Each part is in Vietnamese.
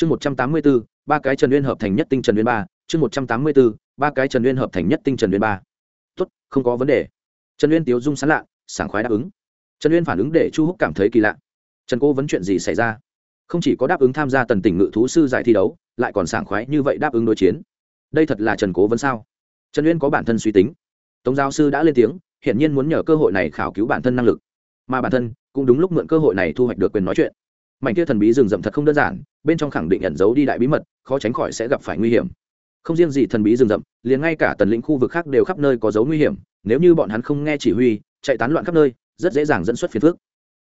chương một trăm tám mươi bốn ba cái trần uyên hợp thành nhất tinh trần uyên ba. Chương một trăm tám mươi bốn ba cái trần uyên hợp thành nhất tinh trần uyên ba. Tốt, không có vấn đề. Trần uyên tiếu dung sán lạ, sảng khoái đáp ứng. Trần uyên phản ứng để chu húc cảm thấy kỳ lạ. Trần cô vấn chuyện gì xảy ra? Không chỉ có đáp ứng tham gia tần tỉnh ngự thú sư giải thi đấu, lại còn sảng khoái như vậy đáp ứng đối chiến. Đây thật là trần cố vấn sao? Trần uyên có bản thân suy tính. Tống giáo sư đã lên tiếng, hiển nhiên muốn nhờ cơ hội này khảo cứu bản thân năng lực. Mà bản thân cũng đúng lúc mượn cơ hội này thu hoạch được quyền nói chuyện mảnh kia thần bí rừng rậm thật không đơn giản, bên trong khẳng định ẩn giấu đi đại bí mật, khó tránh khỏi sẽ gặp phải nguy hiểm. Không riêng gì thần bí rừng rậm, liền ngay cả tần lĩnh khu vực khác đều khắp nơi có dấu nguy hiểm, nếu như bọn hắn không nghe chỉ huy, chạy tán loạn khắp nơi, rất dễ dàng dẫn xuất phiền phước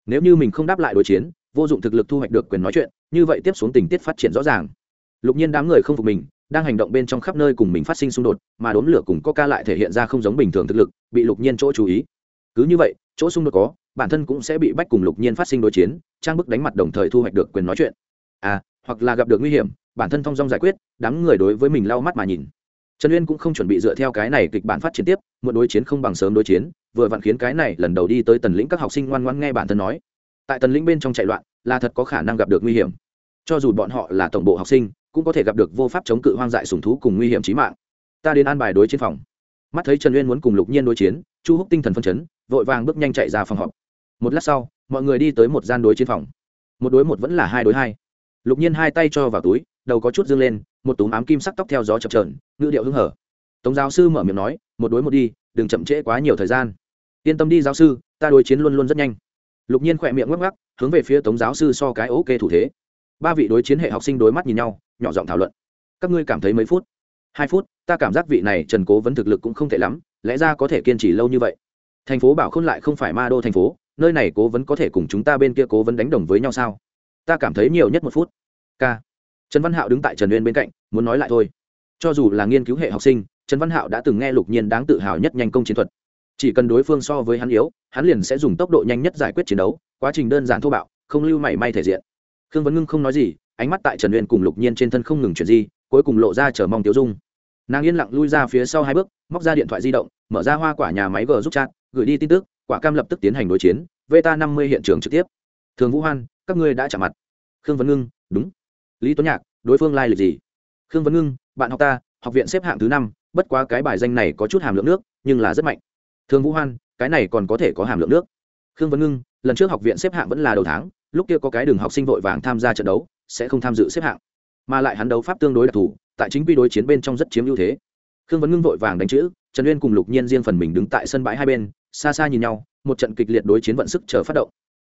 nếu như mình không đáp lại đối chiến, vô dụng thực lực thu hoạch được quyền nói chuyện, như vậy tiếp xuống tình tiết phát triển rõ ràng. Lục nhiên đám người không phục mình, đang hành động bên trong khắp nơi cùng mình phát sinh xung đột, mà đốn lửa cùng coca lại thể hiện ra không giống bình thường thực lực, bị lục nhiên chỗ chú ý. Cứ như vậy, chỗ xung đột có bản thân cũng sẽ bị bách cùng lục nhiên phát sinh đối chiến, trang bức đánh mặt đồng thời thu hoạch được quyền nói chuyện. À hoặc là gặp được nguy hiểm, bản thân thong dong giải quyết, đám người đối với mình lau mắt mà nhìn. Trần uyên cũng không chuẩn bị dựa theo cái này kịch bản phát triển tiếp muộn đối chiến không bằng sớm đối chiến, vừa vặn khiến cái này lần đầu đi tới tần lĩnh các học sinh ngoan ngoan nghe bản thân nói. Tại tần lĩnh bên trong chạy loạn, là thật có khả năng gặp được nguy hiểm. Cho dù bọn họ là tổng bộ học sinh, cũng có thể gặp được vô pháp chống cự hoang dại sùng thú cùng nguy hiểm trí mạng. Ta đến an bài đối chiến phòng. Mắt thấy trần uyên muốn cùng lục nhiên đối chiến, chu húc tinh thần phân chấn, vội vàng bước nhanh chạy ra phòng họp một lát sau, mọi người đi tới một gian đối chiến phòng. Một đối một vẫn là hai đối hai. Lục nhiên hai tay cho vào túi, đầu có chút dương lên, một túm ám kim sắc tóc theo gió chập trờn ngữ điệu hưng hở. Tống giáo sư mở miệng nói, một đối một đi, đừng chậm trễ quá nhiều thời gian. Yên tâm đi giáo sư, ta đối chiến luôn luôn rất nhanh. Lục nhiên khỏe miệng ngắc ngắc, hướng về phía tống giáo sư so cái ok thủ thế. Ba vị đối chiến hệ học sinh đối mắt nhìn nhau, nhỏ giọng thảo luận. Các ngươi cảm thấy mấy phút? Hai phút, ta cảm giác vị này trần cố vấn thực lực cũng không tệ lắm, lẽ ra có thể kiên trì lâu như vậy. Thành phố bảo khôn lại không phải ma đô thành phố nơi này cố vấn có thể cùng chúng ta bên kia cố vấn đánh đồng với nhau sao? Ta cảm thấy nhiều nhất một phút. K. Trần văn hạo đứng tại trần uyên bên cạnh, muốn nói lại thôi. Cho dù là nghiên cứu hệ học sinh, trần văn hạo đã từng nghe lục nhiên đáng tự hào nhất nhanh công chiến thuật. Chỉ cần đối phương so với hắn yếu, hắn liền sẽ dùng tốc độ nhanh nhất giải quyết chiến đấu, quá trình đơn giản thô bạo, không lưu mảy may thể diện. Khương vấn ngưng không nói gì, ánh mắt tại trần uyên cùng lục nhiên trên thân không ngừng chuyển gì cuối cùng lộ ra chờ mong tiêu dung. Nàng yên lặng lui ra phía sau hai bước, móc ra điện thoại di động, mở ra hoa quả nhà máy g giúp chat, gửi đi tin tức, quả cam lập tức tiến hành đối chiến vta năm mươi hiện trường trực tiếp. Thường vũ hoan, các ngươi đã chạm mặt. Khương vấn ngưng, đúng. Lý tuấn nhạc, đối phương lai、like、lịch gì? Khương vấn ngưng, bạn học ta, học viện xếp hạng thứ năm, bất quá cái bài danh này có chút hàm lượng nước, nhưng là rất mạnh. Thường vũ hoan, cái này còn có thể có hàm lượng nước. Khương vấn ngưng, lần trước học viện xếp hạng vẫn là đầu tháng, lúc kia có cái đường học sinh vội vàng tham gia trận đấu, sẽ không tham dự xếp hạng. Mà lại hắn đấu pháp tương đối đặc thù, tại chính quy đối chiến bên trong rất chiếm ưu thế. Khương vấn ngưng vội vàng đánh chữ, trần uyên cùng lục nhiên riêng phần mình đứng tại sân bãi hai bên, xa xa nhìn nhau một trận kịch liệt đối chiến vận sức chờ phát động.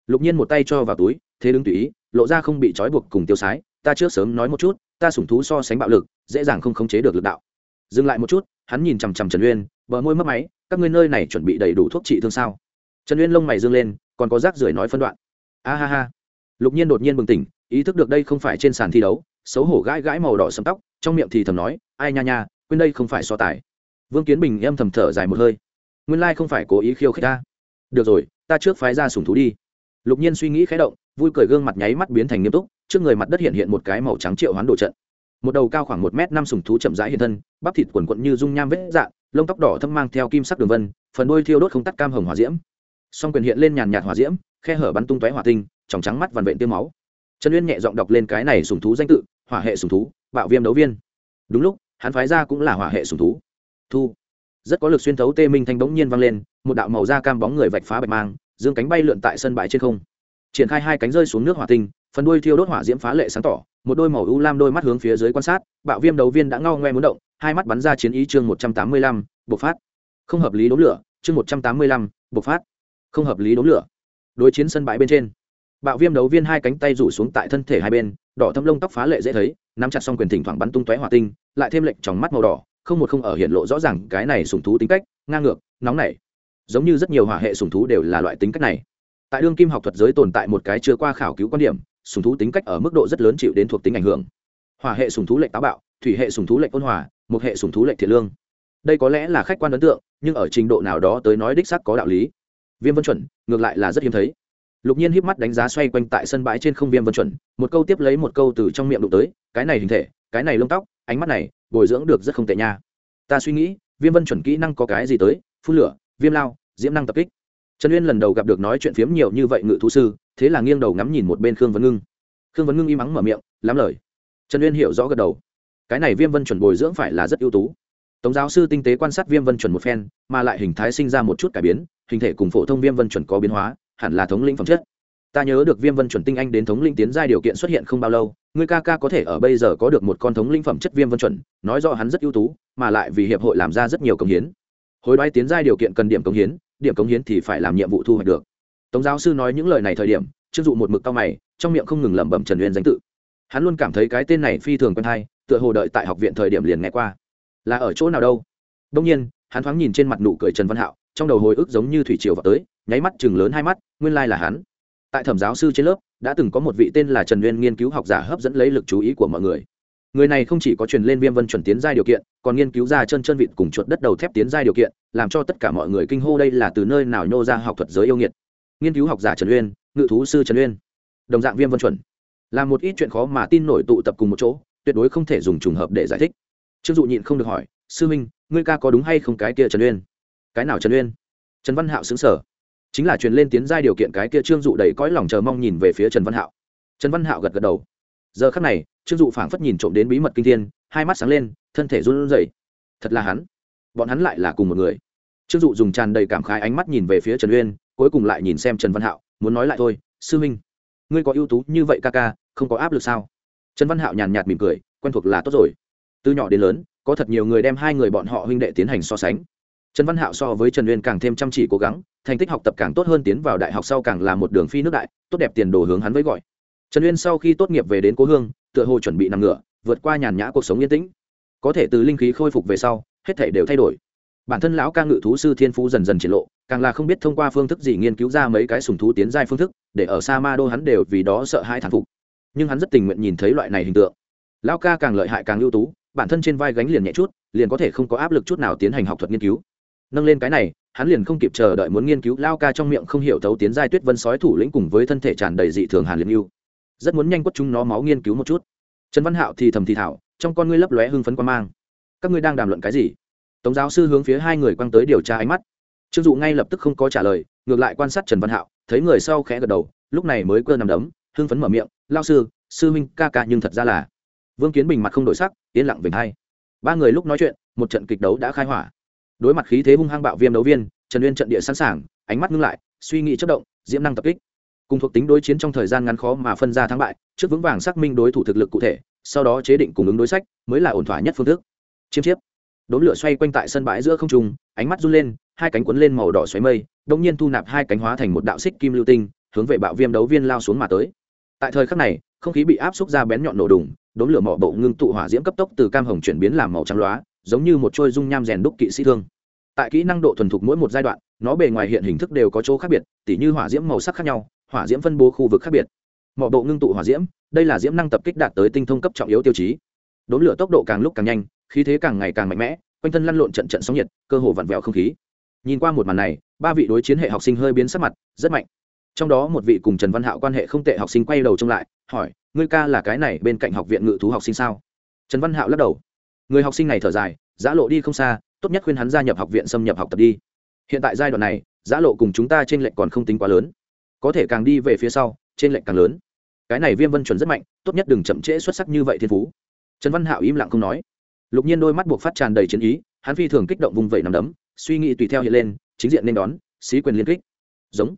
Lục nhiên một tay cho vào túi, thế đứng tùy ý, lộ ra không bị trói buộc cùng tiêu sái, ta trước sớm nói một chút, ta sủng thú so sánh bạo lực, dễ dàng không khống chế được lực đạo. Dừng lại một chút, hắn nhìn chằm chằm trần uyên, bờ môi mất máy, các ngươi nơi này chuẩn bị đầy đủ thuốc trị thương sao? Trần uyên lông mày dương lên, còn có rác rưởi nói phân đoạn. A ha ha. Lục nhiên đột nhiên bừng tỉnh, ý thức được đây không phải trên sàn thi đấu, xấu hổ gãi gãi màu đỏ sẫm tóc, trong miệng thì thầm nói, ai nha nha, quên đây không phải so tài. Vương kiến bình em thầm thở dài một hơi. Nguyên lai không phải cố ý khiêu khích ta được rồi, ta trước phái ra sùng thú đi. Lục nhiên suy nghĩ khé động, vui cười gương mặt nháy mắt biến thành nghiêm túc, trước người mặt đất hiện hiện một cái màu trắng triệu hoán đồ trận. Một đầu cao khoảng một m năm sùng thú chậm rãi hiện thân, bắp thịt quần quận như dung nham vết dạng, lông tóc đỏ thâm mang theo kim sắc đường vân, phần đôi thiêu đốt không tắt cam hồng hỏa diễm. Song quyền hiện lên nhàn nhạt hỏa diễm, khe hở bắn tung tóe hỏa tinh, tròng trắng mắt vằn vện tiêu máu. Trần uyên nhẹ giọng đọc lên cái này sùng thú danh tự, hỏa hệ sùng thú, bạo viêm đấu viên. Đúng lúc, hắn phái ra cũng là hỏa hệ sùng thú. Thu rất có lực xuyên thấu tê minh thanh bỗng nhiên vang lên, một đạo màu da cam bóng người vạch phá bạch mang, dương cánh bay lượn tại sân bãi trên không. Triển khai hai cánh rơi xuống nước hỏa tinh, phần đuôi thiêu đốt hỏa diễm phá lệ sáng tỏ, một đôi màu u lam đôi mắt hướng phía dưới quan sát, bạo viêm đầu viên đã ngao ngoe muốn động, hai mắt bắn ra chiến ý chương một trăm tám mươi lăm, bộc phát. Không hợp lý đốm lửa, chương một trăm tám mươi lăm, bộc phát. Không hợp lý đốm lửa. Đối chiến sân bãi bên trên, bạo viêm đấu viên hai cánh tay rủ xuống tại thân thể hai bên, đỏ thâm lông tóc phá lệ dễ thấy, nắm chặt xong quyền thỉnh thoảng bắn tung tóe hỏa tinh, lại thêm lệnh tròng mắt màu đỏ không một không ở hiện lộ rõ ràng cái này sùng thú tính cách, ngang ngược, nóng nảy. Giống như rất nhiều hỏa hệ sùng thú đều là loại tính cách này. Tại đương kim học thuật giới tồn tại một cái chưa qua khảo cứu quan điểm, sùng thú tính cách ở mức độ rất lớn chịu đến thuộc tính ảnh hưởng. Hỏa hệ sùng thú lệnh táo bạo, thủy hệ sùng thú lệnh ôn hòa một hệ sùng thú lệnh thiện lương. Đây có lẽ là khách quan ấn tượng, nhưng ở trình độ nào đó tới nói đích xác có đạo lý. Viêm vân chuẩn, ngược lại là rất hiếm thấy. Lục nhiên híp mắt đánh giá xoay quanh tại sân bãi trên không viêm vân chuẩn, một câu tiếp lấy một câu từ trong miệng đụng tới, cái này hình thể, cái này lông tóc, ánh mắt này bồi dưỡng được rất không tệ nha. Ta suy nghĩ, viêm vân chuẩn kỹ năng có cái gì tới? Phun lửa, viêm lao, diễm năng tập kích. Trần uyên lần đầu gặp được nói chuyện phiếm nhiều như vậy ngự thú sư, thế là nghiêng đầu ngắm nhìn một bên khương vấn ngưng. Khương vấn ngưng im ắng mở miệng, lắm lời. Trần uyên hiểu rõ gật đầu. Cái này viêm vân chuẩn bồi dưỡng phải là rất ưu tú. Tống giáo sư tinh tế quan sát viêm vân chuẩn một phen, mà lại hình thái sinh ra một chút cải biến, hình thể cùng phổ thông viêm vân chuẩn có biến hóa, hẳn là thống lĩnh phẩm chất ta nhớ được viêm vân chuẩn tinh anh đến thống linh tiến giai điều kiện xuất hiện không bao lâu, ngươi ca ca có thể ở bây giờ có được một con thống linh phẩm chất viêm vân chuẩn, nói rõ hắn rất ưu tú, mà lại vì hiệp hội làm ra rất nhiều công hiến. Hối đoái tiến giai điều kiện cần điểm công hiến, điểm công hiến thì phải làm nhiệm vụ thu hoạch được. Tống giáo sư nói những lời này thời điểm chưng dụ một mực cao mày, trong miệng không ngừng lẩm bẩm trần uyên danh tự. Hắn luôn cảm thấy cái tên này phi thường quen hay, tựa hồ đợi tại học viện thời điểm liền nghe qua. Là ở chỗ nào đâu? Đông nhiên, hắn thoáng nhìn trên mặt nụ cười trần văn hạo, trong đầu hồi ức giống như thủy triều vào tới, nháy mắt chừng lớn hai mắt, nguyên lai là hắn tại thẩm giáo sư trên lớp, đã từng có một vị tên là trần nguyên nghiên cứu học giả hấp dẫn lấy lực chú ý của mọi người. Người này không chỉ có truyền lên viêm vân chuẩn tiến giai điều kiện, còn nghiên cứu ra chân chân vịt cùng chuột đất đầu thép tiến giai điều kiện, làm cho tất cả mọi người kinh hô đây là từ nơi nào nhô ra học thuật giới yêu nghiệt. Nghiên cứu học giả trần uyên, ngự thú sư trần uyên. Đồng dạng viêm vân chuẩn. Là một ít chuyện khó mà tin nổi tụ tập cùng một chỗ, tuyệt đối không thể dùng trùng hợp để giải thích. Trương dụ nhịn không được hỏi, sư minh, ngươi ca có đúng hay không cái kia trần uyên? Cái nào trần uyên? Trần văn hạo xứng sở chính là truyền lên tiến giai điều kiện cái kia trương dụ đầy cõi lòng chờ mong nhìn về phía trần văn hạo. Trần văn hạo gật gật đầu. Giờ khắc này, trương dụ phảng phất nhìn trộm đến bí mật kinh thiên, hai mắt sáng lên, thân thể run rẩy. Thật là hắn. Bọn hắn lại là cùng một người. Trương dụ dùng tràn đầy cảm khái ánh mắt nhìn về phía trần uyên, cuối cùng lại nhìn xem trần văn hạo, muốn nói lại thôi, sư minh, ngươi có ưu tú như vậy ca ca, không có áp lực sao? Trần văn hạo nhàn nhạt mỉm cười, quen thuộc là tốt rồi. Từ nhỏ đến lớn, có thật nhiều người đem hai người bọn họ huynh đệ tiến hành so sánh trần văn hạo so với trần uyên càng thêm chăm chỉ cố gắng thành tích học tập càng tốt hơn tiến vào đại học sau càng là một đường phi nước đại tốt đẹp tiền đồ hướng hắn với gọi. Trần uyên sau khi tốt nghiệp về đến cố hương tựa hồ chuẩn bị nằm ngựa, vượt qua nhàn nhã cuộc sống yên tĩnh. Có thể từ linh khí khôi phục về sau hết thể đều thay đổi. Bản thân lão ca ngự thú sư thiên phú dần dần triển lộ càng là không biết thông qua phương thức gì nghiên cứu ra mấy cái sùng thú tiến giai phương thức để ở sa ma đô hắn đều vì đó sợ hai thản phục. Nhưng hắn rất tình nguyện nhìn thấy loại này hình tượng. Lão ca càng lợi hại càng ưu tú bản thân trên vai gánh liền nhẹ chút liền có thể không có áp lực chút nào tiến hành học thuật nghiên cứu nâng lên cái này, hắn liền không kịp chờ đợi muốn nghiên cứu lao ca trong miệng không hiểu thấu tiến giai tuyết vân sói thủ lĩnh cùng với thân thể tràn đầy dị thường hàn liệt yêu rất muốn nhanh quất chúng nó máu nghiên cứu một chút. Trần văn hạo thì thầm thì thảo, trong con ngươi lấp lóe hưng phấn quan mang. Các ngươi đang đàm luận cái gì? Tống giáo sư hướng phía hai người quăng tới điều tra ánh mắt. Trương dụ ngay lập tức không có trả lời, ngược lại quan sát trần văn hạo, thấy người sau khẽ gật đầu, lúc này mới cơ nằm đấm, hưng phấn mở miệng, lao sư sư minh ca ca nhưng thật ra là vương kiến bình mặt không đổi sắc, yên lặng về hai. Ba người lúc nói chuyện, một trận kịch đấu đã khai hỏa đối mặt khí thế hung hăng bạo viêm đấu viên, trần uyên trận địa sẵn sàng, ánh mắt ngưng lại, suy nghĩ chất động, diễm năng tập kích. Cùng thuộc tính đối chiến trong thời gian ngắn khó mà phân ra thắng bại, trước vững vàng xác minh đối thủ thực lực cụ thể, sau đó chế định cùng ứng đối sách, mới là ổn thỏa nhất phương thức. Chiêm chiếp. Đốn lửa xoay quanh tại sân bãi giữa không trung, ánh mắt run lên, hai cánh quấn lên màu đỏ xoáy mây đông nhiên thu nạp hai cánh hóa thành một đạo xích kim lưu tinh, hướng về bạo viêm đấu viên lao xuống mà tới. Tại thời khắc này, không khí bị áp xúc ra bén nhọn nổ đùng đốn lửa mỏ bộ ngưng tụ hỏa diễm cấp tốc từ cam hồng chuyển biến làm màu trắng loá giống như một trôi dung nham rèn đúc kỵ sĩ thương. Tại kỹ năng độ thuần thục mỗi một giai đoạn, nó bề ngoài hiện hình thức đều có chỗ khác biệt, tỉ như hỏa diễm màu sắc khác nhau, hỏa diễm phân bố khu vực khác biệt. Mỏ bộ ngưng tụ hỏa diễm, đây là diễm năng tập kích đạt tới tinh thông cấp trọng yếu tiêu chí. Đốn lửa tốc độ càng lúc càng nhanh, khí thế càng ngày càng mạnh mẽ, quanh thân lăn lộn trận trận sóng nhiệt, cơ hồ vặn vẹo không khí. Nhìn qua một màn này, ba vị đối chiến hệ học sinh hơi biến sắc mặt, rất mạnh. Trong đó một vị cùng trần văn hạo quan hệ không tệ học sinh quay đầu trông lại, hỏi, ngươi ca là cái này bên cạnh học viện ngự thú học sinh sao? Trần văn hạo lắc đầu người học sinh này thở dài, giã lộ đi không xa, tốt nhất khuyên hắn gia nhập học viện xâm nhập học tập đi. Hiện tại giai đoạn này, giã lộ cùng chúng ta trên lệnh còn không tính quá lớn. Có thể càng đi về phía sau, trên lệnh càng lớn. Cái này viêm vân chuẩn rất mạnh, tốt nhất đừng chậm trễ xuất sắc như vậy thiên phú. Trần văn hạo im lặng không nói. Lục nhiên đôi mắt buộc phát tràn đầy chiến ý, hắn phi thường kích động vùng vẩy nằm đấm, suy nghĩ tùy theo hiện lên, chính diện nên đón, xí quyền liên kích. Giống.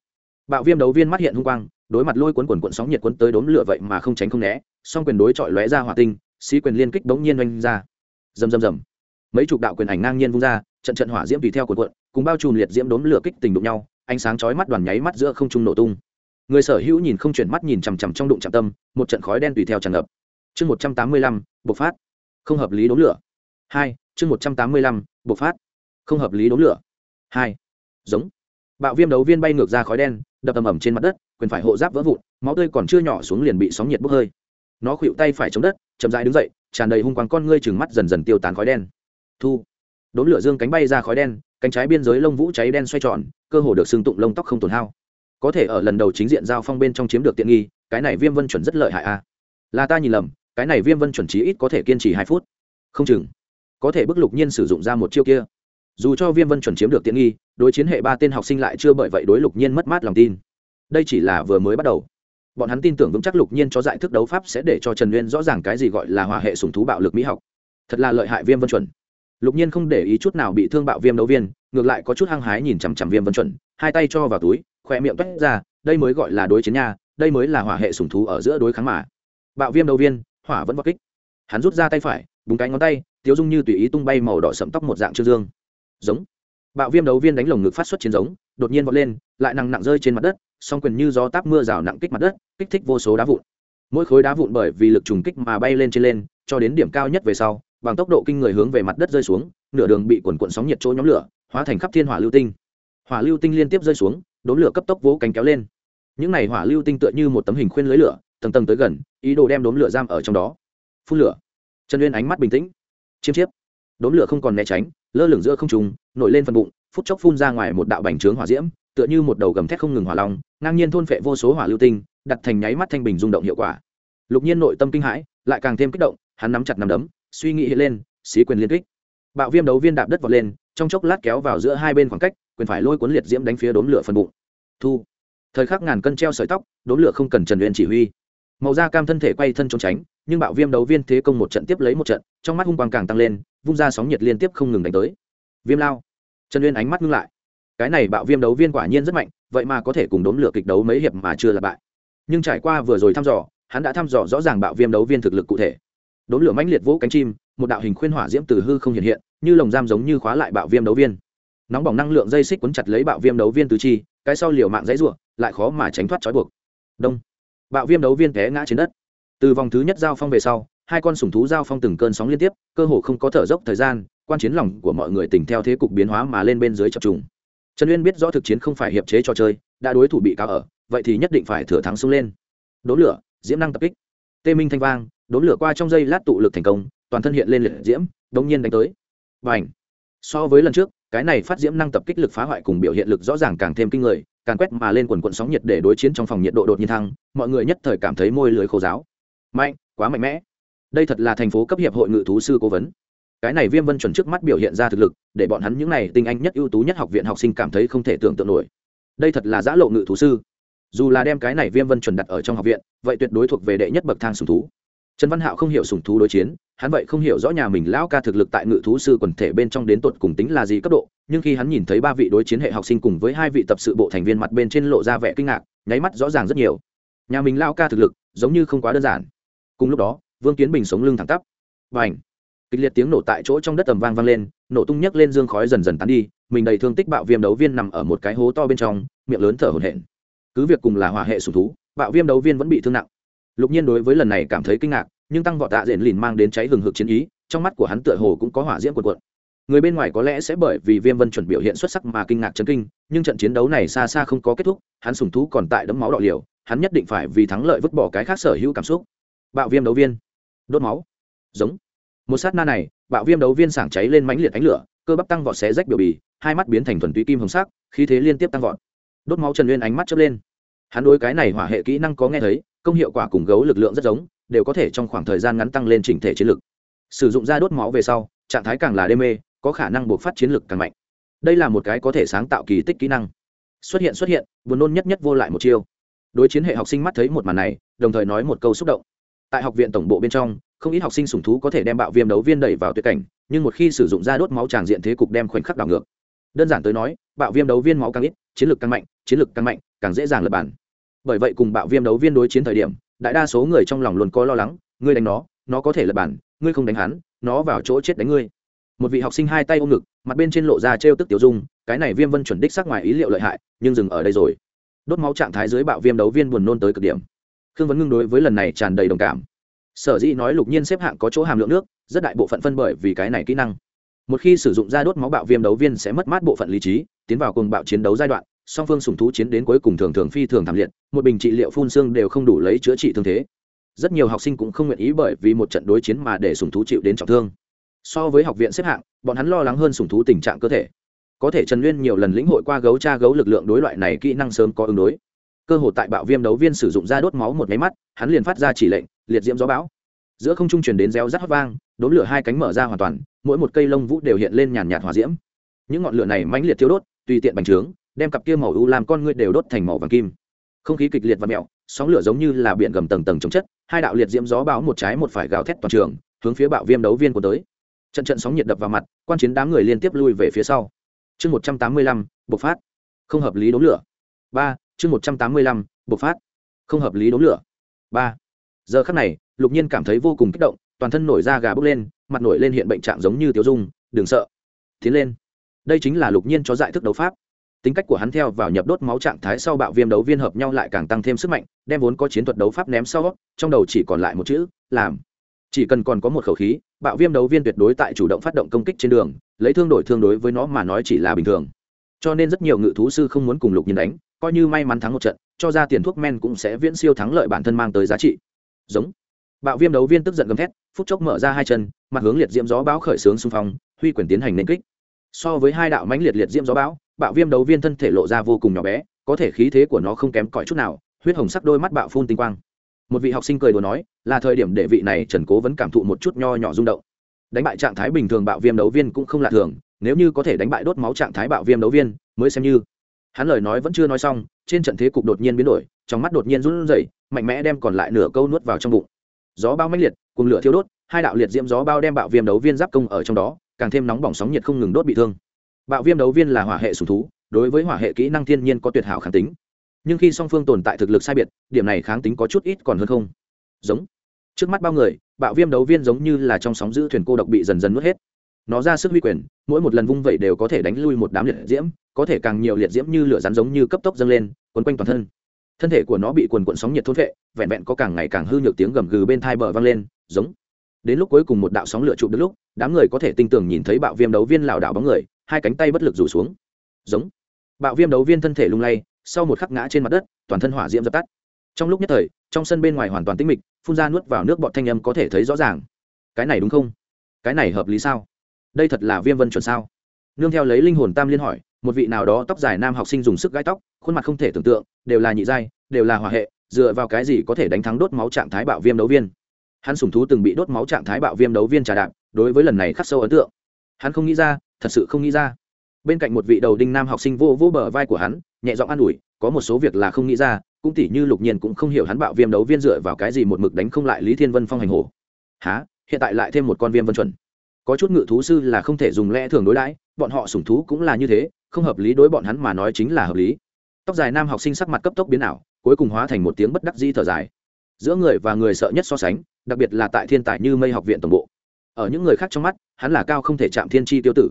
Bạo viêm đấu viên mắt hiện hung quang, đối mặt lôi cuốn quần quận sóng nhiệt cuốn tới đốn lửa vậy mà không tránh không né, song quyền đối chọi lóe ra hỏa tinh, xí quyền liên kích bỗng nhiên oanh ra rầm rầm rầm. Mấy chục đạo quyền ảnh ngang nhiên vung ra, trận trận hỏa diễm tùy theo cuộn cuộn, cùng bao trùm liệt diễm đốn lửa kích tình đụng nhau, ánh sáng chói mắt đoàn nháy mắt giữa không trung nổ tung. Người sở hữu nhìn không chuyển mắt nhìn chằm chằm trong đụng chạm tâm, một trận khói đen tùy theo tràn ngập. Chương một trăm tám mươi lăm, bộc phát. Không hợp lý đốn lửa. Hai, chương một trăm tám mươi lăm, bộc phát. Không hợp lý đốn lửa. Hai, giống. Bạo viêm đấu viên bay ngược ra khói đen, đập ầm ầm trên mặt đất, quyền phải hộ giáp vỡ vụn, máu tươi còn chưa nhỏ xuống liền bị sóng nhiệt bốc hơi. Nó khuỵu tay phải chống đất, chậm rãi đứng dậy tràn đầy hung quang con ngươi chừng mắt dần dần tiêu tán khói đen. Thu. Đốn lửa dương cánh bay ra khói đen, cánh trái biên giới lông vũ cháy đen xoay tròn, cơ hồ được xương tụng lông tóc không tổn hao. Có thể ở lần đầu chính diện giao phong bên trong chiếm được tiện nghi, cái này viêm vân chuẩn rất lợi hại a. À? là ta nhìn lầm, cái này viêm vân chuẩn chí ít có thể kiên trì hai phút. Không chừng. Có thể bức lục nhiên sử dụng ra một chiêu kia. Dù cho viêm vân chuẩn chiếm được tiện nghi, đối chiến hệ ba tên học sinh lại chưa bởi vậy đối lục nhiên mất mát lòng tin. Đây chỉ là vừa mới bắt đầu bọn hắn tin tưởng vững chắc lục nhiên cho giải thức đấu pháp sẽ để cho trần uyên rõ ràng cái gì gọi là hòa hệ sùng thú bạo lực mỹ học. Thật là lợi hại viêm vân chuẩn. Lục nhiên không để ý chút nào bị thương bạo viêm đấu viên, ngược lại có chút hăng hái nhìn chằm chằm viêm vân chuẩn, hai tay cho vào túi khỏe miệng toét ra, đây mới gọi là đối chiến nha, đây mới là hỏa hệ sùng thú ở giữa đối kháng mà. Bạo viêm đấu viên, hỏa vẫn vọt kích. Hắn rút ra tay phải, búng cái ngón tay, tiếu dung như tùy ý tung bay màu đỏ sậm tóc một dạng trương dương. Giống. Bạo viêm đấu viên đánh lồng ngực phát xuất chiến giống, đột nhiên vọt lên, lại nặng nặng rơi trên mặt đất song quyền như gió táp mưa rào nặng kích mặt đất, kích thích vô số đá vụn. Mỗi khối đá vụn bởi vì lực trùng kích mà bay lên trên lên, cho đến điểm cao nhất về sau, bằng tốc độ kinh người hướng về mặt đất rơi xuống, nửa đường bị quần quận sóng nhiệt chỗ nhóm lửa, hóa thành khắp thiên hỏa lưu tinh. Hỏa lưu tinh liên tiếp rơi xuống, đốn lửa cấp tốc vỗ cánh kéo lên. Những này hỏa lưu tinh tựa như một tấm hình khuyên lưới lửa, tầng tầng tới gần, ý đồ đem đốn lửa giam ở trong đó. Phun lửa. Trần uyên ánh mắt bình tĩnh. Chiêm chiếp. Đốn lửa không còn né tránh, lơ lửng giữa không trùng nổi lên phần bụng, phút chốc phun ra ngoài một đạo bành trướng hỏa diễm tựa như một đầu gầm thét không ngừng hỏa long, ngang nhiên thôn phệ vô số hỏa lưu tinh, đặt thành nháy mắt thanh bình rung động hiệu quả. Lục nhiên nội tâm kinh hãi, lại càng thêm kích động, hắn nắm chặt nắm đấm, suy nghĩ hiện lên, xí quyền liên kích. Bạo viêm đấu viên đạp đất vọt lên, trong chốc lát kéo vào giữa hai bên khoảng cách, quyền phải lôi cuốn liệt diễm đánh phía đốn lửa phần bụng. Thu. Thời khắc ngàn cân treo sợi tóc đốn lửa không cần trần luyện chỉ huy. Màu da cam thân thể quay thân trốn tránh, nhưng bạo viêm đấu viên thế công một trận tiếp lấy một trận, trong mắt hung quang càng tăng lên, vung ra sóng nhiệt liên tiếp không ngừng đánh tới. Viêm lao. Trần uyên ánh mắt ngưng lại cái này bạo viêm đấu viên quả nhiên rất mạnh, vậy mà có thể cùng đốn lửa kịch đấu mấy hiệp mà chưa là bại. Nhưng trải qua vừa rồi thăm dò, hắn đã thăm dò rõ ràng bạo viêm đấu viên thực lực cụ thể. Đốn lửa mãnh liệt vỗ cánh chim, một đạo hình khuyên hỏa diễm từ hư không hiện hiện, như lồng giam giống như khóa lại bạo viêm đấu viên. Nóng bỏng năng lượng dây xích quấn chặt lấy bạo viêm đấu viên tứ chi, cái sau liều mạng dãy ruộng lại khó mà tránh thoát trói buộc. Đông. Bạo viêm đấu viên té ngã trên đất. Từ vòng thứ nhất giao phong về sau, hai con sủng thú giao phong từng cơn sóng liên tiếp, cơ hồ không có thở dốc thời gian, quan chiến lòng của mọi người tỉnh theo thế cục biến hóa mà lên bên dưới chập trùng trần uyên biết rõ thực chiến không phải hiệp chế trò chơi, đã đối thủ bị cáo ở, vậy thì nhất định phải thừa thắng xông lên. Đốn lửa, diễm năng tập kích. Tê minh thanh vang, đốn lửa qua trong dây lát tụ lực thành công, toàn thân hiện lên liệt diễm, đống nhiên đánh tới. Và ảnh so với lần trước, cái này phát diễm năng tập kích lực phá hoại cùng biểu hiện lực rõ ràng càng thêm kinh người, càng quét mà lên quần quận sóng nhiệt để đối chiến trong phòng nhiệt độ đột nhiên thăng, mọi người nhất thời cảm thấy môi lưới khô giáo mạnh, quá mạnh mẽ. Đây thật là thành phố cấp hiệp hội ngự thú sư cố vấn cái này viêm vân chuẩn trước mắt biểu hiện ra thực lực, để bọn hắn những này tinh anh nhất ưu tú nhất học viện học sinh cảm thấy không thể tưởng tượng nổi. Đây thật là giã lộ ngự thú sư. Dù là đem cái này viêm vân chuẩn đặt ở trong học viện, vậy tuyệt đối thuộc về đệ nhất bậc thang sùng thú. Trần văn hạo không hiểu sùng thú đối chiến, hắn vậy không hiểu rõ nhà mình lão ca thực lực tại ngự thú sư quần thể bên trong đến tột cùng tính là gì cấp độ, nhưng khi hắn nhìn thấy ba vị đối chiến hệ học sinh cùng với hai vị tập sự bộ thành viên mặt bên trên lộ ra vẻ kinh ngạc, nháy mắt rõ ràng rất nhiều. Nhà mình lão ca thực lực giống như không quá đơn giản. Cùng lúc đó, vương kiến bình sống lưng thẳng tắp. Và ảnh kịch liệt tiếng nổ tại chỗ trong đất tầm vang vang lên, nổ tung nhấc lên dương khói dần dần tán đi, mình đầy thương tích bạo viêm đấu viên nằm ở một cái hố to bên trong, miệng lớn thở hổn hển. Cứ việc cùng là hỏa hệ sùng thú, bạo viêm đấu viên vẫn bị thương nặng. Lục nhiên đối với lần này cảm thấy kinh ngạc, nhưng tăng vọt tạ diện lìn mang đến cháy hừng hực chiến ý, trong mắt của hắn tựa hồ cũng có hỏa diễm cuộn cuộn. Người bên ngoài có lẽ sẽ bởi vì viêm vân chuẩn biểu hiện xuất sắc mà kinh ngạc chấn kinh, nhưng trận chiến đấu này xa xa không có kết thúc, hắn sùng thú còn tại đấm máu đỏ liều, hắn nhất định phải vì thắng lợi vứt bỏ cái khác sở hữu cảm xúc. Bạo viêm đấu viên. Đốt máu. Giống một sát na này, bạo viêm đấu viên sảng cháy lên mãnh liệt ánh lửa, cơ bắp tăng vọt xé rách biểu bì, hai mắt biến thành thuần túy kim hồng sắc, khí thế liên tiếp tăng vọt. Đốt máu trần uyên ánh mắt chớp lên. Hắn đối cái này hỏa hệ kỹ năng có nghe thấy, công hiệu quả cùng gấu lực lượng rất giống, đều có thể trong khoảng thời gian ngắn tăng lên chỉnh thể chiến lực. Sử dụng ra đốt máu về sau, trạng thái càng là đê mê, có khả năng buộc phát chiến lực càng mạnh. Đây là một cái có thể sáng tạo kỳ tích kỹ năng. Xuất hiện xuất hiện, buồn nôn nhất nhất vô lại một chiêu. Đối chiến hệ học sinh mắt thấy một màn này, đồng thời nói một câu xúc động. Tại học viện tổng bộ bên trong không ít học sinh sủng thú có thể đem bạo viêm đấu viên đẩy vào tuyệt cảnh, nhưng một khi sử dụng ra đốt máu tràng diện thế cục đem khoảnh khắc đảo ngược. Đơn giản tới nói, bạo viêm đấu viên máu càng ít, chiến lược càng mạnh, chiến lược càng mạnh, càng dễ dàng lập bản. Bởi vậy cùng bạo viêm đấu viên đối chiến thời điểm, đại đa số người trong lòng luôn có lo lắng, ngươi đánh nó nó có thể lập bản, ngươi không đánh hắn, nó vào chỗ chết đánh ngươi. Một vị học sinh hai tay ôm ngực, mặt bên trên lộ ra trêu tức tiểu dung, cái này viêm vân chuẩn đích sắc ngoài ý liệu lợi hại, nhưng dừng ở đây rồi. Đốt máu trạng thái dưới bạo viêm đấu viên buồn nôn tới cực điểm. Khương vấn ngưng đối với lần này tràn đầy đồng cảm sở dĩ nói lục nhiên xếp hạng có chỗ hàm lượng nước, rất đại bộ phận phân bởi vì cái này kỹ năng. Một khi sử dụng ra đốt máu bạo viêm đấu viên sẽ mất mát bộ phận lý trí, tiến vào cùng bạo chiến đấu giai đoạn, song phương sùng thú chiến đến cuối cùng thường thường phi thường thảm liệt, một bình trị liệu phun xương đều không đủ lấy chữa trị thương thế. Rất nhiều học sinh cũng không nguyện ý bởi vì một trận đối chiến mà để sùng thú chịu đến trọng thương. So với học viện xếp hạng, bọn hắn lo lắng hơn sùng thú tình trạng cơ thể. Có thể trần nguyên nhiều lần lĩnh hội qua gấu cha gấu lực lượng đối loại này kỹ năng sớm có ứng đối cơ hội tại bạo viêm đấu viên sử dụng ra đốt máu một máy mắt, hắn liền phát ra chỉ lệnh, liệt diễm gió bão. Giữa không trung truyền đến reo rắt hót vang đốn lửa hai cánh mở ra hoàn toàn, mỗi một cây lông vũ đều hiện lên nhàn nhạt hỏa diễm. Những ngọn lửa này mãnh liệt thiêu đốt, tùy tiện bành trướng, đem cặp kia màu u làm con ngươi đều đốt thành màu vàng kim. Không khí kịch liệt và mẹo, sóng lửa giống như là biển gầm tầng tầng chống chất, hai đạo liệt diễm gió bão một trái một phải gào thét toàn trường, hướng phía bạo viêm đấu viên của tới. Trận trận sóng nhiệt đập vào mặt, quan chiến đám người liên tiếp lui về phía sau. Chương một trăm tám mươi lăm, bộc phát. Không hợp lý đốn lửa. Ba chương một trăm tám mươi lăm, bộc phát. Không hợp lý đốn lửa. Ba. Giờ khắc này, lục nhiên cảm thấy vô cùng kích động, toàn thân nổi da gà bốc lên, mặt nổi lên hiện bệnh trạng giống như tiêu dung, đừng sợ. Tiến lên. Đây chính là lục nhiên cho giải thức đấu pháp. Tính cách của hắn theo vào nhập đốt máu trạng thái sau bạo viêm đấu viên hợp nhau lại càng tăng thêm sức mạnh, đem vốn có chiến thuật đấu pháp ném sau, trong đầu chỉ còn lại một chữ, làm. Chỉ cần còn có một khẩu khí, bạo viêm đấu viên tuyệt đối tại chủ động phát động công kích trên đường, lấy thương đổi thương đối với nó mà nói chỉ là bình thường. Cho nên rất nhiều ngự thú sư không muốn cùng lục nhiên đánh coi như may mắn thắng một trận, cho ra tiền thuốc men cũng sẽ viễn siêu thắng lợi bản thân mang tới giá trị. Giống. Bạo viêm đấu viên tức giận gầm thét, phút chốc mở ra hai chân, mặt hướng liệt diễm gió bão khởi xướng xung phong, huy quyền tiến hành nên kích. So với hai đạo mãnh liệt liệt diễm gió bão, bạo viêm đấu viên thân thể lộ ra vô cùng nhỏ bé, có thể khí thế của nó không kém cỏi chút nào, huyết hồng sắc đôi mắt bạo phun tinh quang. Một vị học sinh cười đùa nói, là thời điểm để vị này trần cố vẫn cảm thụ một chút nho nhỏ rung động. Đánh bại trạng thái bình thường bạo viêm đấu viên cũng không lạ thường, nếu như có thể đánh bại đốt máu trạng thái bạo viêm đấu viên, mới xem như hắn lời nói vẫn chưa nói xong, trên trận thế cục đột nhiên biến đổi, trong mắt đột nhiên run rẩy, mạnh mẽ đem còn lại nửa câu nuốt vào trong bụng. Gió bao mãnh liệt cùng lửa thiêu đốt, hai đạo liệt diễm gió bao đem bạo viêm đấu viên giáp công ở trong đó, càng thêm nóng bỏng sóng nhiệt không ngừng đốt bị thương. Bạo viêm đấu viên là hỏa hệ sùng thú, đối với hỏa hệ kỹ năng thiên nhiên có tuyệt hảo kháng tính. Nhưng khi song phương tồn tại thực lực sai biệt, điểm này kháng tính có chút ít còn hơn không. Giống. Trước mắt bao người, bạo viêm đấu viên giống như là trong sóng giữ thuyền cô độc bị dần dần nuốt hết nó ra sức huy quyền, mỗi một lần vung vẩy đều có thể đánh lui một đám liệt diễm, có thể càng nhiều liệt diễm như lửa rắn giống như cấp tốc dâng lên, quấn quanh toàn thân. Thân thể của nó bị quần quận sóng nhiệt thốt vệ, vẹn vẹn có càng ngày càng hư nhược tiếng gầm gừ bên thai bờ vang lên, giống. Đến lúc cuối cùng một đạo sóng lửa trụ được lúc, đám người có thể tinh tường nhìn thấy bạo viêm đấu viên lảo đảo bóng người, hai cánh tay bất lực rủ xuống. Giống. Bạo viêm đấu viên thân thể lung lay, sau một khắc ngã trên mặt đất, toàn thân hỏa diễm dập tắt. Trong lúc nhất thời, trong sân bên ngoài hoàn toàn tĩnh mịch, phun ra nuốt vào nước bọt thanh âm có thể thấy rõ ràng. Cái này đúng không? Cái này hợp lý sao? Đây thật là viêm vân chuẩn sao? Nương theo lấy linh hồn tam liên hỏi, một vị nào đó tóc dài nam học sinh dùng sức gãi tóc, khuôn mặt không thể tưởng tượng, đều là nhị giai, đều là hỏa hệ, dựa vào cái gì có thể đánh thắng đốt máu trạng thái bạo viêm đấu viên? Hắn sùng thú từng bị đốt máu trạng thái bạo viêm đấu viên trà đạp, đối với lần này khắc sâu ấn tượng. Hắn không nghĩ ra, thật sự không nghĩ ra. Bên cạnh một vị đầu đinh nam học sinh vô vô bờ vai của hắn, nhẹ giọng an ủi, có một số việc là không nghĩ ra, cũng tỉ như lục nhiên cũng không hiểu hắn bạo viêm đấu viên dựa vào cái gì một mực đánh không lại lý thiên vân phong hành hổ. Há hiện tại lại thêm một con viêm vân chuẩn có chút ngự thú sư là không thể dùng lẽ thường đối đãi, bọn họ sủng thú cũng là như thế, không hợp lý đối bọn hắn mà nói chính là hợp lý. Tóc dài nam học sinh sắc mặt cấp tốc biến ảo, cuối cùng hóa thành một tiếng bất đắc di thở dài. Giữa người và người sợ nhất so sánh, đặc biệt là tại thiên tài như mây học viện tổng bộ. Ở những người khác trong mắt, hắn là cao không thể chạm thiên tri tiêu tử.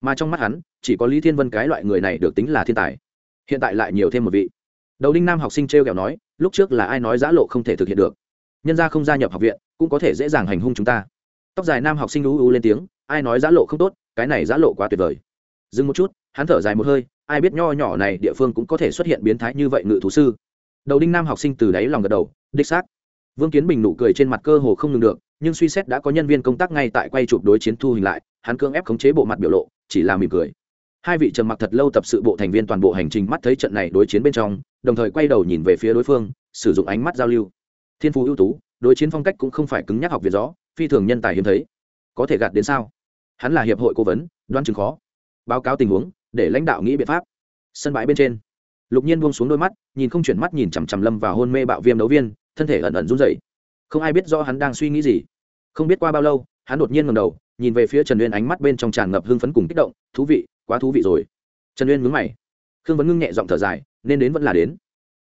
Mà trong mắt hắn, chỉ có lý thiên vân cái loại người này được tính là thiên tài. Hiện tại lại nhiều thêm một vị. Đầu đinh nam học sinh t r e o kẹo nói, lúc trước là ai nói giã lộ không thể thực hiện được? Nhân ra không gia nhập học viện, cũng có thể dễ dàng hành hung chúng ta tóc dài nam học sinh u u lên tiếng, ai nói giã lộ không tốt, cái này giã lộ quá tuyệt vời. Dừng một chút, hắn thở dài một hơi, ai biết nho nhỏ này địa phương cũng có thể xuất hiện biến thái như vậy ngự thú sư. Đầu đinh nam học sinh từ đáy lòng gật đầu, đích xác. Vương kiến bình nụ cười trên mặt cơ hồ không ngừng được, nhưng suy xét đã có nhân viên công tác ngay tại quay chụp đối chiến thu hình lại, hắn cưỡng ép khống chế bộ mặt biểu lộ, chỉ là mỉm cười. Hai vị trầm mặc thật lâu tập sự bộ thành viên toàn bộ hành trình mắt thấy trận này đối chiến bên trong, đồng thời quay đầu nhìn về phía đối phương, sử dụng ánh mắt giao lưu. Thiên phú ưu tú, đối chiến phong cách cũng không phải cứng nhắc học việt gió phi thường nhân tài hiếm thấy. Có thể gạt đến sao? Hắn là hiệp hội cố vấn, đoan chừng khó. Báo cáo tình huống, để lãnh đạo nghĩ biện pháp. Sân bãi bên trên. Lục nhiên buông xuống đôi mắt, nhìn không chuyển mắt nhìn chằm chằm lâm vào hôn mê bạo viêm đấu viên, thân thể ẩn ẩn run rẩy. Không ai biết do hắn đang suy nghĩ gì. Không biết qua bao lâu, hắn đột nhiên ngầm đầu, nhìn về phía trần uyên ánh mắt bên trong tràn ngập hưng phấn cùng kích động, thú vị, quá thú vị rồi. Trần uyên mướn mày. Khương vấn ngưng nhẹ giọng thở dài, nên đến vẫn là đến.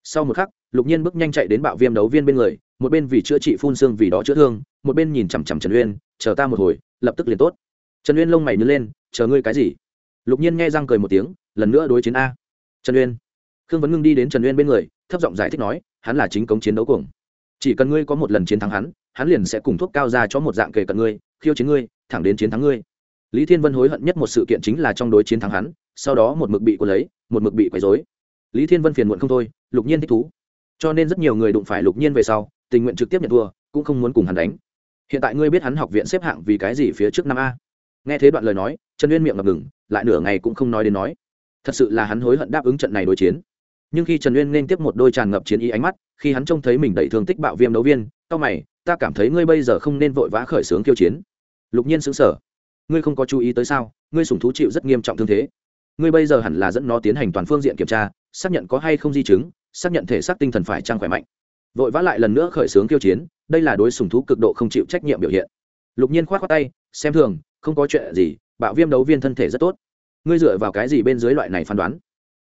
Sau một khắc, lục nhiên bước nhanh chạy đến bạo viêm đấu viên bên người một bên vì chữa trị phun xương vì đó chữa thương, một bên nhìn chằm chằm trần uyên, chờ ta một hồi, lập tức liền tốt. Trần uyên lông mày nhớ lên, chờ ngươi cái gì? Lục nhiên nghe răng cười một tiếng, lần nữa đối chiến a. Trần uyên. Khương vấn ngưng đi đến trần uyên bên người, thấp giọng giải thích nói, hắn là chính cống chiến đấu cuồng. Chỉ cần ngươi có một lần chiến thắng hắn hắn liền sẽ cùng thuốc cao ra cho một dạng kề cận ngươi, khiêu chiến ngươi, thẳng đến chiến thắng ngươi. Lý thiên vân hối hận nhất một sự kiện chính là trong đối chiến thắng hắn, sau đó một mực bị cô lấy, một mực bị quấy dối lý thiên vân phiền muộn không thôi, lục nhiên thích thú. Cho nên rất nhiều người đụng phải lục nhiên về sau tình nguyện trực tiếp nhận thua, cũng không muốn cùng hắn đánh. Hiện tại ngươi biết hắn học viện xếp hạng vì cái gì phía trước năm a. Nghe thế đoạn lời nói, trần uyên miệng ngập ngừng, lại nửa ngày cũng không nói đến nói. Thật sự là hắn hối hận đáp ứng trận này đối chiến. Nhưng khi trần uyên nên tiếp một đôi tràn ngập chiến ý ánh mắt, khi hắn trông thấy mình đẩy thương tích bạo viêm đấu viên tao mày, ta cảm thấy ngươi bây giờ không nên vội vã khởi xướng kiêu chiến. Lục nhiên xứng sở ngươi không có chú ý tới sao? Ngươi sủng thú chịu rất nghiêm trọng thương thế. Ngươi bây giờ hẳn là dẫn nó tiến hành toàn phương diện kiểm tra, xác nhận có hay không di chứng, xác nhận thể xác tinh thần phải trang khỏe mạnh vội vã lại lần nữa khởi xướng kiêu chiến, đây là đối sùng thú cực độ không chịu trách nhiệm biểu hiện. Lục nhiên k h o á t khoác tay, xem thường, không có chuyện gì, bạo viêm đấu viên thân thể rất tốt. Ngươi dựa vào cái gì bên dưới loại này phán đoán?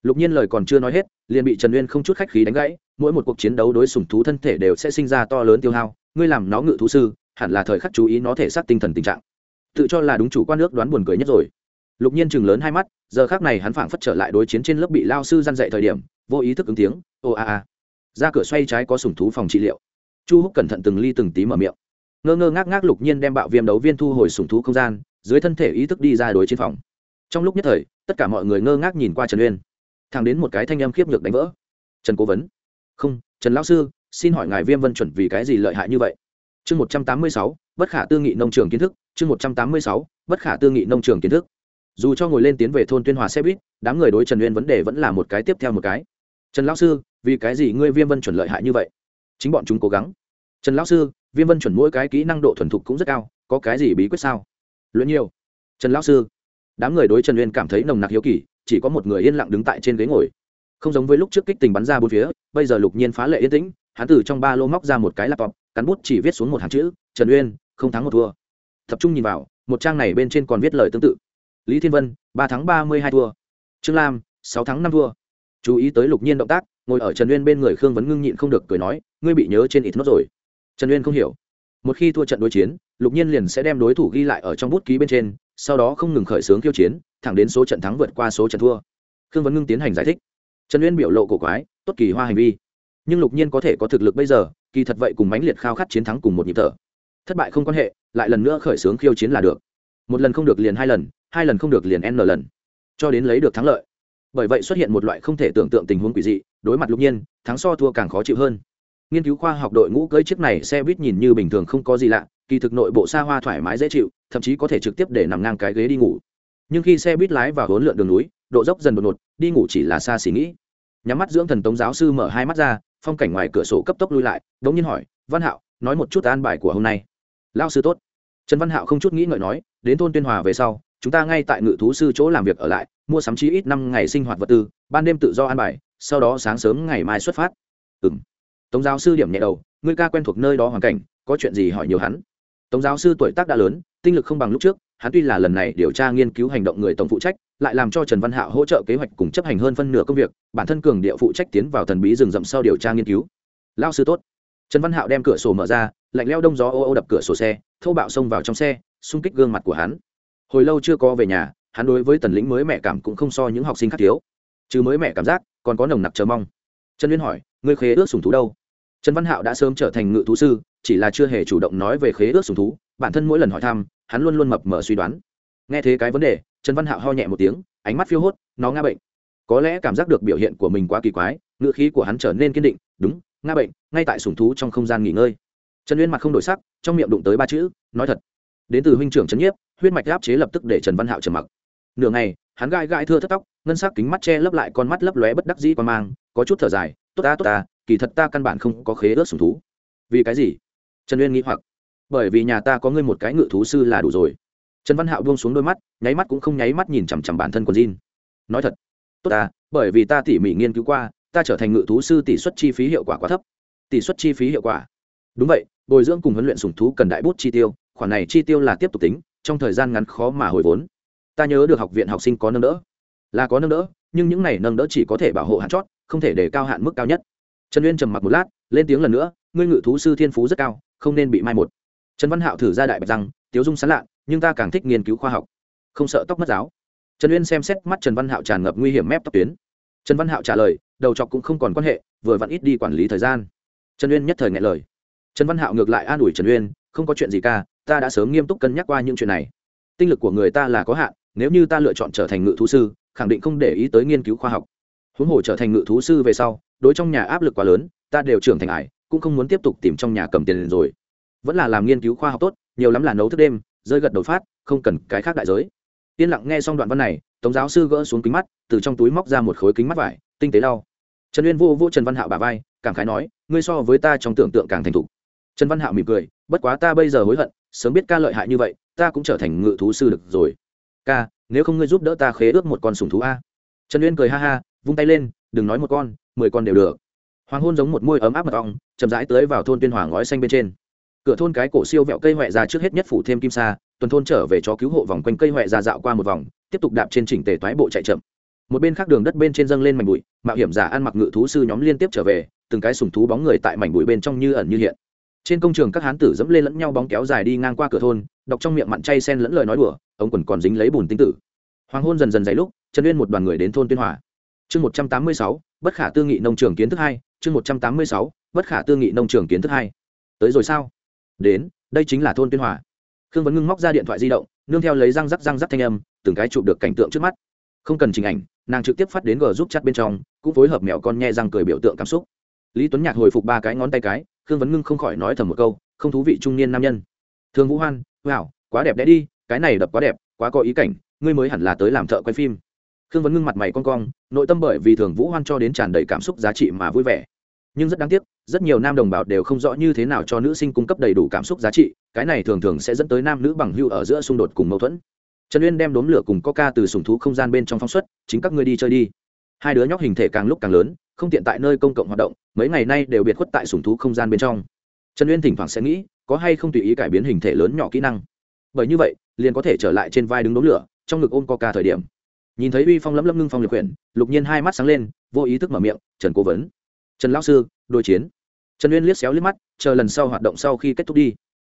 Lục nhiên lời còn chưa nói hết, liền bị trần uyên không chút khách khí đánh gãy, mỗi một cuộc chiến đấu đối sùng thú thân thể đều sẽ sinh ra to lớn tiêu hao, ngươi làm nó ngự thú sư, hẳn là thời khắc chú ý nó thể xác tinh thần tình trạng. Tự cho là đúng chủ quan nước đoán buồn cười nhất rồi. Lục nhiên chừng lớn hai mắt, giờ khác này hắn phảng phất trở lại đối chiến trên lớp bị lao sư gian dạy thời điểm, vô ý thức ứng tiếng, ô a a ra cửa xoay trái có sùng thú phòng trị liệu. Chu húc cẩn thận từng ly từng tí mở miệng. Ngơ ngơ ngác ngác lục nhiên đem bạo viêm đấu viên thu hồi sùng thú không gian, dưới thân thể ý thức đi ra đối chiến phòng. Trong lúc nhất thời, tất cả mọi người ngơ ngác nhìn qua trần uyên. Thang đến một cái thanh âm khiếp nhược đánh vỡ. Trần cố vấn. Không, trần lão sư, xin hỏi ngài viêm vân chuẩn vì cái gì lợi hại như vậy? Chương một trăm tám mươi sáu, bất khả tư nghị nông trường kiến thức. Chương một trăm tám mươi sáu, bất khả tư nghị nông trường kiến thức. Dù cho ngồi lên tiến về thôn tuyên hòa xe buýt, đám người đối trần uyên vấn đề vẫn là một cái tiếp theo một cái. Trần lão sư vì cái gì ngươi viêm vân chuẩn lợi hại như vậy? Chính bọn chúng cố gắng. Trần lão sư, viêm vân chuẩn mỗi cái kỹ năng độ thuần thục cũng rất cao, có cái gì bí quyết sao? Luyện nhiều. Trần lão sư, đám người đối trần uyên cảm thấy nồng nặc hiếu kỳ, chỉ có một người yên lặng đứng tại trên ghế ngồi. Không giống với lúc trước kích tình bắn ra bốn phía, bây giờ lục nhiên phá lệ yên tĩnh, hắn từ trong ba lô móc ra một cái laptop, cắn bút chỉ viết xuống một hàng chữ, trần uyên, không thắng một thua. Tập trung nhìn vào, một trang này bên trên còn viết lời tương tự. Lý thiên vân, ba tháng ba mươi hai thua. Trương lam, sáu tháng năm thua. Chú ý tới lục nhiên động tác ngồi ở trần uyên bên người khương vấn ngưng nhịn không được cười nói, ngươi bị nhớ trên ít nốt rồi. Trần uyên không hiểu. Một khi thua trận đối chiến, lục nhiên liền sẽ đem đối thủ ghi lại ở trong bút ký bên trên, sau đó không ngừng khởi xướng khiêu chiến, thẳng đến số trận thắng vượt qua số trận thua. Khương vấn ngưng tiến hành giải thích. Trần uyên biểu lộ cổ quái, tốt kỳ hoa hành vi. Nhưng lục nhiên có thể có thực lực bây giờ, kỳ thật vậy cùng mãnh liệt khao khát chiến thắng cùng một nhịp thở. Thất bại không quan hệ, lại lần nữa khởi xướng khiêu chiến là được. Một lần không được liền hai lần hai lần không được liền n lần. Cho đến lấy được thắng lợi. Bởi vậy xuất hiện một loại không thể tưởng tượng tình huống quỷ dị đối mặt lục nhiên, thắng so thua càng khó chịu hơn. Nghiên cứu khoa học đội ngũ cưỡi chiếc này xe buýt nhìn như bình thường không có gì lạ, kỳ thực nội bộ xa hoa thoải mái dễ chịu, thậm chí có thể trực tiếp để nằm ngang cái ghế đi ngủ. Nhưng khi xe buýt lái vào hỗn lượn đường núi, độ dốc dần đột ngột, đi ngủ chỉ là xa xỉ nghĩ. Nhắm mắt dưỡng thần tống giáo sư mở hai mắt ra, phong cảnh ngoài cửa sổ cấp tốc lui lại, đống nhiên hỏi, văn hạo, nói một chút an bài của hôm nay. Lao sư tốt. Trần văn hạo không chút nghĩ ngợi nói, đến thôn tuyên hòa về sau, chúng ta ngay tại ngự thú sư chỗ làm việc ở lại, mua sắm chí ít năm ngày sinh hoạt vật tư, ban đêm tự do an bài sau đó sáng sớm ngày mai xuất phát. Ừ m tống giáo sư điểm nhẹ đầu, ngươi ca quen thuộc nơi đó hoàn cảnh, có chuyện gì hỏi nhiều hắn. Tống giáo sư tuổi tác đã lớn, tinh lực không bằng lúc trước, hắn tuy là lần này điều tra nghiên cứu hành động người tổng phụ trách, lại làm cho trần văn hạo hỗ trợ kế hoạch cùng chấp hành hơn phân nửa công việc, bản thân cường địa phụ trách tiến vào thần bí rừng rậm sau điều tra nghiên cứu. Lao sư tốt. Trần văn hạo đem cửa sổ mở ra, lạnh leo đông gió ô ô đập cửa sổ xe thâu bạo xông vào trong xe, xung kích gương mặt của hắn. Hồi lâu chưa có về nhà, hắn đối với tần lĩnh mới mẹ cảm cũng không so những học sinh khác thiếu. Chứ mới mẹ cảm giác còn có nồng nặc chờ mong. Trần liên hỏi, ngươi khế ước sùng thú đâu? Trần văn hạo đã sớm trở thành ngự thú sư, chỉ là chưa hề chủ động nói về khế ước sùng thú, bản thân mỗi lần hỏi thăm, hắn luôn luôn mập mở suy đoán. Nghe thế cái vấn đề, trần văn hạo ho nhẹ một tiếng, ánh mắt phiêu hốt, nó ngã bệnh. Có lẽ cảm giác được biểu hiện của mình quá kỳ quái ngự khí của hắn trở nên kiên định, đúng, ngã bệnh, ngay tại sùng thú trong không gian nghỉ ngơi. Trần uyên mặt không đổi sắc, trong miệng đụng tới ba chữ, nói thật. Đến từ huynh trưởng trần nhiếp, huyết mạch áp chế lập tức để trần văn hạo trầm mặc nửa ngày, hắn gai gai thưa thất tóc, ngân sắc kính mắt che lấp lại con mắt lấp lóe bất đắc dĩ qua mang, có chút thở dài, tốt ta tốt ta, kỳ thật ta căn bản không có khế ước sùng thú. Vì cái gì? Trần uyên nghĩ hoặc. Bởi vì nhà ta có ngươi một cái ngự thú sư là đủ rồi. Trần văn hạo buông xuống đôi mắt, nháy mắt cũng không nháy mắt nhìn chằm chằm bản thân của Jin. nói thật, tốt ta, bởi vì ta tỉ mỉ nghiên cứu qua, ta trở thành ngự thú sư tỷ suất chi phí hiệu quả quá thấp. Tỷ suất chi phí hiệu quả? Đúng vậy, bồi dưỡng cùng huấn luyện sùng thú cần đại bút chi tiêu, khoản này chi tiêu là tiếp tục tính, trong thời gian ngắn khó mà hồi vốn ta nhớ được học viện học sinh có nâng đỡ. Là có nâng đỡ nhưng những này nâng đỡ chỉ có thể bảo hộ hạn chót không thể để cao hạn mức cao nhất. Trần uyên trầm mặc một lát lên tiếng lần nữa ngươi ngự thú sư thiên phú rất cao không nên bị mai một. Trần văn hạo thử ra đại bạch rằng tiếu dung sán lạ nhưng ta càng thích nghiên cứu khoa học. Không sợ tóc mất giáo. Trần uyên xem xét mắt trần văn hạo tràn ngập nguy hiểm mép tóc tuyến. Trần văn hạo trả lời đầu chọc cũng không còn quan hệ vừa vặn ít đi quản lý thời gian. Trần uyên nhất thời ngại lời. Trần văn hạo ngược lại an ủi trần uyên không có chuyện gì cả, ta đã sớm nghiêm túc cân nhắc qua những chuyện này tinh lực của người ta là có hạn, nếu như ta lựa chọn trở thành ngự thú sư, khẳng định không để ý tới nghiên cứu khoa học. Huống hồ trở thành ngự thú sư về sau, đối trong nhà áp lực quá lớn, ta đều trưởng thành ải, cũng không muốn tiếp tục tìm trong nhà cầm tiền rồi. Vẫn là làm nghiên cứu khoa học tốt, nhiều lắm là nấu thức đêm, rơi gật đầu phát, không cần cái khác đại giới. Yên lặng nghe xong đoạn văn này, tống giáo sư gỡ xuống kính mắt, từ trong túi móc ra một khối kính mắt vải, tinh tế lau. Trần uyên vô vô trần văn hạo bà vai, cảm khái nói, ngươi so với ta trong tưởng tượng càng thành thục. Trần văn hạo mỉm cười, bất quá ta bây giờ hối hận sớm biết ca lợi hại như vậy, ta cũng trở thành ngự thú sư được rồi. Ca, nếu không ngươi giúp đỡ ta khế ước một con sùng thú a. Trần uyên cười ha ha, vung tay lên, đừng nói một con, mười con đều được. Hoàng hôn giống một môi ấm áp mật ong, chậm rãi tới vào thôn tuyên hòa ngói xanh bên trên. Cửa thôn cái cổ siêu vẹo cây huệ ra trước hết nhất phủ thêm kim sa, tuần thôn trở về cho cứu hộ vòng quanh cây huệ ra dạo qua một vòng, tiếp tục đạp trên chỉnh tề toái bộ chạy chậm. Một bên khác đường đất bên trên dâng lên mảnh bụi, mạo hiểm giả ăn mặc ngự thú sư nhóm liên tiếp trở về, từng cái sùng thú bóng người tại mảnh bụi bên trong như ẩn như hiện trên công trường các hán tử dẫm lên lẫn nhau bóng kéo dài đi ngang qua cửa thôn, đọc trong miệng mặn chay sen lẫn lời nói đùa, ông quần còn dính lấy bùn tinh tử. Hoàng hôn dần dần dày lúc, trần uyên một đoàn người đến thôn tuyên hòa. Chương một trăm tám mươi sáu, bất khả tư nghị nông trường kiến thức hai, chương một trăm tám mươi sáu, bất khả tư nghị nông trường kiến thức hai. Tới rồi sao? Đến, đây chính là thôn tuyên hòa. Khương vấn ngưng móc ra điện thoại di động, nương theo lấy răng rắc răng rắc thanh âm, từng cái chụp được cảnh tượng trước mắt. Không cần trình ảnh, nàng trực tiếp phát đến g giúp chat bên trong, cũng phối hợp mẹo con nhe răng cười biểu tượng cảm xúc. Lý tuấn nhạc hồi phục ba cái ngón tay cái khương vấn ngưng không khỏi nói thầm một câu, không thú vị trung niên nam nhân. Thương vũ hoan, wow, quá đẹp đẽ đi, cái này đập quá đẹp, quá có ý cảnh, ngươi mới hẳn là tới làm thợ quay phim. Khương vấn ngưng mặt mày con cong, nội tâm bởi vì thường vũ hoan cho đến tràn đầy cảm xúc giá trị mà vui vẻ. Nhưng rất đáng tiếc, rất nhiều nam đồng bào đều không rõ như thế nào cho nữ sinh cung cấp đầy đủ cảm xúc giá trị, cái này thường thường sẽ dẫn tới nam nữ bằng hưu ở giữa xung đột cùng mâu thuẫn. Trần uyên đem đốm lửa cùng coca từ sùng thú không gian bên trong phóng xuất, chính các ngươi đi chơi đi hai đứa nhóc hình thể càng lúc càng lớn, không tiện tại nơi công cộng hoạt động, mấy ngày nay đều biệt khuất tại sùng thú không gian bên trong. Trần uyên thỉnh thoảng sẽ nghĩ, có hay không tùy ý cải biến hình thể lớn nhỏ kỹ năng. Bởi như vậy, liền có thể trở lại trên vai đứng đốm lửa, trong ngực ôm coca thời điểm. Nhìn thấy uy phong lấm lấm ngưng phong liệt quyển, lục nhiên hai mắt sáng lên, vô ý thức mở miệng, trần cố vấn. Trần lão sư đôi chiến. Trần uyên liếc xéo liếc mắt, chờ lần sau hoạt động sau khi kết thúc đi.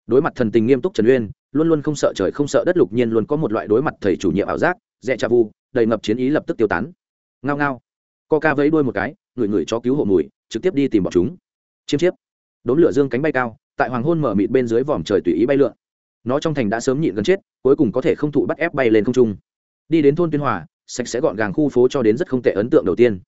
Đối mặt thần tình nghiêm túc trần uyên, luôn luôn không sợ trời không sợ đất, lục nhiên luôn có một loại đối mặt thầy chủ nhiệm ảo giác, dẹ cha vu, đầy ngập chiến ý lập tức tiêu tán ngao ngao. Co ca vẫy đuôi một cái, người người cho cứu hộ mùi, trực tiếp đi tìm bọn chúng. Chiêm chiếp. Đốn lửa dương cánh bay cao, tại hoàng hôn mở mịt bên dưới vòm trời tùy ý bay lượn. Nó trong thành đã sớm nhịn gần chết, cuối cùng có thể không thụ bắt ép bay lên không trung. Đi đến thôn tuyên hòa, sạch sẽ gọn gàng khu phố cho đến rất không tệ ấn tượng đầu tiên.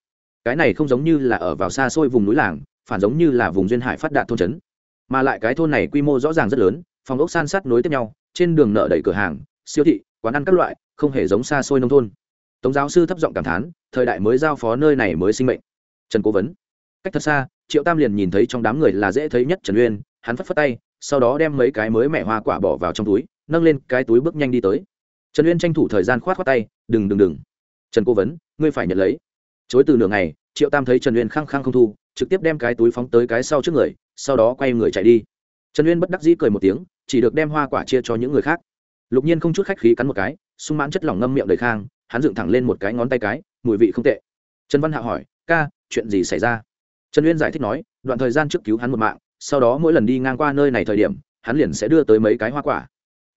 Cái này không giống như là ở vào xa xôi vùng núi làng, phản giống như là vùng duyên hải phát đạt thôn trấn. Mà lại cái thôn này quy mô rõ ràng rất lớn, phòng ốc san sát nối tiếp nhau, trên đường nợ đầy cửa hàng, siêu thị, quán ăn các loại, không hề giống xa xôi nông thôn tống giáo sư thấp giọng cảm thán, thời đại mới giao phó nơi này mới sinh mệnh. Trần cố vấn. Cách thật xa, triệu tam liền nhìn thấy trong đám người là dễ thấy nhất trần uyên, hắn phất phất tay, sau đó đem mấy cái mới mẹ hoa quả bỏ vào trong túi, nâng lên cái túi bước nhanh đi tới. Trần uyên tranh thủ thời gian khoát khoát tay, đừng đừng đừng. Trần cố vấn, ngươi phải nhận lấy. Chối từ nửa ngày, triệu tam thấy trần uyên khăng khăng không thu, trực tiếp đem cái túi phóng tới cái sau trước người, sau đó quay người chạy đi. Trần uyên bất đắc dĩ cười một tiếng, chỉ được đem hoa quả chia cho những người khác. Lục nhiên không chút khách khí cắn một cái, sung mãn chất lỏng ngâm miệng đầy khang hắn dựng thẳng lên một cái ngón tay cái, mùi vị không tệ. Trần văn hạ hỏi, ca, chuyện gì xảy ra? Trần uyên giải thích nói, đoạn thời gian trước cứu hắn một mạng, sau đó mỗi lần đi ngang qua nơi này thời điểm, hắn liền sẽ đưa tới mấy cái hoa quả.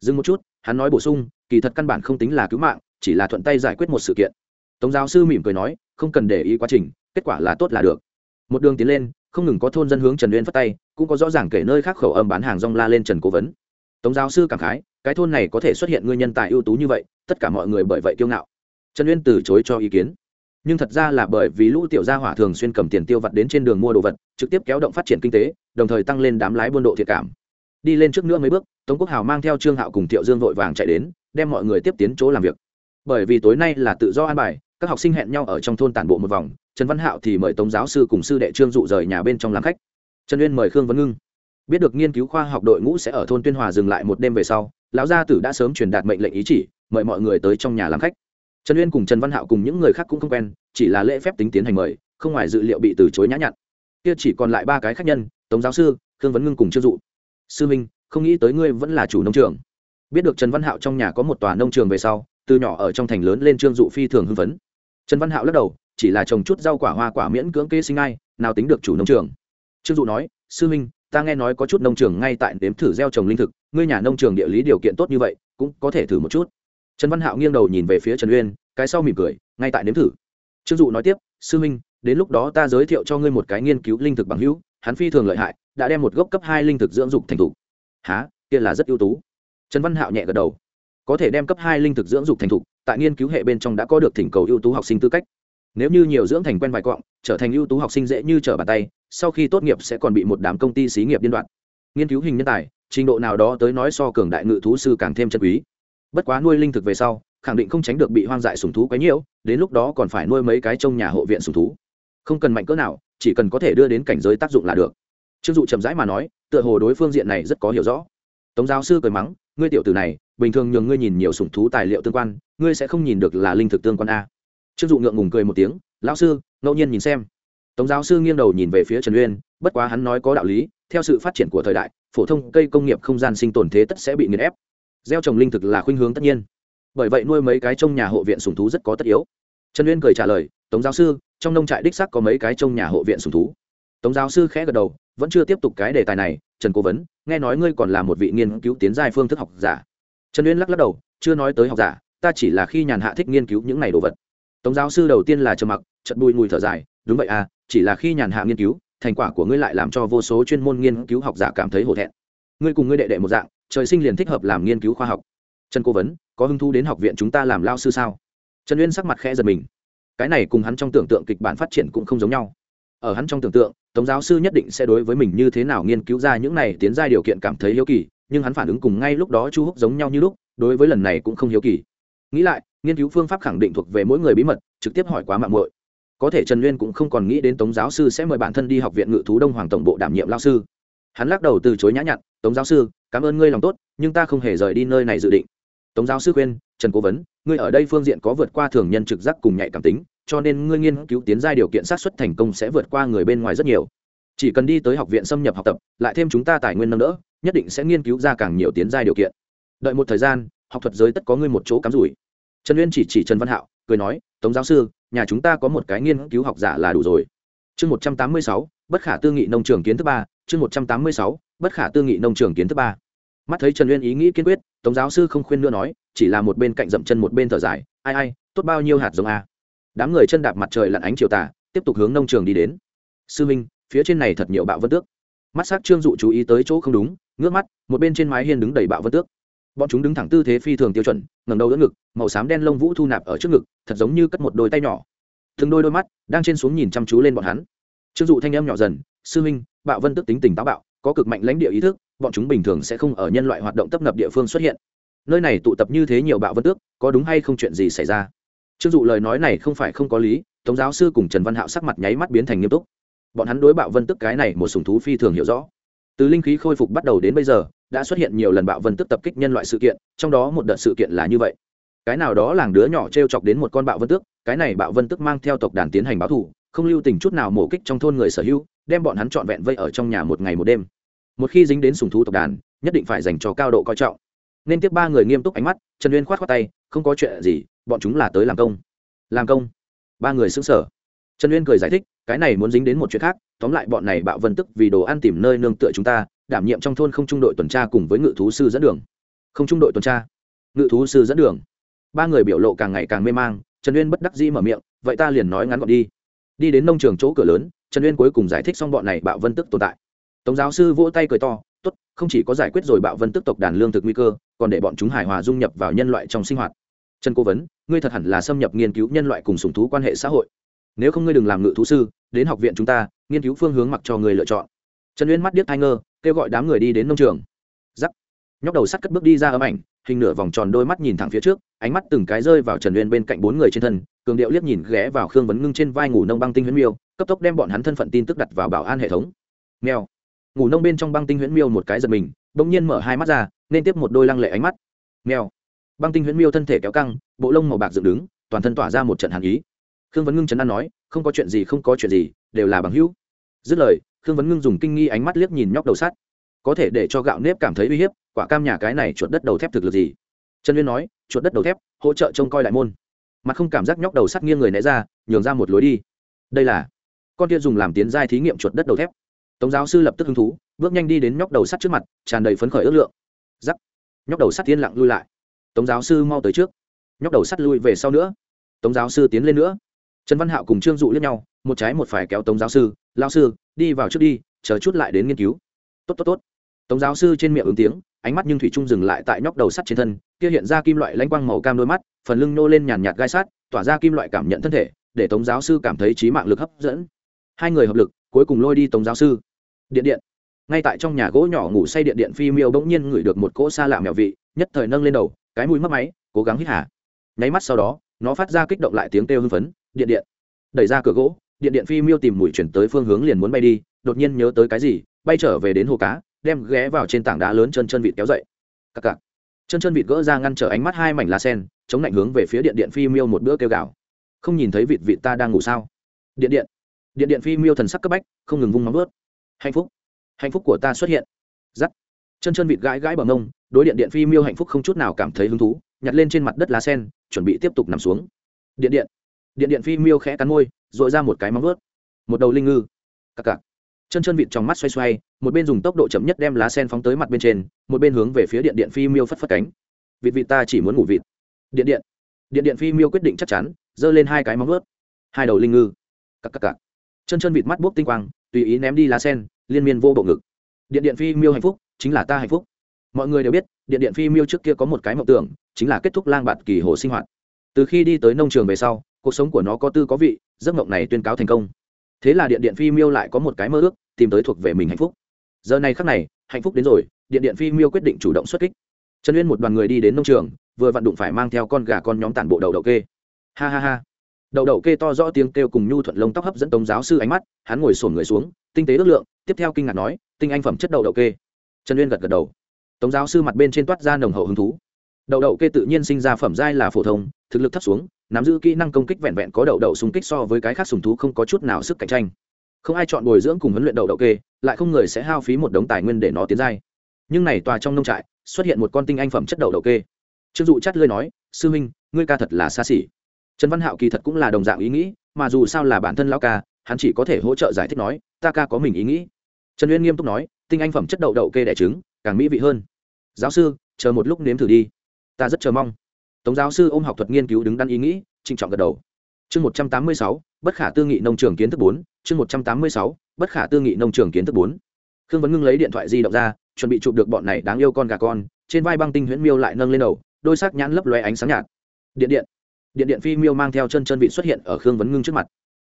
Dừng một chút, hắn nói bổ sung, kỳ thật căn bản không tính là cứu mạng, chỉ là thuận tay giải quyết một sự kiện. Tống giáo sư mỉm cười nói, không cần để ý quá trình, kết quả là tốt là được. Một đường tiến lên, không ngừng có thôn dân hướng trần uyên phất tay, cũng có rõ ràng kể nơi khác khẩu âm bán hàng rong la lên trần cố vấn. Tống giáo sư cảm khái, cái thôn này có thể xuất hiện ngươi nhân tài ưu tú như vậy, tất cả mọi người bởi vậy kiêu ngạo trần uyên từ chối cho ý kiến. Nhưng thật ra là bởi vì lũ tiểu gia hỏa thường xuyên cầm tiền tiêu vặt đến trên đường mua đồ vật, trực tiếp kéo động phát triển kinh tế, đồng thời tăng lên đám lái buôn độ thiệt cảm. Đi lên trước nữa mấy bước, tống quốc hào mang theo trương hạo cùng thiệu dương vội vàng chạy đến, đem mọi người tiếp tiến chỗ làm việc. Bởi vì tối nay là tự do an bài, các học sinh hẹn nhau ở trong thôn tản bộ một vòng, trần văn hạo thì mời tống giáo sư cùng sư đệ trương dụ rời nhà bên trong làm khách. Trần uyên mời khương vấn ngưng. Biết được nghiên cứu khoa học đội ngũ sẽ ở thôn tuyên hòa dừng lại một đêm về sau, lão gia tử đã sớm truyền đạt mệnh lệnh ý chỉ, mời mọi người tới trong nhà làm khách trần uyên cùng trần văn hạo cùng những người khác cũng không quen, chỉ là lễ phép tính tiến hành mời, không ngoài dự liệu bị từ chối nhã nhặn. Kia chỉ còn lại ba cái khách nhân, tống giáo sư, khương vấn ngưng cùng trương dụ. Sư minh, không nghĩ tới ngươi vẫn là chủ nông trường. Biết được trần văn hạo trong nhà có một tòa nông trường về sau, từ nhỏ ở trong thành lớn lên trương dụ phi thường hưng phấn. Trần văn hạo lắc đầu, chỉ là trồng chút rau quả hoa quả miễn cưỡng kê sinh ai, nào tính được chủ nông trường. Trương dụ nói, sư minh, ta nghe nói có chút nông trường ngay tại đếm thử gieo trồng linh thực, ngươi nhà nông trường địa lý điều kiện tốt như vậy, cũng có thể thử một chút trần văn hạo nghiêng đầu nhìn về phía trần uyên, cái sau mỉm cười, ngay tại nếm thử. Trương dụ nói tiếp, sư minh, đến lúc đó ta giới thiệu cho ngươi một cái nghiên cứu linh thực bằng hữu, hắn phi thường lợi hại, đã đem một gốc cấp hai linh thực dưỡng dục thành t h ủ há kia là rất ưu tú. Trần văn hạo nhẹ gật đầu. Có thể đem cấp hai linh thực dưỡng dục thành thục, tại nghiên cứu hệ bên trong đã có được thỉnh cầu ưu tú học sinh tư cách. Nếu như nhiều dưỡng thành quen vài cọng trở thành ưu tú học sinh dễ như trở bàn tay, sau khi tốt nghiệp sẽ còn bị một đám công ty xí nghiệp liên đoạn nghiên cứu hình nhân tài, trình độ nào đó tới nói so cường đại ngự thú sư càng thêm chân quý bất quá nuôi linh thực về sau, khẳng định không tránh được bị hoang dại sùng thú quấy nhiễu, đến lúc đó còn phải nuôi mấy cái trong nhà hộ viện sùng thú. Không cần mạnh cỡ nào, chỉ cần có thể đưa đến cảnh giới tác dụng là được. Trương dụ chậm rãi mà nói, tựa hồ đối phương diện này rất có hiểu rõ. Tống giáo sư cười mắng, ngươi tiểu tử này, bình thường nhường ngươi nhìn nhiều sủng thú tài liệu tương quan, ngươi sẽ không nhìn được là linh thực tương quan a. Trương dụ ngượng ngùng cười một tiếng, lão sư, ngẫu nhiên nhìn xem. Tống giáo sư nghiêng đầu nhìn về phía trần uyên, bất quá hắn nói có đạo lý, theo sự phát triển của thời đại, phổ thông cây công nghiệp không gian sinh tồn thế tất sẽ bị nghiền ép gieo trồng linh thực là khuynh hướng tất nhiên. Bởi vậy nuôi mấy cái trong nhà hộ viện sùng thú rất có tất yếu. Trần uyên cười trả lời, tống giáo sư, trong nông trại đích sắc có mấy cái trong nhà hộ viện sùng thú. Tống giáo sư khẽ gật đầu, vẫn chưa tiếp tục cái đề tài này, trần cố vấn, nghe nói ngươi còn là một vị nghiên cứu tiến giai phương thức học giả. Trần uyên lắc lắc đầu, chưa nói tới học giả, ta chỉ là khi nhàn hạ thích nghiên cứu những này đồ vật. Tống giáo sư đầu tiên là trầm mặc trận bùi ngùi thở dài, đúng vậy à chỉ là khi nhàn hạ nghiên cứu, thành quả của ngươi lại làm cho vô số chuyên môn nghiên cứu học giả cảm thấy hổ thẹn. Ngươi cùng ngươi đệ đệ một dạng trời sinh liền thích hợp làm nghiên cứu khoa học. Trần cố vấn, có hứng thu đến học viện chúng ta làm lao sư sao? Trần uyên sắc mặt khẽ giật mình. Cái này cùng hắn trong tưởng tượng kịch bản phát triển cũng không giống nhau. Ở hắn trong tưởng tượng, tống giáo sư nhất định sẽ đối với mình như thế nào nghiên cứu ra những này tiến ra điều kiện cảm thấy hiếu kỳ, nhưng hắn phản ứng cùng ngay lúc đó chu húc giống nhau như lúc, đối với lần này cũng không hiếu kỳ. Nghĩ lại, nghiên cứu phương pháp khẳng định thuộc về mỗi người bí mật, trực tiếp hỏi quá mạng muội. Có thể trần Uyên cũng không còn nghĩ đến tống giáo sư sẽ mời bản thân đi học viện ngự thú đông hoàng tổng bộ đảm nhiệm lao sư. Hắn lắc đầu từ chối nhã nhặn, tống giáo sư cảm ơn ngươi lòng tốt, nhưng ta không hề rời đi nơi này dự định. Tống giáo sư khuyên, trần cố vấn, ngươi ở đây phương diện có vượt qua thường nhân trực giác cùng nhạy cảm tính, cho nên ngươi nghiên cứu tiến giai điều kiện sát xuất thành công sẽ vượt qua người bên ngoài rất nhiều. Chỉ cần đi tới học viện xâm nhập học tập, lại thêm chúng ta tài nguyên nâng đỡ, nhất định sẽ nghiên cứu ra càng nhiều tiến giai điều kiện. Đợi một thời gian, học thuật giới tất có ngươi một chỗ cắm rủi. Trần uyên chỉ chỉ trần văn hạo, cười nói, tống giáo sư, nhà chúng ta có một cái nghiên cứu học giả là đủ rồi. Chương một trăm tám mươi sáu, bất khả tư nghị nông trường kiến thứ ba, chương một trăm tám mươi sáu bất khả tư nghị nông trường kiến thứ ba. Mắt thấy trần uyên ý nghĩ kiên quyết, tống giáo sư không khuyên nữa nói, chỉ là một bên cạnh dậm chân một bên thở dài, ai ai, tốt bao nhiêu hạt giống a đám người chân đạp mặt trời lặn ánh chiều tà, tiếp tục hướng nông trường đi đến. Sư minh, phía trên này thật nhiều bạo vân tước. Mắt s á c trương dụ chú ý tới chỗ không đúng, ngước mắt, một bên trên mái hiên đứng đầy bạo vân tước. Bọn chúng đứng thẳng tư thế phi thường tiêu chuẩn ngầm đầu đỡ ngực, màu xám đen lông vũ thu nạp ở trước ngực, thật giống như cất một đôi tay nhỏ. Từng đôi đôi mắt đang trên xuống nhìn chăm chú lên bọn hắn. Trương dụ thanh âm nhỏ dần, sư minh, bạo vân tức tính tình táo bạo có cực mạnh lãnh địa ý thức, bọn chúng bình thường sẽ không ở nhân loại hoạt động tấp nập địa phương xuất hiện. Nơi này tụ tập như thế nhiều bạo vân tước, có đúng hay không chuyện gì xảy ra? Chưng dụ lời nói này không phải không có lý, tống giáo sư cùng trần văn hạo sắc mặt nháy mắt biến thành nghiêm túc. Bọn hắn đối bạo vân tức cái này một sùng thú phi thường hiểu rõ. Từ linh khí khôi phục bắt đầu đến bây giờ, đã xuất hiện nhiều lần bạo vân tức tập kích nhân loại sự kiện, trong đó một đợt sự kiện là như vậy. Cái nào đó làng đứa nhỏ t r e o chọc đến một con bạo vân tước, cái này bạo vân tức mang theo tộc đàn tiến hành báo thù không lưu tình chút nào mổ kích trong thôn người sở hữu, đem bọn hắn trọn vẹn vây ở trong nhà một ngày một đêm. Một khi dính đến sùng thú tộc đàn, nhất định phải dành cho cao độ coi trọng. Nên tiếp ba người nghiêm túc ánh mắt, trần uyên k h o á t tay, không có chuyện gì, bọn chúng là tới làm công. Làm công? Ba người xứng sở trần uyên cười giải thích, cái này muốn dính đến một chuyện khác, tóm lại bọn này bạo vân tức vì đồ ăn tìm nơi nương tựa chúng ta, đảm nhiệm trong thôn không trung đội tuần tra cùng với ngự thú sư dẫn đường. Không trung đội tuần tra? Ngự thú sư dẫn đường. Ba người biểu lộ càng ngày càng mê mang, trần uyên bất đắc dĩ mở miệng, vậy ta liền nói ngắn gọn đi đi đến nông trường chỗ cửa lớn, trần uyên cuối cùng giải thích xong bọn này bạo vân tức tồn tại. Tống giáo sư vỗ tay cười to, tốt, không chỉ có giải quyết rồi bạo vân tức tộc đàn lương thực nguy cơ, còn để bọn chúng hài hòa dung nhập vào nhân loại trong sinh hoạt. Trần cố vấn, ngươi thật hẳn là xâm nhập nghiên cứu nhân loại cùng sùng thú quan hệ xã hội. Nếu không ngươi đừng làm ngự thú sư, đến học viện chúng ta, nghiên cứu phương hướng mặc cho người lựa chọn. Trần uyên mắt điếc thai ngơ, kêu gọi đám người đi đến nông trường. Giắc nhóc đầu sắt cất bước đi ra ấm ảnh hình nửa vòng tròn đôi mắt nhìn thẳng phía trước, ánh mắt từng cái rơi vào trần uyên bên cạnh bốn người trên thân, cường điệu liếc nhìn ghé vào khương vấn ngưng trên vai ngủ nông băng tinh huyễn miêu, cấp tốc đem bọn hắn thân phận tin tức đặt vào bảo an hệ thống. Nghèo ngủ nông bên trong băng tinh huyễn miêu một cái giật mình, bỗng nhiên mở hai mắt ra, nên tiếp một đôi lăng lệ ánh mắt. Nghèo băng tinh huyễn miêu thân thể kéo căng, bộ lông màu bạc dựng đứng, toàn thân tỏa ra một trận hàn ý. Khương vấn ngưng chấn an nói, không có chuyện gì, không có chuyện gì, đều là bằng hữu. Dứt lời, khương vấn ngưng dùng kinh nghi ánh mắt liếc nhìn nhóc đầu sắt. Có thể để cho gạo nếp cảm thấy uy hiếp quả cam nhà cái này chuột đất đầu thép thực lực gì? Trần uyên nói, chuột đất đầu thép, hỗ trợ trông coi đại môn. Mặt không cảm giác nhóc đầu sắt nghiêng người né ra, nhường ra một lối đi. Đây là, con kia dùng làm tiến giai thí nghiệm chuột đất đầu thép. Tống giáo sư lập tức hứng thú, bước nhanh đi đến nhóc đầu sắt trước mặt, tràn đầy phấn khởi ước lượng. Giắc nhóc đầu sắt tiên lặng lui lại. Tống giáo sư mau tới trước. Nhóc đầu sắt lui về sau nữa. Tống giáo sư tiến lên nữa. Trần văn hạo cùng trương dụ lướt nhau, một trái một phải kéo tống giáo sư lao sư, đi vào trước đi, chờ chút lại đến nghiên cứu. Tốt tốt tốt. Tống giáo sư trên miệng ứng tiếng ánh mắt nhưng thủy trung dừng lại tại nhóc đầu sắt trên thân, kia hiện ra kim loại lánh quang màu cam đôi mắt, phần lưng nô lên nhàn nhạt gai sát, tỏa ra kim loại cảm nhận thân thể, để tống giáo sư cảm thấy trí mạng lực hấp dẫn. Hai người hợp lực, cuối cùng lôi đi tống giáo sư. Điện điện. Ngay tại trong nhà gỗ nhỏ ngủ say điện điện phi miêu bỗng nhiên ngửi được một cỗ xa lạ mèo vị, nhất thời nâng lên đầu, cái mũi mất máy, cố gắng hít hà. nháy mắt sau đó, nó phát ra kích động lại tiếng kêu hưng phấn, điện điện. Đẩy ra cửa gỗ, điện điện phi miêu tìm mùi chuyển tới phương hướng liền muốn bay đi, đột nhiên nhớ tới cái gì, bay trở về đến hồ cá đem ghé vào trên tảng đá lớn chân chân vịt kéo dậy. Cặc cặc. Chân chân vịt gỡ ra ngăn trở ánh mắt hai mảnh lá sen chống lạnh hướng về phía điện điện phi miêu một bữa kêu gào, không nhìn thấy vịt vịt ta đang ngủ sao? Điện điện. Điện điện phi miêu thần sắc cấp bách không ngừng vung móng vớt hạnh phúc. Hạnh phúc của ta xuất hiện. Giắt chân chân vịt gãi gãi bằng ngông đối điện điện phi miêu hạnh phúc không chút nào cảm thấy hứng thú nhặt lên trên mặt đất lá sen chuẩn bị tiếp tục nằm xuống. Điện điện. Điện điện phi miêu khẽ cắn môi dội ra một cái móng vớt một đầu linh ngư. Cặc cặc chân chân vịt trong mắt xoay xoay, một bên dùng tốc độ chậm nhất đem lá sen phóng tới mặt bên trên, một bên hướng về phía điện điện phi miêu phất phất cánh. Vịt vịt ta chỉ muốn ngủ vịt. Điện điện. Điện điện phi miêu quyết định chắc chắn, giơ lên hai cái móng vớt hai đầu linh ngư. Cặc cặc cặc. Chân chân vịt mắt bốc tinh quang, tùy ý ném đi lá sen, liên miên vô bộ ngực. Điện điện phi miêu hạnh phúc, chính là ta hạnh phúc. Mọi người đều biết, điện điện phi miêu trước kia có một cái mộng tưởng, chính là kết thúc lang bạt kỳ hồ sinh hoạt. Từ khi đi tới nông trường về sau, cuộc sống của nó có tư có vị, giấc mộng này tuyên cáo thành công thế là điện điện phi miêu lại có một cái mơ ước, tìm tới thuộc về mình hạnh phúc. Giờ này khắc này, hạnh phúc đến rồi, điện điện phi miêu quyết định chủ động xuất kích. Trần uyên một đoàn người đi đến nông trường, vừa vặn đụng phải mang theo con gà con nhóm tản bộ đầu đậu kê. Ha ha ha. Đầu đậu kê to rõ tiếng kêu cùng nhu thuận lông tóc hấp dẫn tống giáo sư ánh mắt, hắn ngồi sổn người xuống, tinh tế ước lượng, tiếp theo kinh ngạc nói, tinh anh phẩm chất đầu đậu kê. Trần uyên gật gật đầu. Tống giáo sư mặt bên trên toát ra nồng hậu hứng thú. Đậu đậu kê tự nhiên sinh ra phẩm giai là phổ thông thực lực thấp xuống, nắm giữ kỹ năng công kích vẹn vẹn có đậu đậu xung kích so với cái khác sùng thú không có chút nào sức cạnh tranh. Không ai chọn bồi dưỡng cùng huấn luyện đậu đậu kê, lại không người sẽ hao phí một đống tài nguyên để nó tiến giai. Nhưng này tòa trong nông trại, xuất hiện một con tinh anh phẩm chất đậu đậu kê. Trương dụ chắt lơi nói, sư huynh, ngươi ca thật là xa xỉ. Trần văn hạo kỳ thật cũng là đồng dạng ý nghĩ, mà dù sao là bản thân lão ca, hắn chỉ có thể hỗ trợ giải thích nói, ta ca có mình ý nghĩ. Trần uyên nghiêm túc nói, tinh anh phẩm chất đậu đậu kê đẻ trứng, càng mỹ vị hơn. Giáo sư, chờ một lúc nếm thử đi. Ta rất chờ mong tống giáo sư ôm học thuật nghiên cứu đứng đắn ý nghĩ trinh trọng gật đầu. Chương một trăm tám mươi sáu, bất khả tư nghị nông trường kiến thức bốn, chương một trăm tám mươi sáu, bất khả tư nghị nông trường kiến thức bốn. Khương vấn ngưng lấy điện thoại di động ra, chuẩn bị chụp được bọn này đáng yêu con gà con, trên vai băng tinh huyễn miêu lại nâng lên đầu, đôi sắc nhãn lấp lóe ánh sáng nhạt. Điện điện. Điện điện phi miêu mang theo chân chân vị xuất hiện ở khương vấn ngưng trước mặt.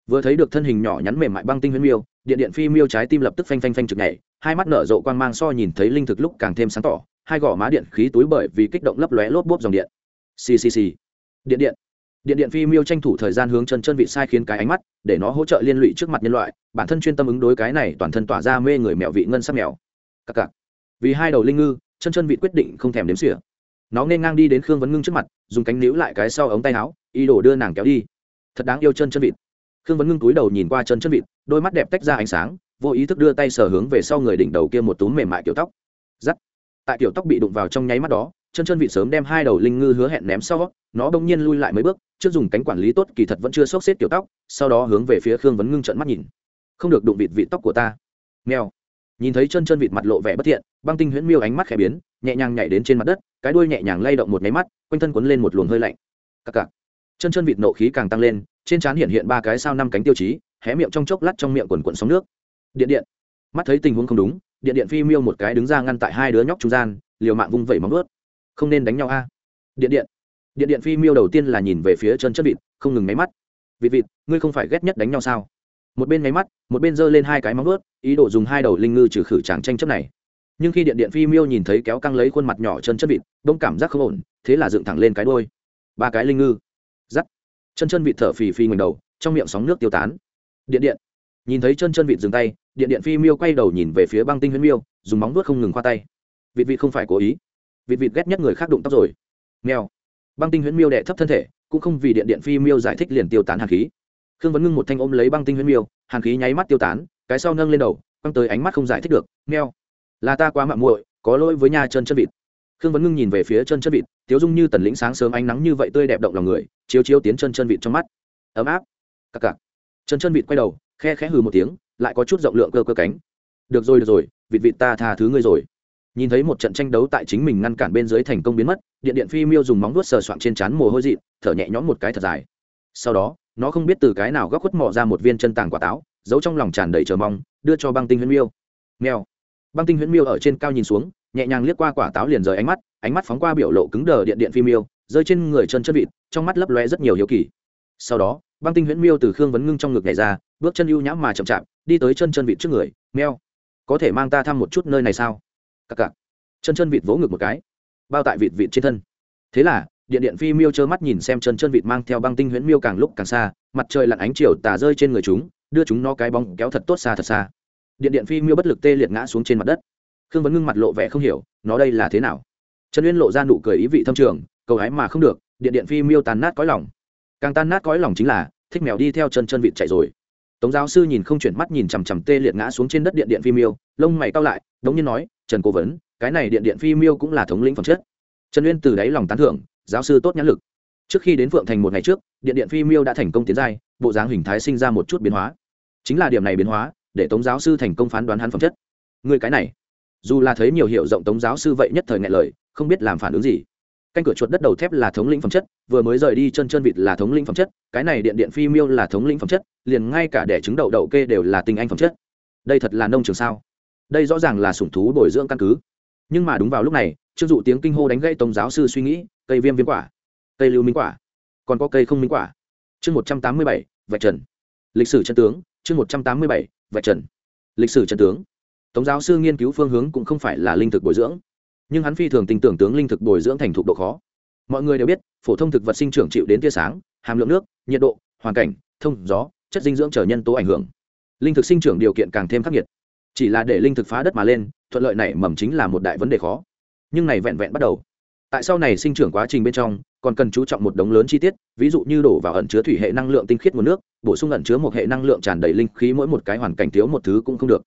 Vừa thấy được thân hình nhỏ nhắn mềm mại băng tinh huyễn miêu, điện điện phi miêu trái tim lập tức phanh phanh phanh trực nhảy, hai mắt nở rộ quang mang so nhìn thấy linh thực lúc càng thêm sáng tỏ, hai gò má điện khí túi bởi vì kích động lấp lóe lốp bốp dòng điện ccc điện điện. Điện điện phi miêu tranh thủ thời gian hướng chân chân vị sai khiến cái ánh mắt, để nó hỗ trợ liên lụy trước mặt nhân loại, bản thân chuyên tâm ứng đối cái này toàn thân tỏa ra mê người mẹo vị ngân sắc mèo. Cặc cặc. Vì hai đầu linh ngư, chân chân vị quyết định không thèm đếm xỉa. Nó nên ngang đi đến khương vấn ngưng trước mặt, dùng cánh níu lại cái sau ống tay áo, ý đồ đưa nàng kéo đi. Thật đáng yêu chân chân vịt. Khương vấn ngưng túi đầu nhìn qua chân chân vịt, đôi mắt đẹp tách ra ánh sáng, vô ý thức đưa tay sờ hướng về sau người đỉnh đầu kia một túm mềm mại kiểu tóc. Giắt tại kiểu tóc bị đụng vào trong nháy mắt đó chân chân vịt sớm đem hai đầu linh ngư hứa hẹn ném sau, nó bỗng nhiên lui lại mấy bước, trước dùng cánh quản lý tốt, kỳ thật vẫn chưa xốc xếp kiểu tóc, sau đó hướng về phía khương vấn ngưng trận mắt nhìn. Không được đụng vịt vịt tóc của ta. Nghèo nhìn thấy chân chân vịt mặt lộ vẻ bất thiện, băng tinh huyễn miêu ánh mắt khẽ biến, nhẹ nhàng nhảy đến trên mặt đất, cái đuôi nhẹ nhàng lay động một máy mắt, quanh thân quấn lên một luồng hơi lạnh. Cặc cặc. Chân chân vịt nộ khí càng tăng lên, trên trán hiện hiện ba cái sao năm cánh tiêu chí, hé miệng trong chốc lát trong miệng quần quần sóng nước. Điện điện. Mắt thấy tình huống không đúng, điện điện phi miêu một cái đứng ra ngăn tại hai đứa nhóc trung gian, liều mạng vung vẩy móng ướt không nên đánh nhau a. Điện điện. Điện điện phi miêu đầu tiên là nhìn về phía chân chất vịt, không ngừng máy mắt. Vịt vịt, ngươi không phải ghét nhất đánh nhau sao? Một bên máy mắt, một bên giơ lên hai cái móng ướt ý đồ dùng hai đầu linh ngư trừ khử tràng tranh chấp này. Nhưng khi điện điện phi miêu nhìn thấy kéo căng lấy khuôn mặt nhỏ chân chất vịt, đông cảm giác không ổn, thế là dựng thẳng lên cái đôi ba cái linh ngư. Giắt chân chân vịt thở phì phì ngoảnh đầu, trong miệng sóng nước tiêu tán. Điện điện. Nhìn thấy chân chân vịt dừng tay, điện điện phi miêu quay đầu nhìn về phía băng tinh huyễn miêu, dùng móng vuốt không ngừng khoa tay. Vịt vịt không phải cố ý vịt vịt ghét nhất người khác đụng tóc rồi. Nghèo băng tinh huyễn miêu đệ thấp thân thể, cũng không vì điện điện phi miêu giải thích liền tiêu tán hàn khí. Khương vấn ngưng một thanh ôm lấy băng tinh huyễn miêu, hàn khí nháy mắt tiêu tán, cái sau nâng lên đầu băng tới ánh mắt không giải thích được nghèo là ta quá mạng muội, có lỗi với nhà chân chân vịt. Khương vấn ngưng nhìn về phía chân chân vịt, tiếu dung như tần lĩnh sáng sớm ánh nắng như vậy tươi đẹp động lòng người, chiếu chiếu tiến chân chân vịt trong mắt. Ấm áp. Cặc cặc. Chân chân vịt quay đầu, khe khẽ hừ một tiếng, lại có chút rộng lượng cơ cơ cánh. Được rồi được rồi, vịt vịt ta tha thứ ngươi rồi nhìn thấy một trận tranh đấu tại chính mình ngăn cản bên dưới thành công biến mất, điện điện phi miêu dùng móng vuốt sờ soạn trên trán mồ hôi dị, thở nhẹ nhõm một cái thật dài. Sau đó, nó không biết từ cái nào góc khuất mò ra một viên chân tàng quả táo, giấu trong lòng tràn đầy chờ mong, đưa cho băng tinh huyễn miêu. Nghèo băng tinh huyễn miêu ở trên cao nhìn xuống, nhẹ nhàng liếc qua quả táo liền rời ánh mắt ánh mắt phóng qua biểu lộ cứng đờ điện điện phi miêu, rơi trên người chân chân vịt, trong mắt lấp lóe rất nhiều hiếu kỳ. Sau đó, băng tinh huyễn miêu từ khương vấn ngưng trong ngực nhảy ra, bước chân ưu nhãm mà chậm chạp, đi tới chân chân vịt trước người. Meo có thể mang ta thăm một chút nơi này sao? Cặc cặc. Chân chân vịt vỗ ngực một cái, bao tại vịt vịt trên thân. Thế là, điện điện phi miêu trơ mắt nhìn xem chân chân vịt mang theo băng tinh huyễn miêu càng lúc càng xa, mặt trời lặn ánh chiều tà rơi trên người chúng, đưa chúng nó cái bóng kéo thật tốt xa thật xa. Điện điện phi miêu bất lực tê liệt ngã xuống trên mặt đất. Khương vấn ngưng mặt lộ vẻ không hiểu, nó đây là thế nào? Trần uyên lộ ra nụ cười ý vị thâm trường, cầu hái mà không được, điện điện phi miêu tàn nát cõi lòng. Càng tan nát cõi lòng chính là, thích mèo đi theo chân chân vịt chạy rồi. Tống giáo sư nhìn không chuyển mắt nhìn chằm chằm tê liệt ngã xuống trên đất điện điện phi miêu, lông mày cao lại đống nhiên nói, trần cố vấn, cái này điện điện phi miêu cũng là thống lĩnh phẩm chất. Trần uyên từ đáy lòng tán thưởng, giáo sư tốt nhãn lực. Trước khi đến phượng thành một ngày trước, điện điện phi miêu đã thành công tiến giai, bộ dáng hình thái sinh ra một chút biến hóa. Chính là điểm này biến hóa, để tống giáo sư thành công phán đoán hắn phẩm chất. Người cái này, dù là thấy nhiều hiệu rộng tống giáo sư vậy nhất thời ngại lời, không biết làm phản ứng gì. Canh cửa chuột đất đầu thép là thống lĩnh phẩm chất, vừa mới rời đi chân chân vịt là thống lĩnh phẩm chất, cái này điện điện phi miêu là thống lĩnh phẩm chất, liền ngay cả đẻ trứng đậu đậu kê đều là tình anh phẩm chất. Đây thật là nông trường sao? Đây rõ ràng là sủng thú bồi dưỡng căn cứ. Nhưng mà đúng vào lúc này, trương dụ tiếng kinh hô đánh gãy tống giáo sư suy nghĩ, cây viêm viêm quả, cây lưu minh quả, còn có cây không minh quả. Chương một trăm tám mươi bảy, vạch trần. Lịch sử chân tướng, chương một trăm tám mươi bảy, vạch trần. Lịch sử chân tướng. Tống giáo sư nghiên cứu phương hướng cũng không phải là linh thực bồi dưỡng. Nhưng hắn phi thường tin tưởng tướng linh thực bồi dưỡng thành thục độ khó. Mọi người đều biết, phổ thông thực vật sinh trưởng chịu đến tia sáng, hàm lượng nước, nhiệt độ, hoàn cảnh, thông, gió, chất dinh dưỡng trở nhân tố ảnh hưởng. Linh thực sinh trưởng điều kiện càng thêm khắc nghiệt chỉ là để linh thực phá đất mà lên, thuận lợi này mầm chính là một đại vấn đề khó. Nhưng này vẹn vẹn bắt đầu. Tại sau này sinh trưởng quá trình bên trong, còn cần chú trọng một đống lớn chi tiết, ví dụ như đổ vào ẩn chứa thủy hệ năng lượng tinh khiết nguồn nước, bổ sung ẩn chứa một hệ năng lượng tràn đầy linh khí mỗi một cái hoàn cảnh thiếu một thứ cũng không được.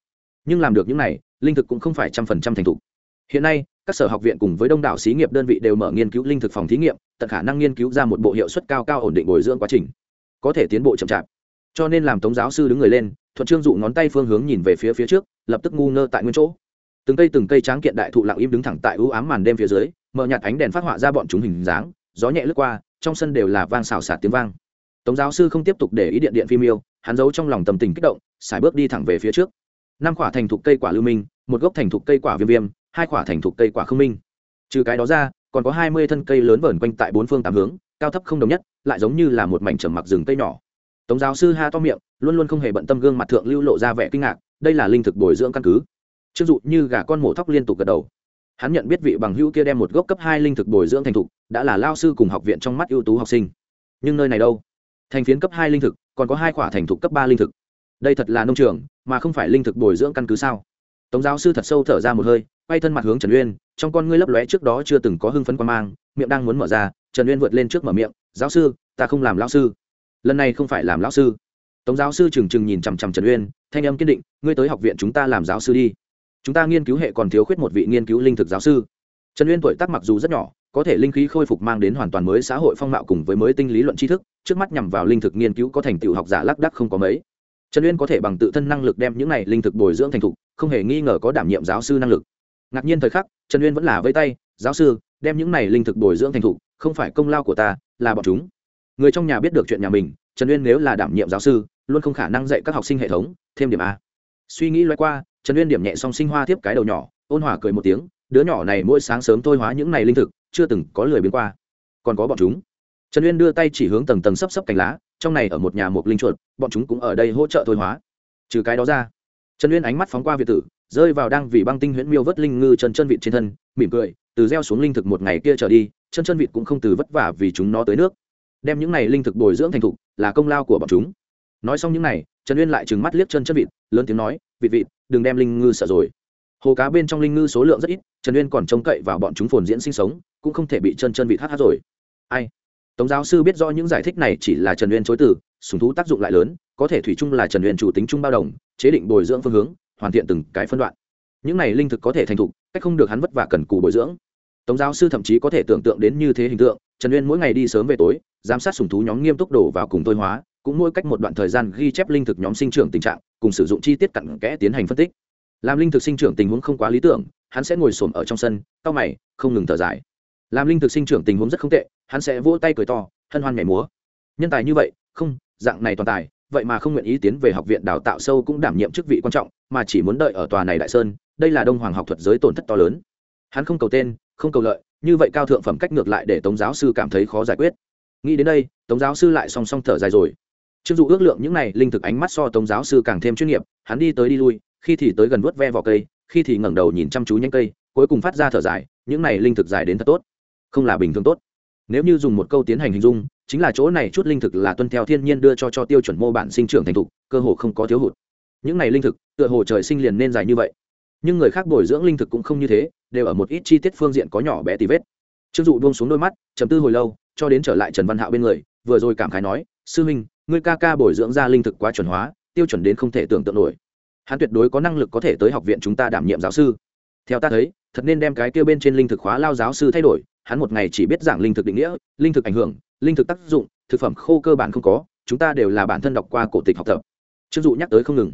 Nhưng làm được những này, linh thực cũng không phải trăm phần trăm thành thục. Hiện nay, các sở học viện cùng với đông đảo xí nghiệp đơn vị đều mở nghiên cứu linh thực phòng thí nghiệm, tận khả năng nghiên cứu ra một bộ hiệu suất cao cao ổn định bồi dưỡng quá trình. Có thể tiến bộ chậm chạp. Cho nên làm tống giáo sư đứng người lên thuận trương dụ ngón tay phương hướng nhìn về phía phía trước, lập tức ngu ngơ tại nguyên chỗ. Từng cây từng cây tráng kiện đại thụ lặng im đứng thẳng tại ưu ám màn đêm phía dưới, mở nhạt ánh đèn phát họa ra bọn chúng hình dáng, gió nhẹ lướt qua, trong sân đều là vang xào xạc tiếng vang. Tống giáo sư không tiếp tục để ý điện điện phim yêu, hắn giấu trong lòng tầm tình kích động, xài bước đi thẳng về phía trước. Năm quả thành thục cây quả lưu minh, một gốc thành thục cây quả viêm viêm, hai quả thành thục cây quả không minh. Trừ cái đó ra, còn có hai mươi thân cây lớn vờn quanh tại bốn phương tám hướng, cao thấp không đồng nhất, lại giống như là một mảnh trầm mặc rừng cây nhỏ tống giáo sư ha to miệng, luôn luôn không hề bận tâm gương mặt thượng lưu lộ ra vẻ kinh ngạc, đây là linh thực bồi dưỡng căn cứ. Chưng dụ như gà con mổ thóc liên tục gật đầu. Hắn nhận biết vị bằng hữu kia đem một gốc cấp hai linh thực bồi dưỡng thành thục, đã là lao sư cùng học viện trong mắt ưu tú học sinh. Nhưng nơi này đâu? Thành phiến cấp hai linh thực, còn có hai khoả thành thục cấp ba linh thực. Đây thật là nông trường, mà không phải linh thực bồi dưỡng căn cứ sao? Tống giáo sư thật sâu thở ra một hơi, quay thân mặt hướng trần uyên, trong con ngươi lấp lóe trước đó chưa từng có hưng phấn quan mang, miệng đang muốn mở ra, trần uyên vượt lên trước mở miệng, giáo sư, ta không làm lão sư lần này không phải làm lão sư. Tống giáo sư trừng trừng nhìn chằm chằm trần uyên, thanh âm kiên định, ngươi tới học viện chúng ta làm giáo sư đi. Chúng ta nghiên cứu hệ còn thiếu khuyết một vị nghiên cứu linh thực giáo sư. Trần uyên tuổi tác mặc dù rất nhỏ, có thể linh khí khôi phục mang đến hoàn toàn mới xã hội phong mạo cùng với mới tinh lý luận tri thức, trước mắt nhằm vào linh thực nghiên cứu có thành tựu học giả lác đắc không có mấy. Trần uyên có thể bằng tự thân năng lực đem những này linh thực bồi dưỡng thành thục, không hề nghi ngờ có đảm nhiệm giáo sư năng lực. Ngạc nhiên thời khắc, trần uyên vẫn là vây tay, giáo sư, đem những này linh thực bồi dưỡng thành thục, không phải công lao của ta, là bọn chúng người trong nhà biết được chuyện nhà mình, trần uyên nếu là đảm nhiệm giáo sư, luôn không khả năng dạy các học sinh hệ thống, thêm điểm a. Suy nghĩ loay qua, trần uyên điểm nhẹ song sinh hoa tiếp cái đầu nhỏ, ôn hòa cười một tiếng, đứa nhỏ này mỗi sáng sớm thôi hóa những này linh thực, chưa từng có lười biến qua. Còn có bọn chúng. Trần uyên đưa tay chỉ hướng tầng tầng sấp sấp cành lá, trong này ở một nhà một linh chuột, bọn chúng cũng ở đây hỗ trợ thôi hóa. Trừ cái đó ra, trần uyên ánh mắt phóng qua việt tử, rơi vào đang vì băng tinh huyễn miêu vớt linh ngư chân chân vịt trên thân, mỉm cười, từ gieo xuống linh thực một ngày kia trở đi, chân chân vịt cũng không từ vất vả vì chúng nó tới nước đem những này linh thực bồi dưỡng thành thục, là công lao của bọn chúng. Nói xong những này, trần uyên lại trừng mắt liếc chân chân vịt, lớn tiếng nói, vịt vịt, đừng đem linh ngư sợ rồi. Hồ cá bên trong linh ngư số lượng rất ít, trần uyên còn trông cậy vào bọn chúng phồn diễn sinh sống, cũng không thể bị chân chân vịt hát hát rồi. Ai? Tống giáo sư biết rõ những giải thích này chỉ là trần uyên chối từ, sùng thú tác dụng lại lớn, có thể thủy chung là trần uyên chủ tính chung bao đồng, chế định bồi dưỡng phương hướng, hoàn thiện từng cái phân đoạn. Những này linh thực có thể thành thục, cách không được hắn vất vả cần cù bồi dưỡng tống giáo sư thậm chí có thể tưởng tượng đến như thế hình tượng, trần uyên mỗi ngày đi sớm về tối, giám sát sùng thú nhóm nghiêm túc đổ vào cùng tôi hóa, cũng mỗi cách một đoạn thời gian ghi chép linh thực nhóm sinh trưởng tình trạng, cùng sử dụng chi tiết cặn kẽ tiến hành phân tích. Làm linh thực sinh trưởng tình huống không quá lý tưởng, hắn sẽ ngồi xổm ở trong sân, cau mày, không ngừng thở dài. Làm linh thực sinh trưởng tình huống rất không tệ, hắn sẽ vỗ tay cười to, hân hoan nhảy múa. Nhân tài như vậy, không, dạng này toàn tài, vậy mà không nguyện ý tiến về học viện đào tạo sâu cũng đảm nhiệm chức vị quan trọng, mà chỉ muốn đợi ở tòa này đại sơn, đây là đông hoàng học thuật giới tổn thất to lớn. Hắn không cầu tên không cầu lợi, như vậy cao thượng phẩm cách ngược lại để tống giáo sư cảm thấy khó giải quyết. Nghĩ đến đây, tống giáo sư lại song song thở dài rồi. Chưng dụ ước lượng những này linh thực ánh mắt so tống giáo sư càng thêm chuyên nghiệp, hắn đi tới đi lui, khi thì tới gần vớt ve vỏ cây, khi thì ngẩng đầu nhìn chăm chú nhanh cây, cuối cùng phát ra thở dài, những này linh thực dài đến thật tốt. Không là bình thường tốt. Nếu như dùng một câu tiến hành hình dung, chính là chỗ này chút linh thực là tuân theo thiên nhiên đưa cho cho tiêu chuẩn mô bản sinh trưởng thành thục, cơ hồ không có thiếu hụt. Những này linh thực, tựa hồ trời sinh liền nên dài như vậy nhưng người khác bồi dưỡng linh thực cũng không như thế đều ở một ít chi tiết phương diện có nhỏ bé tì vết. Trương dụ buông xuống đôi mắt chấm tư hồi lâu cho đến trở lại trần văn hạo bên người vừa rồi cảm khái nói sư minh, ngươi ca ca bồi dưỡng ra linh thực quá chuẩn hóa tiêu chuẩn đến không thể tưởng tượng nổi. Hắn tuyệt đối có năng lực có thể tới học viện chúng ta đảm nhiệm giáo sư. Theo ta thấy thật nên đem cái kia bên trên linh thực khóa lao giáo sư thay đổi hắn một ngày chỉ biết giảng linh thực định nghĩa linh thực ảnh hưởng linh thực tác dụng thực phẩm khô cơ bản không có chúng ta đều là bản thân đọc qua cổ tịch học tập. Trương dụ nhắc tới không ngừng.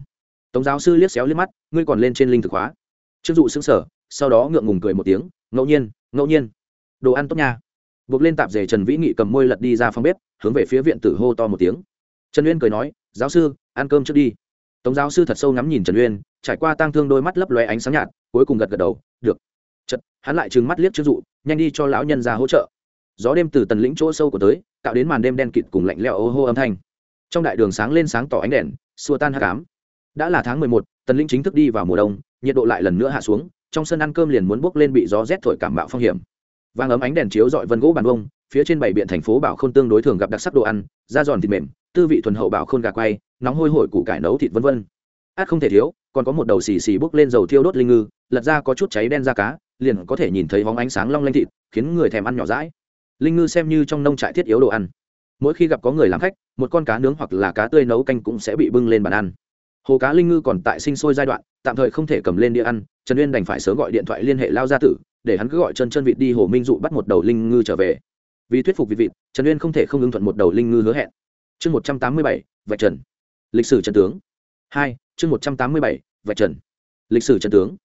Tống giáo sư liếc xéo liếc mắt ngươi còn lên trên linh thực khóa? Trương dụ xứng sở sau đó ngượng ngùng cười một tiếng, ngẫu nhiên ngẫu nhiên. Đồ ăn tốt nha. Buộc lên tạp dề trần vĩ nghị cầm môi lật đi ra phòng bếp, hướng về phía viện tử hô to một tiếng. Trần uyên cười nói, giáo sư, ăn cơm trước đi. Tống giáo sư thật sâu ngắm nhìn trần uyên, trải qua tang thương đôi mắt lấp lóe ánh sáng nhạt, cuối cùng gật gật đầu, được. Chật hắn lại trừng mắt liếc chưng dụ, nhanh đi cho lão nhân ra hỗ trợ. Gió đêm từ tần lĩnh chỗ sâu của tới tạo đến màn đêm đen kịt cùng lạnh lẽo ô hô âm thanh. Trong đại đường sáng lên sáng tỏ ánh đèn, xua tan hạ cám đã là tháng mười một, tần lĩnh chính thức đi vào mùa đông nhiệt độ lại lần nữa hạ xuống, trong sân ăn cơm liền muốn bốc lên bị gió rét thổi cảm bạo phong hiểm. Vàng ấm ánh đèn chiếu dọi vân gỗ bàn bông phía trên bảy biện thành phố bảo khôn tương đối thường gặp đặc sắc đồ ăn, da giòn thịt mềm, tư vị thuần hậu bảo khôn gà quay, nóng hôi hổi củ cải nấu thịt vân vân. Át không thể thiếu, còn có một đầu xì xì bốc lên dầu thiêu đốt linh ngư, lật ra có chút cháy đen da cá, liền có thể nhìn thấy hóng ánh sáng long lanh thịt, khiến người thèm ăn nhỏ rãi linh ngư xem như trong nông trại thiết yếu đồ ăn. Mỗi khi gặp có người làm khách, một con cá nướng hoặc là cá tươi nấu canh cũng sẽ bị bưng lên bàn ăn. Hồ cá linh ngư còn tại sinh sôi giai đoạn tạm thời không thể cầm lên đĩa ăn, trần uyên đành phải sớm gọi điện thoại liên hệ lao gia tử, để hắn cứ gọi chân chân vịt đi hồ minh dụ bắt một đầu linh ngư trở về. Vì thuyết phục vị vịt, trần uyên không thể không ứng thuận một đầu linh ngư hứa hẹn. Chương một trăm tám mươi bảy, vạch trần. Lịch sử trần tướng. Hai, chương một trăm tám mươi bảy, vạch trần. Lịch sử trần tướng.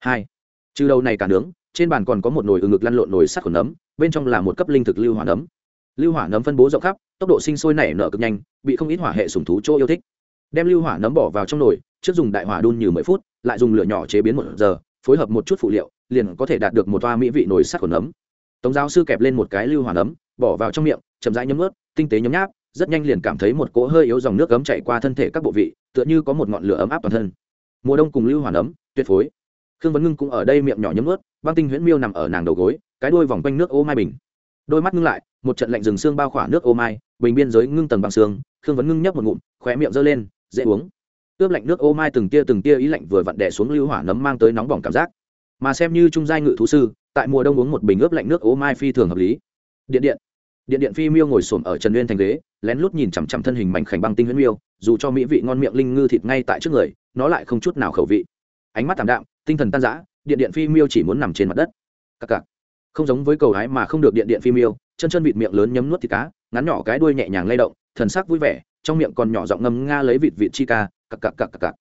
Hai, trừ đầu này cả nướng, trên bàn còn có một nồi ừ ngực lăn lộn nồi sắt khuẩn nấm, bên trong là một cấp linh thực lưu hỏa nấm. Lưu hỏa nấm phân bố rộng khắp, tốc độ sinh sôi nảy nở cực nhanh, bị không ít hỏa hệ sùng thú chỗ yêu thích. Đem lưu hỏa nấm bỏ vào trong nồi trước dùng đại hỏa đun như mười phút, lại dùng lửa nhỏ chế biến một giờ, phối hợp một chút phụ liệu, liền có thể đạt được một toa mỹ vị nồi sắt của nấm. Tống giáo sư kẹp lên một cái lưu hỏa nấm, bỏ vào trong miệng, chậm rãi nhấm ướt, tinh tế nhấm nháp, rất nhanh liền cảm thấy một cỗ hơi yếu dòng nước ấm chạy qua thân thể các bộ vị, tựa như có một ngọn lửa ấm áp toàn thân. Mùa đông cùng lưu hỏa nấm, tuyệt phối. Khương vấn ngưng cũng ở đây miệng nhỏ nhấm ướt, băng tinh huyễn miêu nằm ở nàng đầu gối, cái đuôi vòng quanh nước ô mai bình. Đôi mắt ngưng lại, một trận lạnh rừng xương bao khỏa nước ô mai, bình biên giới ngưng tầng bằng xương, khương vấn ngưng nhấp một ngụm, khóe miệng giơ lên, dễ uống ướp lạnh nước ô mai từng tia từng tia ý lạnh vừa vặn đè xuống lưu hỏa nấm mang tới nóng bỏng cảm giác. Mà xem như trung giai ngự thú sư, tại mùa đông uống một bình ướp lạnh nước ô mai phi thường hợp lý. Điện điện. Điện điện phi miêu ngồi xổm ở trần nguyên thành ghế, lén lút nhìn chằm chằm thân hình mảnh khảnh băng tinh huyễn miêu, dù cho mỹ vị ngon miệng linh ngư thịt ngay tại trước người, nó lại không chút nào khẩu vị. Ánh mắt thảm đạm, tinh thần tan rã, điện điện phi miêu chỉ muốn nằm trên mặt đất. Cặc cặc. Không giống với cầu hái mà không được điện điện phi miêu, chân chân vịt miệng lớn nhấm nuốt thịt cá, ngắn nhỏ cái đuôi nhẹ nhàng lay động, thần sắc vui vẻ, trong miệng còn nhỏ giọng ngâm nga lấy vịt vịt chi ca cặc cặc cặc cặc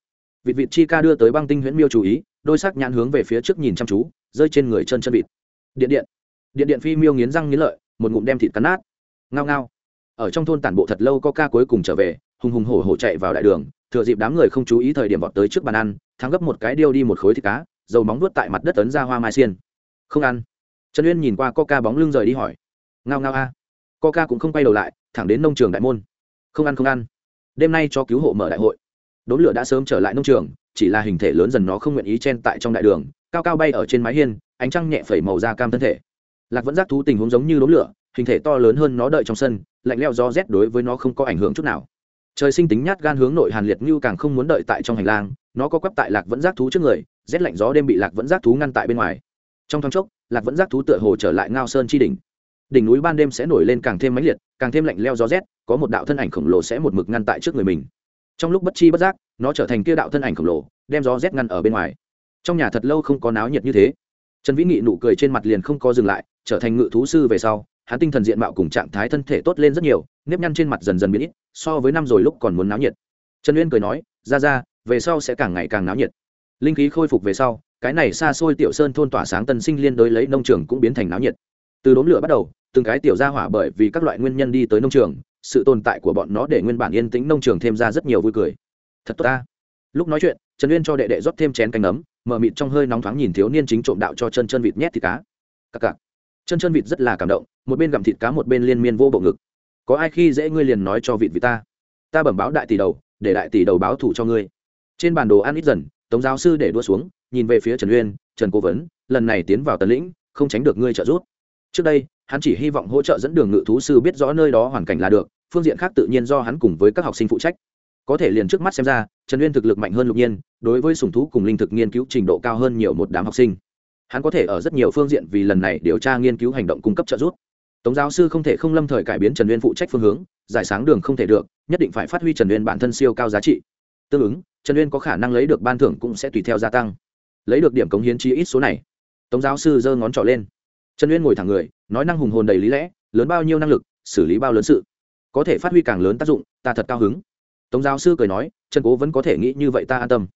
vịt vịt chi ca đưa tới băng tinh huyễn miêu chú ý, đôi sắc nhãn hướng về phía trước nhìn chăm chú, rơi trên người chân chân vịt. Điện điện. Điện điện phi miêu nghiến răng nghiến lợi, một ngụm đem thịt cắn nát. Ngao ngao. Ở trong thôn tản bộ thật lâu có ca cuối cùng trở về, hùng hùng hổ hổ chạy vào đại đường, thừa dịp đám người không chú ý thời điểm vọt tới trước bàn ăn, thắng gấp một cái điêu đi một khối thịt cá, dầu móng vuốt tại mặt đất tấn ra hoa mai xiên. Không ăn. Trần uyên nhìn qua coca bóng lưng rời đi hỏi. Ngao ngao a. Coca cũng không quay đầu lại, thẳng đến nông trường đại môn. Không ăn không ăn. Đêm nay cho cứu hộ mở đại hội đốn lửa đã sớm trở lại nông trường, chỉ là hình thể lớn dần nó không nguyện ý chen tại trong đại đường, cao cao bay ở trên mái hiên, ánh trăng nhẹ phẩy màu da cam thân thể. Lạc vẫn giác thú tình huống giống như đốn lửa, hình thể to lớn hơn nó đợi trong sân, lạnh leo gió rét đối với nó không có ảnh hưởng chút nào. Trời sinh tính nhát gan hướng nội hàn liệt như càng không muốn đợi tại trong hành lang, nó có quắp tại lạc vẫn giác thú trước người, rét lạnh gió đêm bị lạc vẫn giác thú ngăn tại bên ngoài. Trong thoáng chốc, lạc vẫn giác thú tựa hồ trở lại ngao sơn chi đỉnh. Đỉnh núi ban đêm sẽ nổi lên càng thêm mãnh liệt, càng thêm lạnh leo gió rét, có một đạo thân ảnh khổng lồ sẽ một mực ngăn tại trước người mình trong lúc bất chi bất giác, nó trở thành kia đạo thân ảnh khổng lồ, đem gió rét ngăn ở bên ngoài. Trong nhà thật lâu không có náo nhiệt như thế. Trần vĩ nghị nụ cười trên mặt liền không có dừng lại, trở thành ngự thú sư về sau, hắn tinh thần diện mạo cùng trạng thái thân thể tốt lên rất nhiều, nếp nhăn trên mặt dần dần biến ít, so với năm rồi lúc còn muốn náo nhiệt. Trần uyên cười nói, ra ra, về sau sẽ càng ngày càng náo nhiệt. Linh khí khôi phục về sau, cái này xa xôi tiểu sơn thôn tỏa sáng tân sinh liên đối lấy nông trường cũng biến thành náo nhiệt. Từ đốm lửa bắt đầu, từng cái tiểu ra hỏa bởi vì các loại nguyên nhân đi tới nông trường sự tồn tại của bọn nó để nguyên bản yên tĩnh nông trường thêm ra rất nhiều vui cười. Thật tốt ta. Lúc nói chuyện, trần uyên cho đệ đệ rót thêm chén canh ấm mở mịt trong hơi nóng thoáng nhìn thiếu niên chính trộm đạo cho chân chân vịt nhét thịt cá. Cặc cặc. Chân chân vịt rất là cảm động, một bên gặm thịt cá một bên liên miên vô bộ ngực. Có ai khi dễ ngươi liền nói cho vịt vịt ta? Ta bẩm báo đại tỷ đầu, để đại tỷ đầu báo thủ cho ngươi. Trên bản đồ ăn ít dần, tống giáo sư để đua xuống, nhìn về phía trần uyên, trần cố vấn, lần này tiến vào tần lĩnh, không tránh được ngươi trợ giúp trước đây, hắn chỉ hy vọng hỗ trợ dẫn đường ngự thú sư biết rõ nơi đó hoàn cảnh là được, phương diện khác tự nhiên do hắn cùng với các học sinh phụ trách. Có thể liền trước mắt xem ra, trần uyên thực lực mạnh hơn lục nhiên, đối với sùng thú cùng linh thực nghiên cứu trình độ cao hơn nhiều một đám học sinh. Hắn có thể ở rất nhiều phương diện vì lần này điều tra nghiên cứu hành động cung cấp trợ giúp. Tống giáo sư không thể không lâm thời cải biến trần uyên phụ trách phương hướng, giải sáng đường không thể được, nhất định phải phát huy trần uyên bản thân siêu cao giá trị. Tương ứng, trần uyên có khả năng lấy được ban thưởng cũng sẽ tùy theo gia tăng. Lấy được điểm cống hiến chi ít số này. Tống giáo sư giơ ngón trỏ lên trần uyên ngồi thẳng người, nói năng hùng hồn đầy lý lẽ, lớn bao nhiêu năng lực, xử lý bao lớn sự. Có thể phát huy càng lớn tác dụng, ta thật cao hứng. Tống giáo sư cười nói, trần cố vẫn có thể nghĩ như vậy ta an tâm.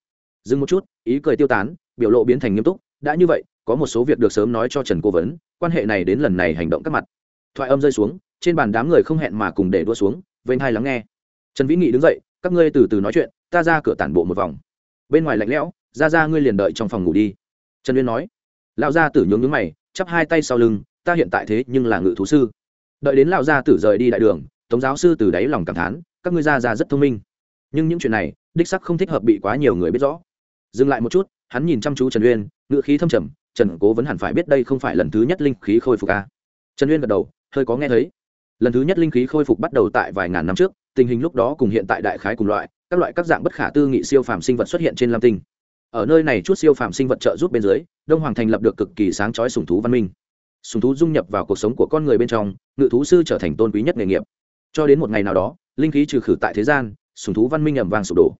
Dừng một chút, ý cười tiêu tán, biểu lộ biến thành nghiêm túc, đã như vậy, có một số việc được sớm nói cho trần cố vấn, quan hệ này đến lần này hành động các mặt. Thoại âm rơi xuống, trên bàn đám người không hẹn mà cùng để đua xuống, vênh hai lắng nghe. Trần vĩ nghị đứng dậy, các ngươi từ từ nói chuyện, ta ra cửa tản bộ một vòng. Bên ngoài lạnh lẽo, ra ra ngươi liền đợi trong phòng ngủ đi. Trần uyên nói, lão gia tử nhướng nhướng mày chắp hai tay sau lưng, ta hiện tại thế nhưng là ngự thú sư. Đợi đến lão gia tử rời đi đại đường, tống giáo sư từ đáy lòng cảm thán, các ngươi ra ra rất thông minh. Nhưng những chuyện này, đích sắc không thích hợp bị quá nhiều người biết rõ. Dừng lại một chút, hắn nhìn chăm chú trần uyên ngự khí thâm trầm, trần cố vẫn hẳn phải biết đây không phải lần thứ nhất linh khí khôi phục a à. trần uyên gật đầu, hơi có nghe thấy. Lần thứ nhất linh khí khôi phục bắt đầu tại vài ngàn năm trước, tình hình lúc đó cùng hiện tại đại khái cùng loại, các loại các dạng bất khả tư nghị siêu phàm sinh vật xuất hiện trên lam tinh ở nơi này chút siêu phàm sinh vật trợ giúp bên dưới, đông hoàng thành lập được cực kỳ sáng chói sùng thú văn minh. Sùng thú dung nhập vào cuộc sống của con người bên trong, ngự thú sư trở thành tôn quý nhất nghề nghiệp. Cho đến một ngày nào đó, linh khí trừ khử tại thế gian, sùng thú văn minh ẩm vàng sụp đổ.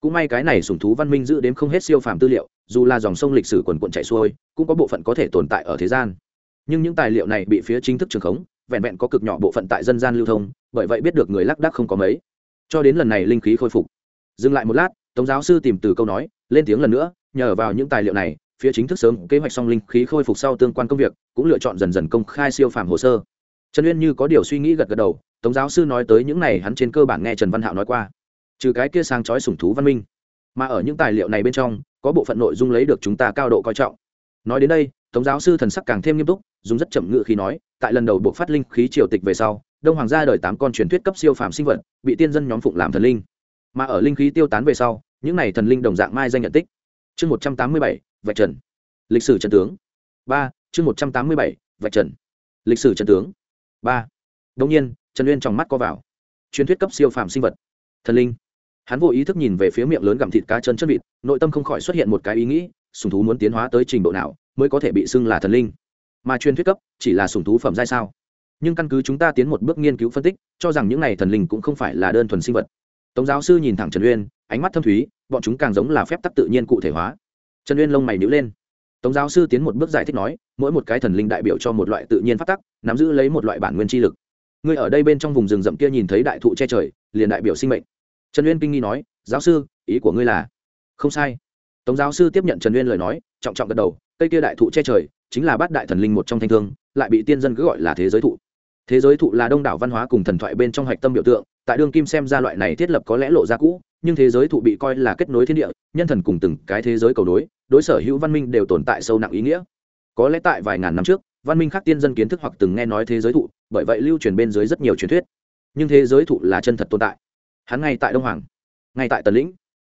Cũng may cái này sùng thú văn minh giữ đến không hết siêu phàm tư liệu, dù là dòng sông lịch sử quần quận chạy xuôi, cũng có bộ phận có thể tồn tại ở thế gian. Nhưng những tài liệu này bị phía chính thức trường khống, vẹn vẹn có cực nhỏ bộ phận tại dân gian lưu thông, bởi vậy biết được người lác đác không có mấy. Cho đến lần này linh khí khôi phục. Dừng lại một lát, tống giáo sư tìm từ câu nói lên tiếng lần nữa, nhờ vào những tài liệu này, phía chính thức sớm kế hoạch xong linh khí khôi phục sau tương quan công việc, cũng lựa chọn dần dần công khai siêu phàm hồ sơ. Trần uyên như có điều suy nghĩ gật gật đầu, tống giáo sư nói tới những này hắn trên cơ bản nghe trần văn hạo nói qua. Trừ cái kia sang chói sủng thú văn minh, mà ở những tài liệu này bên trong, có bộ phận nội dung lấy được chúng ta cao độ coi trọng. Nói đến đây, tống giáo sư thần sắc càng thêm nghiêm túc, dùng rất chậm ngự khi nói, tại lần đầu buộc phát linh khí triều tịch về sau, đông hoàng gia đời tám con truyền thuyết cấp siêu phàm sinh vật, bị tiên dân nhóm phụng làm thần linh. Mà ở linh khí tiêu tán về sau những này thần linh đồng dạng mai danh nhận tích. Chương một trăm tám mươi bảy, vạch trần. Lịch sử trần tướng. Ba, chương một trăm tám mươi bảy, vạch trần. Lịch sử trần tướng. Ba. Đông nhiên, trần uyên trong mắt co vào. Truyền thuyết cấp siêu phàm sinh vật. Thần linh. Hắn vô ý thức nhìn về phía miệng lớn gặm thịt cá chân chân vịt, nội tâm không khỏi xuất hiện một cái ý nghĩ, sùng thú muốn tiến hóa tới trình độ nào mới có thể bị xưng là thần linh. Mà truyền thuyết cấp chỉ là sùng thú phẩm giai sao? Nhưng căn cứ chúng ta tiến một bước nghiên cứu phân tích, cho rằng những này thần linh cũng không phải là đơn thuần sinh vật tống giáo sư nhìn thẳng trần uyên, ánh mắt thâm thúy, bọn chúng càng giống là phép tắc tự nhiên cụ thể hóa. Trần uyên lông mày nhữ lên. Tống giáo sư tiến một bước giải thích nói, mỗi một cái thần linh đại biểu cho một loại tự nhiên phát tắc, nắm giữ lấy một loại bản nguyên chi lực. Ngươi ở đây bên trong vùng rừng rậm kia nhìn thấy đại thụ che trời, liền đại biểu sinh mệnh. Trần uyên kinh nghi nói, giáo sư, ý của ngươi là? Không sai. Tống giáo sư tiếp nhận trần uyên lời nói, trọng trọng gật đầu, cây kia đại thụ che trời, chính là bát đại thần linh một trong thanh thương, lại bị tiên dân cứ gọi là thế giới thụ thế giới thụ là đông đảo văn hóa cùng thần thoại bên trong hạch tâm biểu tượng, tại đương kim xem ra loại này thiết lập có lẽ lộ ra cũ, nhưng thế giới thụ bị coi là kết nối thiên địa, nhân thần cùng từng cái thế giới cầu nối đối sở hữu văn minh đều tồn tại sâu nặng ý nghĩa. Có lẽ tại vài ngàn năm trước, văn minh khác tiên dân kiến thức hoặc từng nghe nói thế giới thụ, bởi vậy lưu truyền bên dưới rất nhiều truyền thuyết. Nhưng thế giới thụ là chân thật tồn tại. Hắn ngay tại đông hoàng, ngay tại tần lĩnh,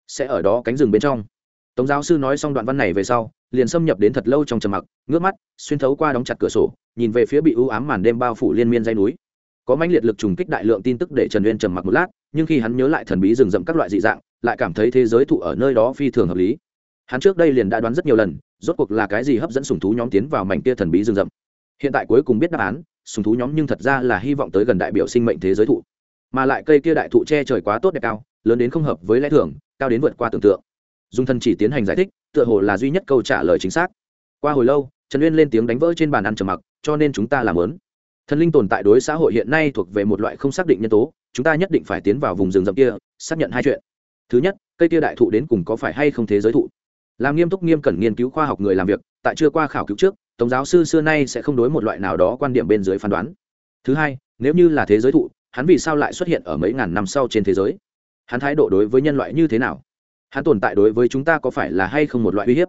sẽ ở đó cánh rừng bên trong. Tống giáo sư nói xong đoạn văn này về sau liền xâm nhập đến thật lâu trong trầm mặc, ngước mắt, xuyên thấu qua đóng chặt cửa sổ, nhìn về phía bị ưu ám màn đêm bao phủ liên miên dây núi. Có mãnh liệt lực trùng kích đại lượng tin tức để trần uyên trầm mặc một lát, nhưng khi hắn nhớ lại thần bí rừng rậm các loại dị dạng, lại cảm thấy thế giới thụ ở nơi đó phi thường hợp lý. Hắn trước đây liền đã đoán rất nhiều lần, rốt cuộc là cái gì hấp dẫn sùng thú nhóm tiến vào mảnh kia thần bí rừng rậm. Hiện tại cuối cùng biết đáp án, sùng thú nhóm nhưng thật ra là hy vọng tới gần đại biểu sinh mệnh thế giới thụ. Mà lại cây kia đại thụ che trời quá tốt đẹp cao, lớn đến không hợp với lẽ thường, cao đến vượt qua tưởng tượng dung thân chỉ tiến hành giải thích, tựa hồ là duy nhất câu trả lời chính xác. Qua hồi lâu, trần uyên lên tiếng đánh vỡ trên bàn ăn trầm mặc, cho nên chúng ta làm lớn. Thần linh tồn tại đối xã hội hiện nay thuộc về một loại không xác định nhân tố, chúng ta nhất định phải tiến vào vùng rừng rậm kia, xác nhận hai chuyện. Thứ nhất, cây kia đại thụ đến cùng có phải hay không thế giới thụ? Làm nghiêm túc nghiêm cẩn nghiên cứu khoa học người làm việc, tại chưa qua khảo cứu trước tổng giáo sư xưa nay sẽ không đối một loại nào đó quan điểm bên dưới phán đoán. Thứ hai, nếu như là thế giới thụ, hắn vì sao lại xuất hiện ở mấy ngàn năm sau trên thế giới? Hắn thái độ đối với nhân loại như thế nào? Hắn tồn tại đối với chúng ta có phải là hay không một loại uy hiếp?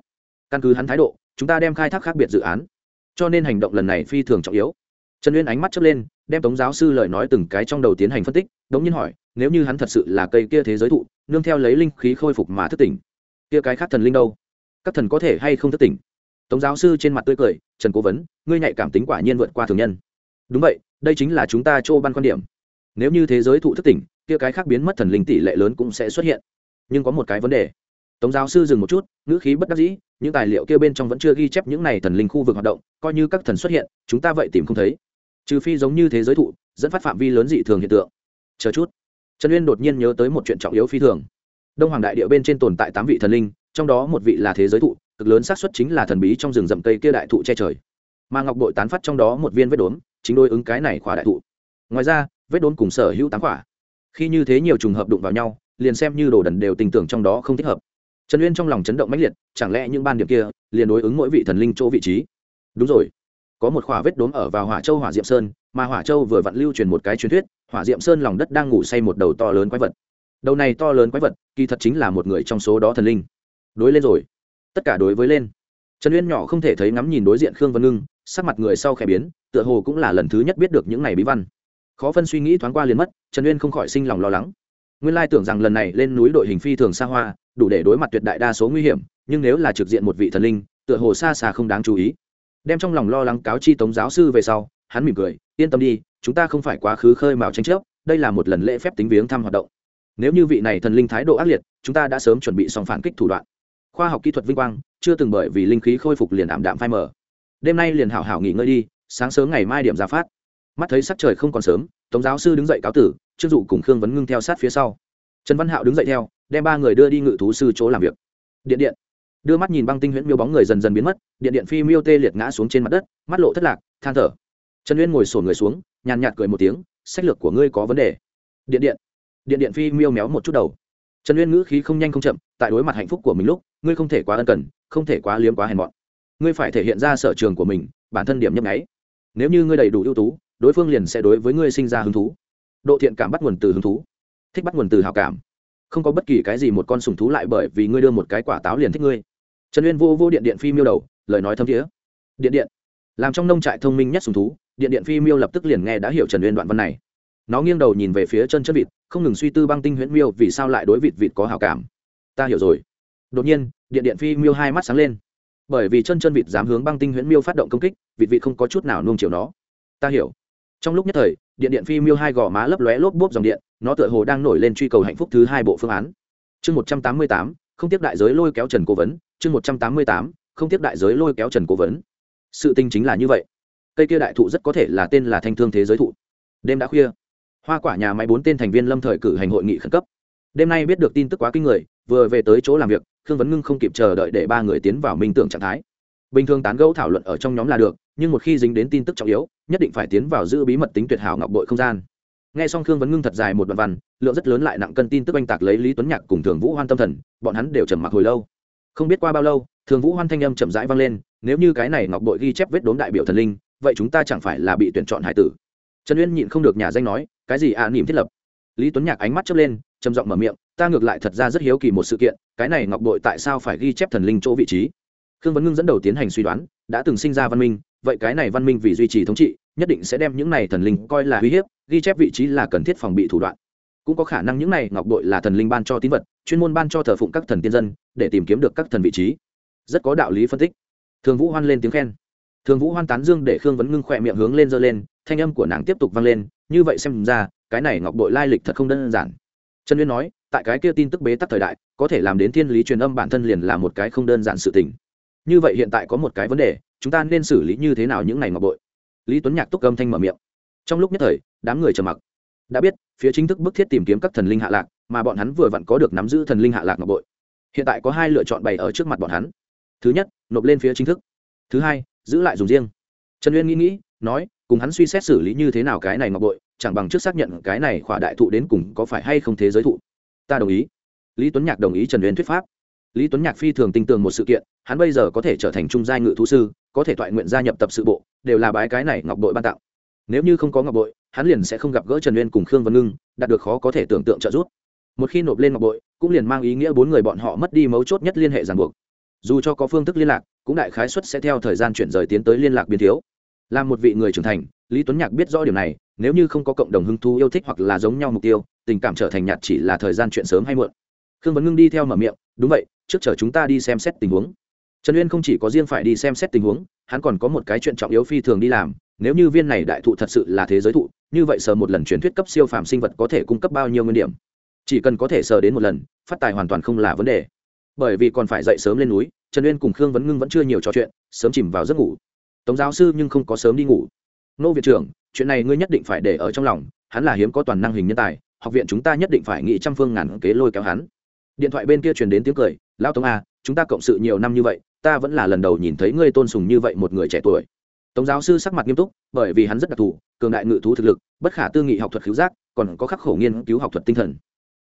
Căn cứ hắn thái độ, chúng ta đem khai thác khác biệt dự án. Cho nên hành động lần này phi thường trọng yếu. Trần uyên ánh mắt chớp lên, đem tống giáo sư lời nói từng cái trong đầu tiến hành phân tích, đống nhiên hỏi, nếu như hắn thật sự là cây kia thế giới thụ, nương theo lấy linh khí khôi phục mà thức tỉnh, kia cái khác thần linh đâu? Các thần có thể hay không thức tỉnh? Tống giáo sư trên mặt tươi cười, trần cố vấn, ngươi nhạy cảm tính quả nhiên vượt qua thường nhân. Đúng vậy, đây chính là chúng ta chỗ ban quan điểm. Nếu như thế giới thụ thức tỉnh, kia cái khác biến mất thần linh tỷ lệ lớn cũng sẽ xuất hiện nhưng có một cái vấn đề. Tống giáo sư dừng một chút, ngữ khí bất đắc dĩ, những tài liệu kia bên trong vẫn chưa ghi chép những này thần linh khu vực hoạt động, coi như các thần xuất hiện, chúng ta vậy tìm không thấy. Trừ phi giống như thế giới thụ, dẫn phát phạm vi lớn dị thường hiện tượng. Chờ chút. Trần uyên đột nhiên nhớ tới một chuyện trọng yếu phi thường. Đông hoàng đại địa bên trên tồn tại tám vị thần linh, trong đó một vị là thế giới thụ, cực lớn xác suất chính là thần bí trong rừng rậm cây kia đại thụ che trời. Mà ngọc bội tán phát trong đó một viên vết đốn chính đối ứng cái này khỏa đại thụ. Ngoài ra, vết đốn cùng sở hữu tám khỏa. Khi như thế nhiều trùng hợp đụng vào nhau liền xem như đồ đần đều tình tưởng trong đó không thích hợp. Trần uyên trong lòng chấn động mãnh liệt, chẳng lẽ những ban điểm kia liền đối ứng mỗi vị thần linh chỗ vị trí? Đúng rồi, có một khỏa vết đốm ở vào hỏa châu hỏa diệm sơn, mà hỏa châu vừa vặn lưu truyền một cái truyền thuyết, hỏa diệm sơn lòng đất đang ngủ say một đầu to lớn quái vật. Đầu này to lớn quái vật, kỳ thật chính là một người trong số đó thần linh. Đối lên rồi. Tất cả đối với lên. Trần uyên nhỏ không thể thấy ngắm nhìn đối diện khương vân ngưng, sắc mặt người sau khẽ biến, tựa hồ cũng là lần thứ nhất biết được những này bí văn. Khó phân suy nghĩ thoáng qua liền mất, trần uyên không khỏi sinh lòng lo lắng nguyên lai tưởng rằng lần này lên núi đội hình phi thường xa hoa, đủ để đối mặt tuyệt đại đa số nguy hiểm, nhưng nếu là trực diện một vị thần linh, tựa hồ xa xa không đáng chú ý. Đem trong lòng lo lắng cáo chi tống giáo sư về sau, hắn mỉm cười, yên tâm đi, chúng ta không phải quá khứ khơi mào tranh chấp, đây là một lần lễ phép tính viếng thăm hoạt động. Nếu như vị này thần linh thái độ ác liệt, chúng ta đã sớm chuẩn bị xong phản kích thủ đoạn. Khoa học kỹ thuật vinh quang, chưa từng bởi vì linh khí khôi phục liền ảm đạm phai mờ. Đêm nay liền hảo hảo nghỉ ngơi đi, sáng sớm ngày mai điểm ra phát. Mắt thấy sắc trời không còn sớm, tống giáo sư đứng dậy cáo tử trương dụ cùng khương vấn ngưng theo sát phía sau. Trần văn hạo đứng dậy theo, đem ba người đưa đi ngự thú sư chỗ làm việc. Điện điện. Đưa mắt nhìn băng tinh huyễn miêu bóng người dần dần biến mất, điện điện phi miêu tê liệt ngã xuống trên mặt đất, mắt lộ thất lạc, than thở. Trần uyên ngồi sổn người xuống, nhàn nhạt cười một tiếng, sách lược của ngươi có vấn đề. Điện điện. Điện điện phi miêu méo một chút đầu. Trần uyên ngữ khí không nhanh không chậm, tại đối mặt hạnh phúc của mình lúc, ngươi không thể quá ân cần, không thể quá liếm quá hèn mọn. Ngươi phải thể hiện ra sở trường của mình, bản thân điểm nhấp nháy. Nếu như ngươi đầy đủ ưu tú, đối phương liền sẽ đối với ngươi sinh ra hứng thú độ thiện cảm bắt nguồn từ hứng thú, thích bắt nguồn từ hào cảm. Không có bất kỳ cái gì một con sùng thú lại bởi vì ngươi đưa một cái quả táo liền thích ngươi. Trần uyên vô vô điện điện phi miêu đầu, lời nói thâm thiế. Điện điện. Làm trong nông trại thông minh nhất sùng thú, điện điện phi miêu lập tức liền nghe đã hiểu trần uyên đoạn văn này. Nó nghiêng đầu nhìn về phía chân chân vịt, không ngừng suy tư băng tinh huyễn miêu vì sao lại đối vịt vịt có hào cảm. Ta hiểu rồi. Đột nhiên, điện điện phi miêu hai mắt sáng lên. Bởi vì chân chân vịt dám hướng băng tinh huyễn miêu phát động công kích, vịt vịt không có chút nào nuông chiều nó. Ta hiểu. Trong lúc nhất thời điện điện phi miêu hai gò má lấp lóe lốp bốp dòng điện, nó tựa hồ đang nổi lên truy cầu hạnh phúc thứ hai bộ phương án. Chương một trăm tám mươi tám, không tiếp đại giới lôi kéo trần cố vấn. Chương một trăm tám mươi tám, không tiếp đại giới lôi kéo trần cố vấn. Sự tinh chính là như vậy. Cây kia đại thụ rất có thể là tên là thanh thương thế giới thụ. Đêm đã khuya. Hoa quả nhà máy bốn tên thành viên lâm thời cử hành hội nghị khẩn cấp. Đêm nay biết được tin tức quá kinh người, vừa về tới chỗ làm việc, khương vấn ngưng không kịp chờ đợi để ba người tiến vào minh tưởng trạng thái. Bình thường tán gẫu thảo luận ở trong nhóm là được nhưng một khi dính đến tin tức trọng yếu nhất định phải tiến vào giữ bí mật tính tuyệt hảo ngọc bội không gian. Nghe xong khương vấn ngưng thật dài một đoạn văn lượng rất lớn lại nặng cân tin tức oanh tạc lấy lý tuấn nhạc cùng thường vũ hoan tâm thần bọn hắn đều trầm mặc hồi lâu. Không biết qua bao lâu thường vũ hoan thanh âm chậm rãi vang lên nếu như cái này ngọc bội ghi chép vết đốm đại biểu thần linh vậy chúng ta chẳng phải là bị tuyển chọn hải tử. Trần uyên nhịn không được nhà danh nói cái gì ạ à, niềm thiết lập? Lý tuấn nhạc ánh mắt chớp lên trầm giọng mở miệng ta ngược lại thật ra rất hiếu kỳ một sự kiện cái này ngọc bội tại sao phải ghi chép thần linh chỗ vị trí? Khương vấn ngưng dẫn đầu tiến hành suy đoán đã từng sinh ra văn minh vậy cái này văn minh vì duy trì thống trị, nhất định sẽ đem những này thần linh coi là uy hiếp, ghi chép vị trí là cần thiết phòng bị thủ đoạn. Cũng có khả năng những này ngọc bội là thần linh ban cho tín vật, chuyên môn ban cho thờ phụng các thần tiên dân, để tìm kiếm được các thần vị trí. Rất có đạo lý phân tích. Thường vũ hoan lên tiếng khen. Thường vũ hoan tán dương để khương vấn ngưng khỏe miệng hướng lên dơ lên, thanh âm của nàng tiếp tục vang lên, như vậy xem ra, cái này ngọc bội lai lịch thật không đơn giản. Trần uyên nói, tại cái kia tin tức bế tắc thời đại, có thể làm đến thiên lý truyền âm bản thân liền là một cái không đơn giản sự tình. Như vậy hiện tại có một cái vấn đề chúng ta nên xử lý như thế nào những này ngọc bội? Lý tuấn nhạc túc âm thanh mở miệng. Trong lúc nhất thời, đám người trầm mặc. Đã biết, phía chính thức bức thiết tìm kiếm các thần linh hạ lạc, mà bọn hắn vừa vặn có được nắm giữ thần linh hạ lạc ngọc bội. Hiện tại có hai lựa chọn bày ở trước mặt bọn hắn. Thứ nhất, nộp lên phía chính thức. Thứ hai, giữ lại dùng riêng. Trần uyên nghĩ nghĩ, nói, cùng hắn suy xét xử lý như thế nào cái này ngọc bội, chẳng bằng trước xác nhận cái này khỏa đại thụ đến cùng có phải hay không thế giới thụ. Ta đồng ý. Lý tuấn nhạc đồng ý trần uyên thuyết pháp. Lý tuấn nhạc phi thường tin tưởng một sự kiện, hắn bây giờ có thể trở thành trung giai ngự thú sư có thể thoại nguyện gia nhập tập sự bộ, đều là bái cái này ngọc bội ban tặng. Nếu như không có ngọc bội hắn liền sẽ không gặp gỡ trần uyên cùng khương vân ngưng, đạt được khó có thể tưởng tượng trợ giúp. Một khi nộp lên ngọc bội cũng liền mang ý nghĩa bốn người bọn họ mất đi mấu chốt nhất liên hệ ràng buộc. Dù cho có phương thức liên lạc, cũng đại khái suất sẽ theo thời gian chuyển rời tiến tới liên lạc biến thiếu. Là một vị người trưởng thành, lý tuấn nhạc biết rõ điều này, nếu như không có cộng đồng hứng thú yêu thích hoặc là giống nhau mục tiêu, tình cảm trở thành nhạt chỉ là thời gian chuyện sớm hay muộn. Khương vấn ngưng đi theo mở miệng, đúng vậy, trước chờ chúng ta đi xem xét tình huống trần uyên không chỉ có riêng phải đi xem xét tình huống, hắn còn có một cái chuyện trọng yếu phi thường đi làm, nếu như viên này đại thụ thật sự là thế giới thụ, như vậy sờ một lần truyền thuyết cấp siêu phàm sinh vật có thể cung cấp bao nhiêu nguyên điểm? Chỉ cần có thể sờ đến một lần, phát tài hoàn toàn không là vấn đề. Bởi vì còn phải dậy sớm lên núi, trần uyên cùng khương vấn ngưng vẫn chưa nhiều trò chuyện, sớm chìm vào giấc ngủ. Tống giáo sư nhưng không có sớm đi ngủ. Nô viện trưởng, chuyện này ngươi nhất định phải để ở trong lòng, hắn là hiếm có toàn năng hình nhân tài, học viện chúng ta nhất định phải nghĩ trăm phương ngàn kế lôi kéo hắn. Điện thoại bên kia truyền đến tiếng cười lao tống a chúng ta cộng sự nhiều năm như vậy ta vẫn là lần đầu nhìn thấy ngươi tôn sùng như vậy một người trẻ tuổi. Tống giáo sư sắc mặt nghiêm túc, bởi vì hắn rất đặc thù, cường đại ngự thú thực lực, bất khả tư nghị học thuật cứu giác, còn có khắc khổ nghiên cứu học thuật tinh thần.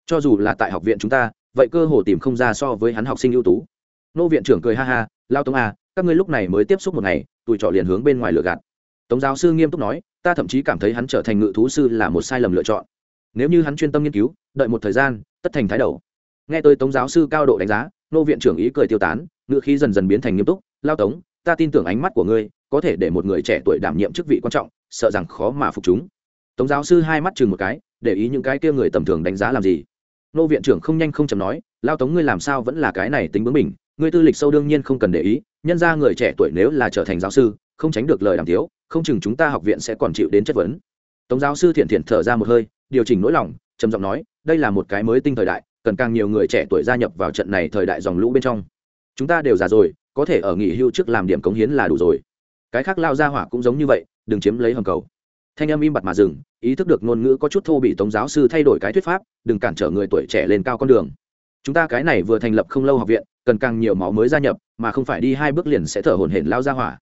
Cho dù là tại học viện chúng ta, vậy cơ hồ tìm không ra so với hắn học sinh ưu tú. Nô viện trưởng cười ha ha, lao tống a các ngươi lúc này mới tiếp xúc một ngày tụi trọ liền hướng bên ngoài lửa gạt. Tống giáo sư nghiêm túc nói, ta thậm chí cảm thấy hắn trở thành ngự thú sư là một sai lầm lựa chọn. Nếu như hắn chuyên tâm nghiên cứu, đợi một thời gian, tất thành thái đầu. Nghe tôi tống giáo sư cao độ đánh giá, nô viện trưởng ý cười tiêu tán ngữ khí dần dần biến thành nghiêm túc, lao tống, ta tin tưởng ánh mắt của ngươi có thể để một người trẻ tuổi đảm nhiệm chức vị quan trọng, sợ rằng khó mà phục chúng. Tống giáo sư hai mắt chừng một cái, để ý những cái kia người tầm thường đánh giá làm gì. Nô viện trưởng không nhanh không chầm nói, lao tống ngươi làm sao vẫn là cái này tính bướng mình ngươi tư lịch sâu đương nhiên không cần để ý, nhân ra người trẻ tuổi nếu là trở thành giáo sư, không tránh được lời đàm thiếu không chừng chúng ta học viện sẽ còn chịu đến chất vấn. Tống giáo sư thiện thiện thở ra một hơi, điều chỉnh nỗi lòng, trầm giọng nói, đây là một cái mới tinh thời đại, cần càng nhiều người trẻ tuổi gia nhập vào trận này thời đại dòng lũ bên trong chúng ta đều già rồi, có thể ở nghỉ hưu trước làm điểm cống hiến là đủ rồi. Cái khác lao ra hỏa cũng giống như vậy, đừng chiếm lấy hầm cầu. Thanh âm im bặt mà dừng, ý thức được ngôn ngữ có chút thô bị tống giáo sư thay đổi cái thuyết pháp, đừng cản trở người tuổi trẻ lên cao con đường. Chúng ta cái này vừa thành lập không lâu học viện, cần càng nhiều máu mới gia nhập, mà không phải đi hai bước liền sẽ thở hổn hển lao ra hỏa.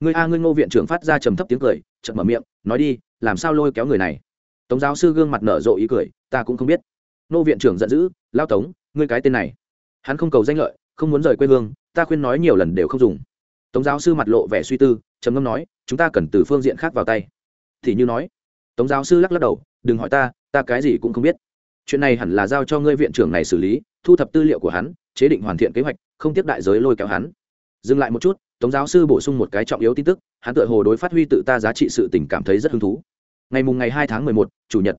Người a, ngươi ngô viện trưởng phát ra trầm thấp tiếng cười chậm mở miệng, nói đi, làm sao lôi kéo người này? Tống giáo sư gương mặt nở rộ ý cười, ta cũng không biết. Nô viện trưởng giận dữ, lao tống, ngươi cái tên này. Hắn không cầu danh lợi không muốn rời quê hương, ta khuyên nói nhiều lần đều không dùng. Tống giáo sư mặt lộ vẻ suy tư, trầm ngâm nói, chúng ta cần từ phương diện khác vào tay. Thì như nói, tống giáo sư lắc lắc đầu, đừng hỏi ta ta cái gì cũng không biết. Chuyện này hẳn là giao cho ngươi viện trưởng này xử lý, thu thập tư liệu của hắn, chế định hoàn thiện kế hoạch, không tiếp đại giới lôi kéo hắn. Dừng lại một chút, tống giáo sư bổ sung một cái trọng yếu tin tức, hắn tự hồ đối phát huy tự ta giá trị sự tình cảm thấy rất hứng thú. Ngày mùng ngày hai tháng mười một, chủ nhật.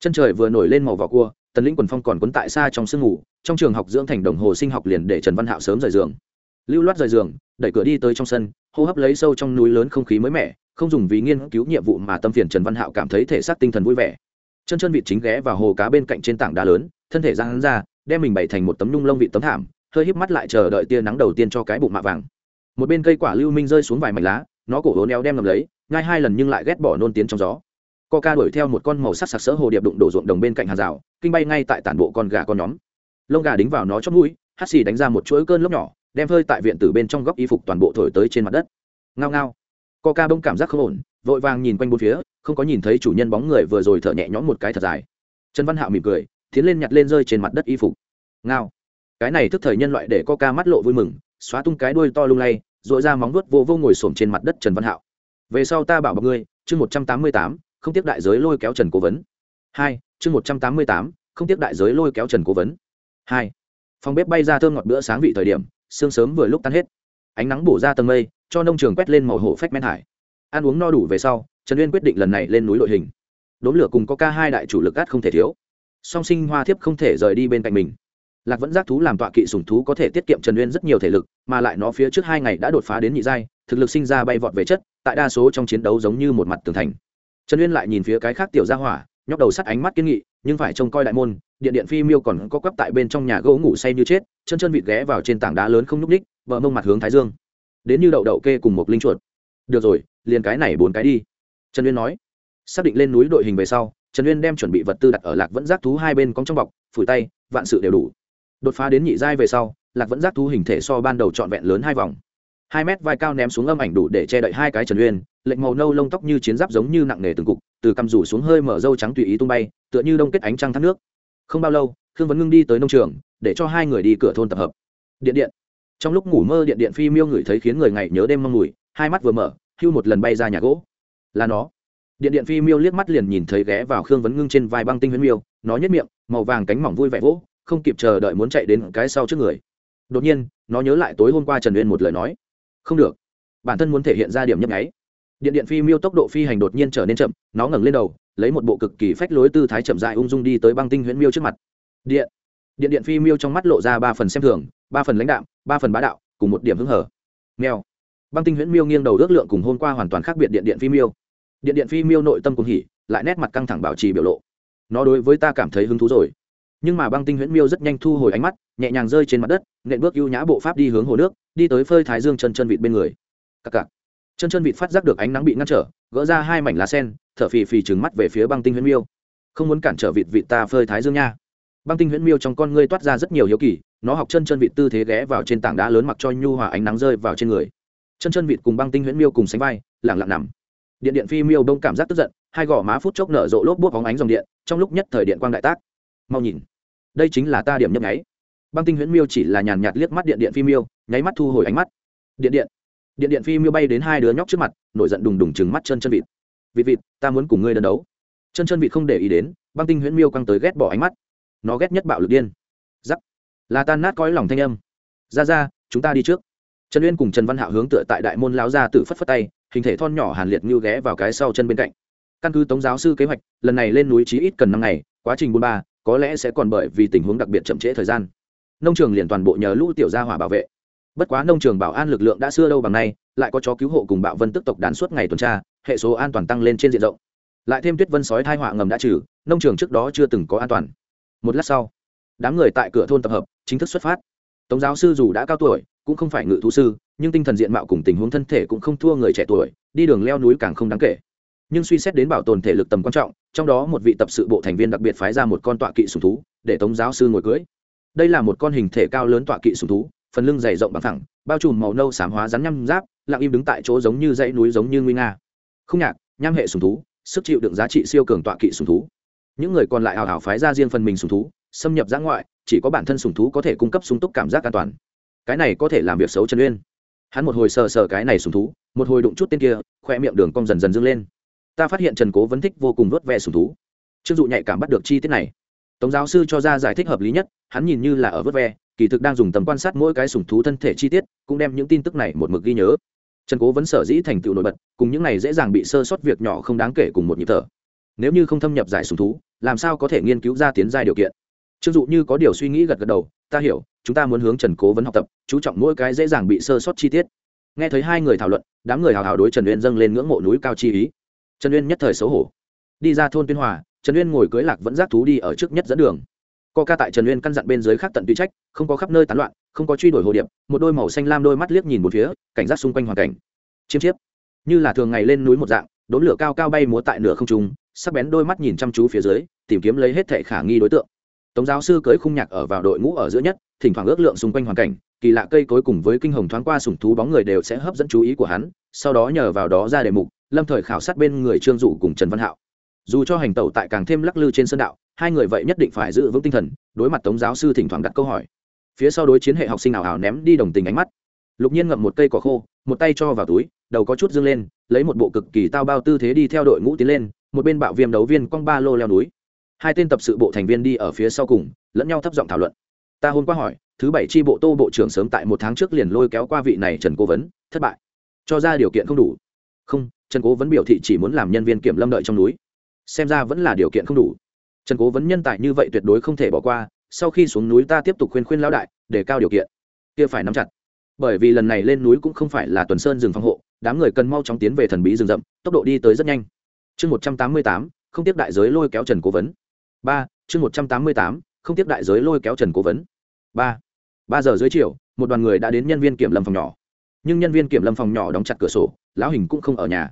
Chân trời vừa nổi lên màu vỏ cua, tần lĩnh quần phong còn quấn tại xa trong sương ngủ trong trường học dưỡng thành đồng hồ sinh học liền để trần văn hạo sớm rời giường. Lưu loát rời giường, đẩy cửa đi tới trong sân, hô hấp lấy sâu trong núi lớn không khí mới mẻ, không dùng vì nghiên cứu nhiệm vụ mà tâm phiền trần văn hạo cảm thấy thể xác tinh thần vui vẻ. Chân chân vịt chính ghé vào hồ cá bên cạnh trên tảng đá lớn, thân thể ra hắn ra, đem mình bày thành một tấm nhung lông vị tấm thảm, hơi híp mắt lại chờ đợi tia nắng đầu tiên cho cái bụng mạ vàng. Một bên cây quả lưu minh rơi xuống vài mảnh lá, nó cổ hố neo đem ngầm lấy, ngay hai lần nhưng lại ghét bỏ nôn tiến trong gió. Co ca đuổi theo một con màu sắc sặc sỡ hồ điệp đụng đổ ruộng đồng bên cạnh hàng rào kinh bay ngay tại tản bộ con gà con nhóm lông gà đính vào nó chót mũi hắt xì đánh ra một chuỗi cơn lốc nhỏ, đem hơi tại viện từ bên trong góc y phục toàn bộ thổi tới trên mặt đất. Ngao ngao. Ca bông cảm giác không ổn, vội vàng nhìn quanh bốn phía, không có nhìn thấy chủ nhân bóng người vừa rồi thở nhẹ nhõm một cái thật dài. Trần văn hạo mỉm cười, tiến lên nhặt lên rơi trên mặt đất y phục. Ngao. Cái này thức thời nhân loại để ca mắt lộ vui mừng, xóa tung cái đuôi to lung lay dội ra móng vuốt vô vô ngồi xổm trên mặt đất trần văn hạo. Về sau ta bảo bọc ngươi, chương một trăm tám mươi tám, không tiếc đại giới lôi kéo trần cố vấn. Hai, chương một trăm tám mươi tám, không tiếc đại giới lôi kéo trần cố vấn hai. Phòng bếp bay ra thơm ngọt bữa sáng vị thời điểm, sương sớm vừa lúc tan hết. Ánh nắng bổ ra tầng mây, cho nông trường quét lên màu hổ phách men hải. Ăn uống no đủ về sau, trần uyên quyết định lần này lên núi đội hình. Đốn lửa cùng có ca hai đại chủ lực gắt không thể thiếu. Song sinh hoa thiếp không thể rời đi bên cạnh mình. Lạc vẫn giác thú làm tọa kỵ sùng thú có thể tiết kiệm trần uyên rất nhiều thể lực, mà lại nó phía trước hai ngày đã đột phá đến nhị giai, thực lực sinh ra bay vọt về chất, tại đa số trong chiến đấu giống như một mặt tường thành. Trần uyên lại nhìn phía cái khác tiểu gia hỏa, nhóc đầu sắt ánh mắt kiên nghị nhưng phải trông coi đại môn, điện điện phi miêu còn có quắp tại bên trong nhà gỗ ngủ say như chết, chân chân vịt ghé vào trên tảng đá lớn không nhúc ních vợ mông mặt hướng thái dương. Đến như đậu đậu kê cùng một linh chuột. Được rồi, liền cái này bốn cái đi. Trần uyên nói. Xác định lên núi đội hình về sau, trần uyên đem chuẩn bị vật tư đặt ở lạc vẫn giác thú hai bên cong trong bọc, phủi tay, vạn sự đều đủ. Đột phá đến nhị giai về sau, lạc vẫn giác thú hình thể so ban đầu trọn vẹn lớn hai vòng. Hai mét vai cao ném xuống âm ảnh đủ để che đậy hai cái trần uyên, lệnh màu nâu lông tóc như chiến giáp giống như nặng nề từng cục từ cằm rủ xuống hơi mở râu trắng tùy ý tung bay, tựa như đông kết ánh trăng thác nước. Không bao lâu, khương vấn ngưng đi tới nông trường, để cho hai người đi cửa thôn tập hợp. Điện điện. Trong lúc ngủ mơ, điện điện phi miêu ngửi thấy khiến người ngày nhớ đêm mong mùi, hai mắt vừa mở, hưu một lần bay ra nhà gỗ. Là nó. Điện điện phi miêu liếc mắt liền nhìn thấy ghé vào khương vấn ngưng trên vai băng tinh huyễn miêu, nó nhất miệng, màu vàng cánh mỏng vui vẻ vỗ, không kịp chờ đợi muốn chạy đến cái sau trước người. Đột nhiên, nó nhớ lại tối hôm qua trần uyên một lời nói. Không được. Bản thân muốn thể hiện ra điểm nhấp nháy điện điện phi miêu tốc độ phi hành đột nhiên trở nên chậm, nó ngẩng lên đầu, lấy một bộ cực kỳ phách lối tư thái chậm dại ung dung đi tới băng tinh huyễn miêu trước mặt. Điện. Điện điện phi miêu trong mắt lộ ra ba phần xem thường, ba phần lãnh đạm, ba phần bá đạo, cùng một điểm hứng hở. Meo băng tinh huyễn miêu nghiêng đầu ước lượng cùng hôm qua hoàn toàn khác biệt điện điện phi miêu. Điện điện phi miêu nội tâm cùng hỉ, lại nét mặt căng thẳng bảo trì biểu lộ. Nó đối với ta cảm thấy hứng thú rồi. Nhưng mà băng tinh huyễn miêu rất nhanh thu hồi ánh mắt, nhẹ nhàng rơi trên mặt đất, nện bước ưu nhã bộ pháp đi hướng hồ nước, đi tới phơi thái dương chân chân vịt bên người. Cặc cặc chân chân vịt phát giác được ánh nắng bị ngăn trở, gỡ ra hai mảnh lá sen, thở phì phì trừng mắt về phía băng tinh huyễn miêu. Không muốn cản trở vịt vịt ta phơi thái dương nha. Băng tinh huyễn miêu trong con ngươi toát ra rất nhiều hiếu kỳ, nó học chân chân vịt tư thế ghé vào trên tảng đá lớn mặc cho nhu hòa ánh nắng rơi vào trên người. Chân chân vịt cùng băng tinh huyễn miêu cùng sánh vai lẳng lặng nằm. Điện điện phi miêu đông cảm giác tức giận, hai gò má phút chốc nở rộ lốp bút bóng ánh dòng điện, trong lúc nhất thời điện quang đại tác. Mau nhìn, đây chính là ta điểm nhấp nháy. Băng tinh huyễn miêu chỉ là nhàn nhạt liếc mắt điện điện phi miêu, nháy mắt thu hồi ánh mắt. Điện điện điện điện phi miêu bay đến hai đứa nhóc trước mặt, nổi giận đùng đùng chừng mắt chân chân vịt. Vịt vịt, ta muốn cùng ngươi đơn đấu. Chân chân vịt không để ý đến, băng tinh huyễn miêu căng tới ghét bỏ ánh mắt. Nó ghét nhất bạo lực điên. Giắc là tan nát cõi lòng thanh âm. Ra ra, chúng ta đi trước. Trần uyên cùng trần văn hạo hướng tựa tại đại môn lão gia tự phất phất tay, hình thể thon nhỏ hàn liệt như ghé vào cái sau chân bên cạnh. Căn cứ tống giáo sư kế hoạch, lần này lên núi chí ít cần năm ngày, quá trình buôn ba, có lẽ sẽ còn bởi vì tình huống đặc biệt chậm trễ thời gian. Nông trường liền toàn bộ nhờ lũ tiểu gia hỏa bảo vệ bất quá nông trường bảo an lực lượng đã xưa đâu bằng nay, lại có chó cứu hộ cùng bạo vân tức tộc đán suốt ngày tuần tra, hệ số an toàn tăng lên trên diện rộng. Lại thêm tuyết vân sói thai họa ngầm đã trừ, nông trường trước đó chưa từng có an toàn. Một lát sau, đám người tại cửa thôn tập hợp, chính thức xuất phát. Tống giáo sư dù đã cao tuổi, cũng không phải ngự thú sư, nhưng tinh thần diện mạo cùng tình huống thân thể cũng không thua người trẻ tuổi, đi đường leo núi càng không đáng kể. Nhưng suy xét đến bảo tồn thể lực tầm quan trọng, trong đó một vị tập sự bộ thành viên đặc biệt phái ra một con tọa kỵ sùng thú, để tống giáo sư ngồi cưới. Đây là một con hình thể cao lớn tọa kỵ sùng thú phần lưng dày rộng bằng thẳng bao trùm màu nâu xám hóa rắn nhăm giáp, lặng im đứng tại chỗ giống như dãy núi giống như nguy nga. Không nhạc, nham hệ sùng thú, sức chịu đựng giá trị siêu cường tọa kỵ sùng thú. Những người còn lại hào hào phái ra riêng phần mình sùng thú, xâm nhập giã ngoại, chỉ có bản thân sùng thú có thể cung cấp sung túc cảm giác an toàn. Cái này có thể làm việc xấu trần uyên. Hắn một hồi sờ sờ cái này sùng thú, một hồi đụng chút tên kia khoe miệng đường cong dần dần dâng lên. Ta phát hiện trần cố vẫn thích vô cùng vớt ve sùng thú. Chưng dụ nhạy cảm bắt được chi tiết này. Tống giáo sư cho ra giải thích hợp lý nhất, hắn nhìn như là ở vớt ve kỳ thực đang dùng tầm quan sát mỗi cái sùng thú thân thể chi tiết, cũng đem những tin tức này một mực ghi nhớ. Trần cố vẫn sở dĩ thành tựu nổi bật, cùng những này dễ dàng bị sơ sót việc nhỏ không đáng kể cùng một nhịp thở. Nếu như không thâm nhập giải sùng thú, làm sao có thể nghiên cứu ra tiến giai điều kiện? Chưng dụ như có điều suy nghĩ gật gật đầu, ta hiểu, chúng ta muốn hướng trần cố vấn học tập, chú trọng mỗi cái dễ dàng bị sơ sót chi tiết. Nghe thấy hai người thảo luận, đám người hào hào đối trần uyên dâng lên ngưỡng mộ núi cao chi ý. Trần uyên nhất thời xấu hổ. Đi ra thôn tuyên hòa, trần uyên ngồi cưới lạc vẫn giác thú đi ở trước nhất dẫn đường ca tại trần uyên căn dặn bên dưới khác tận tùy trách, không có khắp nơi tán loạn, không có truy đuổi hồ điệp, một đôi màu xanh lam đôi mắt liếc nhìn một phía, cảnh giác xung quanh hoàn cảnh. Chiêm chiếp. Như là thường ngày lên núi một dạng, đốn lửa cao cao bay múa tại nửa không trung, sắc bén đôi mắt nhìn chăm chú phía dưới, tìm kiếm lấy hết thệ khả nghi đối tượng. Tống giáo sư cưới khung nhạc ở vào đội ngũ ở giữa nhất, thỉnh thoảng ước lượng xung quanh hoàn cảnh, kỳ lạ cây cối cùng với kinh hồng thoáng qua sủng thú bóng người đều sẽ hấp dẫn chú ý của hắn, sau đó nhờ vào đó ra đề mục, lâm thời khảo sát bên người trương dụ cùng trần văn hạo. Dù cho hành tẩu tại càng thêm lắc lư trên sân đạo hai người vậy nhất định phải giữ vững tinh thần, đối mặt tống giáo sư thỉnh thoảng đặt câu hỏi. Phía sau đối chiến hệ học sinh ảo ảo ném đi đồng tình ánh mắt. Lục nhiên ngậm một cây cỏ khô, một tay cho vào túi, đầu có chút dâng lên, lấy một bộ cực kỳ tao bao tư thế đi theo đội ngũ tiến lên, một bên bạo viêm đấu viên quăng ba lô leo núi. Hai tên tập sự bộ thành viên đi ở phía sau cùng, lẫn nhau thấp giọng thảo luận. Ta hôm qua hỏi, thứ bảy tri bộ tô bộ trưởng sớm tại một tháng trước liền lôi kéo qua vị này trần cố vấn, thất bại. Cho ra điều kiện không đủ. Không, trần cố vấn biểu thị chỉ muốn làm nhân viên kiểm lâm đợi trong núi. Xem ra vẫn là điều kiện không đủ trần cố vấn nhân tài như vậy tuyệt đối không thể bỏ qua, sau khi xuống núi ta tiếp tục khuyên khuyên Lão đại, để cao điều kiện. Kia phải nắm chặt. Bởi vì lần này lên núi cũng không phải là tuần sơn rừng phòng hộ, đám người cần mau chóng tiến về thần bí rừng rậm, tốc độ đi tới rất nhanh. Chương một trăm tám mươi tám, không tiếp đại giới lôi kéo trần cố vấn. Ba, chương một trăm tám mươi tám, không tiếp đại giới lôi kéo trần cố vấn. Ba ba giờ dưới chiều, một đoàn người đã đến nhân viên kiểm lâm phòng nhỏ. Nhưng nhân viên kiểm lâm phòng nhỏ đóng chặt cửa sổ, lão hình cũng không ở nhà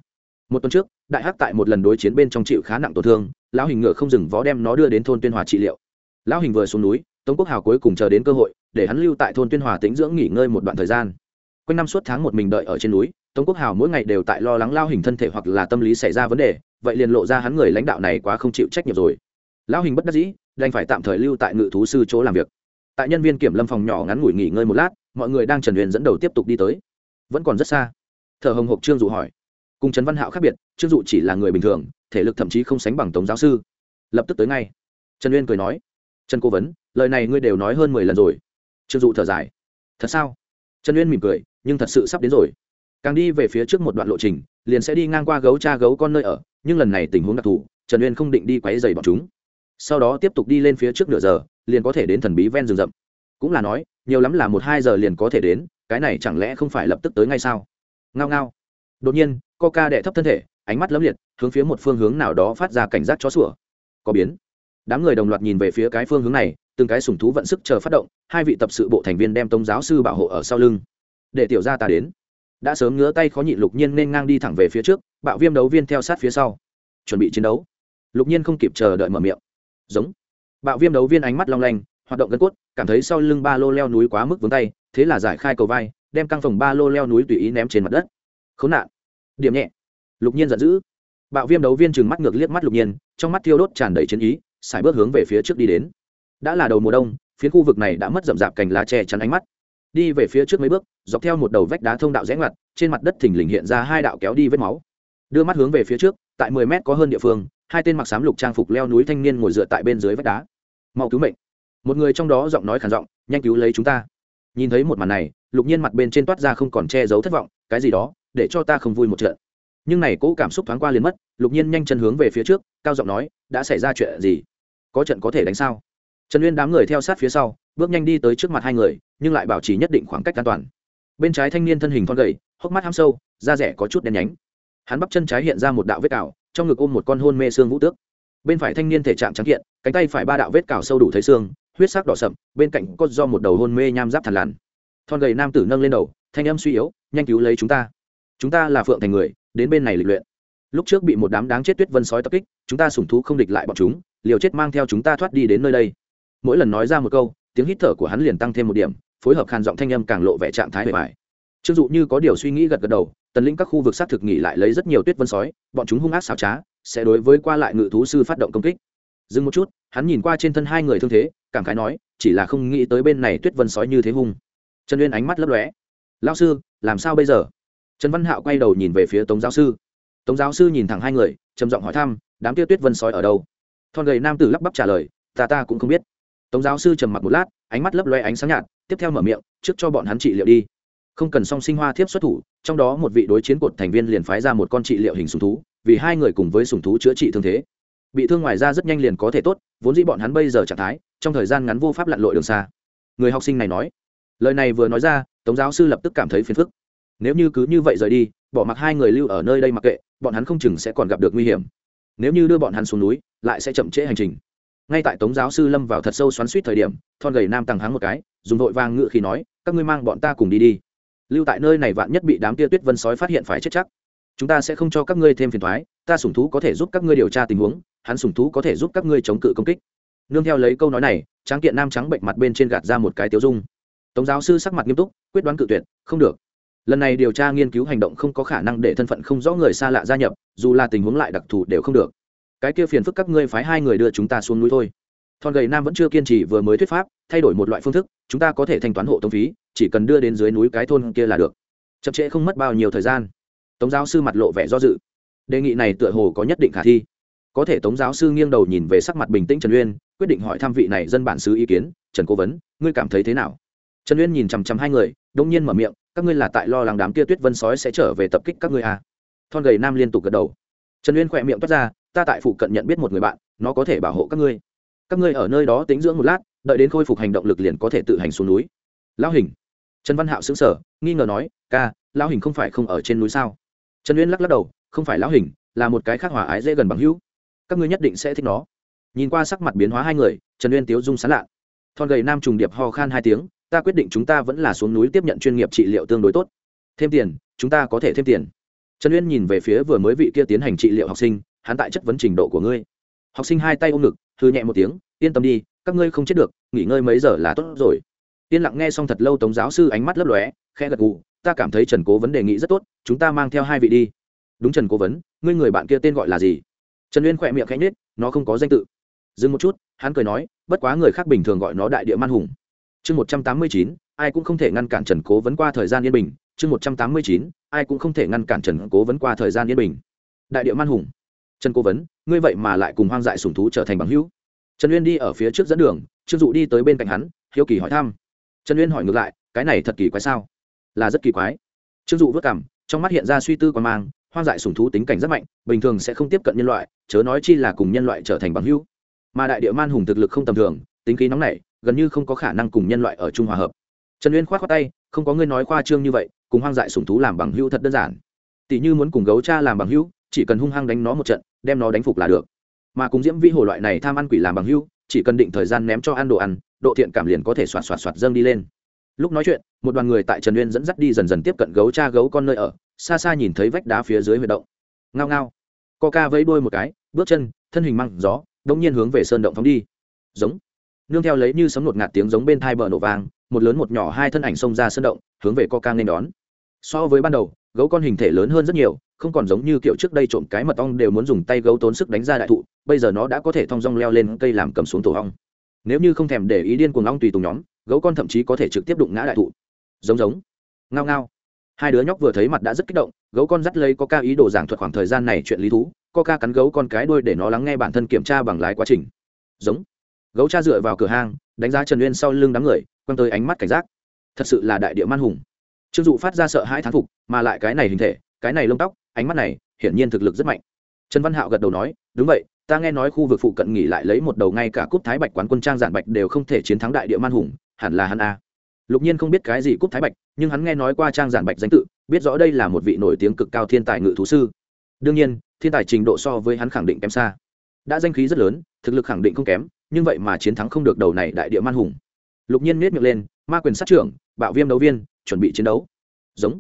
một tuần trước, đại hắc tại một lần đối chiến bên trong chịu khá nặng tổn thương, lão hình ngựa không dừng vó đem nó đưa đến thôn tuyên hòa trị liệu. Lão hình vừa xuống núi, tống quốc hào cuối cùng chờ đến cơ hội, để hắn lưu tại thôn tuyên hòa tĩnh dưỡng nghỉ ngơi một đoạn thời gian. Quanh năm suốt tháng một mình đợi ở trên núi, tống quốc hào mỗi ngày đều tại lo lắng lao hình thân thể hoặc là tâm lý xảy ra vấn đề, vậy liền lộ ra hắn người lãnh đạo này quá không chịu trách nhiệm rồi. Lão hình bất đắc dĩ, đành phải tạm thời lưu tại ngự thú sư chỗ làm việc. Tại nhân viên kiểm lâm phòng nhỏ ngắn ngủi nghỉ ngơi một lát, mọi người đang trần huyền dẫn đầu tiếp tục đi tới. Vẫn còn rất xa. Thở hồng hộc trương dụ hỏi cùng trần văn hạo khác biệt, trương dụ chỉ là người bình thường, thể lực thậm chí không sánh bằng tống giáo sư. Lập tức tới ngay. Trần uyên cười nói, trần cố vấn, lời này ngươi đều nói hơn mười lần rồi. Trương dụ thở dài, thật sao? Trần uyên mỉm cười, nhưng thật sự sắp đến rồi. Càng đi về phía trước một đoạn lộ trình, liền sẽ đi ngang qua gấu cha gấu con nơi ở, nhưng lần này tình huống đặc thù, trần uyên không định đi quáy dày bọn chúng. Sau đó tiếp tục đi lên phía trước nửa giờ, liền có thể đến thần bí ven rừng rậm. Cũng là nói, nhiều lắm là một hai giờ liền có thể đến, cái này chẳng lẽ không phải lập tức tới ngay sao? Ngao ngao. Đột nhiên coca đệ thấp thân thể, ánh mắt lấm liệt, hướng phía một phương hướng nào đó phát ra cảnh giác chó sủa. Có biến. Đám người đồng loạt nhìn về phía cái phương hướng này, từng cái sùng thú vận sức chờ phát động, hai vị tập sự bộ thành viên đem tông giáo sư bảo hộ ở sau lưng. Để tiểu gia ta đến. Đã sớm ngứa tay khó nhịn lục nhiên nên ngang đi thẳng về phía trước, bạo viêm đấu viên theo sát phía sau. Chuẩn bị chiến đấu. Lục nhiên không kịp chờ đợi mở miệng. Giống. Bạo viêm đấu viên ánh mắt long lanh, hoạt động gân cốt, cảm thấy sau lưng ba lô leo núi quá mức vướng tay, thế là giải khai cầu vai, đem căng phòng ba lô leo núi tùy ý ném trên mặt đất. Khốn nạn điểm nhẹ. Lục nhiên giận dữ. Bạo viêm đấu viên chừng mắt ngược liếc mắt lục nhiên, trong mắt thiêu đốt tràn đầy chiến ý xài bước hướng về phía trước đi đến. Đã là đầu mùa đông, phía khu vực này đã mất rậm rạp cành lá che chắn ánh mắt. Đi về phía trước mấy bước, dọc theo một đầu vách đá thông đạo rẽ ngoặt, trên mặt đất thình lình hiện ra hai đạo kéo đi vết máu. Đưa mắt hướng về phía trước, tại mười mét có hơn địa phương, hai tên mặc xám lục trang phục leo núi thanh niên ngồi dựa tại bên dưới vách đá. Mau cứu mệnh. Một người trong đó giọng nói khản giọng, nhanh cứu lấy chúng ta. Nhìn thấy một màn này, lục nhiên mặt bên trên toát ra không còn che giấu thất vọng, cái gì đó? Để cho ta không vui một trận. Nhưng này cỗ cảm xúc thoáng qua liền mất, lục nhiên nhanh chân hướng về phía trước, cao giọng nói, đã xảy ra chuyện gì? Có trận có thể đánh sao? Trần uyên đám người theo sát phía sau, bước nhanh đi tới trước mặt hai người, nhưng lại bảo trì nhất định khoảng cách an toàn. Bên trái thanh niên thân hình thon gầy, hốc mắt ham sâu, da rẻ có chút đen nhánh. Hắn bắp chân trái hiện ra một đạo vết cào, trong ngực ôm một con hôn mê xương vũ tước. Bên phải thanh niên thể trạng trắng kiện, cánh tay phải ba đạo vết cào sâu đủ thấy xương, huyết sắc đỏ sậm, bên cạnh có do một đầu hôn mê nham giáp thằn lằn. Thon gầy nam tử nâng lên đầu, thanh âm suy yếu, nhanh cứu lấy chúng ta chúng ta là phượng thành người, đến bên này lịch luyện. Lúc trước bị một đám đáng chết tuyết vân sói tập kích, chúng ta sủng thú không địch lại bọn chúng, liều chết mang theo chúng ta thoát đi đến nơi đây. Mỗi lần nói ra một câu, tiếng hít thở của hắn liền tăng thêm một điểm, phối hợp khàn giọng thanh âm càng lộ vẻ trạng thái bề bài chưng dụ như có điều suy nghĩ gật gật đầu, tần lĩnh các khu vực xác thực nghỉ lại lấy rất nhiều tuyết vân sói, bọn chúng hung ác xảo trá, sẽ đối với qua lại ngự thú sư phát động công kích. Dừng một chút, hắn nhìn qua trên thân hai người thương thế, cảm khái nói, chỉ là không nghĩ tới bên này tuyết vân sói như thế hung. Trần uyên ánh mắt lấp lóe. Lao sư, làm sao bây giờ? Trần văn hạo quay đầu nhìn về phía tống giáo sư. Tống giáo sư nhìn thẳng hai người, trầm giọng hỏi thăm, đám tiêu tuyết vân sói ở đâu? Thon gầy nam tử lắp bắp trả lời, ta ta cũng không biết. Tống giáo sư trầm mặc một lát, ánh mắt lấp loe ánh sáng nhạt, tiếp theo mở miệng, trước cho bọn hắn trị liệu đi. Không cần song sinh hoa thiếp xuất thủ, trong đó một vị đối chiến cột thành viên liền phái ra một con trị liệu hình sùng thú, vì hai người cùng với sùng thú chữa trị thương thế. Bị thương ngoài ra rất nhanh liền có thể tốt, vốn dĩ bọn hắn bây giờ trạng thái, trong thời gian ngắn vô pháp lặn lội đường xa. Người học sinh này nói. Lời này vừa nói ra, tống giáo sư lập tức cảm thấy phiền phức nếu như cứ như vậy rời đi, bỏ mặc hai người lưu ở nơi đây mặc kệ, bọn hắn không chừng sẽ còn gặp được nguy hiểm. Nếu như đưa bọn hắn xuống núi, lại sẽ chậm trễ hành trình. Ngay tại tống giáo sư lâm vào thật sâu xoắn suýt thời điểm, thon gầy nam tăng hắng một cái, dùng vội vàng ngự khi nói, các ngươi mang bọn ta cùng đi đi. Lưu tại nơi này vạn nhất bị đám tia tuyết vân sói phát hiện phải chết chắc. Chúng ta sẽ không cho các ngươi thêm phiền thoái ta sủng thú có thể giúp các ngươi điều tra tình huống, hắn sủng thú có thể giúp các ngươi chống cự công kích. Nương theo lấy câu nói này, tráng kiện nam trắng bệnh mặt bên trên gạt ra một cái tiêu dung. Tống giáo sư sắc mặt nghiêm túc, quyết đoán cự tuyệt, không được lần này điều tra nghiên cứu hành động không có khả năng để thân phận không rõ người xa lạ gia nhập, dù là tình huống lại đặc thù đều không được. Cái kia phiền phức các ngươi phái hai người đưa chúng ta xuống núi thôi. Thon gầy nam vẫn chưa kiên trì vừa mới thuyết pháp, thay đổi một loại phương thức, chúng ta có thể thanh toán hộ tống phí, chỉ cần đưa đến dưới núi cái thôn kia là được. Chậm trễ không mất bao nhiêu thời gian. Tống giáo sư mặt lộ vẻ do dự. Đề nghị này tựa hồ có nhất định khả thi. Có thể tống giáo sư nghiêng đầu nhìn về sắc mặt bình tĩnh trần uyên, quyết định hỏi thăm vị này dân bản xứ ý kiến, trần cố vấn, ngươi cảm thấy thế nào? Trần uyên nhìn chằm chằm hai người, đông nhiên mở miệng các ngươi là tại lo lắng đám kia tuyết vân sói sẽ trở về tập kích các ngươi à. thon gầy nam liên tục gật đầu. Trần uyên khỏe miệng toát ra, ta tại phụ cận nhận biết một người bạn, nó có thể bảo hộ các ngươi. Các ngươi ở nơi đó tính dưỡng một lát, đợi đến khôi phục hành động lực liền có thể tự hành xuống núi. Lão hình. Trần văn hạo xứng sở nghi ngờ nói, ca, lão hình không phải không ở trên núi sao? Trần uyên lắc lắc đầu, không phải lão hình, là một cái khác hòa ái dễ gần bằng hữu. Các ngươi nhất định sẽ thích nó. Nhìn qua sắc mặt biến hóa hai người, trần uyên tiếu dung sán lạ. Thon gầy nam trùng điệp ho khan hai tiếng ta quyết định chúng ta vẫn là xuống núi tiếp nhận chuyên nghiệp trị liệu tương đối tốt. Thêm tiền, chúng ta có thể thêm tiền. Trần uyên nhìn về phía vừa mới vị kia tiến hành trị liệu học sinh, hắn tại chất vấn trình độ của ngươi. Học sinh hai tay ôm ngực thư nhẹ một tiếng, yên tâm đi, các ngươi không chết được, nghỉ ngơi mấy giờ là tốt rồi. Yên lặng nghe xong thật lâu tống giáo sư ánh mắt lấp lóe, khẽ gật gù, ta cảm thấy trần cố vấn đề nghị rất tốt, chúng ta mang theo hai vị đi. Đúng trần cố vấn, ngươi người bạn kia tên gọi là gì? Trần uyên khỏe miệng khẽ nhết nó không có danh tự. Dừng một chút, hắn cười nói, bất quá người khác bình thường gọi nó đại địa man hùng chương một trăm tám mươi chín, ai cũng không thể ngăn cản trần cố vấn qua thời gian yên bình. Chương một trăm tám mươi chín, ai cũng không thể ngăn cản trần cố vấn qua thời gian yên bình. Đại địa man hùng. Trần cố vấn, ngươi vậy mà lại cùng hoang dại sùng thú trở thành bằng hữu. Trần uyên đi ở phía trước dẫn đường, trương dụ đi tới bên cạnh hắn, hiếu kỳ hỏi thăm. Trần uyên hỏi ngược lại, cái này thật kỳ quái sao? Là rất kỳ quái. Trương dụ vất cảm trong mắt hiện ra suy tư quan mang, hoang dại sùng thú tính cảnh rất mạnh, bình thường sẽ không tiếp cận nhân loại, chớ nói chi là cùng nhân loại trở thành bằng hữu. Mà đại địa man hùng thực lực không tầm thường, tính khí nóng nảy gần như không có khả năng cùng nhân loại ở chung hòa hợp. Trần uyên k h o á t khoác tay, không có ngươi nói khoa trương như vậy, cùng hoang dại sùng thú làm bằng hữu thật đơn giản. Tỷ như muốn cùng gấu cha làm bằng hữu, chỉ cần hung hăng đánh nó một trận, đem nó đánh phục là được. Mà cùng diễm vĩ hồ loại này tham ăn quỷ làm bằng hữu, chỉ cần định thời gian ném cho ăn đồ ăn, độ thiện cảm liền có thể xoạt xoạt xoạt dâng đi lên. Lúc nói chuyện, một đoàn người tại trần uyên dẫn dắt đi dần dần tiếp cận gấu cha gấu con nơi ở, xa xa nhìn thấy vách đá phía dưới huy động. Ngao ngao. Co ca vẫy đuôi một cái, bước chân, thân hình măng gió đột nhiên hướng về sơn động phóng đi. Giống nương theo lấy như sấm nột ngạt tiếng giống bên thai bờ nổ vang, một lớn một nhỏ hai thân ảnh xông ra sân động, hướng về coca nên đón. So với ban đầu, gấu con hình thể lớn hơn rất nhiều, không còn giống như kiểu trước đây trộm cái mật ong đều muốn dùng tay gấu tốn sức đánh ra đại thụ, bây giờ nó đã có thể thong dong leo lên cây làm cầm xuống tổ ong. Nếu như không thèm để ý điên cuồng ong tùy tùng nhóm, gấu con thậm chí có thể trực tiếp đụng ngã đại thụ. Giống giống. Ngao ngao. Hai đứa nhóc vừa thấy mặt đã rất kích động, gấu con dắt lấy có ca ý đồ giảng thuật khoảng thời gian này chuyện lý thú có ca cắn gấu con cái đuôi để nó lắng nghe bản thân kiểm tra bằng lái quá trình. Giống gấu cha dựa vào cửa hang, đánh giá trần uyên sau lưng đám người, quăng tới ánh mắt cảnh giác. Thật sự là đại địa man hùng. Trương dụ phát ra sợ hãi thán phục, mà lại cái này hình thể, cái này lông tóc, ánh mắt này, hiển nhiên thực lực rất mạnh. Trần văn hạo gật đầu nói, đúng vậy, ta nghe nói khu vực phụ cận nghỉ lại lấy một đầu ngay cả cúp thái bạch quán quân trang giản bạch đều không thể chiến thắng đại địa man hùng, hẳn là hắn a. Lục nhiên không biết cái gì cúp thái bạch, nhưng hắn nghe nói qua trang giản bạch danh tự, biết rõ đây là một vị nổi tiếng cực cao thiên tài ngự thú sư. Đương nhiên, thiên tài trình độ so với hắn khẳng định kém xa. Đã danh khí rất lớn, thực lực khẳng định không kém nhưng vậy mà chiến thắng không được đầu này đại địa man hùng. Lục nhiên miết miệng lên, ma quyền sát trưởng, bạo viêm đấu viên, chuẩn bị chiến đấu. Giống.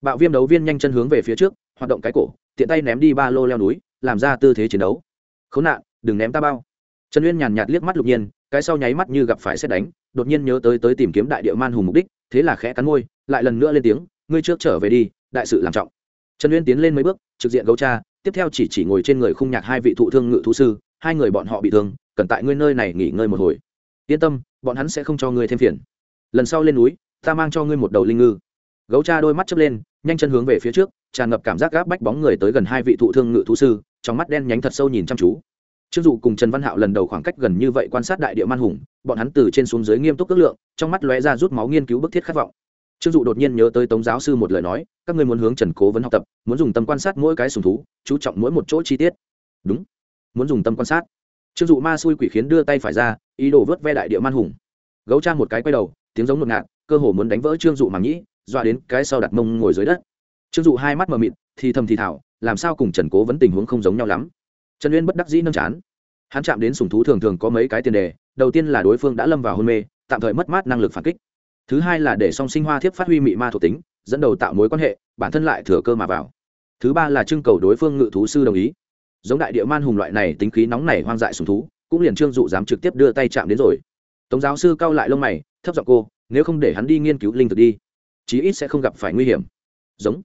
Bạo viêm đấu viên nhanh chân hướng về phía trước, hoạt động cái cổ, tiện tay ném đi ba lô leo núi, làm ra tư thế chiến đấu. Khốn nạn, đừng ném ta bao. Trần uyên nhàn nhạt liếc mắt lục nhiên, cái sau nháy mắt như gặp phải xét đánh, đột nhiên nhớ tới tới tìm kiếm đại địa man hùng mục đích, thế là khẽ cắn môi, lại lần nữa lên tiếng, ngươi trước trở về đi, đại sự làm trọng. Trần uyên tiến lên mấy bước, trực diện gấu cha, tiếp theo chỉ chỉ ngồi trên người khung nhạc hai vị thụ thương ngự thú sư, hai người bọn họ bị thương cần tại ngươi nơi này nghỉ ngơi một hồi. Yên tâm, bọn hắn sẽ không cho ngươi thêm phiền. Lần sau lên núi, ta mang cho ngươi một đầu linh ngư. Gấu cha đôi mắt chớp lên, nhanh chân hướng về phía trước, tràn ngập cảm giác gáp bách bóng người tới gần hai vị thụ thương ngự thú sư, trong mắt đen nhánh thật sâu nhìn chăm chú. Trương dụ cùng trần văn hạo lần đầu khoảng cách gần như vậy quan sát đại địa man hùng, bọn hắn từ trên xuống dưới nghiêm túc ước lượng, trong mắt lóe ra rút máu nghiên cứu bức thiết khát vọng. Trương dụ đột nhiên nhớ tới tống giáo sư một lời nói, các ngươi muốn hướng trần cố vấn học tập, muốn dùng tâm quan sát mỗi cái sùng thú, chú trọng mỗi một chỗ chi tiết. Đúng, muốn dùng tâm quan sát trương dụ ma xui quỷ khiến đưa tay phải ra, ý đồ vớt ve đại địa man hùng. Gấu trang một cái quay đầu, tiếng giống ngột ngạt, cơ hồ muốn đánh vỡ trương dụ màng nhĩ, dọa đến cái sau đặt mông ngồi dưới đất. Trương dụ hai mắt mờ mịt, thì thầm thì thảo, làm sao cùng trần cố vấn tình huống không giống nhau lắm. Trần uyên bất đắc dĩ nâng chán. Hắn chạm đến sùng thú thường thường có mấy cái tiền đề, đầu tiên là đối phương đã lâm vào hôn mê, tạm thời mất mát năng lực phản kích. Thứ hai là để song sinh hoa thiếp phát huy mị ma thuộc tính, dẫn đầu tạo mối quan hệ, bản thân lại thừa cơ mà vào. Thứ ba là trưng cầu đối phương ngự thú sư đồng ý giống đại địa man hùng loại này tính khí nóng nảy hoang dại sùng thú, cũng liền trương dụ dám trực tiếp đưa tay chạm đến rồi. Tống giáo sư cao lại lông mày, thấp giọng cô, nếu không để hắn đi nghiên cứu linh thực đi, chí ít sẽ không gặp phải nguy hiểm. Giống.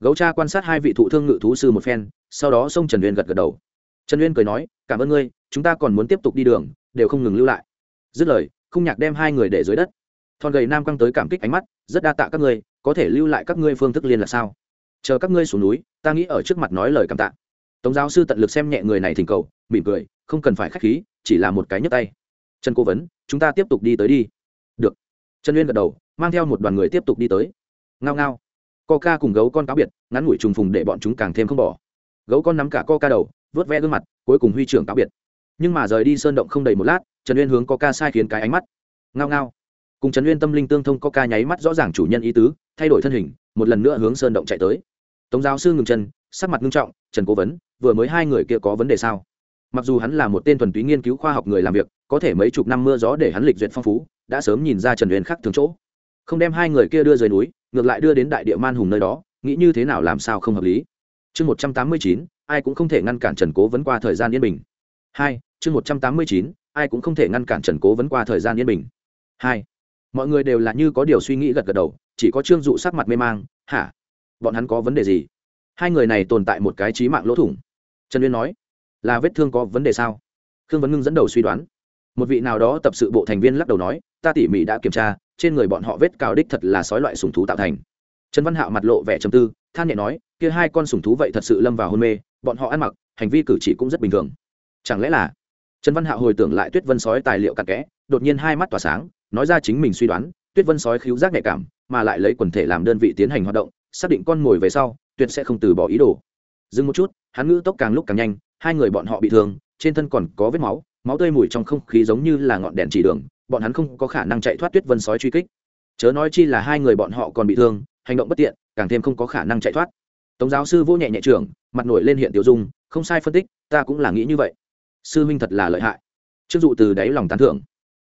Gấu cha quan sát hai vị thụ thương ngự thú sư một phen, sau đó xông trần uyên gật gật đầu. Trần uyên cười nói, cảm ơn ngươi, chúng ta còn muốn tiếp tục đi đường, đều không ngừng lưu lại. Dứt lời không nhạc đem hai người để dưới đất. Thon gầy nam căng tới cảm kích ánh mắt, rất đa tạ các ngươi, có thể lưu lại các ngươi phương thức liên là sao? Chờ các ngươi xuống núi, ta nghĩ ở trước mặt nói lời cảm tạ tống giáo sư tận lực xem nhẹ người này thỉnh cầu, mỉm cười, không cần phải k h á c h khí, chỉ là một cái nhấp tay. Trần cố vấn, chúng ta tiếp tục đi tới đi. Được. Trần uyên gật đầu, mang theo một đoàn người tiếp tục đi tới. Ngao ngao. Co ca cùng gấu con cáo biệt, ngắn ngủi trùng phùng để bọn chúng càng thêm không bỏ. Gấu con nắm cả co ca đầu, vớt ve gương mặt, cuối cùng huy trưởng cáo biệt. Nhưng mà rời đi sơn động không đầy một lát, trần uyên hướng co ca sai khiến cái ánh mắt. Ngao ngao. Cùng trần uyên tâm linh tương thông co ca nháy mắt rõ ràng chủ nhân ý tứ, thay đổi thân hình, một lần nữa hướng sơn động chạy tới. Tống giáo sư ngừng chân sắc mặt nghiêm trọng, trần cố vấn, vừa mới hai người kia có vấn đề sao? Mặc dù hắn là một tên thuần túy nghiên cứu khoa học người làm việc, có thể mấy chục năm mưa gió để hắn lịch duyệt phong phú, đã sớm nhìn ra trần uyên khác thường chỗ. Không đem hai người kia đưa dưới núi, ngược lại đưa đến đại địa man hùng nơi đó, nghĩ như thế nào làm sao không hợp lý? Chương một trăm tám mươi chín, ai cũng không thể ngăn cản trần cố vấn qua thời gian yên bình. Hai, chương một trăm tám mươi chín, ai cũng không thể ngăn cản trần cố vấn qua thời gian yên bình. Hai, mọi người đều là như có điều suy nghĩ gật gật đầu, chỉ có trương dụ sắc mặt mê mang, hả? Bọn hắn có vấn đề gì? Hai người này tồn tại một cái trí mạng lỗ thủng. Trần uyên nói, là vết thương có vấn đề sao? Khương vấn ngưng dẫn đầu suy đoán. Một vị nào đó tập sự bộ thành viên lắc đầu nói, ta tỉ mỉ đã kiểm tra, trên người bọn họ vết cào đích thật là sói loại sùng thú tạo thành. Trần văn hạo mặt lộ vẻ trầm tư, than nhẹ nói, kia hai con sùng thú vậy thật sự lâm vào hôn mê, bọn họ ăn mặc, hành vi cử chỉ cũng rất bình thường. Chẳng lẽ là trần văn hạo hồi tưởng lại tuyết vân sói tài liệu cặn kẽ, đột nhiên hai mắt tỏa sáng, nói ra chính mình suy đoán, tuyết vân sói khíu giác nhạy cảm, mà lại lấy quần thể làm đơn vị tiến hành hoạt động, xác định con mồi về sau tuyệt sẽ không từ bỏ ý đồ. Dừng một chút, hắn ngữ tốc càng lúc càng nhanh, hai người bọn họ bị thương, trên thân còn có vết máu máu tươi mùi trong không khí giống như là ngọn đèn chỉ đường, bọn hắn không có khả năng chạy thoát tuyết vân sói truy kích. Chớ nói chi là hai người bọn họ còn bị thương, hành động bất tiện, càng thêm không có khả năng chạy thoát. Tống giáo sư vô nhẹ nhẹ trưởng, mặt nổi lên hiện tiểu dung, không sai phân tích, ta cũng là nghĩ như vậy. Sư huynh thật là lợi hại. Trương dụ từ đáy lòng tán thưởng.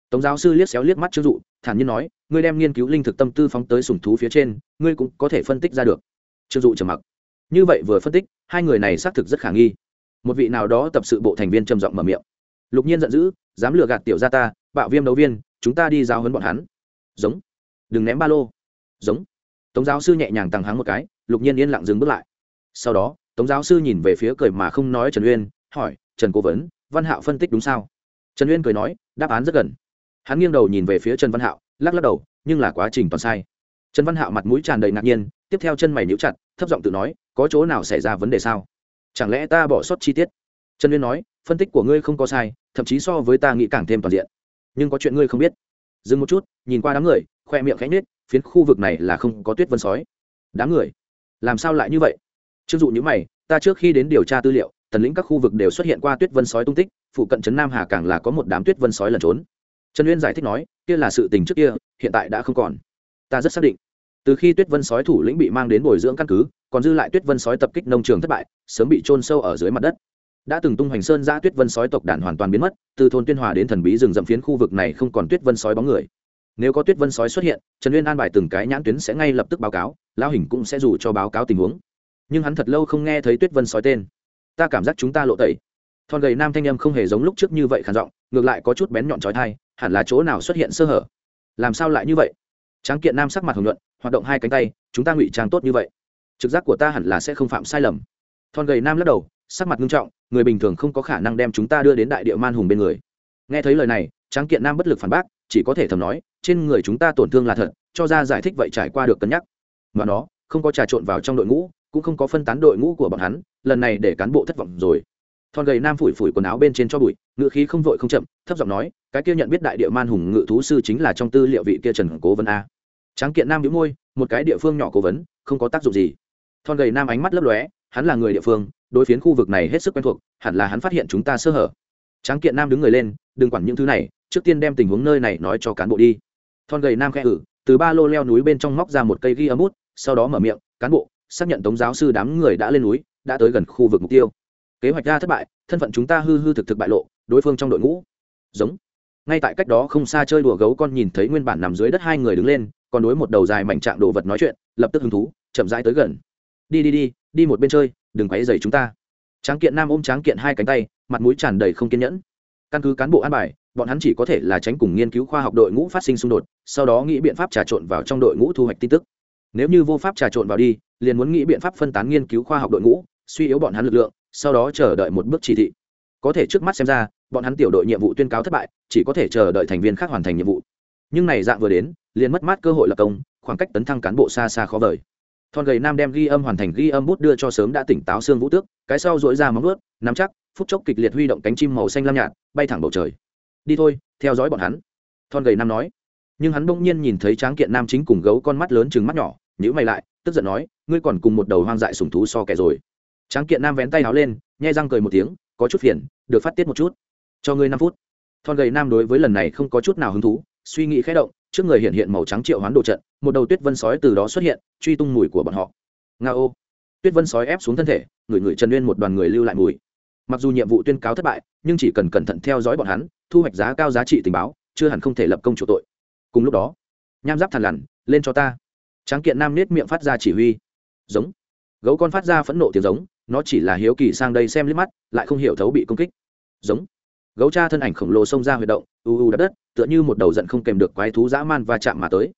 Tống giáo sư liếc xéo liếc mắt trương dụ, thản nhiên nói, ngươi đem nghiên cứu linh thực tâm tư phóng tới sùng thú phía trên, ngươi cũng có thể phân tích ra được trương dụ trầm mặc. Như vậy vừa phân tích, hai người này xác thực rất khả nghi. Một vị nào đó tập sự bộ thành viên trầm giọng mở miệng. Lục nhiên giận dữ, dám lừa gạt tiểu gia ta, bạo viêm đấu viên, chúng ta đi giao hấn bọn hắn. Giống. Đừng ném ba lô. Giống. Tống giáo sư nhẹ nhàng tăng hắng một cái, lục nhiên yên lặng dừng bước lại. Sau đó, tống giáo sư nhìn về phía cười mà không nói trần uyên, hỏi, trần cố vấn, văn hạo phân tích đúng sao? Trần uyên cười nói, đáp án rất gần. Hắn nghiêng đầu nhìn về phía trần văn hạo, lắc lắc đầu, nhưng là quá trình toàn sai trần văn hạo mặt mũi tràn đầy ngạc nhiên, tiếp theo chân mày níu chặt, thấp giọng tự nói, có chỗ nào xảy ra vấn đề sao? Chẳng lẽ ta bỏ sót chi tiết? Trần uyên nói, phân tích của ngươi không có sai, thậm chí so với ta nghĩ càng thêm toàn diện. Nhưng có chuyện ngươi không biết. Dừng một chút, nhìn qua đám người, khoe miệng khẽ nết phiến khu vực này là không có tuyết vân sói. Đám người? Làm sao lại như vậy? Chưng dụ như mày, ta trước khi đến điều tra tư liệu tần lĩnh các khu vực đều xuất hiện qua tuyết vân sói tung tích, phụ cận trấn nam hà càng là có một đám tuyết vân sói lẩn trốn. Trần uyên giải thích nói, kia là sự tình trước kia, hiện tại đã không còn ta rất xác định. Từ khi tuyết vân sói thủ lĩnh bị mang đến bồi dưỡng căn cứ, còn dư lại tuyết vân sói tập kích nông trường thất bại, sớm bị trôn sâu ở dưới mặt đất. Đã từng tung hoành sơn ra tuyết vân sói tộc đàn hoàn toàn biến mất, từ thôn tuyên hòa đến thần bí rừng rậm phiến khu vực này không còn tuyết vân sói bóng người. Nếu có tuyết vân sói xuất hiện, trần uyên an bài từng cái nhãn tuyến sẽ ngay lập tức báo cáo lao hình cũng sẽ dù cho báo cáo tình huống. Nhưng hắn thật lâu không nghe thấy tuyết vân sói tên. Ta cảm giác chúng ta lộ tẩy. Thon gầy nam thanh âm không hề giống lúc trước như vậy khản giọng, ngược lại có chút bén nhọn trói thai hẳn là chỗ nào xuất hiện sơ hở? Làm sao lại như vậy? Tráng kiện nam sắc mặt hồng nhuận, hoạt động hai cánh tay, chúng ta ngụy trang tốt như vậy. Trực giác của ta hẳn là sẽ không phạm sai lầm. Thon gầy nam lắc đầu, sắc mặt nghiêm trọng, người bình thường không có khả năng đem chúng ta đưa đến đại địa man hùng bên người. Nghe thấy lời này, tráng kiện nam bất lực phản bác, chỉ có thể thầm nói, trên người chúng ta tổn thương là thật, cho ra giải thích vậy trải qua được cân nhắc. Mà nó, không có trà trộn vào trong đội ngũ, cũng không có phân tán đội ngũ của bọn hắn, lần này để cán bộ thất vọng rồi thon gầy nam phủi phủi quần áo bên trên cho bụi ngự khí không vội không chậm, thấp giọng nói, cái kia nhận biết đại địa man hùng ngự thú sư chính là trong tư liệu vị kia trần cố vấn a. Tráng kiện nam nhíu môi, một cái địa phương nhỏ cố vấn, không có tác dụng gì. Thon gầy nam ánh mắt lấp lóe, hắn là người địa phương, đối phiến khu vực này hết sức quen thuộc, hẳn là hắn phát hiện chúng ta sơ hở. Tráng kiện nam đứng người lên, đừng quản những thứ này, trước tiên đem tình huống nơi này nói cho cán bộ đi. Thon gầy nam khẽ ử từ ba lô leo núi bên trong móc ra một cây ghi âm bút, sau đó mở miệng, cán bộ, xác nhận tống giáo sư đám người đã lên núi, đã tới gần khu vực mục tiêu kế hoạch ra thất bại, thân phận chúng ta hư hư thực thực bại lộ, đối phương trong đội ngũ. Giống. Ngay tại cách đó không xa chơi đùa gấu con nhìn thấy nguyên bản nằm dưới đất hai người đứng lên, còn đối một đầu dài mảnh trạng đồ vật nói chuyện, lập tức hứng thú, chậm rãi tới gần. Đi đi đi đi một bên chơi, đừng quấy dày chúng ta. Tráng kiện nam ôm tráng kiện hai cánh tay, mặt mũi tràn đầy không kiên nhẫn. Căn cứ cán bộ an bài, bọn hắn chỉ có thể là tránh cùng nghiên cứu khoa học đội ngũ phát sinh xung đột, sau đó nghĩ biện pháp trà trộn vào trong đội ngũ thu hoạch tin tức. Nếu như vô pháp trà trộn vào đi, liền muốn nghĩ biện pháp phân tán nghiên cứu khoa học đội ngũ, suy yếu bọn hắn lực lượng sau đó chờ đợi một bước chỉ thị. Có thể trước mắt xem ra, bọn hắn tiểu đội nhiệm vụ tuyên cáo thất bại, chỉ có thể chờ đợi thành viên khác hoàn thành nhiệm vụ. Nhưng này dạng vừa đến, liền mất mát cơ hội lập công, khoảng cách tấn thăng cán bộ xa xa khó vời. Thon gầy nam đem ghi âm hoàn thành, ghi âm bút đưa cho sớm đã tỉnh táo xương vũ tước, cái sau dỗi ra móng ướt nắm chắc, phút chốc kịch liệt huy động cánh chim màu xanh lam nhạt, bay thẳng bầu trời. Đi thôi, theo dõi bọn hắn. Thon gầy nam nói. Nhưng hắn bỗng nhiên nhìn thấy tráng kiện nam chính cùng gấu con mắt lớn chừng mắt nhỏ nhữ mày lại, tức giận nói, ngươi còn cùng một đầu hoang dại sùng thú so kẻ rồi tráng kiện nam vén tay áo lên, nhai răng cười một tiếng, có chút phiền, được phát tiết một chút. Cho ngươi năm phút. Thon gầy nam đối với lần này không có chút nào hứng thú, suy nghĩ khẽ động, trước người hiện hiện màu trắng triệu hoán đồ trận, một đầu tuyết vân sói từ đó xuất hiện, truy tung mùi của bọn họ. Nga ô. Tuyết vân sói ép xuống thân thể, người người trần nguyên một đoàn người lưu lại mùi. Mặc dù nhiệm vụ tuyên cáo thất bại, nhưng chỉ cần cẩn thận theo dõi bọn hắn, thu hoạch giá cao giá trị tình báo, chưa hẳn không thể lập công chủ tội. Cùng lúc đó, nham giáp thằn lằn, lên cho ta. Tráng kiện nam nết miệng phát ra chỉ huy. Giống gấu con phát ra phẫn nộ tiếng giống, nó chỉ là hiếu kỳ sang đây xem liếc mắt, lại không hiểu thấu bị công kích. Giống. Gấu cha thân ảnh khổng lồ xông ra huy động, u u đập đất, tựa như một đầu giận không kèm được quái thú dã man và chạm mà tới.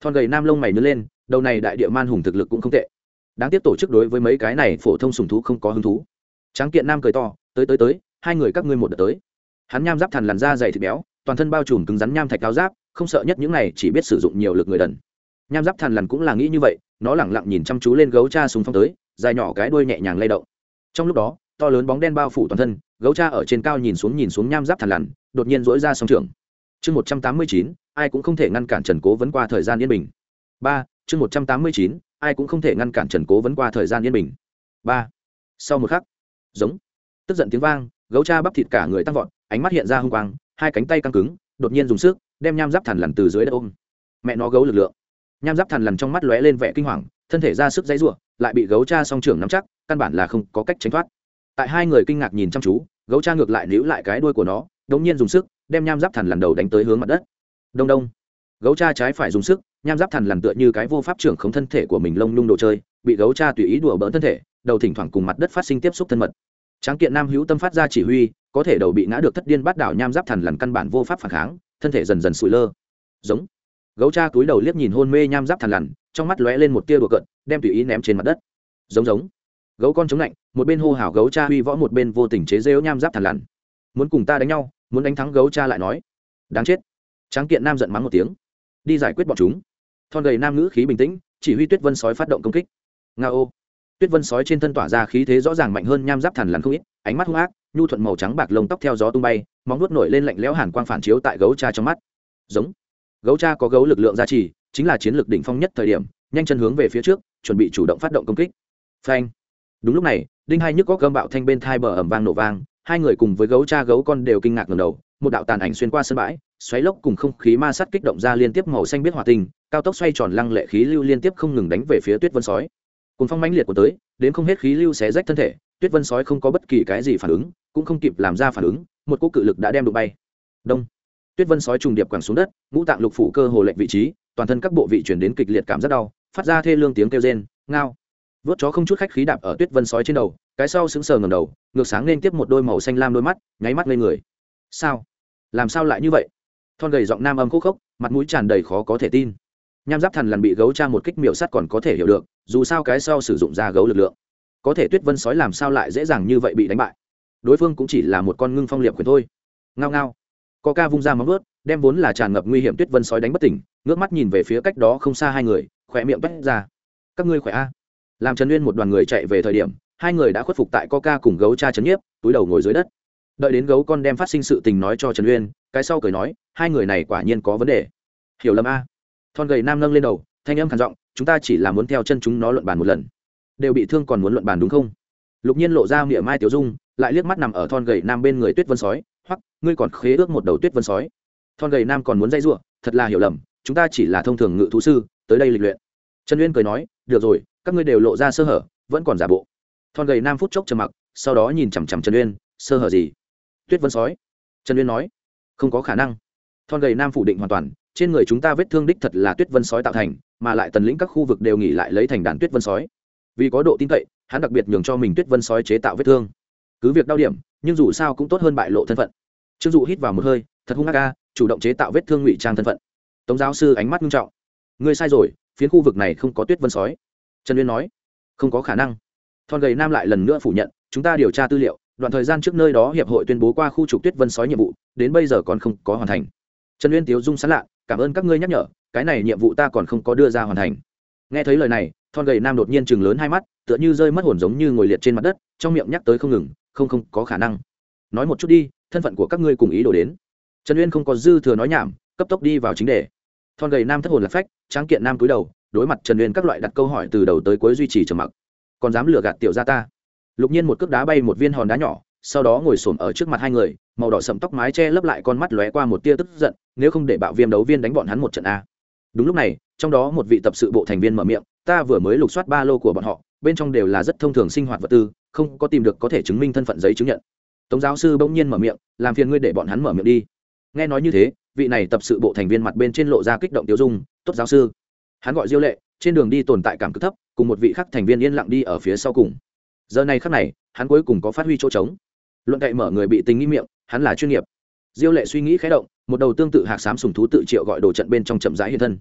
Thon gầy nam lông mày nứt lên, đầu này đại địa man hùng thực lực cũng không tệ. Đáng tiếc tổ chức đối với mấy cái này phổ thông sùng thú không có hứng thú. Tráng kiện nam cười to, tới tới tới, hai người các ngươi một đợt tới. Hắn nham giáp thằn làn da dày thịt béo, toàn thân bao trùm cứng rắn nham thạch cao giáp, không sợ nhất những này chỉ biết sử dụng nhiều lực người đần nham giáp thằn lằn cũng là nghĩ như vậy, nó lẳng lặng nhìn chăm chú lên gấu cha súng phong tới, dài nhỏ cái đuôi nhẹ nhàng lay động. Trong lúc đó, to lớn bóng đen bao phủ toàn thân, gấu cha ở trên cao nhìn xuống nhìn xuống nham giáp thằn lằn, đột nhiên dỗi ra song trường chương một trăm tám mươi chín, ai cũng không thể ngăn cản trần cố vấn qua thời gian yên bình. Ba, chương một trăm tám mươi chín, ai cũng không thể ngăn cản trần cố vấn qua thời gian yên bình. Ba, sau một khắc, giống, tức giận tiếng vang, gấu cha bắp thịt cả người tăng vọt, ánh mắt hiện ra h u n g quang, hai cánh tay căng cứng, đột nhiên dùng sức, đem nham giáp thằn lằn từ dưới đất ôm. Mẹ nó gấu lực lượng nham giáp thằn lằn trong mắt lóe lên vẻ kinh hoàng, thân thể ra sức dãy r u ộ lại bị gấu cha song trưởng nắm chắc, căn bản là không có cách tránh thoát. Tại hai người kinh ngạc nhìn chăm chú, gấu cha ngược lại níu lại cái đuôi của nó đ ỗ n g nhiên dùng sức, đem nham giáp thằn lằn đầu đánh tới hướng mặt đất. Đông đông. Gấu cha trái phải dùng sức, nham giáp thằn lằn tựa như cái vô pháp trưởng không thân thể của mình lông nhung đồ chơi, bị gấu cha tùy ý đùa bỡn thân thể, đầu thỉnh thoảng cùng mặt đất phát sinh tiếp xúc thân mật. Tráng kiện nam hữu tâm phát ra chỉ huy, có thể đầu bị ngã được thất điên bắt đảo nham giáp thần lần căn bản vô pháp phản kháng, thân thể dần dần sụi lơ. Giống gấu cha túi đầu liếc nhìn hôn mê nham giáp thằn lằn, trong mắt lóe lên một tia đùa cợt, đem tùy ý ném trên mặt đất. Giống giống. Gấu con chống lạnh, một bên hô hào gấu cha huy võ, một bên vô tình chế rêu nham giáp thằn lằn. Muốn cùng ta đánh nhau, muốn đánh thắng gấu cha lại nói. Đáng chết. Tráng kiện nam giận mắng một tiếng. Đi giải quyết bọn chúng. Thon gầy nam ngữ khí bình tĩnh, chỉ huy tuyết vân sói phát động công kích. Nga ô. Tuyết vân sói trên thân tỏa ra khí thế rõ ràng mạnh hơn nham giáp thằn lằn không ít, ánh mắt hung ác, nhu thuận màu trắng bạc lông tóc theo gió tung bay, móng nuốt nổi lên lạnh lẽo hàn quang phản chiếu tại gấu cha trong mắt. Giống gấu cha có gấu lực lượng gia trì chính là chiến lược đỉnh phong nhất thời điểm nhanh chân hướng về phía trước chuẩn bị chủ động phát động công kích. Phanh. Đúng lúc này đinh hai nhức có cơm bạo thanh bên thai bờ ẩm vang nổ vang hai người cùng với gấu cha gấu con đều kinh ngạc ngầm đầu một đạo tàn ảnh xuyên qua sân bãi xoáy lốc cùng không khí ma sát kích động ra liên tiếp màu xanh biết hòa tình, cao tốc xoay tròn lăng lệ khí lưu liên tiếp không ngừng đánh về phía tuyết vân sói. Cùng phong mãnh liệt của tới đến không hết khí lưu xé rách thân thể tuyết vân sói không có bất kỳ cái gì phản ứng cũng không kịp làm ra phản ứng một cỗ cự lực đã đem đụng bay. Đông tuyết vân sói trùng điệp quẳng xuống đất, ngũ tạng lục phủ cơ hồ lệnh vị trí, toàn thân các bộ vị chuyển đến kịch liệt cảm rất đau, phát ra thê lương tiếng kêu rên, ngao. Vớt chó không chút khách khí đạp ở tuyết vân sói trên đầu, cái sau sững sờ ngầm đầu, ngược sáng nên tiếp một đôi màu xanh lam đôi mắt, nháy mắt lên người. Sao? Làm sao lại như vậy? Thon gầy giọng nam âm khúc khốc, mặt mũi tràn đầy khó có thể tin. Nham giáp thần lần bị gấu tra một kích miệu sắt còn có thể hiểu được, dù sao cái sau sử dụng ra gấu lực lượng. Có thể tuyết vân sói làm sao lại dễ dàng như vậy bị đánh bại? Đối phương cũng chỉ là một con ngưng phong liệp quyền thôi. Ngao ngao co ca vung ra móng ướt đem vốn là tràn ngập nguy hiểm tuyết vân sói đánh bất tỉnh, ngước mắt nhìn về phía cách đó không xa hai người khỏe miệng vét ra. Các ngươi khỏe a? Làm trần uyên một đoàn người chạy về thời điểm, hai người đã khuất phục tại coca cùng gấu cha trấn nhiếp, túi đầu ngồi dưới đất. Đợi đến gấu con đem phát sinh sự tình nói cho trần uyên, cái sau cười nói, hai người này quả nhiên có vấn đề. Hiểu lầm a? Thon gầy nam nâng lên đầu, thanh âm khản giọng, chúng ta chỉ là muốn theo chân chúng nó luận bàn một lần. Đều bị thương còn muốn luận bàn đúng không? Lục nhiên lộ ra miệng mai tiểu dung, lại liếc mắt nằm ở thon gầy nam bên người tuyết vân sói hoặc, ngươi còn khế ước một đầu tuyết vân sói. Thon gầy nam còn muốn dây giụa thật là hiểu lầm, chúng ta chỉ là thông thường ngự thú sư, tới đây lịch luyện. Trần uyên cười nói, được rồi, các ngươi đều lộ ra sơ hở, vẫn còn giả bộ. Thon gầy nam phút chốc trầm mặc, sau đó nhìn chằm chằm trần uyên, sơ hở gì? Tuyết vân sói. Trần uyên nói, không có khả năng. Thon gầy nam phủ định hoàn toàn, trên người chúng ta vết thương đích thật là tuyết vân sói tạo thành, mà lại tần lĩnh các khu vực đều nghỉ lại lấy thành đàn tuyết vân sói. Vì có độ tin cậy, hắn đặc biệt nhường cho mình tuyết vân sói chế tạo vết thương. Cứ việc đau điểm nhưng dù sao cũng tốt hơn bại lộ thân phận. Trương dụ hít vào một hơi, thật hung ác ca chủ động chế tạo vết thương ngụy trang thân phận. Tống giáo sư ánh mắt nghiêm trọng. Ngươi sai rồi, phiến khu vực này không có tuyết vân sói. Trần uyên nói, không có khả năng. Thon gầy nam lại lần nữa phủ nhận, chúng ta điều tra tư liệu, đoạn thời gian trước nơi đó hiệp hội tuyên bố qua khu trục tuyết vân sói nhiệm vụ, đến bây giờ còn không có hoàn thành. Trần uyên tiếu dung sán lạ cảm ơn các ngươi nhắc nhở, cái này nhiệm vụ ta còn không có đưa ra hoàn thành. Nghe thấy lời này, thon gầy nam đột nhiên chừng lớn hai mắt, tựa như rơi mất hồn giống như ngồi liệt trên mặt đất, trong miệng nhắc tới không ngừng không không có khả năng. Nói một chút đi, thân phận của các ngươi cùng ý đồ đến. Trần uyên không có dư thừa nói nhảm, cấp tốc đi vào chính đề. Thon gầy nam thất hồn lạc phách, tráng kiện nam cúi đầu, đối mặt trần uyên các loại đặt câu hỏi từ đầu tới cuối duy trì trầm mặc. Còn dám lừa gạt tiểu gia ta? Lục nhiên một cước đá bay một viên hòn đá nhỏ, sau đó ngồi xổm ở trước mặt hai người, màu đỏ sậm tóc mái che lấp lại con mắt lóe qua một tia tức giận, nếu không để bạo viêm đấu viên đánh bọn hắn một trận a. Đúng lúc này, trong đó một vị tập sự bộ thành viên mở miệng, ta vừa mới lục soát ba lô của bọn họ, bên trong đều là rất thông thường sinh hoạt vật tư không có tìm được có thể chứng minh thân phận giấy chứng nhận. Tống giáo sư bỗng nhiên mở miệng, làm phiền ngươi để bọn hắn mở miệng đi. Nghe nói như thế, vị này tập sự bộ thành viên mặt bên trên lộ ra kích động tiêu dung, tốt giáo sư. Hắn gọi diêu lệ, trên đường đi tồn tại cảm cực thấp, cùng một vị khác thành viên yên lặng đi ở phía sau cùng. Giờ này khắc này, hắn cuối cùng có phát huy chỗ trống. Luận cậy mở người bị tình nghi miệng, hắn là chuyên nghiệp. Diêu lệ suy nghĩ khé động, một đầu tương tự hạc xám sùng thú tự triệu gọi đồ trận bên trong chậm rãi hiện thân.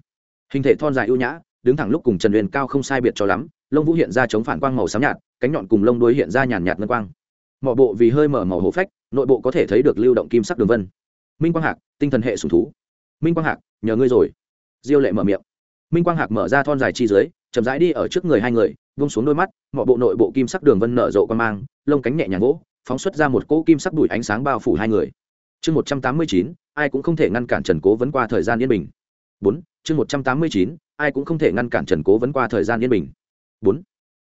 Hình thể thon dài ưu nhã, đứng thẳng lúc cùng trần huyền cao không sai biệt cho lắm, lông vũ hiện ra chống phản quang màu xám nhạt cánh nhọn cùng lông đuôi hiện ra nhàn nhạt ngân quang. Mỏ bộ vì hơi mở màu hổ phách, nội bộ có thể thấy được lưu động kim sắc đường vân. Minh quang hạc, tinh thần hệ sùng thú. Minh quang hạc, nhờ ngươi rồi. Diêu lệ mở miệng. Minh quang hạc mở ra thon dài chi dưới, chậm rãi đi ở trước người hai người vung xuống đôi mắt, mỏ bộ nội bộ kim sắc đường vân nở rộ quan mang, lông cánh nhẹ nhàng gỗ phóng xuất ra một cỗ kim sắc đuổi ánh sáng bao phủ hai người. Chương một trăm tám mươi chín, ai cũng không thể ngăn cản trần cố vấn qua thời gian yên bình. Bốn, chương một trăm tám mươi chín, ai cũng không thể ngăn cản trần cố vấn qua thời gian yên bình. Bốn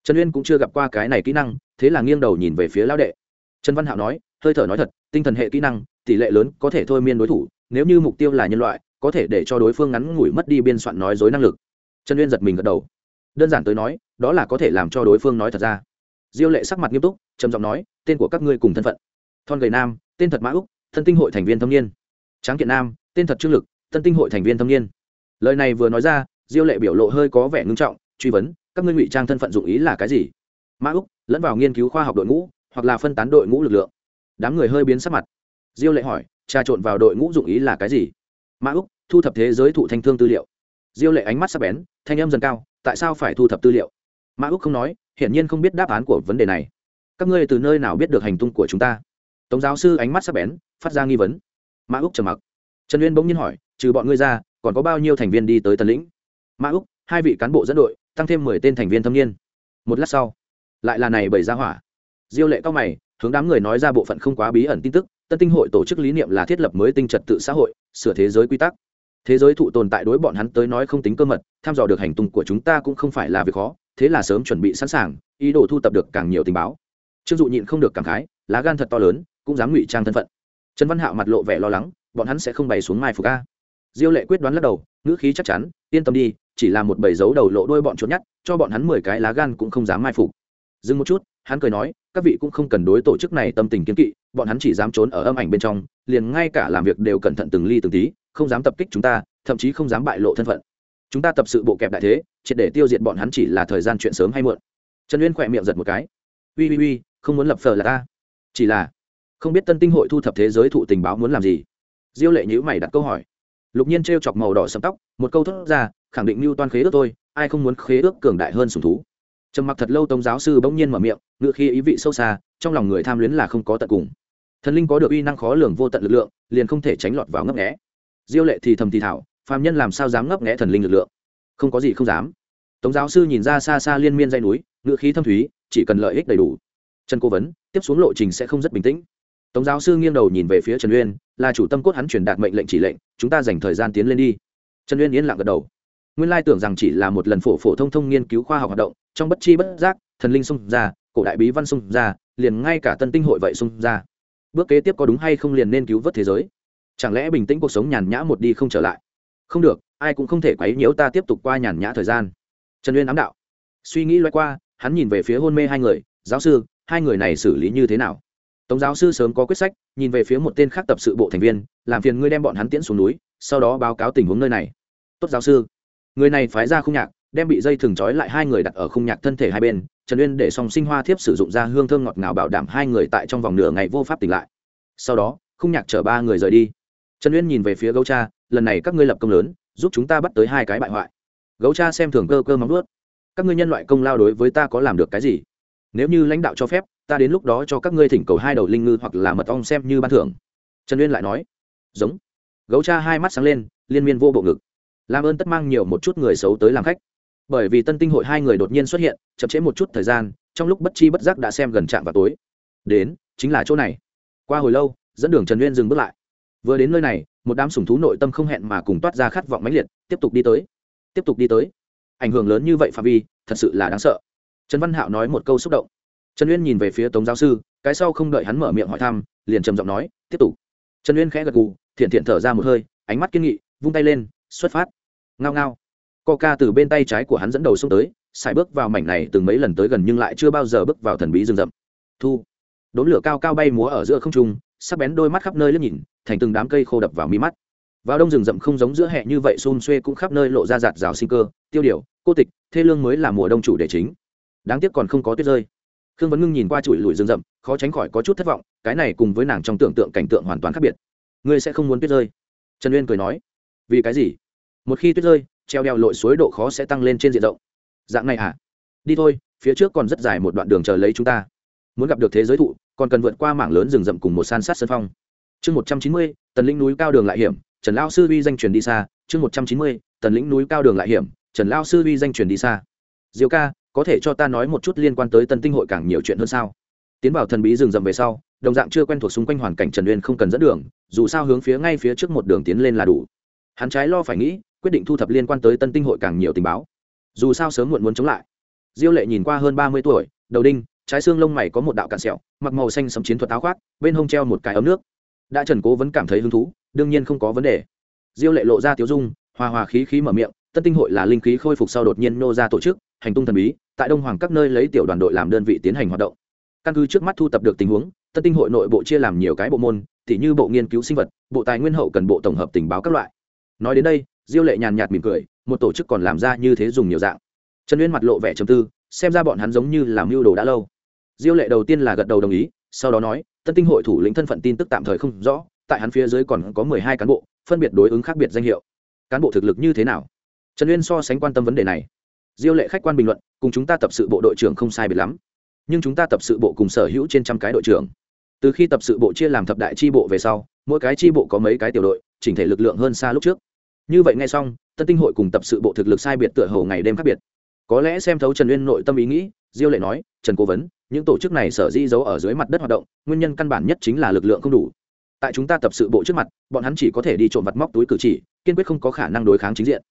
trần uyên cũng chưa gặp qua cái này kỹ năng, thế là nghiêng đầu nhìn về phía lão đệ. Trần văn hạo nói, hơi thở nói thật, tinh thần hệ kỹ năng, tỷ lệ lớn có thể thôi miên đối thủ, nếu như mục tiêu là nhân loại, có thể để cho đối phương ngắn ngủi mất đi biên soạn nói dối năng lực. Trần uyên giật mình gật đầu. Đơn giản tới nói, đó là có thể làm cho đối phương nói thật ra. Diêu lệ sắc mặt nghiêm túc, trầm giọng nói, tên của các ngươi cùng thân phận. Thon gầy nam, tên thật mã úc, thân tinh hội thành viên thâm niên. Tráng kiện nam, tên thật trương lực, thân tinh hội thành viên thâm niên. Lời này vừa nói ra, diêu lệ biểu lộ hơi có vẻ ngưng trọng, truy vấn các ngươi ngụy trang thân phận dụng ý là cái gì? Mã úc, lẫn vào nghiên cứu khoa học đội ngũ, hoặc là phân tán đội ngũ lực lượng. Đám người hơi biến sắc mặt. Diêu lệ hỏi, trà trộn vào đội ngũ dụng ý là cái gì? Mã úc, thu thập thế giới thụ thanh thương tư liệu. Diêu lệ ánh mắt sắc bén, thanh âm dần cao, tại sao phải thu thập tư liệu? Mã úc không nói, hiển nhiên không biết đáp án của vấn đề này. Các ngươi từ nơi nào biết được hành tung của chúng ta? Tống giáo sư ánh mắt sắc bén, phát ra nghi vấn. Mã úc trầm mặc. Trần uyên bỗng nhiên hỏi, trừ bọn ngươi ra, còn có bao nhiêu thành viên đi tới tần lĩnh? Mã úc, hai vị cán bộ dẫn đội tăng thêm mười tên thành viên thâm niên. Một lát sau, lại là này bảy ra hỏa. Diêu lệ cao mày, hướng đám người nói ra bộ phận không quá bí ẩn tin tức, tân tinh hội tổ chức lý niệm là thiết lập mới tinh trật tự xã hội, sửa thế giới quy tắc. Thế giới thụ tồn tại đối bọn hắn tới nói không tính cơ mật thăm dò được hành tung của chúng ta cũng không phải là việc khó, thế là sớm chuẩn bị sẵn sàng, ý đồ thu tập được càng nhiều tình báo. Trương dụ nhịn không được cảm khái, lá gan thật to lớn, cũng dám ngụy trang thân phận. Trần văn hạo mặt lộ vẻ lo lắng, bọn hắn sẽ không bày xuống mai phục a. Diêu lệ quyết đoán lắc đầu, ngữ khí chắc chắn, yên tâm đi chỉ là một bầy dấu đầu lộ đôi bọn chuột nhát cho bọn hắn mười cái lá gan cũng không dám mai phục. Dừng một chút, hắn cười nói, các vị cũng không cần đối tổ chức này tâm tình kiến kỵ, bọn hắn chỉ dám trốn ở âm ảnh bên trong, liền ngay cả làm việc đều cẩn thận từng ly từng tí, không dám tập kích chúng ta, thậm chí không dám bại lộ thân phận. Chúng ta tập sự bộ kẹp đại thế, triệt để tiêu diệt bọn hắn chỉ là thời gian chuyện sớm hay muộn. Trần uyên khỏe miệng giật một cái. Ui ui ui, không muốn lập phờ là ta. Chỉ là, không biết tân tinh hội thu thập thế giới thụ tình báo muốn làm gì. Diêu lệ nhữ mày đặt câu hỏi lục nhiên t chọc màu đỏ sầm tóc, một câu thốt ra, khẳng định mưu toan khế ước tôi, ai không muốn khế ước cường đại hơn sùng thú. Trầm mặc thật lâu tống giáo sư bỗng nhiên mở miệng ngự khi ý vị sâu xa, trong lòng người tham luyến là không có tận cùng. Thần linh có được uy năng khó lường vô tận lực lượng, liền không thể tránh lọt vào ngấp nghẽ diêu lệ thì thầm thì thảo, phàm nhân làm sao dám ngấp nghẽ thần linh lực lượng? Không có gì không dám. Tống giáo sư nhìn ra xa xa liên miên dây núi ngự khí thâm thúy, chỉ cần lợi ích đầy đủ. Trần cố vấn, tiếp xuống lộ trình sẽ không rất bình tĩnh. Tống giáo sư nghiêng đầu nhìn về phía trần uyên là chủ tâm cốt hắn truyền đạt mệnh lệnh chỉ lệnh, chúng ta dành thời gian tiến lên đi. Trần uyên yên lặng gật đầu. Nguyên lai tưởng rằng chỉ là một lần phổ phổ thông thông nghiên cứu khoa học hoạt động, trong bất chi bất giác, thần linh xung ra, cổ đại bí văn xung ra, liền ngay cả tân tinh hội vậy xung ra. Bước kế tiếp có đúng hay không liền nên cứu vớt thế giới? Chẳng lẽ bình tĩnh cuộc sống nhàn nhã một đi không trở lại? Không được, ai cũng không thể quấy nhiễu ta tiếp tục qua nhàn nhã thời gian. Trần uyên ám đạo. Suy nghĩ loay qua, hắn nhìn về phía hôn mê hai người. Giáo sư, hai người này xử lý như thế nào? Tống giáo sư sớm có quyết sách, nhìn về phía một tên khác tập sự bộ thành viên, làm phiền ngươi đem bọn hắn tiễn xuống núi, sau đó báo cáo tình huống nơi này. Tốt giáo sư. Người này phái ra khung nhạc, đem bị dây thừng trói lại hai người đặt ở khung nhạc thân thể hai bên, trần uyên để song sinh hoa thiếp sử dụng ra hương thơm ngọt ngào bảo đảm hai người tại trong vòng nửa ngày vô pháp tỉnh lại. Sau đó, khung nhạc chở ba người rời đi. Trần uyên nhìn về phía gấu cha, lần này các ngươi lập công lớn, giúp chúng ta bắt tới hai cái bại hoại. Gấu cha xem thường cơ cơ móng nuốt các ngươi nhân loại công lao đối với ta có làm được cái gì? Nếu như lãnh đạo cho phép ta đến lúc đó cho các ngươi thỉnh cầu hai đầu linh ngư hoặc là mật ong xem như ban thưởng. Trần uyên lại nói, giống. Gấu cha hai mắt sáng lên, liên miên vô bộ ngực. Làm ơn tất mang nhiều một chút người xấu tới làm khách. Bởi vì tân tinh hội hai người đột nhiên xuất hiện, chậm trễ một chút thời gian, trong lúc bất chi bất giác đã xem gần trạm vào tối. Đến, chính là chỗ này. Qua hồi lâu, dẫn đường trần uyên dừng bước lại. Vừa đến nơi này, một đám sủng thú nội tâm không hẹn mà cùng toát ra khát vọng mãnh liệt, tiếp tục đi tới. Tiếp tục đi tới. Ảnh hưởng lớn như vậy phạm vi, thật sự là đáng sợ. Trần văn hạo nói một câu xúc động trần uyên nhìn về phía tống giáo sư, cái sau không đợi hắn mở miệng hỏi thăm, liền trầm giọng nói, tiếp tục. Trần uyên khẽ gật gù, thiện thiện thở ra một hơi, ánh mắt kiên nghị, vung tay lên, xuất phát. Ngao ngao. Coca từ bên tay trái của hắn dẫn đầu xông tới xài bước vào mảnh này từng mấy lần tới gần nhưng lại chưa bao giờ bước vào thần bí rừng rậm. Thu. Đốn lửa cao cao bay múa ở giữa không trung, sắc bén đôi mắt khắp nơi lướt nhìn, thành từng đám cây khô đập vào mi mắt. Vào đông rừng rậm không giống giữa hè như vậy xôn xuê cũng khắp nơi lộ ra giạt rào sinh cơ, tiêu điều, cô tịch, thê lương mới là mùa đông chủ đề chính. Đáng tiếc còn không có tuyết rơi khương vấn ngưng nhìn qua chùi lùi rừng rậm, khó tránh khỏi có chút thất vọng, cái này cùng với nàng trong tưởng tượng cảnh tượng hoàn toàn khác biệt. Ngươi sẽ không muốn tuyết rơi? Trần uyên cười nói. Vì cái gì? Một khi tuyết rơi, treo đeo lội suối độ khó sẽ tăng lên trên diện rộng. Dạng này à? Đi thôi, phía trước còn rất dài một đoạn đường chờ lấy chúng ta. Muốn gặp được thế giới thụ, còn cần vượt qua mảng lớn rừng rậm cùng một san sát sân phong. Chương một trăm chín mươi, tần lĩnh núi cao đường lại hiểm, trần lao sư vi danh truyền đi xa. Chương một trăm chín mươi, tần lĩnh núi cao đường lại hiểm, trần lao sư vi danh truyền đi xa. Diều ca có thể cho ta nói một chút liên quan tới tân tinh hội càng nhiều chuyện hơn sao? Tiến vào thần bí rừng rậm về sau, đồng dạng chưa quen thuộc xung quanh hoàn cảnh trần uyên không cần dẫn đường, dù sao hướng phía ngay phía trước một đường tiến lên là đủ. Hắn trái lo phải nghĩ, quyết định thu thập liên quan tới tân tinh hội càng nhiều tình báo. Dù sao sớm muộn muốn chống lại. Diêu lệ nhìn qua hơn ba mươi tuổi, đầu đinh, trái xương lông mày có một đạo cạn sẹo, mặc màu xanh sấm chiến thuật áo khoác, bên hông treo một cái ấm nước. Đã trần cố vẫn cảm thấy hứng thú, đương nhiên không có vấn đề. Diêu lệ lộ ra tiếu dung, hòa hòa khí khí mở miệng, tân tinh hội là linh khí khôi phục sau đột nhiên nô ra tổ chức hành tung thần bí, tại đông hoàng các nơi lấy tiểu đoàn đội làm đơn vị tiến hành hoạt động. Căn cứ trước mắt thu tập được tình huống, tân tinh hội nội bộ chia làm nhiều cái bộ môn, tỉ như bộ nghiên cứu sinh vật, bộ tài nguyên hậu cần bộ tổng hợp tình báo các loại. Nói đến đây, diêu lệ nhàn nhạt mỉm cười, một tổ chức còn làm ra như thế dùng nhiều dạng. Trần uyên mặt lộ vẻ trầm tư, xem ra bọn hắn giống như làm mưu đồ đã lâu. Diêu lệ đầu tiên là gật đầu đồng ý, sau đó nói, tân tinh hội thủ lĩnh thân phận tin tức tạm thời không rõ, tại hắn phía dưới còn có mười hai cán bộ, phân biệt đối ứng khác biệt danh hiệu. Cán bộ thực lực như thế nào? Trần uyên so sánh quan tâm vấn đề này diêu lệ khách quan bình luận, cùng chúng ta tập sự bộ đội trưởng không sai biệt lắm. Nhưng chúng ta tập sự bộ cùng sở hữu trên trăm cái đội trưởng. Từ khi tập sự bộ chia làm thập đại tri bộ về sau, mỗi cái tri bộ có mấy cái tiểu đội, chỉnh thể lực lượng hơn xa lúc trước. Như vậy ngay xong, tân tinh hội cùng tập sự bộ thực lực sai biệt tựa hồ ngày đêm khác biệt. Có lẽ xem thấu trần uyên nội tâm ý nghĩ, diêu lệ nói, trần cố vấn, những tổ chức này sở di giấu ở dưới mặt đất hoạt động, nguyên nhân căn bản nhất chính là lực lượng không đủ. Tại chúng ta tập sự bộ trước mặt, bọn hắn chỉ có thể đi trộm vặt móc túi cử chỉ, kiên quyết không có khả năng đối kháng chính diện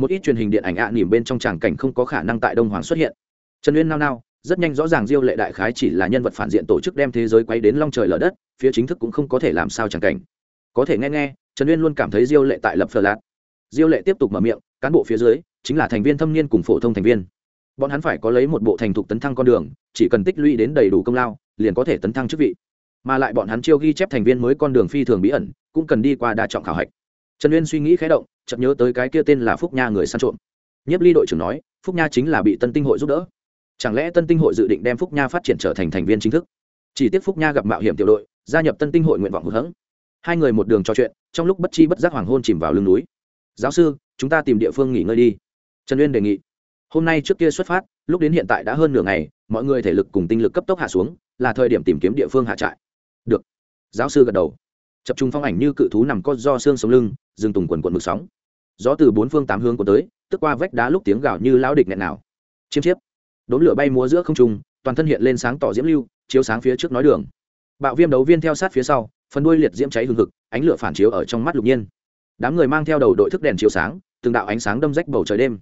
một ít truyền hình điện ảnh ạ à nỉm bên trong tràng cảnh không có khả năng tại đông hoàng xuất hiện. Trần uyên nao nao, rất nhanh rõ ràng diêu lệ đại khái chỉ là nhân vật phản diện tổ chức đem thế giới quay đến long trời lở đất, phía chính thức cũng không có thể làm sao tràng cảnh. Có thể nghe nghe, trần uyên luôn cảm thấy diêu lệ tại lập phờ lạt. Diêu lệ tiếp tục mở miệng, cán bộ phía dưới, chính là thành viên thâm niên cùng phổ thông thành viên. Bọn hắn phải có lấy một bộ thành thục tấn thăng con đường, chỉ cần tích lũy đến đầy đủ công lao, liền có thể tấn thăng chức vị. Mà lại bọn hắn chiêu ghi chép thành viên mới con đường phi thường bí ẩn, cũng cần đi qua đa trọng khảo hạch trần uyên suy nghĩ khé động chậm nhớ tới cái kia tên là phúc nha người săn trộm. Nhiếp ly đội trưởng nói, phúc nha chính là bị tân tinh hội giúp đỡ. Chẳng lẽ tân tinh hội dự định đem phúc nha phát triển trở thành thành viên chính thức? Chỉ tiếc phúc nha gặp mạo hiểm tiểu đội, gia nhập tân tinh hội nguyện vọng hữu hẫng. Hai người một đường trò chuyện, trong lúc bất chi bất giác hoàng hôn chìm vào lưng núi. Giáo sư, chúng ta tìm địa phương nghỉ ngơi đi. Trần uyên đề nghị. Hôm nay trước kia xuất phát, lúc đến hiện tại đã hơn nửa ngày, mọi người thể lực cùng tinh lực cấp tốc hạ xuống, là thời điểm tìm kiếm địa phương hạ trại. Được. Giáo sư gật đầu chập trung phong ảnh như cự thú nằm co do xương sống lưng, rừng tùng quần quần mực sóng. Gió từ bốn phương tám hướng của tới, tức qua vách đá lúc tiếng gào như lão địch nghẹn nào. Chiêm chiếp. Đốn lửa bay múa giữa không trung, toàn thân hiện lên sáng tỏ diễm lưu, chiếu sáng phía trước nói đường. Bạo viêm đấu viên theo sát phía sau, phần đuôi liệt diễm cháy hừng hực, ánh lửa phản chiếu ở trong mắt lục nhiên. Đám người mang theo đầu đội thức đèn chiếu sáng, từng đạo ánh sáng đâm rách bầu trời đêm.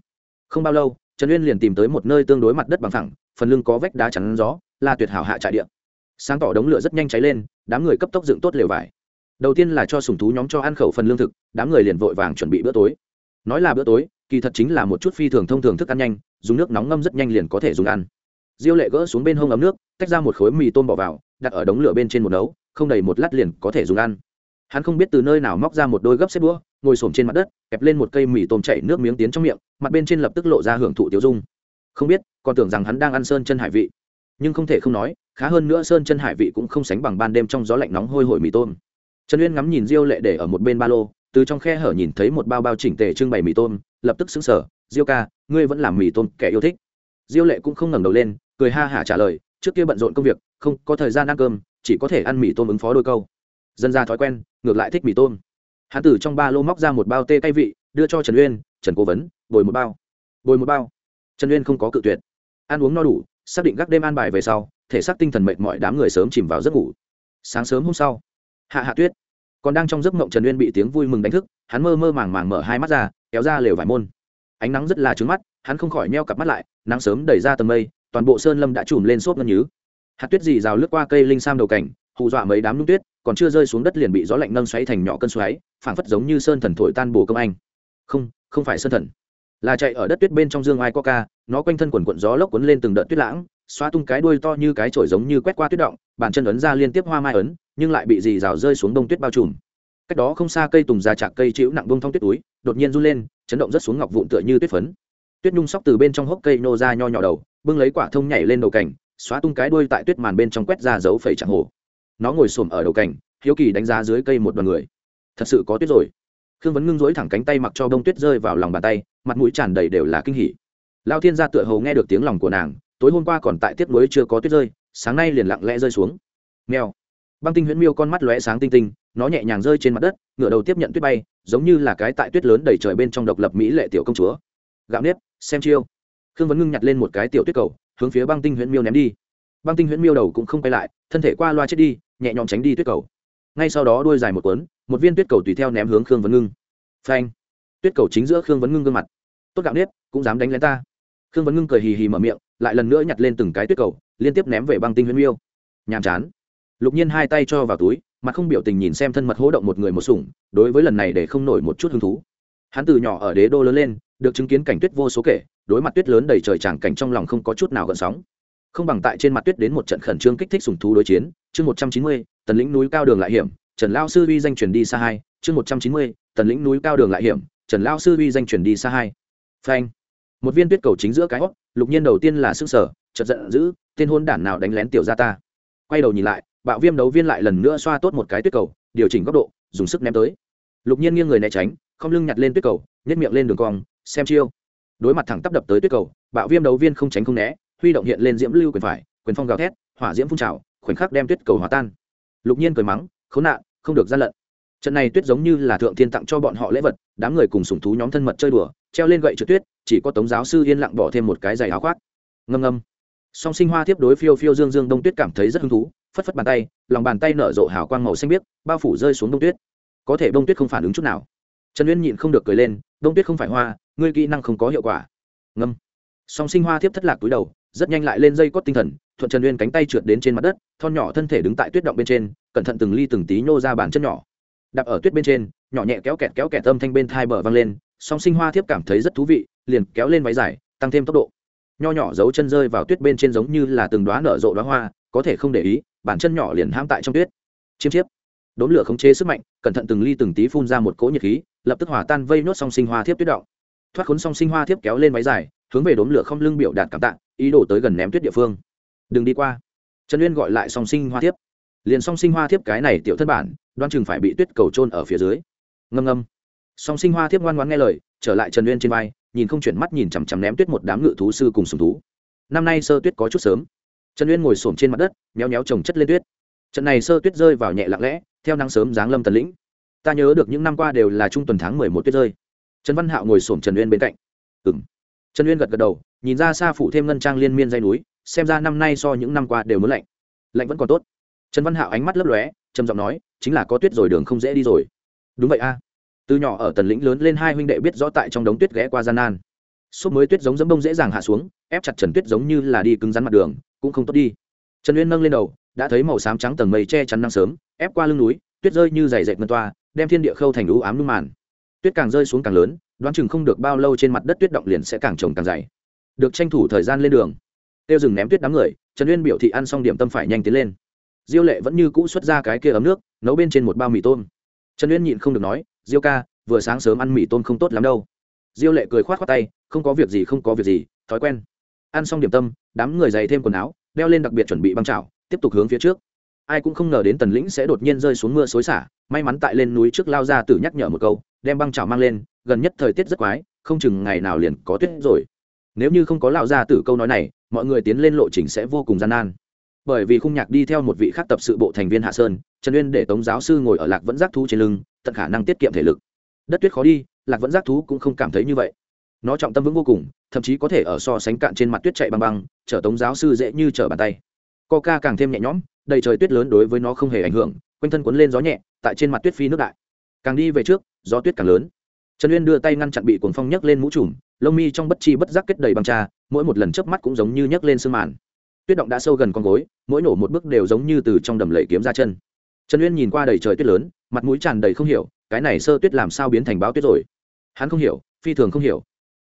Không bao lâu, trần uyên liền tìm tới một nơi tương đối mặt đất bằng thẳng phần lưng có vách đá chắn gió, là tuyệt hảo hạ trại điện sáng tỏ đống lửa rất nhanh cháy lên, đám người cấp tốc dựng tốt lều vải đầu tiên là cho sùng thú nhóm cho ăn khẩu phần lương thực, đám người liền vội vàng chuẩn bị bữa tối. Nói là bữa tối, kỳ thật chính là một chút phi thường thông thường thức ăn nhanh, dùng nước nóng ngâm rất nhanh liền có thể dùng ăn. Diêu lệ gỡ xuống bên hông ấm nước, tách ra một khối mì tôm bỏ vào, đặt ở đống lửa bên trên một nấu, không đầy một lát liền có thể dùng ăn. Hắn không biết từ nơi nào móc ra một đôi gấp xếp đũa, ngồi s trên mặt đất, kẹp lên một cây mì tôm chảy nước miếng tiến trong miệng, mặt bên trên lập tức lộ ra hưởng thụ tiêu dung. Không biết, còn tưởng rằng hắn đang ăn sơn chân hải vị. Nhưng không thể không nói, khá hơn nữa sơn chân hải vị cũng không sánh bằng ban đêm trong gió lạnh nóng hôi hổi mì tôm trần uyên ngắm nhìn diêu lệ để ở một bên ba lô, từ trong khe hở nhìn thấy một bao bao chỉnh tề trưng bày mì tôm, lập tức xứng sở diêu ca, ngươi vẫn làm mì tôm kẻ yêu thích. Diêu lệ cũng không ngẩng đầu lên, cười ha hả trả lời, trước kia bận rộn công việc, không có thời gian ăn cơm, chỉ có thể ăn mì tôm ứng phó đôi câu. Dân ra thói quen, ngược lại thích mì tôm. Hán tử trong ba lô móc ra một bao tê tay vị, đưa cho trần uyên, trần cố vấn, bồi một bao. Bồi một bao? Trần uyên không có cự tuyệt. Ăn uống no đủ, xác định các đêm ăn bài về sau, thể xác tinh thần mệt mọi đám người sớm chìm vào giấc ngủ. Sáng sớm hôm sau hạ hạ tuyết. Còn đang trong giấc mộng trần uyên bị tiếng vui mừng đánh thức, hắn mơ mơ màng màng mở hai mắt ra, kéo ra lều vải môn. Ánh nắng rất là trứng mắt, hắn không khỏi meo cặp mắt lại, nắng sớm đẩy ra tầm mây, toàn bộ sơn lâm đã trùm lên xốp ngân nhứ. Hạt tuyết dì rào lướt qua cây linh sam đầu cảnh, hù dọa mấy đám nung tuyết, còn chưa rơi xuống đất liền bị gió lạnh nâng xoáy thành nhỏ cơn xoáy, phảng phất giống như sơn thần thổi tan bồ công anh. Không không phải sơn thần. Là chạy ở đất tuyết bên trong dương ai coca nó quanh thân quần quận gió lốc cuốn lên từng đợt tuyết lãng xoa tung cái đuôi to như cái chổi giống như quét qua tuyết động, bàn chân ấn ra liên tiếp hoa mai ấn nhưng lại bị dì rào rơi xuống đông tuyết bao trùm. Cách đó không xa cây tùng già chạc cây chịu nặng bông thong tuyết túi, đột nhiên run lên, chấn động rất xuống ngọc vụn tựa như tuyết phấn. Tuyết nhung sóc từ bên trong hốc cây nô ra nho nhỏ đầu, bưng lấy quả thông nhảy lên đầu cảnh xóa tung cái đuôi tại tuyết màn bên trong quét ra dấu phẩy chẳng hồ. Nó ngồi xổm ở đầu cảnh hiếu kỳ đánh giá dưới cây một đoàn người. Thật sự có tuyết rồi. Khương vấn ngưng dối thẳng cánh tay mặc cho bông tuyết rơi vào lòng bàn tay, mặt mũi tràn đầy đều là kinh hỉ. Lao thiên gia tựa hầu nghe được tiếng lòng của nàng, tối hôm qua còn tại tiếp nối chưa có tuyết rơi, sáng nay liền lặng lẽ rơi xuống. Mèo băng tinh huyễn miêu con mắt lóe sáng tinh tinh, nó nhẹ nhàng rơi trên mặt đất, ngựa đầu tiếp nhận tuyết bay, giống như là cái tại tuyết lớn đầy trời bên trong độc lập mỹ lệ tiểu công chúa. Gạo nếp, xem chiêu. Khương vấn ngưng nhặt lên một cái tiểu tuyết cầu, hướng phía băng tinh huyễn miêu ném đi. Băng tinh huyễn miêu đầu cũng không quay lại, thân thể qua loa chết đi, nhẹ nhõm tránh đi tuyết cầu. Ngay sau đó đuôi dài một cuốn, một viên tuyết cầu tùy theo ném hướng khương vấn ngưng. Phanh! Tuyết cầu chính giữa khương vấn ngưng gương mặt. Tốt gạo nếp, cũng dám đánh lén ta. Khương vấn ngưng cười hì hì mở miệng, lại lần nữa nhặt lên từng cái tuyết cầu, liên tiếp ném về băng tinh huyễn miêu. Nhàm chán lục nhiên hai tay cho vào túi, mặt không biểu tình nhìn xem thân mật hỗ động một người một sủng, đối với lần này để không nổi một chút hứng thú. Hắn từ nhỏ ở đế đô lớn lên, được chứng kiến cảnh tuyết vô số kể, đối mặt tuyết lớn đầy trời tràng cảnh trong lòng không có chút nào gợn sóng. Không bằng tại trên mặt tuyết đến một trận khẩn trương kích thích sùng thú đối chiến, chương một trăm chín mươi, tần lĩnh núi cao đường lại hiểm, trần lao sư uy danh truyền đi xa hai, chương một trăm chín mươi, tần lĩnh núi cao đường lại hiểm, trần lao sư uy danh truyền đi xa hai. Phanh. Một viên tuyết cầu chính giữa cái hót lục nhiên đầu tiên là s ư n g sở chật giận dữ, tên hôn đản nào đánh lén tiểu gia ta. Quay đầu nhìn lại bạo viêm đấu viên lại lần nữa xoa tốt một cái tuyết cầu, điều chỉnh góc độ, dùng sức ném tới. Lục nhiên nghiêng người né tránh, không lưng nhặt lên tuyết cầu nhét miệng lên đường cong, xem chiêu. Đối mặt thẳng tắp đập tới tuyết cầu, bạo viêm đấu viên không tránh không né, huy động hiện lên diễm lưu quyền phải, quyền phong gào thét, hỏa diễm phun trào, khoảnh khắc đem tuyết cầu hòa tan. Lục nhiên cười mắng, khốn nạn, không được gian lận. Trận này tuyết giống như là thượng thiên tặng cho bọn họ lễ vật, đám người cùng sùng thú nhóm thân mật chơi đùa, treo lên gậy trượt tuyết, chỉ có tống giáo sư yên lặng bỏ thêm một cái giày áo khoác. Ngâm ngâm. Song sinh hoa tiếp đối phiêu phiêu dương dương đông tuyết cảm thấy rất hứng thú phất phất bàn tay, lòng bàn tay nở rộ hào quang màu xanh biếc, bao phủ rơi xuống đông tuyết. Có thể đông tuyết không phản ứng chút nào. Trần uyên nhịn không được cười lên đông tuyết không phải hoa, ngươi kỹ năng không có hiệu quả. Ngâm. Song sinh hoa tiếp thất lạc túi đầu, rất nhanh lại lên dây cót tinh thần, thuận trần uyên cánh tay trượt đến trên mặt đất, thon nhỏ thân thể đứng tại tuyết động bên trên, cẩn thận từng ly từng tí nhô ra bàn chân nhỏ. Đạp ở tuyết bên trên, nhỏ nhẹ kéo kẹt kéo kẹt âm thanh bên thai bờ vang lên, song sinh hoa thiếp cảm thấy rất thú vị, liền kéo lên váy dài, tăng thêm tốc độ. Nho nhỏ giấu chân rơi vào tuyết bên trên giống như là từng đoá nở rộ đoá hoa có thể không để ý, bản chân nhỏ liền hãm tại trong tuyết. Chiêm chiếp. Đốn lửa khống chế sức mạnh, cẩn thận từng ly từng tí phun ra một cỗ nhiệt khí, lập tức hòa tan vây nốt song sinh hoa thiếp tuyết động. Thoát khốn song sinh hoa thiếp kéo lên váy dài, hướng về đốn lửa không lưng biểu đạt cảm tạ, ý đồ tới gần ném tuyết địa phương. Đừng đi qua. Trần uyên gọi lại song sinh hoa thiếp. Liền song sinh hoa thiếp cái này tiểu thất bản, đoan chừng phải bị tuyết cầu trôn ở phía dưới. Ngâm ngâm. Song sinh hoa thiếp ngoan ngoan nghe lời, trở lại trần uyên trên vai, nhìn không chuyển mắt nhìn chằm chằm ném tuyết một đám ngự thú sư cùng sùng thú. Năm nay sơ tuyết có chút sớm trần uyên ngồi s trên mặt đất, méo méo trồng chất lên tuyết. Trận này sơ tuyết rơi vào nhẹ lặng lẽ, theo nắng sớm giáng lâm tần lĩnh. Ta nhớ được những năm qua đều là trung tuần tháng mười một tuyết rơi. Trần văn hạo ngồi s trần uyên bên cạnh. Ừ m trần uyên gật gật đầu, nhìn ra xa phủ thêm ngân trang liên miên dây núi, xem ra năm nay so những năm qua đều mới lạnh. Lạnh vẫn còn tốt. Trần văn hạo ánh mắt lấp lóe, trầm giọng nói, chính là có tuyết rồi đường không dễ đi rồi. Đúng vậy a. Từ nhỏ ở tần lĩnh lớn lên hai huynh đệ biết rõ tại trong đống tuyết ghé qua gian nan xốp mới tuyết giống dẫm bông dễ dàng hạ xuống, ép chặt trần tuyết giống như là đi cứng rắn mặt đường, cũng không tốt đi. Trần uyên nâng lên đầu, đã thấy màu xám trắng tầng mây che chắn nắng sớm, ép qua lưng núi, tuyết rơi như dày dệt mưa toa, đem thiên địa khâu thành u ám nung màn. Tuyết càng rơi xuống càng lớn, đoán chừng không được bao lâu trên mặt đất tuyết động liền sẽ càng trồng càng dày. Được tranh thủ thời gian lên đường. Tiêu dừng ném tuyết đám người, trần uyên biểu thị ăn xong điểm tâm phải nhanh tiến lên. Diêu lệ vẫn như cũ xuất ra cái kia ấm nước, nấu bên trên một bao mì tôm. Trần uyên nhịn không được nói, diêu ca, vừa sáng sớm ăn mì tôm không tốt lắm đâu diêu lệ cười khoát khoát tay, không có việc gì, không có việc gì, thói quen. Ăn xong điểm tâm, đám người dày thêm quần áo, đeo lên đặc biệt chuẩn bị băng trào tiếp tục hướng phía trước. Ai cũng không ngờ đến tần lĩnh sẽ đột nhiên rơi xuống mưa xối xả, may mắn tại lên núi trước lao ra tử nhắc nhở một câu, đem băng trào mang lên, gần nhất thời tiết rất quái, không chừng ngày nào liền có tuyết rồi. Nếu như không có lao ra tử câu nói này, mọi người tiến lên lộ trình sẽ vô cùng gian nan. Bởi vì khung nhạc đi theo một vị khác tập sự bộ thành viên hạ sơn, trần uyên để tống giáo sư ngồi ở lạc vẫn giác thu trên lưng, tận khả năng tiết kiệm thể lực. Đất tuyết khó đi lạc vẫn giác thú cũng không cảm thấy như vậy. Nó trọng tâm vững vô cùng, thậm chí có thể ở so sánh cạn trên mặt tuyết chạy băng băng, chở tống giáo sư dễ như chở bàn tay. Coca càng thêm nhẹ nhõm, đầy trời tuyết lớn đối với nó không hề ảnh hưởng, quanh thân cuốn lên gió nhẹ, tại trên mặt tuyết phi nước đại. Càng đi về trước, gió tuyết càng lớn. Trần uyên đưa tay ngăn chặn bị cuồng phong nhấc lên mũ trùm, lông mi trong bất chi bất giác kết đầy băng trà mỗi một lần chớp mắt cũng giống như nhấc lên sương màn. Tuyết động đã sâu gần con gối, mỗi nổ một bước đều giống như từ trong đầm lầy kiếm ra chân. Trần uyên nhìn qua đầy trời tuyết lớn, mặt mũi tràn đầy không hiểu, cái này sơ tuyết làm sao biến thành báo tuyết rồi? Hắn không hiểu, phi thường không hiểu.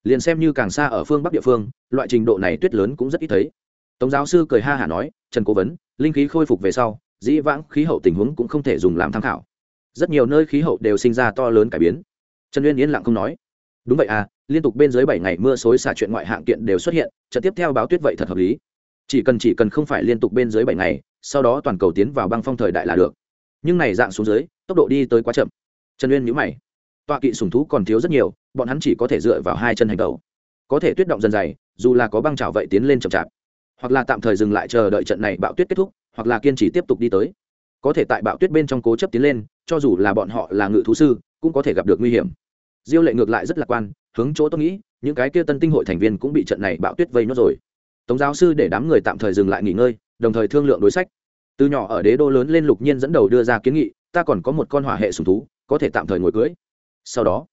Liền xem như càng xa ở phương bắc địa phương, loại trình độ này tuyết lớn cũng rất ít thấy. Tống giáo sư cười ha hả nói, trần cố vấn, linh khí khôi phục về sau, dĩ vãng khí hậu tình huống cũng không thể dùng làm tham khảo. Rất nhiều nơi khí hậu đều sinh ra to lớn cải biến. Trần uyên yên lặng không nói. Đúng vậy à liên tục bên dưới bảy ngày mưa xối xả chuyện ngoại hạng kiện đều xuất hiện, trận tiếp theo báo tuyết vậy thật hợp lý. Chỉ cần chỉ cần không phải liên tục bên dưới bảy ngày, sau đó toàn cầu tiến vào băng phong thời đại là được. Nhưng này dạng xuống dưới, tốc độ đi tới quá chậm. Trần uyên nhữ mày tọa kỵ sùng thú còn thiếu rất nhiều, bọn hắn chỉ có thể dựa vào hai chân hành tẩu. Có thể tuyết động dần dày, dù là có băng trào vậy tiến lên chậm chạp. Hoặc là tạm thời dừng lại chờ đợi trận này bạo tuyết kết thúc, hoặc là kiên trì tiếp tục đi tới. Có thể tại bạo tuyết bên trong cố chấp tiến lên, cho dù là bọn họ là ngự thú sư, cũng có thể gặp được nguy hiểm. Diêu lệ ngược lại rất lạc quan, hướng chỗ tôi nghĩ, những cái kia tân tinh hội thành viên cũng bị trận này bạo tuyết vây nốt rồi. Tống giáo sư để đám người tạm thời dừng lại nghỉ ngơi, đồng thời thương lượng đối sách. Từ nhỏ ở đế đô lớn lên lục nhiên dẫn đầu đưa ra kiến nghị, ta còn có một con hỏa hệ sùng thú, có thể tạm thời ngồi cưới sau đó,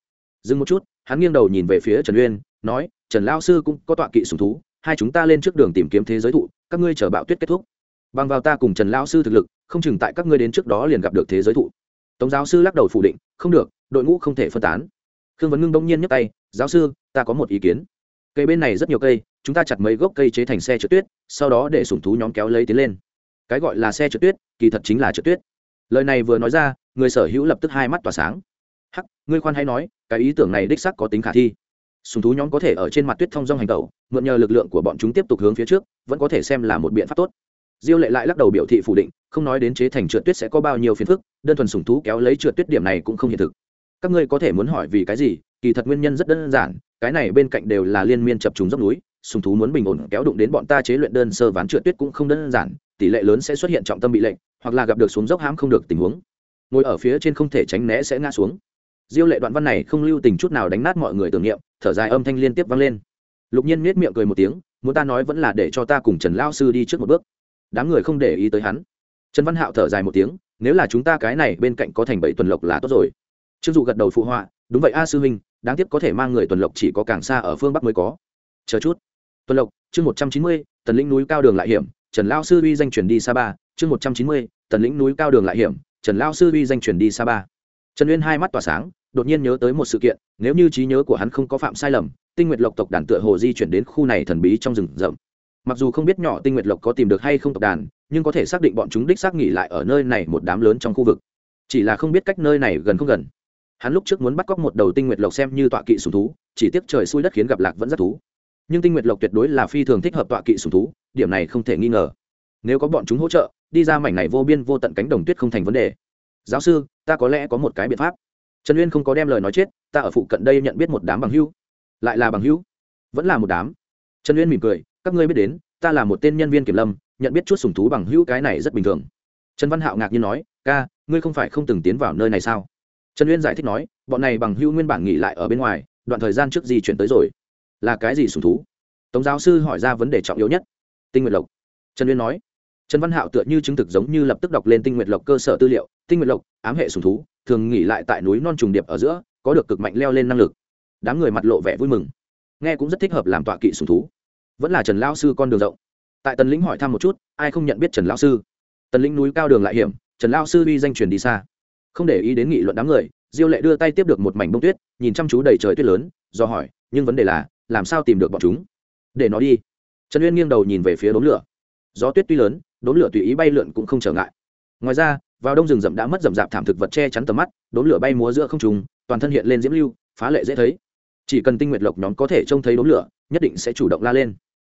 dừng một chút, hắn nghiêng đầu nhìn về phía trần uyên, nói, trần lao sư cũng có tọa kỵ sùng thú, hai chúng ta lên trước đường tìm kiếm thế giới thụ, các ngươi chờ bạo tuyết kết thúc. Bằng vào ta cùng trần lao sư thực lực, không chừng tại các ngươi đến trước đó liền gặp được thế giới thụ. Tống giáo sư lắc đầu phủ định, không được, đội ngũ không thể phân tán. Khương vấn ngưng bỗng nhiên nhấc tay, giáo sư, ta có một ý kiến. Cây bên này rất nhiều cây, chúng ta chặt mấy gốc cây chế thành xe trượt tuyết, sau đó để sủng thú nhóm kéo lấy tiến lên. Cái gọi là xe trượt tuyết, kỳ thật chính là trượt tuyết. Lời này vừa nói ra, người sở hữu lập tức hai mắt tỏa sáng hắc, ngươi khoan hay nói, cái ý tưởng này đích sắc có tính khả thi. Sùng thú nhóm có thể ở trên mặt tuyết thông dong hành tẩu, mượn nhờ lực lượng của bọn chúng tiếp tục hướng phía trước, vẫn có thể xem là một biện pháp tốt. Diêu lệ lại lắc đầu biểu thị phủ định, không nói đến chế thành trượt tuyết sẽ có bao nhiêu phiền phức, đơn thuần sùng thú kéo lấy trượt tuyết điểm này cũng không hiện thực. Các ngươi có thể muốn hỏi vì cái gì, kỳ thật nguyên nhân rất đơn giản, cái này bên cạnh đều là liên miên chập trùng dốc núi, sùng thú muốn bình ổn kéo đụng đến bọn ta chế luyện đơn sơ ván trượt tuyết cũng không đơn giản, tỷ lệ lớn sẽ xuất hiện trọng tâm bị lệnh, hoặc là gặp được xuống dốc hãm không được tình huống. Ngồi ở phía trên không thể tránh né sẽ ngã xuống diêu lệ đoạn văn này không lưu tình chút nào đánh nát mọi người tưởng niệm, thở dài âm thanh liên tiếp vang lên. Lục nhiên miết miệng cười một tiếng, muốn ta nói vẫn là để cho ta cùng trần lao sư đi trước một bước. Đám người không để ý tới hắn. Trần văn hạo thở dài một tiếng, nếu là chúng ta cái này bên cạnh có thành bảy tuần lộc là tốt rồi. Trương dụ gật đầu phụ họa, đúng vậy a sư huynh, đáng tiếc có thể mang người tuần lộc chỉ có càng xa ở phương bắc mới có. Chờ chút. Tuần lộc, chương một trăm chín mươi, tần lĩnh núi cao đường lại hiểm, trần lao sư uy danh chuyển đi sa ba chương một trăm chín mươi, tần lĩnh núi cao đường lại hiểm, trần lao sư uy danh chuyển đi sa ba trần uyên hai mắt tỏa sáng đột nhiên nhớ tới một sự kiện, nếu như trí nhớ của hắn không có phạm sai lầm, tinh nguyệt lộc tộc đàn tựa hồ di chuyển đến khu này thần bí trong rừng rậm. Mặc dù không biết nhỏ tinh nguyệt lộc có tìm được hay không tộc đàn, nhưng có thể xác định bọn chúng đích xác nghỉ lại ở nơi này một đám lớn trong khu vực. Chỉ là không biết cách nơi này gần không gần. Hắn lúc trước muốn bắt cóc một đầu tinh nguyệt lộc xem như tọa kỵ sùng thú, chỉ tiếc trời xui đất khiến gặp lạc vẫn rất thú. Nhưng tinh nguyệt lộc tuyệt đối là phi thường thích hợp tọa kỵ sùng thú, điểm này không thể nghi ngờ. Nếu có bọn chúng hỗ trợ, đi ra mảnh này vô biên vô tận cánh đồng tuyết không thành vấn đề. Giáo sư, ta có lẽ có một cái biện pháp trần uyên không có đem lời nói chết, ta ở phụ cận đây nhận biết một đám bằng hữu. Lại là bằng hữu? Vẫn là một đám. Trần uyên mỉm cười, các ngươi biết đến, ta là một tên nhân viên kiểm lâm, nhận biết chút sùng thú bằng hữu cái này rất bình thường. Trần văn hạo ngạc nhiên nói, ca, ngươi không phải không từng tiến vào nơi này sao? Trần uyên giải thích nói, bọn này bằng hữu nguyên bản nghỉ lại ở bên ngoài, đoạn thời gian trước gì chuyển tới rồi. Là cái gì sùng thú? Tống giáo sư hỏi ra vấn đề trọng yếu nhất. Tinh nguyệt lộc. Trần uyên nói. Trần văn hạo tựa như chứng thực giống như lập tức đọc lên tinh nguyệt lộc cơ sở tư liệu, tinh nguyệt lộc, ám hệ sùng thú thường nghỉ lại tại núi non trùng điệp ở giữa, có được cực mạnh leo lên năng lực. Đám người mặt lộ vẻ vui mừng. Nghe cũng rất thích hợp làm tọa kỵ sùng thú. Vẫn là trần lao sư con đường rộng. Tại tần lĩnh hỏi thăm một chút, ai không nhận biết trần lao sư? Tần lĩnh núi cao đường lại hiểm, trần lao sư uy danh truyền đi xa. Không để ý đến nghị luận đám người, diêu lệ đưa tay tiếp được một mảnh bông tuyết, nhìn chăm chú đầy trời tuyết lớn, do hỏi, nhưng vấn đề là, làm sao tìm được bọn chúng? Để nó đi. Trần uyên nghiêng đầu nhìn về phía đốm lửa. Gió tuyết tuy lớn, đốm lửa tùy ý bay lượn cũng không trở ngại. Ngoài ra vào đông rừng rậm đã mất rậm rạp thảm thực vật che chắn tầm mắt đốm lửa bay múa giữa không trùng toàn thân hiện lên diễm lưu, phá lệ dễ thấy. Chỉ cần tinh nguyệt lộc nhóm có thể trông thấy đốm lửa, nhất định sẽ chủ động la lên.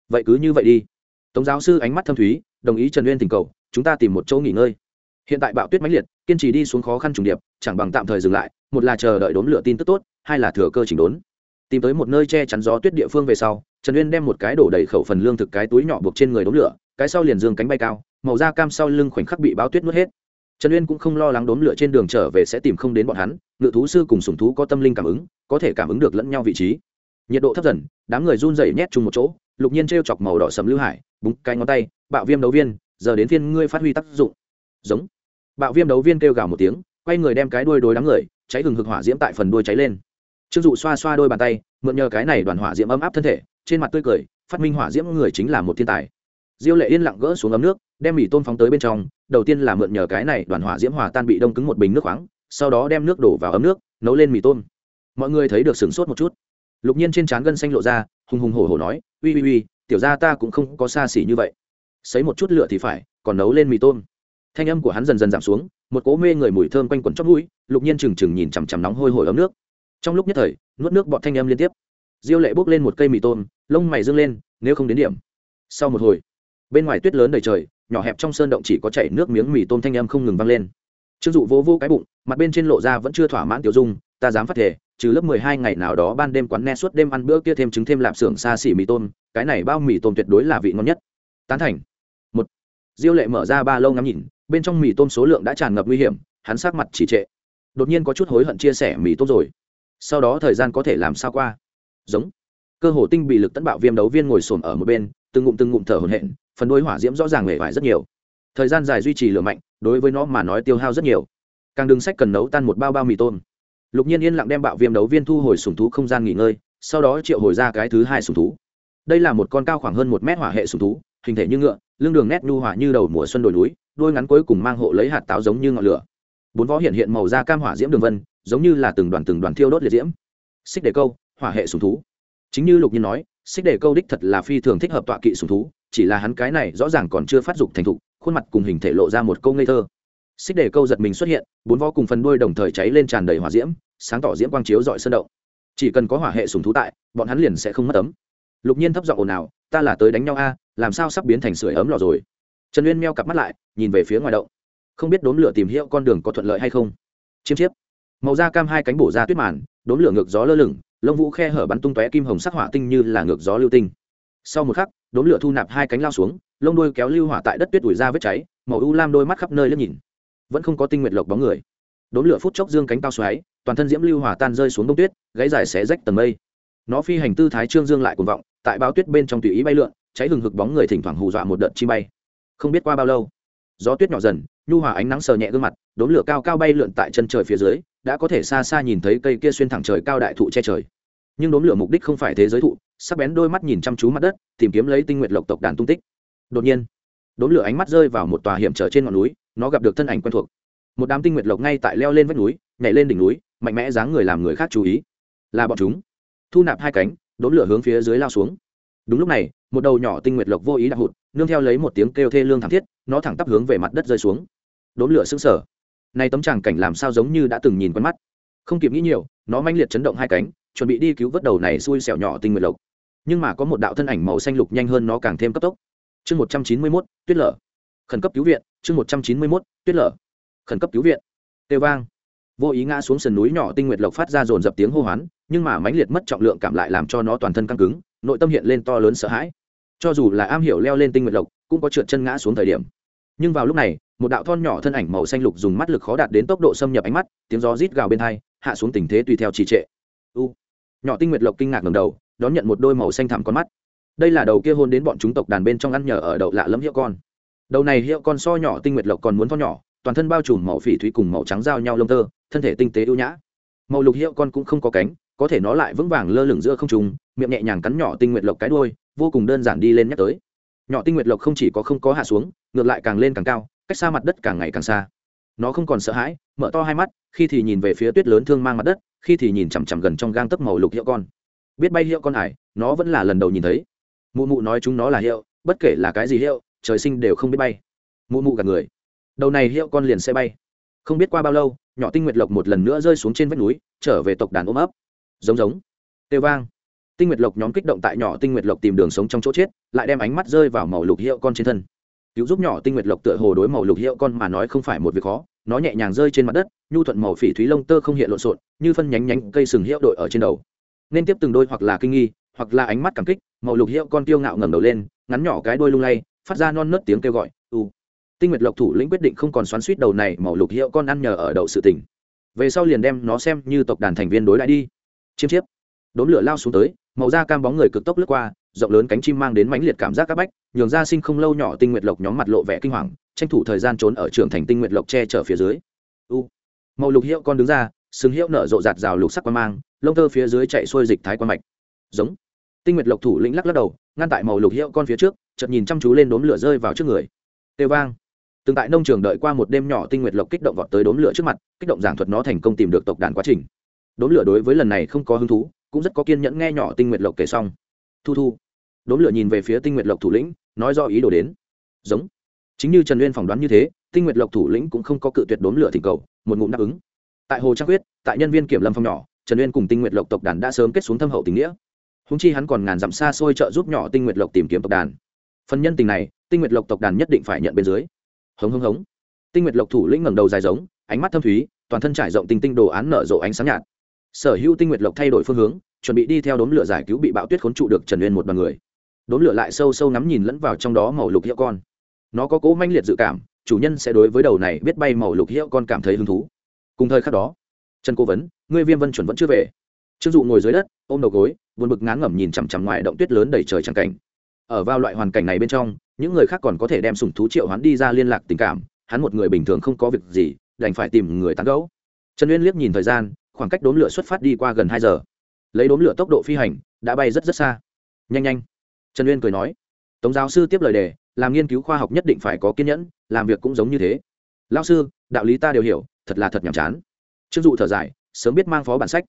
Vậy cứ như vậy đi. Tống giáo sư ánh mắt thâm thúy, đồng ý trần uyên tình cầu, chúng ta tìm một chỗ nghỉ ngơi. Hiện tại bạo tuyết mãnh liệt, kiên trì đi xuống khó khăn trùng điệp, chẳng bằng tạm thời dừng lại, một là chờ đợi đốn lửa tin tức tốt, hai là thừa cơ chỉnh đốn. Tìm tới một nơi che chắn gió tuyết địa phương về sau, trần uyên đem một cái đổ đầy khẩu phần lương thực cái túi nhỏ buộc trên người đốn lửa, cái sau liền dương cánh bay cao, màu da cam sau lưng khoảnh khắc bị báo tuyết nuốt hết trần uyên cũng không lo lắng đốn lửa trên đường trở về sẽ tìm không đến bọn hắn, ngự thú sư cùng sùng thú có tâm linh cảm ứng, có thể cảm ứng được lẫn nhau vị trí. Nhiệt độ thấp dần, đám người run rẩy nhét chung một chỗ, lục nhiên t chọc màu đỏ sầm lưu hải, búng cái ngón tay, bạo viêm đấu viên, giờ đến phiên ngươi phát huy tác dụng. Giống. Bạo viêm đấu viên kêu gào một tiếng, quay người đem cái đuôi đối đám người, cháy hừng hực hỏa diễm tại phần đuôi cháy lên. Trương dụ xoa xoa đôi bàn tay, mượn nhờ cái này đoàn hỏa diễm ấm áp thân thể, trên mặt tươi cười, phát minh hỏa diễm người chính là một thiên tài diêu lệ yên lặng gỡ xuống ấm nước, đem mì tôm phóng tới bên trong, đầu tiên là mượn nhờ cái này đoàn hỏa diễm hòa tan bị đông cứng một bình nước khoáng, sau đó đem nước đổ vào ấm nước, nấu lên mì tôm. Mọi người thấy được sửng sốt một chút. Lục nhiên trên trán gân xanh lộ ra, hùng hùng hổ hổ nói, uy uy uy, tiểu ra ta cũng không có xa xỉ như vậy. Xấy một chút lửa thì phải, còn nấu lên mì tôm. Thanh âm của hắn dần dần giảm xuống, một cỗ mê người mùi thơm quanh quẩn chót mũi, lục nhiên trừng trừng nhìn chằm chằm nóng hôi hổi ấm nước. Trong lúc nhất thời, nuốt nước bọt thanh âm liên tiếp. Diêu lệ bốc lên một cây mì tôm, lông mày dâng lên, nếu không đến điểm. Sau một hồi bên ngoài tuyết lớn đầy trời, nhỏ hẹp trong sơn động chỉ có chảy nước miếng mì tôm thanh âm không ngừng vang lên. Trương dụ vô vô cái bụng, mặt bên trên lộ ra vẫn chưa thỏa mãn tiểu dung, ta dám phát thể trừ lớp mười hai ngày nào đó ban đêm quán ne suốt đêm ăn bữa kia thêm trứng thêm lạp xưởng xa xỉ mì tôm, cái này bao mì tôm tuyệt đối là vị ngon nhất. Tán thành. Một, diêu lệ mở ra ba lâu ngắm nhìn, bên trong mì tôm số lượng đã tràn ngập nguy hiểm, hắn sát mặt chỉ trệ. Đột nhiên có chút hối hận chia sẻ mì tôm rồi. Sau đó thời gian có thể làm sao qua? Giống. Cơ hồ tinh bị lực tấn bạo viêm đấu viên ngồi xổm ở một bên, từng ngụm từng ngụm thở hổn hển phần đuôi hỏa diễm rõ ràng mề vải rất nhiều. Thời gian dài duy trì lửa mạnh, đối với nó mà nói tiêu hao rất nhiều. Càng đường sách cần nấu tan một bao bao mì tôm. Lục nhiên yên lặng đem bạo viêm đấu viên thu hồi sùng thú không gian nghỉ ngơi, sau đó triệu hồi ra cái thứ hai sùng thú. Đây là một con cao khoảng hơn một mét hỏa hệ sùng thú, hình thể như ngựa, lưng đường nét nhu hỏa như đầu mùa xuân đồi núi đuôi ngắn cuối cùng mang hộ lấy hạt táo giống như ngọn lửa. Bốn vó hiện hiện màu da cam hỏa diễm đường vân, giống như là từng đoàn từng đoàn thiêu đốt liệt diễm. Xích đề câu, hỏa hệ sùng thú. Chính như lục nhiên nói xích đề câu đích thật là phi thường thích hợp tọa kỵ sùng thú, chỉ là hắn cái này rõ ràng còn chưa phát dục thành thục, khuôn mặt cùng hình thể lộ ra một câu ngây thơ. Xích đề câu giật mình xuất hiện, bốn vó cùng phần đuôi đồng thời cháy lên tràn đầy hỏa diễm, sáng tỏ diễm quang chiếu dọi sơn động. Chỉ cần có hỏa hệ sùng thú tại, bọn hắn liền sẽ không mất ấm. Lục nhiên thấp giọng ồn ào, ta là tới đánh nhau a, làm sao sắp biến thành sưởi ấm lò rồi? Trần uyên meo cặp mắt lại, nhìn về phía ngoài động. Không biết đốn lửa tìm hiệu con đường có thuận lợi hay không. Chiêm chiếp. Màu da cam hai cánh bổ ra tuyết màn đốn lửa ngược gió lơ lửng lông vũ khe hở bắn tung tóe kim hồng sắc hỏa tinh như là ngược gió lưu tinh. Sau một khắc đốn lửa thu nạp hai cánh lao xuống, lông đuôi kéo lưu hỏa tại đất tuyết đuổi ra vết cháy, màu u lam đôi mắt khắp nơi lướt nhìn. Vẫn không có tinh nguyệt lộc bóng người. Đốn lửa phút chốc dương cánh cao xoáy, toàn thân diễm lưu hỏa tan rơi xuống đông tuyết, gáy dài xé rách tầng mây. Nó phi hành tư thái trương dương lại cuồng vọng, tại báo tuyết bên trong tùy ý bay lượn, cháy hừng hực bóng người thỉnh thoảng hù dọa một đợt chi bay. Không biết qua bao lâu, gió tuyết nhỏ dần nhu hòa ánh nắng sờ nhẹ gương mặt đốn lửa cao cao bay lượn tại chân trời phía dưới, đã có thể xa xa nhìn thấy cây kia xuyên thẳng trời cao đại thụ che trời. Nhưng đốn lửa mục đích không phải thế giới thụ, sắc bén đôi mắt nhìn chăm chú mặt đất, tìm kiếm lấy tinh nguyện lộc tộc đàn tung tích. Đột nhiên đốn lửa ánh mắt rơi vào một tòa hiểm trở trên ngọn núi, nó gặp được thân ảnh quen thuộc. Một đám tinh nguyện lộc ngay tại leo lên vách núi, nhảy lên đỉnh núi, mạnh mẽ dáng người làm người khác chú ý. Là bọn chúng. Thu nạp hai cánh đốn lửa hướng phía dưới lao xuống. Đúng lúc này, một đầu nhỏ tinh nguyệt lộc vô ý đạp hụt, nương theo lấy một tiếng kêu thê lương thảm thiết, nó thẳng tắp hướng về mặt đất rơi xuống đốn lửa xứng sở nay tấm tràng cảnh làm sao giống như đã từng nhìn quen mắt. Không kịp nghĩ nhiều, nó manh liệt chấn động hai cánh, chuẩn bị đi cứu vớt đầu này xui xẻo nhỏ tinh nguyệt lộc. Nhưng mà có một đạo thân ảnh màu xanh lục nhanh hơn nó càng thêm cấp tốc. Chương một trăm chín mươi mốt, tuyết lở. Khẩn cấp cứu viện, chương một trăm chín mươi mốt, tuyết lở. Khẩn cấp cứu viện. Tê vang. Vô ý ngã xuống sườn núi nhỏ tinh nguyệt lộc phát ra dồn dập tiếng hô hoán, nhưng mà mãnh liệt mất trọng lượng cảm lại làm cho nó toàn thân căng cứng, nội tâm hiện lên to lớn sợ hãi. Cho dù là am hiểu leo lên tinh nguyệt lộc, cũng có trượt chân ngã xuống thời điểm. Nhưng vào lúc này một đạo thon nhỏ thân ảnh màu xanh lục dùng mắt lực khó đạt đến tốc độ xâm nhập ánh mắt, tiếng gió rít gào bên hai, hạ xuống tình thế tùy theo trì trệ. U. Nhỏ tinh nguyệt lộc kinh ngạc ngầm đầu, đón nhận một đôi màu xanh thẳm con mắt. Đây là đầu kia hôn đến bọn chúng tộc đàn bên trong ăn nhờ ở đậu lạ lẫm hiệu con. Đầu này hiệu con so nhỏ tinh nguyệt lộc còn muốn to nhỏ, toàn thân bao trùm màu phỉ thúy cùng màu trắng giao nhau lông tơ, thân thể tinh tế ưu nhã. Màu lục hiệu con cũng không có cánh, có thể nó lại vững vàng lơ lửng giữa không trùng miệng nhẹ nhàng cắn nhỏ tinh nguyệt lộc cái đuôi, vô cùng đơn giản đi lên nhắc tới. Nhỏ tinh nguyệt lộc không chỉ có không có hạ xuống, ngược lại càng lên càng cao cách xa mặt đất càng ngày càng xa. Nó không còn sợ hãi, mở to hai mắt, khi thì nhìn về phía tuyết lớn thương mang mặt đất, khi thì nhìn chằm chằm gần trong gang tấc màu lục hiệu con. Biết bay hiệu con ải, nó vẫn là lần đầu nhìn thấy. Mụ mụ nói chúng nó là hiệu, bất kể là cái gì hiệu, trời sinh đều không biết bay. Mụ mụ gạt người. Đầu này hiệu con liền sẽ bay. Không biết qua bao lâu, nhỏ tinh nguyệt lộc một lần nữa rơi xuống trên vách núi, trở về tộc đàn ôm ấp. Giống giống. Têu vang. Tinh nguyệt lộc nhóm kích động tại nhỏ tinh nguyệt lộc tìm đường sống trong chỗ chết, lại đem ánh mắt rơi vào màu lục hiệu con trên thân cứu giúp nhỏ tinh nguyệt lộc tựa hồ đối màu lục hiệu con mà nói không phải một việc khó, nó nhẹ nhàng rơi trên mặt đất, nhu thuận màu phỉ thúy lông tơ không hiện lộn xộn, như phân nhánh nhánh cây sừng hiệu đội ở trên đầu. Nên tiếp từng đôi hoặc là kinh nghi, hoặc là ánh mắt cảm kích, màu lục hiệu con tiêu ngạo ngẩng đầu lên, ngắn nhỏ cái đôi lung lay, phát ra non nớt tiếng kêu gọi, u. Tinh nguyệt lộc thủ lĩnh quyết định không còn xoắn suýt đầu này, màu lục hiệu con ăn nhờ ở đậu sự tỉnh về sau liền đem nó xem như tộc đàn thành viên đối lại đi. Chiêm chiếp. Đốn lửa lao xuống tới, màu da cam bóng người cực tốc lướt qua rộng lớn cánh chim mang đến mãnh liệt cảm giác các bách, nhường ra sinh không lâu nhỏ tinh nguyệt lộc nhóm mặt lộ vẻ kinh hoàng, tranh thủ thời gian trốn ở trường thành tinh nguyệt lộc che chở phía dưới. U, màu lục hiệu con đứng ra, sừng hiệu nở rộ rạt rào lục sắc quan mang, lông thơ phía dưới chạy xuôi dịch thái quan mạch. Giống. Tinh nguyệt lộc thủ lĩnh lắc lắc đầu, ngăn tại màu lục hiệu con phía trước, chợt nhìn chăm chú lên đốm lửa rơi vào trước người. Tê vang. Từng tại nông trường đợi qua một đêm nhỏ tinh nguyệt lộc kích động vọt tới đốm lửa trước mặt, kích động giảng thuật nó thành công tìm được tộc đàn quá trình. Đốm lửa đối với lần này không có hứng thú, cũng rất có kiên nhẫn nghe nhỏ tinh nguyệt lộc kể xong thu thu. Đốm lửa nhìn về phía tinh nguyệt lộc thủ lĩnh, nói do ý đồ đến. Giống. Chính như trần uyên phỏng đoán như thế, tinh nguyệt lộc thủ lĩnh cũng không có cự tuyệt đốm lửa thỉnh cầu, một ngụm đáp ứng. Tại hồ trang quyết, tại nhân viên kiểm lâm phong nhỏ, trần uyên cùng tinh nguyệt lộc tộc đàn đã sớm kết xuống thâm hậu tình nghĩa. Húng chi hắn còn ngàn dặm xa xôi trợ giúp nhỏ tinh nguyệt lộc tìm kiếm tộc đàn. Phần nhân tình này, tinh nguyệt lộc tộc đàn nhất định phải nhận bên dưới. Hống hống hống. Tinh nguyệt lộc thủ lĩnh ngẩng đầu dài giống, ánh mắt thâm thúy, toàn thân trải rộng tinh tinh đồ án nở rộ ánh sáng nhạt sở hữu tinh nguyệt lộc thay đổi phương hướng, chuẩn bị đi theo đốm lửa giải cứu bị bạo tuyết khốn trụ được trần uyên một đoàn người. Đốm lửa lại sâu sâu ngắm nhìn lẫn vào trong đó màu lục hiệu con. Nó có cố manh liệt dự cảm, chủ nhân sẽ đối với đầu này biết bay màu lục hiệu con cảm thấy hứng thú. Cùng thời khắc đó, trần cố vấn, ngươi viêm vân chuẩn vẫn chưa về. Trương dụ ngồi dưới đất, ôm đầu gối, buồn bực ngán ngẩm nhìn chằm chằm ngoài động tuyết lớn đầy trời trắng cảnh. Ở vào loại hoàn cảnh này bên trong, những người khác còn có thể đem sủng thú triệu hắn đi ra liên lạc tình cảm, hắn một người bình thường không có việc gì, đành phải tìm người tán gẫu. Trần uyên liếc nhìn thời gian khoảng cách đốm lửa xuất phát đi qua gần hai giờ. Lấy đốm lửa tốc độ phi hành, đã bay rất rất xa. Nhanh nhanh. Trần uyên cười nói. Tống giáo sư tiếp lời đề, làm nghiên cứu khoa học nhất định phải có kiên nhẫn, làm việc cũng giống như thế. Lao sư, đạo lý ta đều hiểu, thật là thật nhàm chán. Chưng dụ thở dài, sớm biết mang phó bản sách.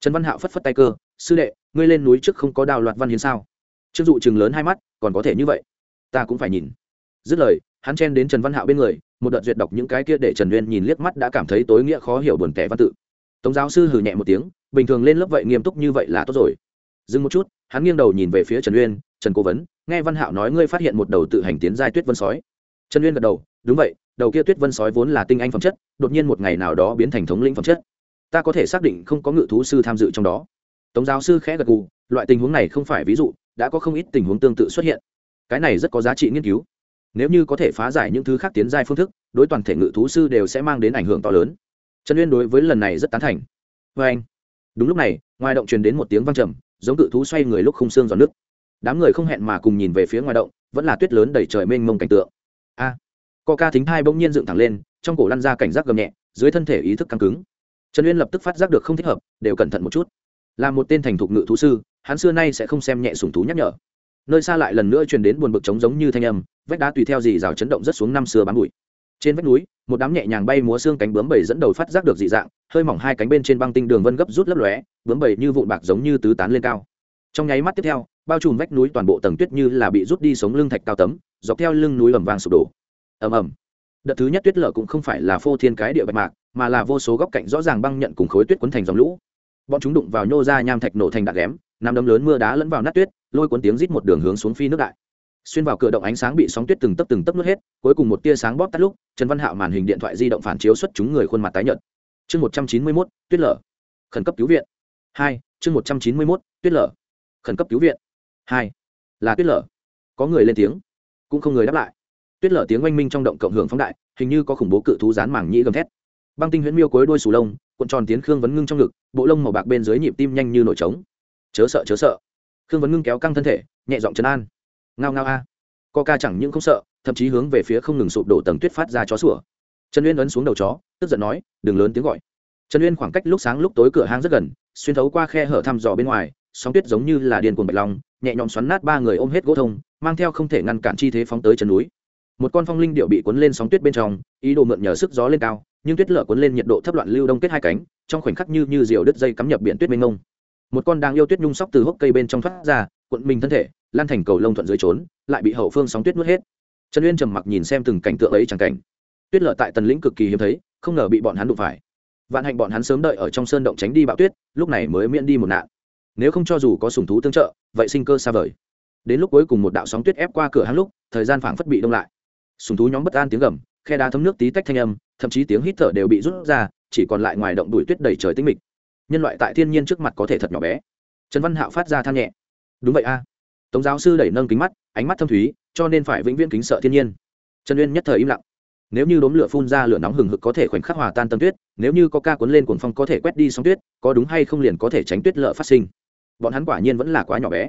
Trần văn hạo phất phất tay cơ, sư đệ, ngươi lên núi trước không có đào loạt văn hiến sao? Chưng dụ chừng lớn hai mắt, còn có thể như vậy? Ta cũng phải nhìn. Dứt lời, hắn chen đến trần văn hạo bên người, một đợt duyệt đọc những cái kia để trần uyên nhìn liếc mắt đã cảm thấy tối nghĩa khó hiểu buồn tẻ văn tự tống giáo sư hừ nhẹ một tiếng, bình thường lên lớp vậy nghiêm túc như vậy là tốt rồi. Dừng một chút, hắn nghiêng đầu nhìn về phía trần uyên, trần cố vấn, nghe văn hạo nói ngươi phát hiện một đầu tự hành tiến giai tuyết vân sói. Trần uyên gật đầu, đúng vậy, đầu kia tuyết vân sói vốn là tinh anh phẩm chất, đột nhiên một ngày nào đó biến thành thống lĩnh phẩm chất. Ta có thể xác định không có ngự thú sư tham dự trong đó. Tống giáo sư khẽ gật gù, loại tình huống này không phải ví dụ, đã có không ít tình huống tương tự xuất hiện. Cái này rất có giá trị nghiên cứu. Nếu như có thể phá giải những thứ khác tiến giai phương thức, đối toàn thể ngự thú sư đều sẽ mang đến ảnh hưởng to lớn trần uyên đối với lần này rất tán thành. Vê anh đúng lúc này ngoài động truyền đến một tiếng vang trầm giống cự thú xoay người lúc không xương giòn nước. Đám người không hẹn mà cùng nhìn về phía ngoài động vẫn là tuyết lớn đầy trời mênh mông cảnh tượng. A à, co ca thính hai bỗng nhiên dựng thẳng lên trong cổ lăn ra cảnh giác gầm nhẹ dưới thân thể ý thức căng cứng. Trần uyên lập tức phát giác được không thích hợp đều cẩn thận một chút. Là một tên thành thục ngự thú sư hắn xưa nay sẽ không xem nhẹ sùng thú nhắc nhở. Nơi xa lại lần nữa truyền đến buồn bực trống giống như thanh âm vách đá tùy theo dì rào chấn động rất xuống năm xưa bám bụi trên vách núi, một đám nhẹ nhàng bay múa xương cánh bướm bầy dẫn đầu phát giác được dị dạng, hơi mỏng hai cánh bên trên băng tinh đường vân gấp rút lấp lóe, bướm bầy như vụn bạc giống như tứ tán lên cao. Trong nháy mắt tiếp theo, bao trùm vách núi toàn bộ tầng tuyết như là bị rút đi sống lưng thạch cao tấm, dọc theo lưng núi ẩm vàng sụp đổ. Ầm ầm. Đợt thứ nhất tuyết lở cũng không phải là phô thiên cái địa bạch mạc, mà là vô số góc cạnh rõ ràng băng nhận cùng khối tuyết quấn thành dòng lũ. Bọn chúng đụng vào nhô ra nham thạch nổ thành đạn ghém nằm đấm lớn mưa đá lẫn vào nát tuyết, lôi cuốn tiếng rít một đường hướng xuống phi nước đại xuyên vào cửa động ánh sáng bị sóng tuyết từng tấp từng tấp nuốt hết, cuối cùng một tia sáng bóp tắt lúc, trần văn hạo màn hình điện thoại di động phản chiếu xuất chúng người khuôn mặt tái nhợt. Chương một trăm chín mươi mốt, tuyết lở. Khẩn cấp cứu viện. Hai, chương một trăm chín mươi mốt, tuyết lở. Khẩn cấp cứu viện. Hai, là tuyết lở. Có người lên tiếng, cũng không người đáp lại. Tuyết lở tiếng oanh minh trong động cộng hưởng phóng đại, hình như có khủng bố cự thú rán mảng nhĩ gầm thét. Băng tinh huyễn miêu cối đôi sù lông, cuộn tròn tiến khương vấn ngưng trong ngực, bộ lông màu bạc bên dưới nhịp tim nhanh như nổi trống. Chớ sợ chớ sợ. Khương vấn ngưng kéo căng thân thể, nhẹ giọng trấn an ngao ngao a. Co ca chẳng những không sợ, thậm chí hướng về phía không ngừng sụp đổ tầng tuyết phát ra chó sủa. Trần uyên ấn xuống đầu chó, tức giận nói, đừng lớn tiếng gọi. Trần uyên khoảng cách lúc sáng lúc tối cửa hang rất gần, xuyên thấu qua khe hở thăm dò bên ngoài, sóng tuyết giống như là điên cuồng bạch long, nhẹ nhõm xoắn nát ba người ôm hết gỗ thông, mang theo không thể ngăn cản chi thế phóng tới chân núi. Một con phong linh điệu bị cuốn lên sóng tuyết bên trong, ý đồ mượn nhờ sức gió lên cao, nhưng tuyết lở cuốn lên nhiệt độ thấp loạn lưu đông kết hai cánh, trong khoảnh khắc như như diều đứt dây cắm nhập biển tuyết mênh ngông một con đang yêu tuyết nhung sóc từ hốc cây bên trong thoát ra, cuộn mình thân thể lan thành cầu lông thuận dưới trốn, lại bị hậu phương sóng tuyết nuốt hết. Trần uyên trầm mặc nhìn xem từng cảnh tượng ấy chẳng cảnh. Tuyết lở tại tần lĩnh cực kỳ hiếm thấy, không ngờ bị bọn hắn đụng phải. Vạn hạnh bọn hắn sớm đợi ở trong sơn động tránh đi bạo tuyết, lúc này mới miễn đi một nạn. Nếu không cho dù có sùng thú tương trợ, vậy sinh cơ xa vời. Đến lúc cuối cùng một đạo sóng tuyết ép qua cửa hắn lúc, thời gian phảng phất bị đông lại. Sùng thú nhóm bất an tiếng gầm, khe đá thấm nước tí tách thanh âm, thậm chí tiếng hít thở đều bị rút ra, chỉ còn lại ngoài động đùi tuyết đầy trời tinh mịch. Nhân loại tại thiên nhiên trước mặt có thể thật nhỏ bé. Trần văn hạo phát ra than nhẹ. Đúng vậy a tống giáo sư đẩy nâng kính mắt, ánh mắt thâm thúy, cho nên phải vĩnh viễn kính sợ thiên nhiên. Trần uyên nhất thời im lặng. Nếu như đốm lửa phun ra lửa nóng hừng hực có thể khoảnh khắc hòa tan tâm tuyết, nếu như có ca cuốn lên cuồng phong có thể quét đi sóng tuyết, có đúng hay không liền có thể tránh tuyết lợ phát sinh. Bọn hắn quả nhiên vẫn là quá nhỏ bé.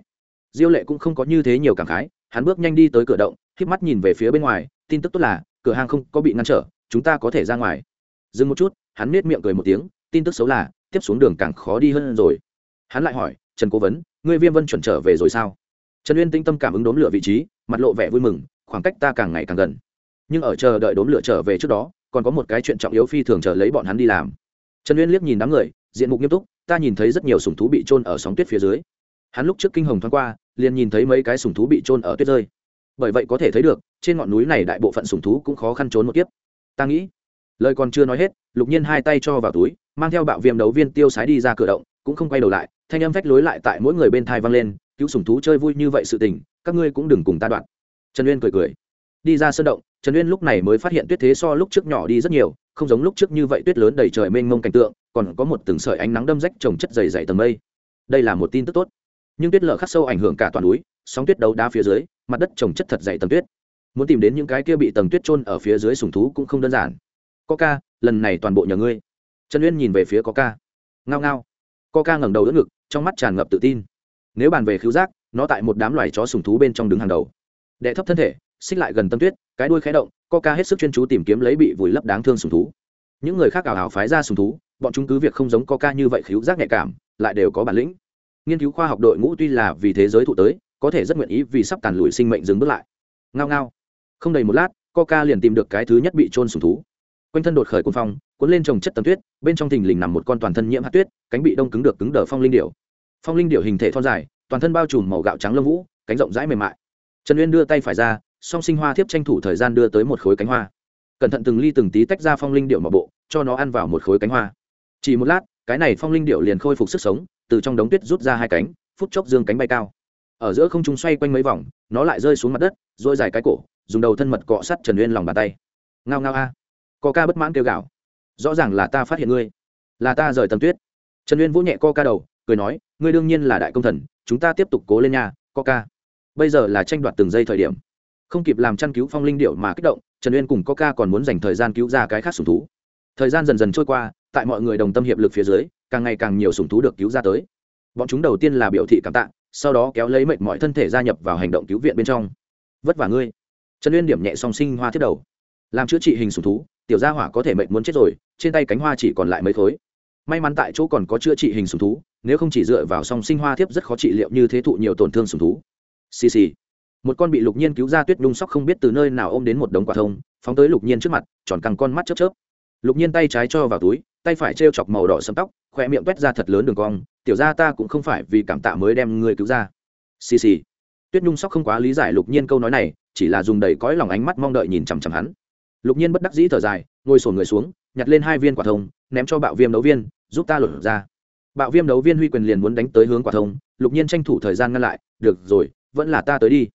Diêu lệ cũng không có như thế nhiều cảm khái, hắn bước nhanh đi tới cửa động k mắt nhìn về phía bên ngoài, tin tức tốt là, cửa hàng không có bị ngăn trở, chúng ta có thể ra ngoài. Dừng một chút, hắn nết miệng cười một tiếng, tin tức xấu là, tiếp xuống đường càng khó đi hơn rồi. Hắn lại hỏi, trần cố vấn, ngươi viêm vân chuẩn trở về rồi sao? Trần uyên tinh tâm cảm ứng đốm lửa vị trí, mặt lộ vẻ vui mừng, khoảng cách ta càng ngày càng gần. Nhưng ở chờ đợi đốm lửa trở về trước đó, còn có một cái chuyện trọng yếu phi thường chờ lấy bọn hắn đi làm. Trần uyên liếc nhìn đám người, diện mục nghiêm túc, ta nhìn thấy rất nhiều sùng thú bị trôn ở sóng tuyết phía dưới. Hắn lúc trước kinh hồng thoáng qua, liền nhìn thấy mấy cái sùng thú bị trôn ở tuyết rơi. Bởi vậy có thể thấy được, trên ngọn núi này đại bộ phận sùng thú cũng khó khăn trốn một kiếp. Ta nghĩ, lời còn chưa nói hết, lục nhiên hai tay cho vào túi, mang theo bạo viêm đấu viên tiêu sái đi ra cửa động, cũng không quay đầu lại, thanh âm phách lối lại tại mỗi người bên thai vang lên cứu sùng thú chơi vui như vậy sự tình, các ngươi cũng đừng cùng ta đoạn. Trần uyên cười cười. Đi ra sơn động, trần uyên lúc này mới phát hiện tuyết thế so lúc trước nhỏ đi rất nhiều, không giống lúc trước như vậy tuyết lớn đầy trời mênh mông cảnh tượng, còn có một từng sợi ánh nắng đâm rách trồng chất dày dày tầng mây. Đây là một tin tức tốt. Nhưng tuyết lở khắc sâu ảnh hưởng cả toàn núi, sóng tuyết đấu đá phía dưới, mặt đất trồng chất thật dày tầng tuyết. Muốn tìm đến những cái kia bị tầng tuyết trôn ở phía dưới sùng thú cũng không đơn giản. Coca ca lần này toàn bộ nhờ ngươi. Trần uyên nhìn về phía coca. Ca ngao ngao. Coca ca ngẩng đầu đỡ ngực, trong mắt tràn ngập tự tin nếu bàn về khứu giác, nó tại một đám loài chó sùng thú bên trong đứng hàng đầu. Đệ thấp thân thể, xích lại gần tâm tuyết, cái đuôi khé động co ca hết sức chuyên chú tìm kiếm lấy bị vùi lấp đáng thương sùng thú. Những người khác ảo ảo phái ra sùng thú, bọn chúng cứ việc không giống co ca như vậy khiếu giác nhạy cảm, lại đều có bản lĩnh. Nghiên cứu khoa học đội ngũ tuy là vì thế giới thụ tới, có thể rất nguyện ý vì sắp tàn lùi sinh mệnh dừng bước lại. Ngao ngao. Không đầy một lát, coca liền tìm được cái thứ nhất bị trôn sùng thú. Quanh thân đột khởi quân phong, cuốn lên trồng chất tầm tuyết, bên trong thình lình nằm một con toàn thân nhiễm hạt tuyết, cánh bị đông cứng được cứng đờ phong linh điểu phong linh điệu hình thể thon dài, toàn thân bao trùm màu gạo trắng lông vũ, cánh rộng rãi mềm mại. Trần uyên đưa tay phải ra, song sinh hoa thiếp tranh thủ thời gian đưa tới một khối cánh hoa. Cẩn thận từng ly từng tí tách ra phong linh điệu mà bộ, cho nó ăn vào một khối cánh hoa. Chỉ một lát, cái này phong linh điệu liền khôi phục sức sống, từ trong đống tuyết rút ra hai cánh, phút chốc dương cánh bay cao. Ở giữa không trung xoay quanh mấy vòng, nó lại rơi xuống mặt đất dôi dài cái cổ, dùng đầu thân mật cọ sắt trần uyên lòng bàn tay. Ngao ngao a. Co ca bất mãn kêu gạo rõ ràng là ta phát hiện ngươi. Là ta rời tầm tuyết. Trần uyên vỗ nhẹ co ca đầu, cười nói ngươi đương nhiên là đại công thần, chúng ta tiếp tục cố lên nhà coca bây giờ là tranh đoạt từng giây thời điểm. Không kịp làm chăn cứu phong linh điệu mà kích động, trần uyên cùng coca còn muốn dành thời gian cứu ra cái khác sùng thú. Thời gian dần dần trôi qua, tại mọi người đồng tâm hiệp lực phía dưới, càng ngày càng nhiều sùng thú được cứu ra tới. Bọn chúng đầu tiên là biểu thị cảm tạ, sau đó kéo lấy mệnh mọi thân thể gia nhập vào hành động cứu viện bên trong. Vất vả ngươi. Trần uyên điểm nhẹ song sinh hoa thiết đầu. Làm chữa trị hình sùng thú, tiểu gia hỏa có thể mệnh muốn chết rồi, trên tay cánh hoa chỉ còn lại mấy thối. may mắn tại chỗ còn có chữa trị hình sùng thú nếu không chỉ dựa vào song sinh hoa thiếp rất khó trị liệu như thế thụ nhiều tổn thương sùng thú. Xì xì. Một con bị lục nhiên cứu ra tuyết nhung sóc không biết từ nơi nào ôm đến một đống quả thông, phóng tới lục nhiên trước mặt, tròn căng con mắt chớp chớp. Lục nhiên tay trái cho vào túi, tay phải t chọc màu đỏ sẫm tóc khoe miệng quét ra thật lớn đường cong, tiểu ra ta cũng không phải vì cảm tạ mới đem người cứu ra. Xì xì. Tuyết nhung sóc không quá lý giải lục nhiên câu nói này, chỉ là dùng đầy cõi lòng ánh mắt mong đợi nhìn chằm chằm hắn. Lục nhiên bất đắc dĩ thở dài, ngồi sổn người xuống, nhặt lên hai viên quả thông, ném cho bạo viêm đấu viên, giúp ta lột ra bạo viêm đấu viên huy quyền liền muốn đánh tới hướng quả thông, lục nhiên tranh thủ thời gian ngăn lại, được rồi, vẫn là ta tới đi.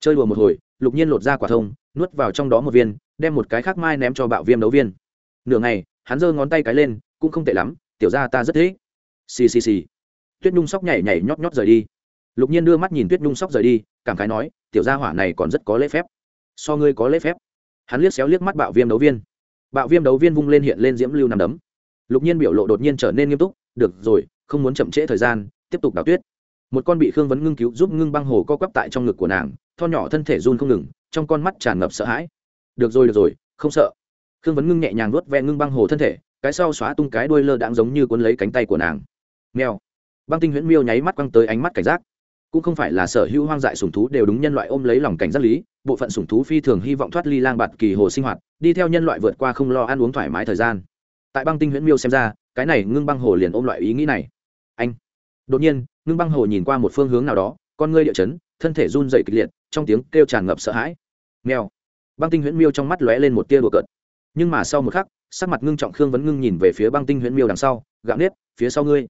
Chơi đùa một hồi, lục nhiên lột ra quả thông, nuốt vào trong đó một viên, đem một cái khác mai ném cho bạo viêm đấu viên. Nửa ngày, hắn giơ ngón tay cái lên, cũng không tệ lắm, tiểu ra ta rất thế. xì xì xì. Tuyết nhung sóc nhảy nhảy nhót nhót rời đi. Lục nhiên đưa mắt nhìn tuyết nhung sóc rời đi, cảm khái nói, tiểu gia hỏa này còn rất có lễ phép. So ngươi có lễ phép. Hắn liếc xéo liếc mắt bạo viêm đấu viên. Bạo viêm đấu viên vung lên hiện lên diễm lưu nằm đấm. Lục nhiên biểu lộ đột nhiên trở nên nghiêm túc được rồi, không muốn chậm trễ thời gian, tiếp tục đào tuyết. Một con bị khương vấn ngưng cứu giúp ngưng băng hồ co quắp tại trong ngực của nàng, tho nhỏ thân thể run không ngừng, trong con mắt tràn ngập sợ hãi. Được rồi được rồi, không sợ. Khương vấn ngưng nhẹ nhàng nuốt ve ngưng băng hồ thân thể, cái sau xóa tung cái đuôi lơ đãng giống như cuốn lấy cánh tay của nàng. Mèo. Băng tinh huyễn miêu nháy mắt quăng tới ánh mắt cảnh giác. Cũng không phải là sở hữu hoang dại sùng thú đều đúng nhân loại ôm lấy lòng cảnh giác lý, bộ phận sùng thú phi thường hy vọng thoát ly lang bạt kỳ hồ sinh hoạt, đi theo nhân loại vượt qua không lo ăn uống thoải mái thời gian. Tại băng tinh huyễn miêu xem ra cái này ngưng băng hồ liền ôm loại ý nghĩ này. Anh. Đột nhiên, ngưng băng hồ nhìn qua một phương hướng nào đó, con ngươi địa chấn, thân thể run dậy kịch liệt, trong tiếng kêu tràn ngập sợ hãi. Mèo. Băng tinh huyễn miêu trong mắt lóe lên một tia đùa cợt. Nhưng mà sau một khắc, sắc mặt ngưng trọng khương vẫn ngưng nhìn về phía băng tinh huyễn miêu đằng sau, gạo nếp, phía sau ngươi.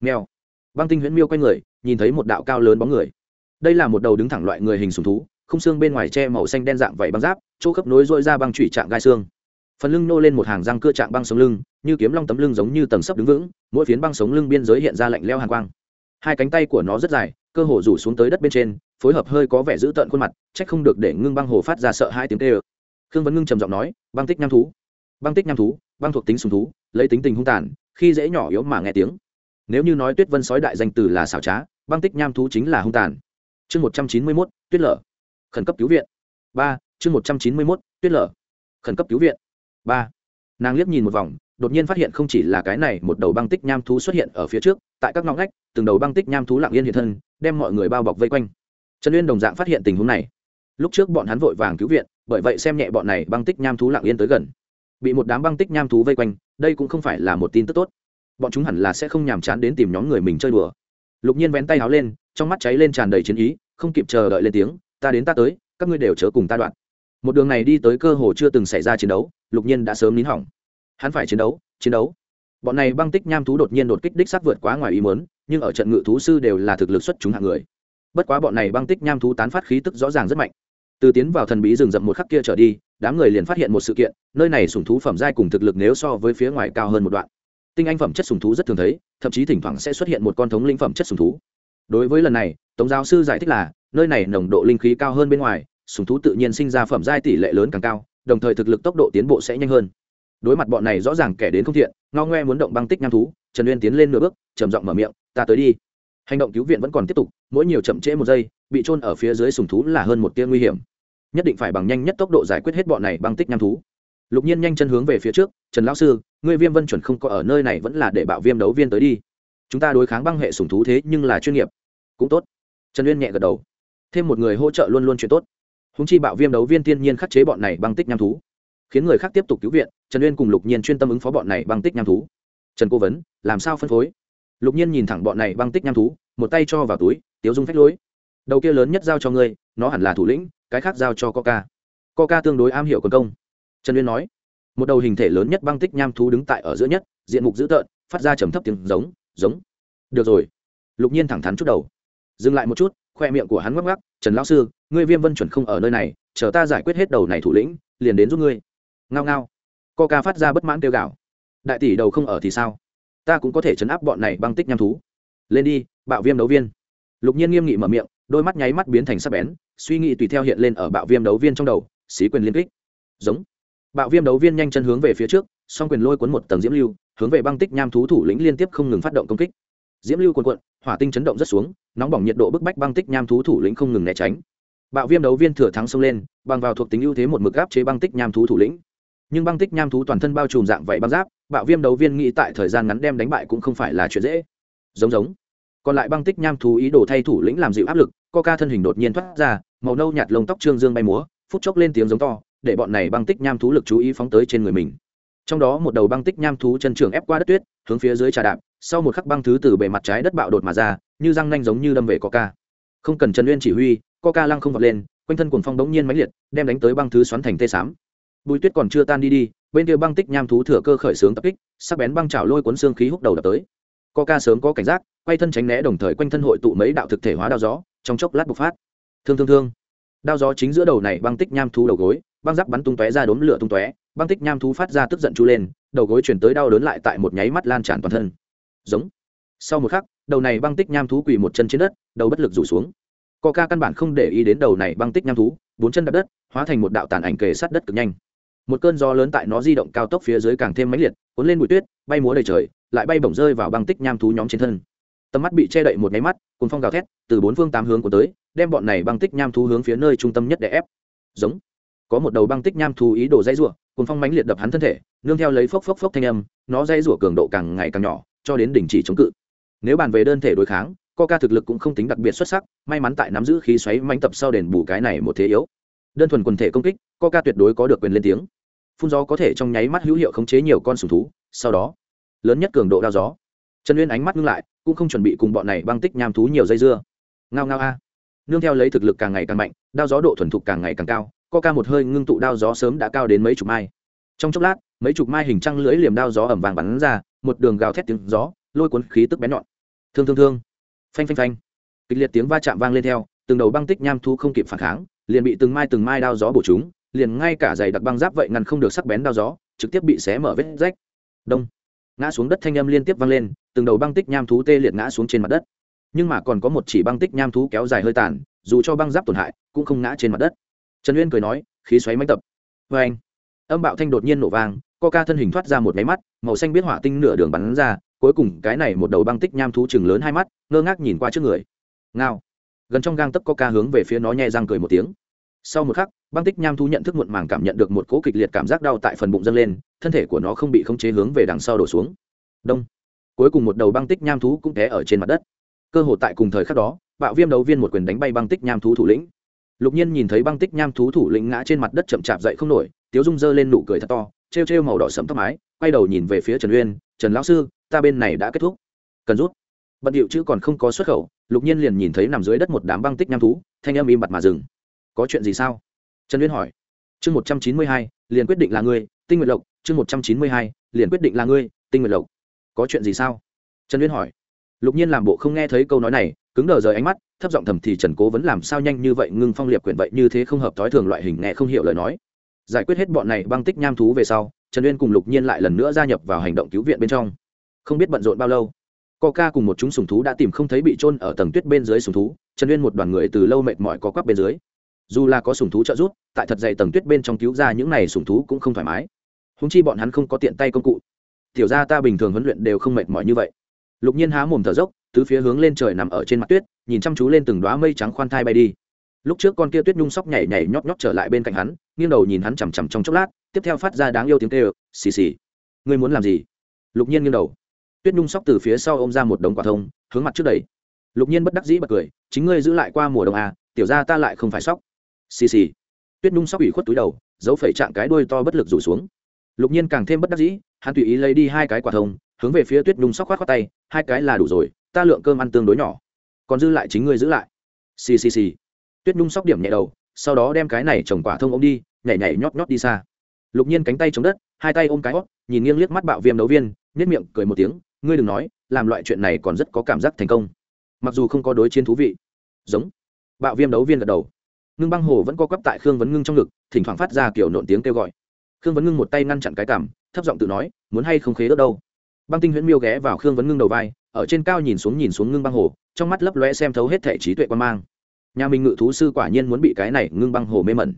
Mèo. Băng tinh huyễn miêu quay người, nhìn thấy một đạo cao lớn bóng người. Đây là một đầu đứng thẳng loại người hình sùng thú không xương bên ngoài che màu xanh đen dạng vảy băng giáp, chỗ khớp nối dội ra băng trụy trạng gai xương phần lưng nô lên một hàng răng cưa trạng băng sống lưng, như kiếm long tấm lưng giống như tầng sấp đứng vững, mỗi phiến băng sống lưng biên giới hiện ra lạnh leo hàng quang. Hai cánh tay của nó rất dài, cơ hồ rủ xuống tới đất bên trên, phối hợp hơi có vẻ dữ tợn khuôn mặt trách không được để ngưng băng hồ phát ra sợ hai tiếng tê ơ khương vấn ngưng trầm giọng nói, băng tích nham thú, băng tích nham thú, băng thuộc tính sùng thú, lấy tính tình hung tàn, khi dễ nhỏ yếu mà nghe tiếng. Nếu như nói tuyết vân sói đại danh từ là xảo trá, băng tích nham thú chính là hung tàn. Chương một trăm chín mươi mốt, tuyết lở. Khẩn cấp cứu viện. Ba, chương một trăm chín mươi mốt, tuyết lở. Khẩn cấp cứu viện ba nàng liếc nhìn một vòng đột nhiên phát hiện không chỉ là cái này một đầu băng tích nham thú xuất hiện ở phía trước tại các ngõ ngách từng đầu băng tích nham thú lặng yên hiện thân đem mọi người bao bọc vây quanh trần uyên đồng dạng phát hiện tình huống này lúc trước bọn hắn vội vàng cứu viện bởi vậy xem nhẹ bọn này băng tích nham thú lặng yên tới gần bị một đám băng tích nham thú vây quanh đây cũng không phải là một tin tức tốt bọn chúng hẳn là sẽ không nhàm chán đến tìm nhóm người mình chơi đùa lục nhiên vén tay háo lên trong mắt cháy lên tràn đầy chiến ý không kịp chờ đợi lên tiếng ta đến ta tới các ngươi đều chớ cùng ta đoạn một đường này đi tới cơ hồ chưa từng xảy ra chiến đấu, lục nhiên đã sớm nín hỏng. Hắn phải chiến đấu chiến đấu. Bọn này băng tích nham thú đột nhiên đột kích đích sắc vượt quá ngoài ý muốn, nhưng ở trận ngự thú sư đều là thực lực xuất chúng hạng người. Bất quá bọn này băng tích nham thú tán phát khí tức rõ ràng rất mạnh. Từ tiến vào thần bí rừng rậm một khắc kia trở đi, đám người liền phát hiện một sự kiện, nơi này sùng thú phẩm giai cùng thực lực nếu so với phía ngoài cao hơn một đoạn. Tinh anh phẩm chất sùng thú rất thường thấy, thậm chí thỉnh thoảng sẽ xuất hiện một con thống linh phẩm chất sùng thú. Đối với lần này, tống giáo sư giải thích là, nơi này nồng độ linh khí cao hơn bên ngoài sùng thú tự nhiên sinh ra phẩm giai tỷ lệ lớn càng cao, đồng thời thực lực tốc độ tiến bộ sẽ nhanh hơn. Đối mặt bọn này rõ ràng kẻ đến không thiện, ngao ngoe muốn động băng tích nham thú, trần uyên tiến lên nửa bước, trầm giọng mở miệng, ta tới đi. Hành động cứu viện vẫn còn tiếp tục, mỗi nhiều chậm trễ một giây, bị trôn ở phía dưới sùng thú là hơn một tia nguy hiểm. Nhất định phải bằng nhanh nhất tốc độ giải quyết hết bọn này băng tích nham thú. Lục nhiên nhanh chân hướng về phía trước, trần lão sư, ngươi viêm vân chuẩn không có ở nơi này vẫn là để bạo viêm đấu viên tới đi. Chúng ta đối kháng băng hệ sùng thú thế nhưng là chuyên nghiệp. Cũng tốt. Trần uyên nhẹ gật đầu. Thêm một người hỗ trợ luôn luôn chuyện tốt húng chi bạo viêm đấu viên tiên nhiên khắc chế bọn này băng tích nham thú. Khiến người khác tiếp tục cứu viện, trần uyên cùng lục nhiên chuyên tâm ứng phó bọn này băng tích nham thú. Trần cố vấn, làm sao phân phối? Lục nhiên nhìn thẳng bọn này băng tích nham thú, một tay cho vào túi, tiếu dung phách lối. Đầu kia lớn nhất giao cho ngươi, nó hẳn là thủ lĩnh, cái khác giao cho coca. Coca tương đối am hiểu quân công. Trần uyên nói, một đầu hình thể lớn nhất băng tích nham thú đứng tại ở giữa nhất, diện mục dữ tợn, phát ra trầm thấp tiếng giống giống. Được rồi. Lục nhiên thẳng thắn chút đầu. Dừng lại một chút, khoe miệng của hắn ngắc ngắc trần lão sư, ngươi viêm vân chuẩn không ở nơi này, chờ ta giải quyết hết đầu này thủ lĩnh, liền đến giúp ngươi. Ngao ngao. Co ca phát ra bất mãn kêu gạo đại tỷ đầu không ở thì sao? Ta cũng có thể chấn áp bọn này băng tích nham thú. Lên đi, bạo viêm đấu viên. Lục nhiên nghiêm nghị mở miệng, đôi mắt nháy mắt biến thành sắc bén, suy nghĩ tùy theo hiện lên ở bạo viêm đấu viên trong đầu, xí quyền liên kích. Giống. Bạo viêm đấu viên nhanh chân hướng về phía trước, song quyền lôi cuốn một tầng diễm lưu, hướng về băng tích nham thú thủ lĩnh liên tiếp không ngừng phát động công kích. Diễm lưu quần quận hỏa tinh chấn động rất xuống, nóng bỏng nhiệt độ bức bách băng tích nham thú thủ lĩnh không ngừng né tránh. Bạo viêm đấu viên thừa thắng xông lên, bằng vào thuộc tính ưu thế một mực áp chế băng tích nham thú thủ lĩnh. Nhưng băng tích nham thú toàn thân bao trùm dạng vậy băng giáp, bạo viêm đấu viên nghĩ tại thời gian ngắn đem đánh bại cũng không phải là chuyện dễ. Giống giống. Còn lại băng tích nham thú ý đồ thay thủ lĩnh làm dịu áp lực ca thân hình đột nhiên thoát ra, màu nâu nhạt lông tóc trương dương bay múa, phút chốc lên tiếng giống to, để bọn này băng tích nham thú lực chú ý phóng tới trên người mình trong đó một đầu băng tích nham thú chân trường ép qua đất tuyết, hướng phía dưới trà đạp, sau một khắc băng thứ từ bề mặt trái đất bạo đột mà ra, như răng nanh giống như đâm về coca. Không cần trần uyên chỉ huy, coca lăng không vọt lên, quanh thân cuồng phong đống nhiên mãnh liệt, đem đánh tới băng thứ xoắn thành tê xám. Bùi tuyết còn chưa tan đi đi, bên kia băng tích nham thú thừa cơ khởi xướng tập kích, sắc bén băng chảo lôi cuốn xương khí húc đầu đập tới. Coca sớm có cảnh giác, quay thân tránh né đồng thời quanh thân hội tụ mấy đạo thực thể hóa đao gió, trong chốc lát bộc phát. Thương thương thương. Đao gió chính giữa đầu này băng tích nham thú đầu gối, băng giáp bắn tung tóe ra đốm lửa tung tóe băng tích nham thú phát ra tức giận chú lên, đầu gối chuyển tới đau đớn lại tại một nháy mắt lan tràn toàn thân. Giống. Sau một khắc, đầu này băng tích nham thú quỳ một chân trên đất, đầu bất lực rủ xuống. Co ca căn bản không để ý đến đầu này băng tích nham thú, bốn chân đập đất, hóa thành một đạo tàn ảnh kề sát đất cực nhanh. Một cơn gió lớn tại nó di động cao tốc phía dưới càng thêm mãnh liệt, cuốn lên bụi tuyết, bay múa đầy trời, lại bay bổng rơi vào băng tích nham thú nhóm trên thân. Tầm mắt bị che đậy một nháy mắt cùng phong gào thét, từ bốn phương tám hướng của tới, đem bọn này băng tích nham thú hướng phía nơi trung tâm nhất để ép. Giống có một đầu băng tích nham thú ý đồ dây rủa cùng phong mãnh liệt đập hắn thân thể, nương theo lấy phốc phốc phốc thanh âm, nó dây rủa cường độ càng ngày càng nhỏ, cho đến đỉnh chỉ chống cự. Nếu bàn về đơn thể đối kháng, coca thực lực cũng không tính đặc biệt xuất sắc, may mắn tại nắm giữ khí xoáy mãnh tập sau đền bù cái này một thế yếu. Đơn thuần quần thể công kích, coca tuyệt đối có được quyền lên tiếng. Phun gió có thể trong nháy mắt hữu hiệu khống chế nhiều con sùng thú, sau đó, lớn nhất cường độ đao gió. Trần uyên ánh mắt ngưng lại, cũng không chuẩn bị cùng bọn này băng tích nham thú nhiều dây dưa. Ngao ngao a. Nương theo lấy thực lực càng ngày càng mạnh, đao gió độ thuần thục càng ngày càng cao ca một hơi ngưng tụ đao gió sớm đã cao đến mấy chục mai. Trong chốc lát, mấy chục mai hình trăng lưỡi liềm đao gió ẩm vàng bắn ra, một đường gào thét tiếng gió, lôi cuốn khí tức bén nhọn. Thương thương thương. Phanh phanh phanh. Kịch liệt tiếng va chạm vang lên theo, từng đầu băng tích nham thu không kịp phản kháng, liền bị từng mai từng mai đao gió bổ chúng liền ngay cả giày đặc băng giáp vậy ngăn không được sắc bén đao gió, trực tiếp bị xé mở vết rách. Đông. Ngã xuống đất thanh âm liên tiếp vang lên, từng đầu băng tích nham thú tê liệt ngã xuống trên mặt đất. Nhưng mà còn có một chỉ băng tích nham thú kéo dài hơi tàn, dù cho băng giáp tổn hại, cũng không ngã trên mặt đất trần uyên cười nói, khí xoáy máy tập. Vê anh, âm bạo thanh đột nhiên nổ vang co ca thân hình thoát ra một máy mắt, màu xanh biết hỏa tinh nửa đường bắn ra, cuối cùng cái này một đầu băng tích nham thú chừng lớn hai mắt, ngơ ngác nhìn qua trước người. Ngao. Gần trong gang tấp co ca hướng về phía nó nhẹ răng cười một tiếng. Sau một khắc, băng tích nham thú nhận thức muộn màng cảm nhận được một cỗ kịch liệt cảm giác đau tại phần bụng dâng lên, thân thể của nó không bị khống chế hướng về đằng sau đổ xuống. Đông. Cuối cùng một đầu băng tích nham thú cũng té ở trên mặt đất. Cơ hội tại cùng thời khắc đó, bạo viêm đấu viên một quyền đánh bay băng tích nham thú thủ lĩnh lục nhiên nhìn thấy băng tích nham thú thủ lĩnh ngã trên mặt đất chậm chạp dậy không nổi, tiếu dung dơ lên nụ cười thật to t r e o t r e o màu đỏ sẫm tóc mái, quay đầu nhìn về phía trần uyên, trần lão sư, ta bên này đã kết thúc. Cần rút. Bận điệu chữ còn không có xuất khẩu, lục nhiên liền nhìn thấy nằm dưới đất một đám băng tích nham thú, thanh âm im bặt mà dừng. Có chuyện gì sao? Trần uyên hỏi. Chương một trăm chín mươi hai, liền quyết định là ngươi, tinh nguyện lộc, chương một trăm chín mươi hai, liền quyết định là ngươi, tinh nguyện lộc. Có chuyện gì sao? Trần uyên hỏi. Lục nhiên làm bộ không nghe thấy câu nói này cứng đờ rời ánh mắt, thấp giọng thầm thì trần cố vẫn làm sao nhanh như vậy, ngưng phong liệp quyển vậy như thế không hợp thói thường loại hình nghe không hiểu lời nói. Giải quyết hết bọn này băng tích nham thú về sau, trần uyên cùng lục nhiên lại lần nữa gia nhập vào hành động cứu viện bên trong. Không biết bận rộn bao lâu ca cùng một chúng sùng thú đã tìm không thấy bị trôn ở tầng tuyết bên dưới sùng thú, trần uyên một đoàn người từ lâu mệt mỏi có quắp bên dưới. Dù là có sùng thú trợ giúp, tại thật dày tầng tuyết bên trong cứu ra những này sùng thú cũng không thoải mái. Húng chi bọn hắn không có tiện tay công cụ. Tiểu ra ta bình thường huấn luyện đều không mệt mỏi như vậy. Lục nhiên há mồm thở dốc tứ phía hướng lên trời nằm ở trên mặt tuyết, nhìn chăm chú lên từng đoá mây trắng khoan thai bay đi. Lúc trước con kia tuyết nhung sóc nhảy nhảy nhót nhót trở lại bên cạnh hắn, nghiêng đầu nhìn hắn chằm chằm trong chốc lát, tiếp theo phát ra đáng yêu tiếng kêu, xì xì, ngươi muốn làm gì? Lục nhiên nghiêng đầu. Tuyết nhung sóc từ phía sau ôm ra một đống quả thông, hướng mặt trước đầy lục nhiên bất đắc dĩ bật cười, chính ngươi giữ lại qua mùa đông à tiểu ra ta lại không phải sóc. Xì xì. Tuyết nhung sóc ủy khuất túi đầu, giấu phẩy trạng cái đuôi to bất lực rủ xuống. Lục nhiên càng thêm bất đắc dĩ, hắn tùy ý lấy đi hai cái quả thông, hướng về phía tuyết nhung sóc khoát khoát tay, hai cái là đủ rồi ta lượng cơm ăn tương đối nhỏ, còn dư lại chính ngươi giữ lại. Xì xì xì. Tuyết nhung sóc điểm nhẹ đầu, sau đó đem cái này trồng quả thông ôm đi, nhảy nhảy nhót nhót đi xa. Lục nhiên cánh tay chống đất, hai tay ôm cái hót, nhìn nghiêng liếc mắt bạo viêm đấu viên nhất miệng cười một tiếng, ngươi đừng nói, làm loại chuyện này còn rất có cảm giác thành công. Mặc dù không có đối chiến thú vị. Giống. Bạo viêm đấu viên gật đầu. Ngưng băng hồ vẫn co quắp tại khương vấn ngưng trong ngực, thỉnh thoảng phát ra kiểu nộn tiếng kêu gọi. Khương vấn ngưng một tay ngăn chặn cái cảm thấp giọng tự nói, muốn hay không khế ớt đâu? Băng tinh huyễn miêu ghé vào khương vấn ngưng đầu vai ở trên cao nhìn xuống nhìn xuống ngưng băng hồ, trong mắt lấp lóe xem thấu hết thể trí tuệ quan mang. Nhà mình ngự thú sư quả nhiên muốn bị cái này ngưng băng hồ mê mẩn.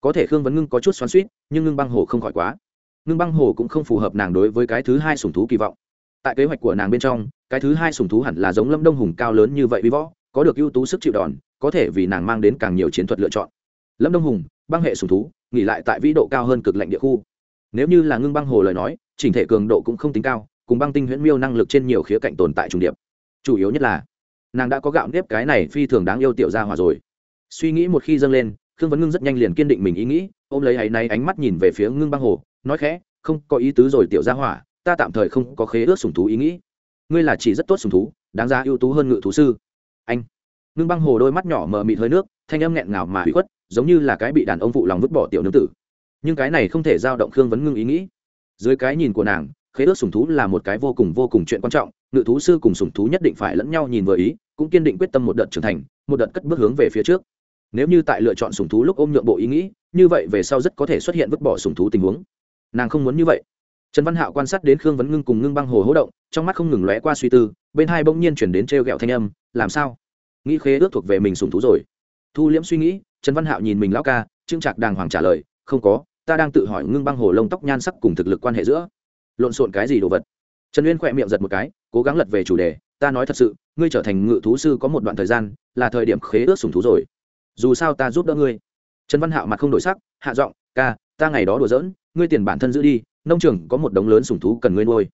Có thể khương vấn ngưng có chút xoắn suýt nhưng ngưng băng hồ không khỏi quá. Ngưng băng hồ cũng không phù hợp nàng đối với cái thứ hai sùng thú kỳ vọng. Tại kế hoạch của nàng bên trong, cái thứ hai sùng thú hẳn là giống lâm đông hùng cao lớn như vậy vi võ, có được ưu tú sức chịu đòn, có thể vì nàng mang đến càng nhiều chiến thuật lựa chọn. Lâm đông hùng, băng hệ sùng thú, nghỉ lại tại vĩ độ cao hơn cực lạnh địa khu. Nếu như là ngưng băng hồ lời nói, chỉnh thể cường độ cũng không tính cao cùng băng tinh huyễn miêu năng lực trên nhiều khía cạnh tồn tại trùng điệp. Chủ yếu nhất là, nàng đã có gạo nếp cái này phi thường đáng yêu tiểu gia hòa rồi. Suy nghĩ một khi dâng lên, khương vấn ngưng rất nhanh liền kiên định mình ý nghĩ, ôm lấy áy náy ánh mắt nhìn về phía ngưng băng hồ, nói khẽ, không có ý tứ rồi tiểu gia hỏa, ta tạm thời không có khế ước sùng thú ý nghĩ. Ngươi là chỉ rất tốt sùng thú, đáng ra ưu tú hơn ngự thú sư. Anh, ngưng băng hồ đôi mắt nhỏ mờ mịt hơi nước, thanh âm nghẹn ngào mà hủy khuất, giống như là cái bị đàn ông phụ lòng vứt bỏ tiểu nương tử. Nhưng cái này không thể giao động khương vấn ngưng ý nghĩ. Dưới cái nhìn của nàng khế ước sùng thú là một cái vô cùng vô cùng chuyện quan trọng, ngự thú sư cùng sùng thú nhất định phải lẫn nhau nhìn vừa ý, cũng kiên định quyết tâm một đợt trưởng thành, một đợt cất bước hướng về phía trước. Nếu như tại lựa chọn sùng thú lúc ôm nhượng bộ ý nghĩ, như vậy về sau rất có thể xuất hiện vứt bỏ sùng thú tình huống. Nàng không muốn như vậy. Trần văn hạo quan sát đến khương vấn ngưng cùng ngưng băng hồ hỗ động, trong mắt không ngừng lóe qua suy tư, bên hai bỗng nhiên chuyển đến t r g ẹ o thanh âm, làm sao? Nghĩ khế ước thuộc về mình sùng thú rồi. Thu liễm suy nghĩ, trần văn hạo nhìn mình lão ca trưng trạc đàng hoàng trả lời, không có, ta đang tự hỏi ngưng băng hồ lông tóc nhan sắc cùng thực lực quan hệ giữa lộn xộn cái gì đồ vật. Trần uyên khỏe miệng giật một cái, cố gắng lật về chủ đề, ta nói thật sự, ngươi trở thành ngự thú sư có một đoạn thời gian, là thời điểm khế ước sùng thú rồi. Dù sao ta giúp đỡ ngươi. Trần văn hạo mặt không đổi sắc, hạ giọng, ca, ta ngày đó đùa giỡn, ngươi tiền bản thân giữ đi, nông trường có một đống lớn sùng thú cần ngươi nuôi.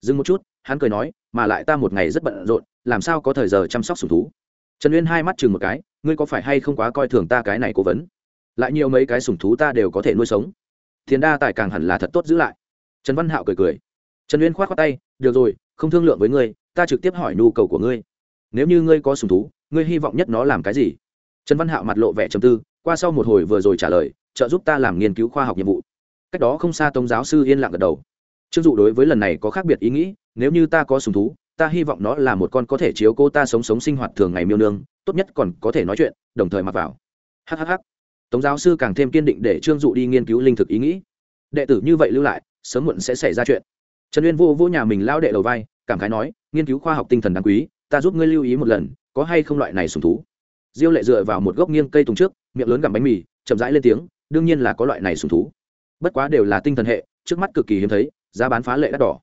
Dừng một chút, hắn cười nói, mà lại ta một ngày rất bận rộn, làm sao có thời giờ chăm sóc sùng thú? Trần uyên hai mắt chừng một cái, ngươi có phải hay không quá coi thường ta cái này cố vấn? Lại nhiều mấy cái sùng thú ta đều có thể nuôi sống. Thiền đa tài càng hẳn là thật tốt giữ lại trần văn hạo cười cười. Trần uyên k h o á t tay, được rồi, không thương lượng với ngươi, ta trực tiếp hỏi nhu cầu của ngươi. Nếu như ngươi có sùng thú, ngươi hy vọng nhất nó làm cái gì? Trần văn hạo mặt lộ vẻ trầm tư, qua sau một hồi vừa rồi trả lời, trợ giúp ta làm nghiên cứu khoa học nhiệm vụ. Cách đó không xa tống giáo sư yên lặng gật đầu. Chưng dụ đối với lần này có khác biệt ý nghĩ, nếu như ta có sùng thú, ta hy vọng nó là một con có thể chiếu cô ta sống sống sinh hoạt thường ngày miêu nương, tốt nhất còn có thể nói chuyện, đồng thời mặc vào. Hhh tống giáo sư càng thêm kiên định để trương dụ đi nghiên cứu linh thực ý nghĩ. Đệ tử như vậy lưu lại sớm muộn sẽ xảy ra chuyện. Trần uyên vô vô nhà mình lao đệ đầu vai, cảm khái nói, nghiên cứu khoa học tinh thần đáng quý, ta giúp ngươi lưu ý một lần, có hay không loại này sùng thú? Diêu lệ dựa vào một gốc nghiêng cây tùng trước, miệng lớn gặm bánh mì, chậm rãi lên tiếng, đương nhiên là có loại này sùng thú. Bất quá đều là tinh thần hệ, trước mắt cực kỳ hiếm thấy, giá bán phá lệ đắt đỏ.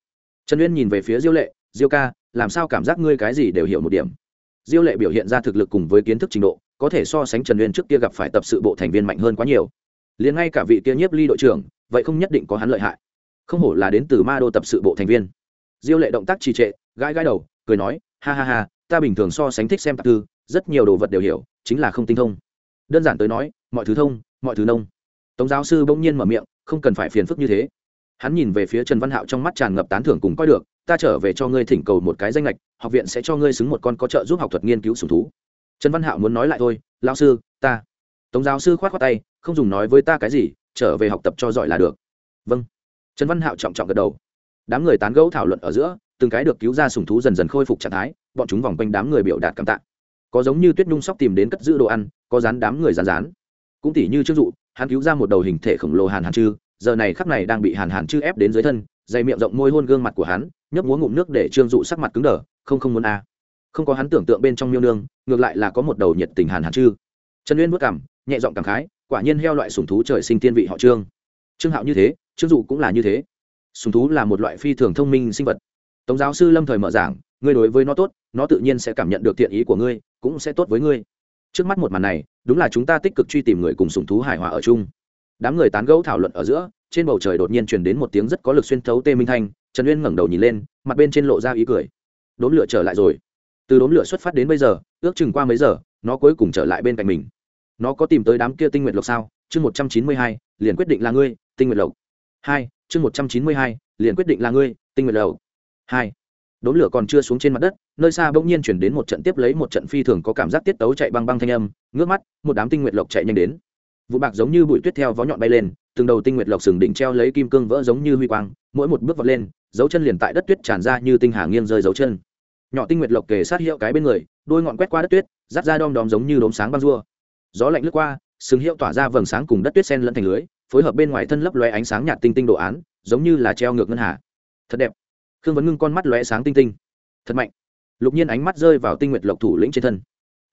Trần uyên nhìn về phía diêu lệ, diêu ca, làm sao cảm giác ngươi cái gì đều hiểu một điểm? Diêu lệ biểu hiện ra thực lực cùng với kiến thức trình độ, có thể so sánh trần uyên trước kia gặp phải tập sự bộ thành viên mạnh hơn quá nhiều. Liền ngay cả vị kia nhiếp ly đội trưởng, vậy không nhất định có hắn lợi hại không hổ là đến từ ma đô tập sự bộ thành viên. Diêu lệ động tác trì trệ, gãi gãi đầu, cười nói, ha ha ha, ta bình thường so sánh thích xem tạp thư, rất nhiều đồ vật đều hiểu, chính là không tinh thông. Đơn giản tới nói, mọi thứ thông, mọi thứ nông. Tống giáo sư bỗng nhiên mở miệng, không cần phải phiền phức như thế. Hắn nhìn về phía trần văn hạo trong mắt tràn ngập tán thưởng cùng coi được, ta trở về cho ngươi thỉnh cầu một cái danh lệch, học viện sẽ cho ngươi xứng một con có trợ giúp học thuật nghiên cứu sùng thú. Trần văn hạo muốn nói lại thôi lao sư, ta. Tống giáo sư k h o á t khoác tay, không dùng nói với ta cái gì, trở về học tập cho giỏi là được. Vâng trần văn hạo trọng trọng gật đầu. Đám người tán gẫu thảo luận ở giữa, từng cái được cứu ra sùng thú dần dần khôi phục trạng thái, bọn chúng vòng quanh đám người biểu đạt cảm tạ. Có giống như tuyết nhung sóc tìm đến cất giữ đồ ăn, có rán đám người rán rán cũng tỉ như chức dụ, hắn cứu ra một đầu hình thể khổng lồ hàn hàn chư, giờ này khắc này đang bị hàn hàn chư ép đến dưới thân, dày miệng rộng môi hôn gương mặt của hắn, nhấp múa ngụm nước để trương dụ sắc mặt cứng đờ, không không muốn a. À. không có hắn tưởng tượng bên trong miêu nương, ngược lại là có một đầu nhiệt tình hàn hàn chư. Trần uyên vất cảm nhẹ giọng cảm khái, quả nhiên heo loại sùng thú trời sinh tiên vị họ trương. Trương hạo như thế chức dụ cũng là như thế. Sùng thú là một loại phi thường thông minh sinh vật. Tống giáo sư lâm thời mở giảng, ngươi đối với nó tốt, nó tự nhiên sẽ cảm nhận được thiện ý của ngươi, cũng sẽ tốt với ngươi. Trước mắt một màn này, đúng là chúng ta tích cực truy tìm người cùng sùng thú hài hòa ở chung. Đám người tán gẫu thảo luận ở giữa, trên bầu trời đột nhiên truyền đến một tiếng rất có lực xuyên thấu tê minh thanh, trần uyên ngẩng đầu nhìn lên, mặt bên trên lộ ra ý cười. Đốm lửa trở lại rồi. Từ đốm lửa xuất phát đến bây giờ, ước chừng qua mấy giờ, nó cuối cùng trở lại bên cạnh mình. Nó có tìm tới đám kia tinh nguyện lộc sao? Chương một trăm chín mươi hai, liền quyết định là ngươi, tinh nguyện lộc hai, chương một trăm chín mươi hai, liền quyết định là ngươi, tinh nguyện lộc hai, đốm lửa còn chưa xuống trên mặt đất, nơi xa bỗng nhiên chuyển đến một trận tiếp lấy một trận phi thường có cảm giác tiết tấu chạy băng băng thanh âm, ngước mắt, một đám tinh nguyện lộc chạy nhanh đến. Vụ bạc giống như bụi tuyết theo vó nhọn bay lên, từng đầu tinh nguyệt lộc sừng đỉnh treo lấy kim cương vỡ giống như huy quang, mỗi một bước vọt lên, dấu chân liền tại đất tuyết tràn ra như tinh hà nghiêng rơi dấu chân. Nhỏ tinh nguyệt lộc kề sát hiệu cái bên người, đôi ngọn quét qua đất tuyết, rát ra đom đóm giống như đốm sáng băng rua. Gió lạnh lướt qua, sừng hiệu tỏa ra vầng sáng cùng đất tuyết sen lẫn thành lưới phối hợp bên ngoài thân lấp lóe ánh sáng nhạt tinh tinh đồ án, giống như là treo ngược ngân hà. Thật đẹp. Khương vấn ngưng con mắt lóe sáng tinh tinh. Thật mạnh. Lục nhiên ánh mắt rơi vào tinh nguyệt lộc thủ lĩnh trên thân.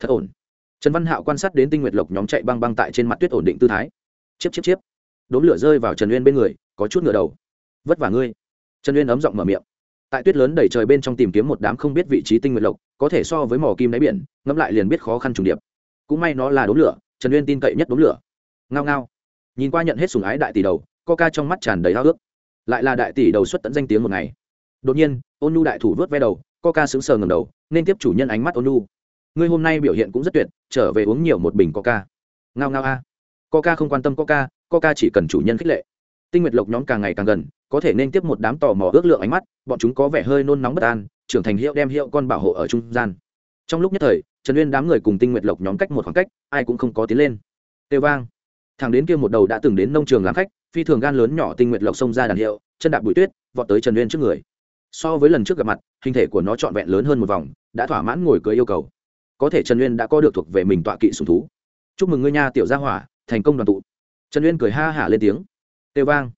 Thật ổn. Trần văn hạo quan sát đến tinh nguyệt lộc nhóm chạy băng băng tại trên mặt tuyết ổn định tư thái. Chiếp chiếp chiếp. Đốm lửa rơi vào trần uyên bên người, có chút ngựa đầu. Vất vả ngươi. Trần uyên ấm giọng mở miệng. Tại tuyết lớn đầy trời bên trong tìm kiếm một đám không biết vị trí tinh nguyệt lộc, có thể so với mỏ kim đáy biển, ngẫm lại liền biết khó khăn trùng điệp. Cũng may nó là đốm lửa, trần uyên tin cậy nhất đốm lửa. Ngao ngao nhìn qua nhận hết sùng ái đại tỷ đầu, Coca trong mắt tràn đầy háo ước lại là đại tỷ đầu xuất tận danh tiếng một ngày. Đột nhiên, ôn nu đại thủ vớt ve đầu, Coca sững sờ ngầm đầu, nên tiếp chủ nhân ánh mắt ôn nu ngươi hôm nay biểu hiện cũng rất tuyệt, trở về uống nhiều một bình coca. Ngao ngao a. Coca không quan tâm coca coca chỉ cần chủ nhân khích lệ. Tinh nguyệt lộc nhóm càng ngày càng gần, có thể nên tiếp một đám tò mò ước lượng ánh mắt, bọn chúng có vẻ hơi nôn nóng bất an, trưởng thành hiệu đem hiệu con bảo hộ ở trung gian. Trong lúc nhất thời, trần uyên đám người cùng tinh nguyệt lộc nhóm cách một khoảng cách, ai cũng không có tiến lên. Tê vang thằng đến kia một đầu đã từng đến nông trường làm khách, phi thường gan lớn nhỏ tinh nguyệt lộc xông ra đàn hiệu, chân đạp bụi tuyết, vọt tới trần uyên trước người. So với lần trước gặp mặt, hình thể của nó trọn vẹn lớn hơn một vòng, đã thỏa mãn ngồi cưới yêu cầu. Có thể trần uyên đã có được thuộc về mình tọa kỵ sùng thú. Chúc mừng ngươi nha, tiểu gia hỏa, thành công đoàn tụ. Trần uyên cười ha hả lên tiếng. Têu vang.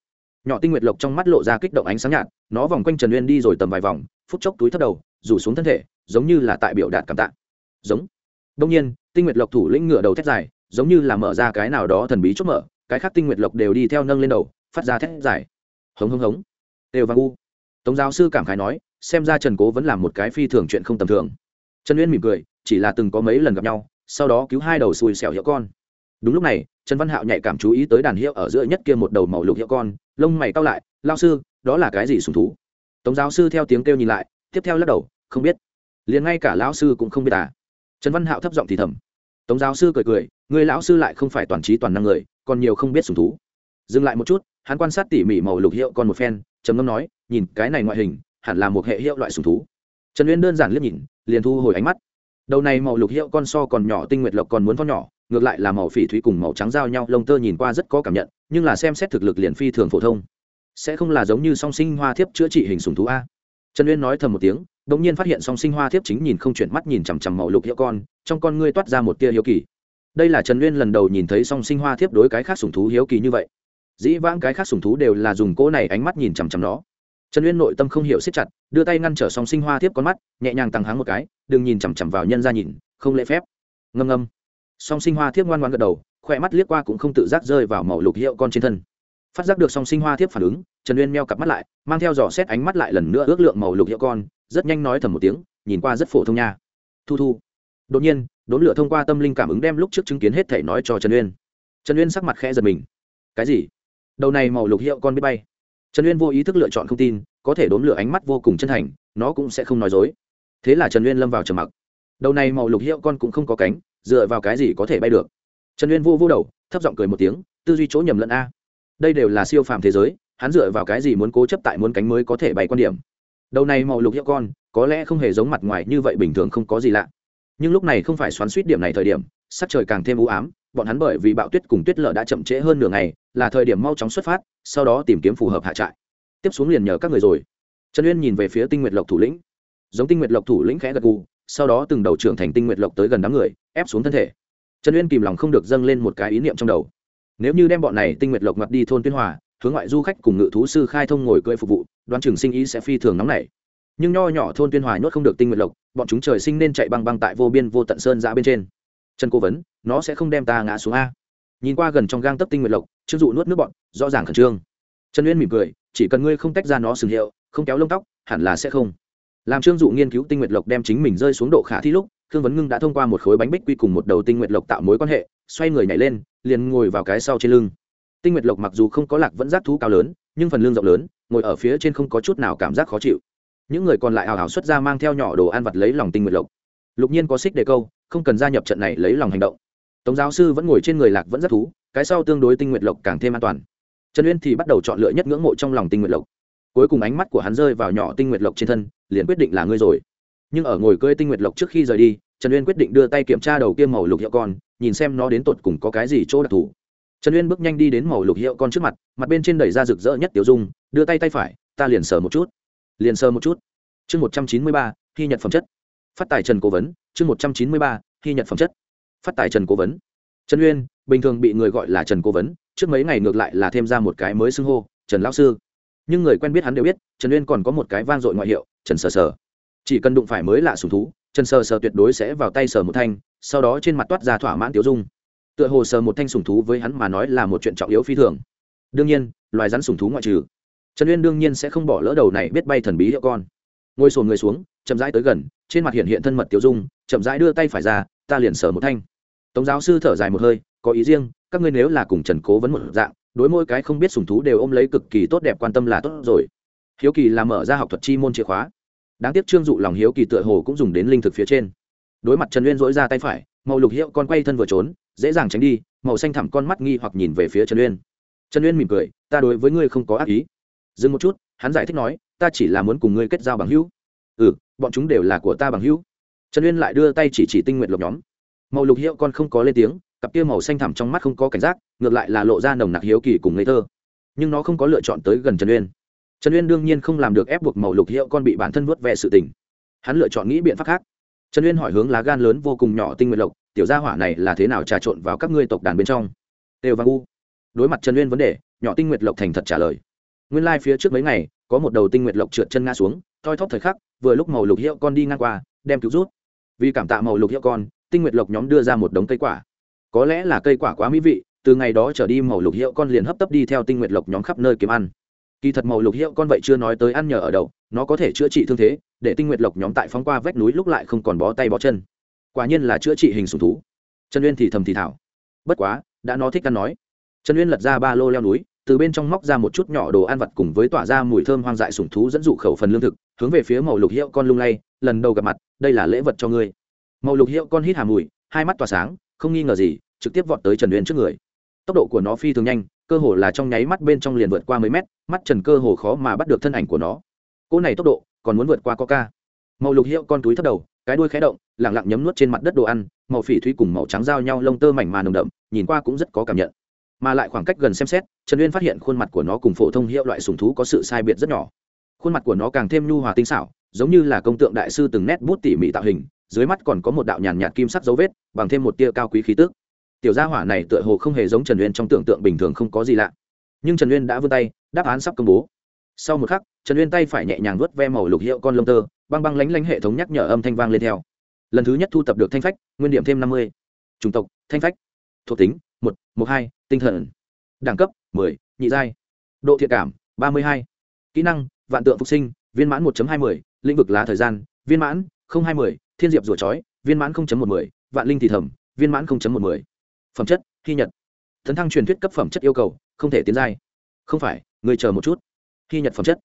Nhỏ tinh nguyệt lộc trong mắt lộ ra kích động ánh sáng nhạt, nó vòng quanh trần uyên đi rồi tầm vài vòng, phút chốc túi thấp đầu, rủ xuống thân thể, giống như là tại biểu đạt cảm tạ. Giống. Đông nhiên, tinh nguyệt lộc thủ lĩnh ngựa đầu thét dài giống như là mở ra cái nào đó thần bí chốt mở, cái khác tinh nguyệt lộc đều đi theo nâng lên đầu, phát ra thét dài. Hống hống hống. Đều vang u. Tống giáo sư cảm khái nói, xem ra trần cố vẫn làm một cái phi thường chuyện không tầm thường. Trần uyên mỉm cười, chỉ là từng có mấy lần gặp nhau, sau đó cứu hai đầu xùi xẻo hiệu con. Đúng lúc này, trần văn hạo nhạy cảm chú ý tới đàn hiệu ở giữa nhất kia một đầu màu lục hiệu con, lông mày cao lại lao sư, đó là cái gì sùng thú? Tống giáo sư theo tiếng kêu nhìn lại, tiếp theo lắc đầu, không biết. Liền ngay cả lão sư cũng không biết à. Trần văn hạo thấp giọng thì thầm. Tống giáo sư cười cười người lão sư lại không phải toàn trí toàn năng người, còn nhiều không biết sùng thú. Dừng lại một chút, hắn quan sát tỉ mỉ màu lục hiệu còn một phen, trầm ngâm nói, nhìn cái này ngoại hình, hẳn là một hệ hiệu loại sùng thú. Trần uyên đơn giản liếc nhìn, liền thu hồi ánh mắt. Đầu này màu lục hiệu con so còn nhỏ, tinh nguyệt lộc còn muốn con nhỏ, ngược lại là màu phỉ thúy cùng màu trắng giao nhau, lông tơ nhìn qua rất có cảm nhận, nhưng là xem xét thực lực liền phi thường phổ thông. Sẽ không là giống như song sinh hoa thiếp chữa trị hình sùng thú a. Trần uyên nói thầm một tiếng đ ỗ n g nhiên phát hiện song sinh hoa thiếp chính nhìn không chuyển mắt nhìn chằm chằm màu lục hiệu con, trong con ngươi toát ra một tia hiếu kỳ đây là trần uyên lần đầu nhìn thấy song sinh hoa thiếp đối cái khác sùng thú hiếu kỳ như vậy. Dĩ vãng cái khác sùng thú đều là dùng cỗ này ánh mắt nhìn chằm chằm nó. Trần uyên nội tâm không hiểu siết chặt, đưa tay ngăn trở song sinh hoa thiếp con mắt, nhẹ nhàng tăng háng một cái, đừng nhìn chằm chằm vào nhân ra nhìn, không lễ phép. Ngâm ngâm. Song sinh hoa thiếp ngoan ngoan gật đầu, khỏe mắt liếc qua cũng không tự giác rơi vào màu lục hiệu con trên thân. Phát giác được song sinh hoa thiếp phản ứng, trần uyên meo cặp mắt lại, mang theo dò xét ánh mắt lại lần nữa ước lượng màu lục hiệu con, rất nhanh nói thầm một tiếng, nhìn qua rất phổ thông nha. Thu thu. Đột nhiên đốn lửa thông qua tâm linh cảm ứng đem lúc trước chứng kiến hết thể nói cho trần uyên. Trần uyên sắc mặt khẽ giật mình. Cái gì? Đầu này màu lục hiệu con biết bay. Trần uyên vô ý thức lựa chọn không tin, có thể đốn lửa ánh mắt vô cùng chân thành, nó cũng sẽ không nói dối. Thế là trần uyên lâm vào trầm mặc. Đầu này màu lục hiệu con cũng không có cánh, dựa vào cái gì có thể bay được? Trần uyên vô vô đầu, thấp giọng cười một tiếng, tư duy chỗ nhầm lẫn a. Đây đều là siêu phàm thế giới, hắn dựa vào cái gì muốn cố chấp tại muốn cánh mới có thể bay quan điểm? Đầu này màu lục hiệu con, có lẽ không hề giống mặt ngoài như vậy bình thường không có gì lạ nhưng lúc này không phải xoắn suýt điểm này thời điểm, sắc trời càng thêm u ám, bọn hắn bởi vì bạo tuyết cùng tuyết lở đã chậm trễ hơn nửa ngày, là thời điểm mau chóng xuất phát, sau đó tìm kiếm phù hợp hạ trại. Tiếp xuống liền nhờ các người rồi. Trần uyên nhìn về phía tinh nguyệt lộc thủ lĩnh. Giống tinh nguyệt lộc thủ lĩnh khẽ gật gù, sau đó từng đầu trưởng thành tinh nguyệt lộc tới gần đám người, ép xuống thân thể. Trần uyên kìm lòng không được dâng lên một cái ý niệm trong đầu. Nếu như đem bọn này tinh nguyệt lộc mặt đi thôn tuyên hòa, hướng ngoại du khách cùng ngự thú sư khai thông ngồi cưỡi phục vụ, đoán trường sinh ý sẽ phi thường nóng nảy nhưng nho nhỏ thôn tuyên hòa nhốt không được tinh nguyệt lộc, bọn chúng trời sinh nên chạy băng băng tại vô biên vô tận sơn ra bên trên. Trần cố vấn, nó sẽ không đem ta ngã xuống a. Nhìn qua gần trong gang tấp tinh nguyệt lộc chưng dụ nuốt nước bọn, rõ ràng khẩn trương. Trần uyên mỉm cười, chỉ cần ngươi không tách ra nó sừng hiệu, không kéo lông tóc, hẳn là sẽ không. Làm trương dụ nghiên cứu tinh nguyệt lộc đem chính mình rơi xuống độ khả thi lúc, khương vấn ngưng đã thông qua một khối bánh bích quy cùng một đầu tinh nguyệt lộc tạo mối quan hệ, xoay người nhảy lên, liền ngồi vào cái sau trên lưng. Tinh nguyệt lộc mặc dù không có lạc vẫn giác thú cao lớn, nhưng phần lưng rộng lớn, ngồi ở phía trên không có chút nào cảm giác khó chịu những người còn lại hào hào xuất ra mang theo nhỏ đồ ăn vặt lấy lòng tinh nguyệt lộc. Lục nhiên có xích đề câu, không cần gia nhập trận này lấy lòng hành động. Tống giáo sư vẫn ngồi trên người lạc vẫn rất thú, cái sau tương đối tinh nguyệt lộc càng thêm an toàn. Trần uyên thì bắt đầu chọn lựa nhất ngưỡng mộ trong lòng tinh nguyệt lộc. Cuối cùng ánh mắt của hắn rơi vào nhỏ tinh nguyệt lộc trên thân, liền quyết định là ngươi rồi. Nhưng ở ngồi cơi tinh nguyệt lộc trước khi rời đi, trần uyên quyết định đưa tay kiểm tra đầu kia màu lục hiệu con, nhìn xem nó đến tột cùng có cái gì chỗ đặc thù. Trần uyên bước nhanh đi đến màu lục hiệu con trước mặt mặt bên trên đẩy ra rực rỡ nhất tiểu dung, đưa tay tay phải, ta liền sờ một chút liền sơ một chút. Chương một trăm chín mươi ba khi nhận phẩm chất. Phát tài trần cố vấn, chương một trăm chín mươi ba khi nhận phẩm chất. Phát tài trần cố vấn. Trần uyên, bình thường bị người gọi là trần cố vấn, trước mấy ngày ngược lại là thêm ra một cái mới xưng hô, trần lão sư. Nhưng người quen biết hắn đều biết, trần uyên còn có một cái vang dội ngoại hiệu, trần sờ sờ. Chỉ cần đụng phải mới lạ sùng thú, trần sờ sờ tuyệt đối sẽ vào tay sờ một thanh, sau đó trên mặt toát ra thỏa mãn tiêu dung. Tựa hồ sờ một thanh sùng thú với hắn mà nói là một chuyện trọng yếu phi thường. Đương nhiên, loài rắn sùng thú ngoại trừ trần uyên đương nhiên sẽ không bỏ lỡ đầu này biết bay thần bí hiệu con. Ngồi sồn người xuống, chậm rãi tới gần, trên mặt hiện hiện thân mật tiêu dung, chậm rãi đưa tay phải ra, ta liền sờ một thanh. Tống giáo sư thở dài một hơi, có ý riêng, các ngươi nếu là cùng trần cố vấn một dạng, đối mỗi cái không biết sùng thú đều ôm lấy cực kỳ tốt đẹp quan tâm là tốt rồi. Hiếu kỳ là mở ra học thuật chi môn chìa khóa. Đáng tiếc trương dụ lòng hiếu kỳ tựa hồ cũng dùng đến linh thực phía trên. Đối mặt trần uyên dỗi ra tay phải, màu lục hiệu con quay thân vừa trốn, dễ dàng tránh đi, màu xanh thẳm con mắt nghi hoặc nhìn về phía trần uyên. Trần uyên mỉm cười, ta đối với ngươi không có ác ý dừng một chút, hắn giải thích nói, ta chỉ là muốn cùng ngươi kết giao bằng hữu. Ừ bọn chúng đều là của ta bằng hữu. Trần uyên lại đưa tay chỉ chỉ tinh nguyện lộc nhóm. Màu lục hiệu con không có lên tiếng, cặp kia màu xanh thẳm trong mắt không có cảnh giác, ngược lại là lộ ra nồng nặc hiếu kỳ cùng ngây thơ. Nhưng nó không có lựa chọn tới gần trần uyên. Trần uyên đương nhiên không làm được ép buộc màu lục hiệu con bị bản thân vớt vẹ sự tình. Hắn lựa chọn nghĩ biện pháp khác. Trần uyên hỏi hướng lá gan lớn vô cùng nhỏ tinh nguyện lộc, tiểu gia hỏa này là thế nào trà trộn vào các ngươi tộc đàn bên trong? Đều vang u. Đối mặt trần uyên vấn đề, nhỏ tinh nguyệt lộc thành thật trả lời nguyên lai phía trước mấy ngày, có một đầu tinh nguyệt lộc trượt chân ngã xuống, thoi thóp thời khắc, vừa lúc màu lục hiệu con đi ngang qua, đem cứu rút. Vì cảm tạ màu lục hiệu con, tinh nguyệt lộc nhóm đưa ra một đống cây quả. Có lẽ là cây quả quá mỹ vị, từ ngày đó trở đi màu lục hiệu con liền hấp tấp đi theo tinh nguyệt lộc nhóm khắp nơi kiếm ăn. Kỳ thật màu lục hiệu con vậy chưa nói tới ăn nhờ ở đậu, nó có thể chữa trị thương thế, để tinh nguyệt lộc nhóm tại phóng qua vách núi lúc lại không còn bó tay bó chân. Quả nhiên là chữa trị hình sùng thú. Trần uyên thì thầm thì thảo bất quá, đã nó thích ăn nói. Trần uyên lật ra ba lô leo núi từ bên trong móc ra một chút nhỏ đồ ăn vặt cùng với tỏa ra mùi thơm hoang dại sùng thú dẫn dụ khẩu phần lương thực, hướng về phía màu lục hiệu con lung lay, lần đầu gặp mặt, đây là lễ vật cho ngươi. Màu lục hiệu con hít hà mùi, hai mắt tỏa sáng, không nghi ngờ gì, trực tiếp vọt tới trần uyên trước người. Tốc độ của nó phi thường nhanh, cơ hồ là trong nháy mắt bên trong liền vượt qua mấy mét, mắt trần cơ hồ khó mà bắt được thân ảnh của nó. Cỗ này tốc độ, còn muốn vượt qua coca. Màu lục hiệu con túi thấp đầu, cái đuôi khé động lẳng lặng nhấm nuốt trên mặt đất đồ ăn, màu phỉ thúy cùng màu trắng giao nhau lông tơ mảnh mà nồng đậm, nhìn qua cũng rất có cảm nhận mà lại khoảng cách gần xem xét, trần uyên phát hiện khuôn mặt của nó cùng phổ thông hiệu loại sùng thú có sự sai biệt rất nhỏ. Khuôn mặt của nó càng thêm nhu hòa tinh xảo, giống như là công tượng đại sư từng nét bút tỉ mỉ tạo hình, dưới mắt còn có một đạo nhàn nhạt kim sắc dấu vết, bằng thêm một tia cao quý khí tước tiểu gia hỏa này tựa hồ không hề giống trần uyên trong tưởng tượng bình thường không có gì lạ. Nhưng trần uyên đã vươn tay, đáp án sắp công bố. Sau một khắc, trần uyên tay phải nhẹ nhàng vớt ve màu lục hiệu con lông tơ, băng băng lánh lánh hệ thống nhắc nhở âm thanh vang lên theo. Lần thứ nhất thu tập được thanh phách, nguyên điểm thêm năm mươi. Chủng tộc, thanh phách. Thuộc tính, một một hai tinh thần. Đẳng cấp, mười, nhị giai. Độ thiện cảm, ba mươi hai. Kỹ năng, vạn tượng phục sinh, viên mãn một hai mươi. Lĩnh vực lá thời gian, viên mãn hai mươi. Thiên diệp rùa chói, viên mãn một mươi. Vạn linh thì thẩm viên mãn một mươi. Phẩm chất khi nhật. Tấn thăng truyền thuyết cấp phẩm chất yêu cầu, không thể tiến giai. Không phải, người chờ một chút. Khi nhật phẩm chất.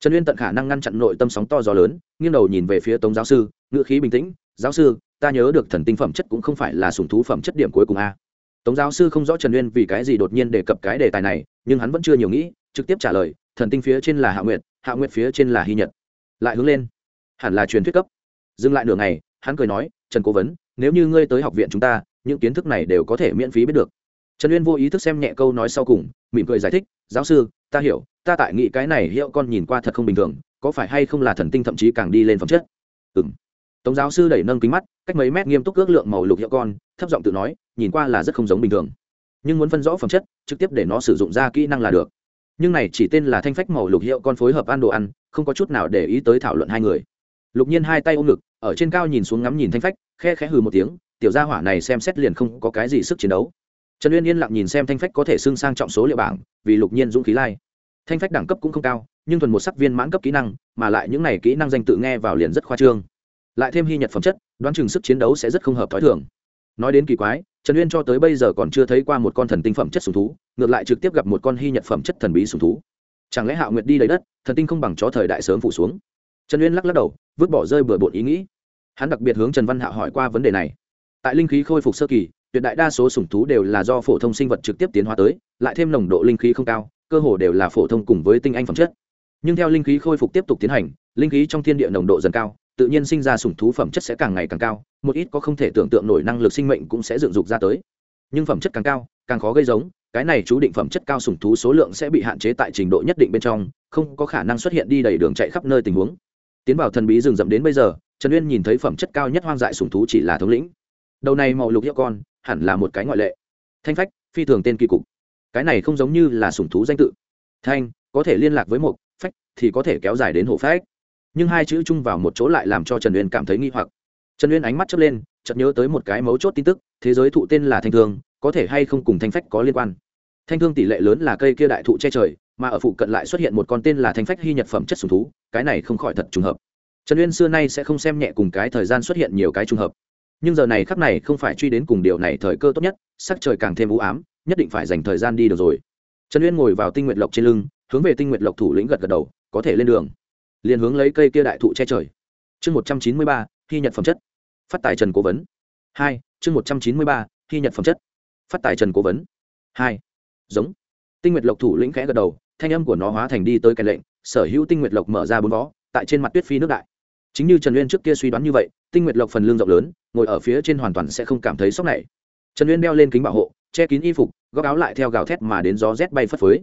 Trần uyên tận khả năng ngăn chặn nội tâm sóng to gió lớn, nghiêng đầu nhìn về phía tống giáo sư, ngữ khí bình tĩnh. Giáo sư, ta nhớ được thần tinh phẩm chất cũng không phải là sùng thú phẩm chất điểm cuối cùng a tống giáo sư không rõ trần uyên vì cái gì đột nhiên đề cập cái đề tài này, nhưng hắn vẫn chưa nhiều nghĩ, trực tiếp trả lời, thần tinh phía trên là hạ nguyệt hạ nguyệt phía trên là hy nhật. Lại hướng lên. Hẳn là truyền thuyết cấp. Dừng lại nửa ngày, hắn cười nói, trần cố vấn, nếu như ngươi tới học viện chúng ta, những kiến thức này đều có thể miễn phí biết được. Trần uyên vô ý thức xem nhẹ câu nói sau cùng, mỉm cười giải thích, giáo sư, ta hiểu, ta tại nghĩ cái này hiệu con nhìn qua thật không bình thường, có phải hay không là thần tinh thậm chí càng đi lên phẩm chất? Ừ m tống giáo sư đẩy nâng kính mắt, cách mấy mét nghiêm túc ước lượng màu lục hiệu con, thấp giọng tự nói, nhìn qua là rất không giống bình thường. Nhưng muốn phân rõ phẩm chất, trực tiếp để nó sử dụng ra kỹ năng là được. Nhưng này chỉ tên là thanh phách màu lục hiệu con phối hợp ăn đồ ăn, không có chút nào để ý tới thảo luận hai người. Lục nhiên hai tay ôm ngực, ở trên cao nhìn xuống ngắm nhìn thanh phách, khe khẽ hừ một tiếng, tiểu gia hỏa này xem xét liền không có cái gì sức chiến đấu. Trần uyên yên lặng nhìn xem thanh phách có thể xưng sang trọng số liệu bảng, vì lục nhiên dũng khí lai. Thanh phách đẳng cấp cũng không cao, nhưng thuần một sắc viên mãn cấp kỹ năng, mà lại những này kỹ năng danh tự nghe vào liền rất khoa trương lại thêm hy nhật phẩm chất, đoán chừng sức chiến đấu sẽ rất không hợp t h ó i thường. Nói đến kỳ quái, trần uyên cho tới bây giờ còn chưa thấy qua một con thần tinh phẩm chất sùng thú, ngược lại trực tiếp gặp một con hy nhật phẩm chất thần bí sùng thú. Chẳng lẽ hạo nguyệt đi lấy đất, thần tinh không bằng chó thời đại sớm phủ xuống? Trần uyên lắc lắc đầu, vứt bỏ rơi bừa bộn ý nghĩ. Hắn đặc biệt hướng trần văn hạo hỏi qua vấn đề này. Tại linh khí khôi phục sơ kỳ, tuyệt đại đa số sủng thú đều là do phổ thông sinh vật trực tiếp tiến hóa tới, lại thêm nồng độ linh khí không cao, cơ hồ đều là phổ thông cùng với tinh anh phẩm chất. Nhưng theo linh khí khôi phục tiếp tục tiến hành, linh khí trong thiên địa nồng độ dần cao tự nhiên sinh ra sủng thú phẩm chất sẽ càng ngày càng cao, một ít có không thể tưởng tượng nổi năng lực sinh mệnh cũng sẽ dựng dục ra tới. Nhưng phẩm chất càng cao, càng khó gây giống, cái này chú định phẩm chất cao sủng thú số lượng sẽ bị hạn chế tại trình độ nhất định bên trong, không có khả năng xuất hiện đi đầy đường chạy khắp nơi tình huống. Tiến vào thần bí rừng rậm đến bây giờ, trần uyên nhìn thấy phẩm chất cao nhất hoang dại sủng thú chỉ là thống lĩnh. Đầu này màu lục hiệu con, hẳn là một cái ngoại lệ. Thanh phách, phi thường tên kỳ cục. Cái này không giống như là sủng thú danh tự. Thanh, có thể liên lạc với một phách thì có thể kéo dài đến hộ phách nhưng hai chữ chung vào một chỗ lại làm cho trần uyên cảm thấy nghi hoặc. Trần uyên ánh mắt chớp lên, chợt nhớ tới một cái mấu chốt tin tức, thế giới thụ tên là thanh thương, có thể hay không cùng thanh phách có liên quan. Thanh thương tỷ lệ lớn là cây kia đại thụ che trời, mà ở phụ cận lại xuất hiện một con tên là thanh phách hy nhật phẩm chất sùng thú, cái này không khỏi thật trùng hợp. Trần uyên xưa nay sẽ không xem nhẹ cùng cái thời gian xuất hiện nhiều cái trùng hợp. Nhưng giờ này khắc này không phải truy đến cùng điều này thời cơ tốt nhất, sắc trời càng thêm u ám, nhất định phải dành thời gian đi được rồi. Trần uyên ngồi vào tinh nguyện lộc trên lưng, hướng về tinh nguyện lộc thủ lĩnh gật gật đầu, có thể lên đường liền hướng lấy cây kia đại thụ che trời. Chương một trăm chín mươi ba khi nhật phẩm chất. Phát tài trần cố vấn. Hai, chương một trăm chín mươi ba khi nhật phẩm chất. Phát tài trần cố vấn. Hai, giống. Tinh nguyệt lộc thủ lĩnh khẽ gật đầu, thanh âm của nó hóa thành đi tới cái lệnh, sở hữu tinh nguyệt lộc mở ra bốn vó, tại trên mặt tuyết phi nước đại. Chính như trần uyên trước kia suy đoán như vậy, tinh nguyệt lộc phần lương rộng lớn, ngồi ở phía trên hoàn toàn sẽ không cảm thấy sốc này. Trần uyên đeo lên kính bảo hộ, che kín y phục, góc áo lại theo gào thét mà đến gió rét bay phất phới.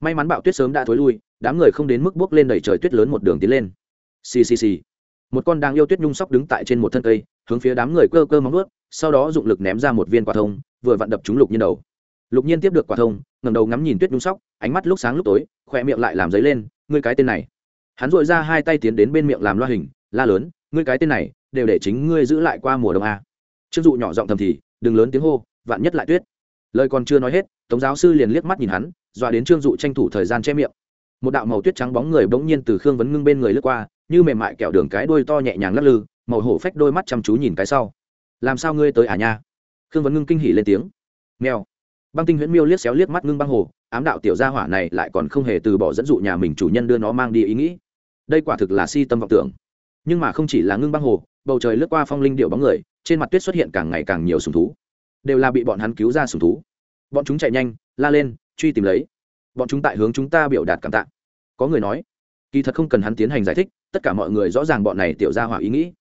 May mắn bạo tuyết sớm đã thối lui đám người không đến mức bước lên đẩy trời tuyết lớn một đường tiến lên. Xì xì xì. Một con đang yêu tuyết nhung sóc đứng tại trên một thân cây, hướng phía đám người cơ cơ móng ướt sau đó dụng lực ném ra một viên quả thông, vừa vặn đập trúng lục nhiên đầu. Lục nhiên tiếp được quả thông ngầm đầu ngắm nhìn tuyết nhung sóc, ánh mắt lúc sáng lúc tối khoe miệng lại làm giấy lên, ngươi cái tên này. Hắn dội ra hai tay tiến đến bên miệng làm loa hình, la lớn, ngươi cái tên này, đều để chính ngươi giữ lại qua mùa đông a. Chưng dụ nhỏ giọng thầm thì, đừng lớn tiếng hô, vạn nhất lại tuyết. Lời còn chưa nói hết, tống giáo sư liền liếc mắt nhìn hắn, dọa đến trương dụ tranh thủ thời gian che miệng một đạo màu tuyết trắng bóng người bỗng nhiên từ khương vấn ngưng bên người lướt qua, như mềm mại kẹo đường cái đuôi to nhẹ nhàng lắc lư, màu hổ phách đôi mắt chăm chú nhìn cái sau. Làm sao ngươi tới à nha? Khương vấn ngưng kinh hỉ lên tiếng. Nghèo băng tinh huyễn miêu liếc xéo liếc mắt ngưng băng hồ, ám đạo tiểu gia hỏa này lại còn không hề từ bỏ dẫn dụ nhà mình chủ nhân đưa nó mang đi ý nghĩ. Đây quả thực là si tâm vọng tưởng. Nhưng mà không chỉ là ngưng băng hồ, bầu trời lướt qua phong linh điệu bóng người, trên mặt tuyết xuất hiện càng ngày càng nhiều sùng thú. Đều là bị bọn hắn cứu ra sùng thú. Bọn chúng chạy nhanh, la lên, truy tìm lấy bọn chúng tại hướng chúng ta biểu đạt cảm tạ. Có người nói, kỳ thật không cần hắn tiến hành giải thích, tất cả mọi người rõ ràng bọn này tiểu ra hỏa ý nghĩ.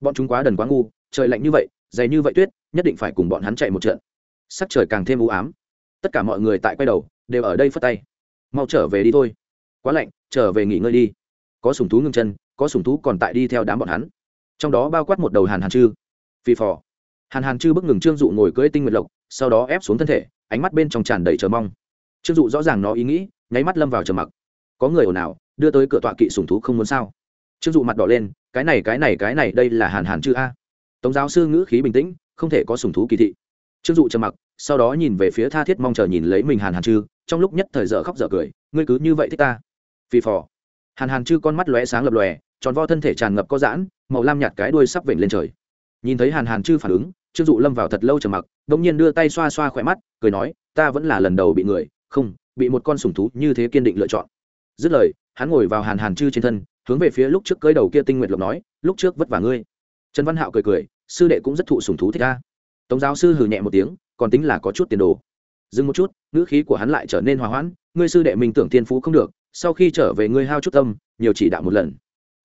Bọn chúng quá đần quá ngu, trời lạnh như vậy, dày như vậy tuyết, nhất định phải cùng bọn hắn chạy một trận. Sắc trời càng thêm u ám. Tất cả mọi người tại quay đầu, đều ở đây phất tay. Mau trở về đi thôi. Quá lạnh, trở về nghỉ ngơi đi. Có sùng thú ngưng chân, có sùng thú còn tại đi theo đám bọn hắn. Trong đó bao quát một đầu hàn hàn chư. Phi phò. Hàn hàn chư bức ngừng trương dụ ngồi cưỡi tinh nguyệt lộc, sau đó ép xuống thân thể, ánh mắt bên trong tràn đầy chờ mong trương dụ rõ ràng nó ý nghĩ, nháy mắt lâm vào trầm mặc. Có người ồn ào, đưa tới cửa tọa kỵ sùng thú không muốn sao? Trương dụ mặt đỏ lên, cái này cái này cái này, đây là hàn hàn chữ a. Tống giáo sư ngữ khí bình tĩnh, không thể có sùng thú kỳ thị. Trương dụ trầm mặc, sau đó nhìn về phía tha thiết mong chờ nhìn lấy mình hàn hàn chư trong lúc nhất thời dở khóc dở cười, ngươi cứ như vậy thích ta. Phì phò. Hàn hàn chư con mắt lóe sáng lập lòe, tròn vo thân thể tràn ngập có giãn, màu lam nhạt cái đuôi sắp vểnh lên trời. Nhìn thấy hàn hàn chư phản ứng, trương dụ lâm vào thật lâu trầm mặc đ ỗ n g nhiên đưa tay xoa xoa khỏe mắt, cười nói, ta vẫn là lần đầu bị người không, bị một con sủng thú như thế kiên định lựa chọn. Dứt lời, hắn ngồi vào hàn hàn chư trên thân, hướng về phía lúc trước cưới đầu kia tinh nguyệt lộc nói, lúc trước vất vả ngươi. Trần văn hạo cười cười, sư đệ cũng rất thụ sủng thú thích ta tống giáo sư hừ nhẹ một tiếng, còn tính là có chút tiền đồ. Dừng một chút, ngữ khí của hắn lại trở nên hòa hoãn, ngươi sư đệ mình tưởng tiên phú không được, sau khi trở về ngươi hao chút tâm, nhiều chỉ đạo một lần.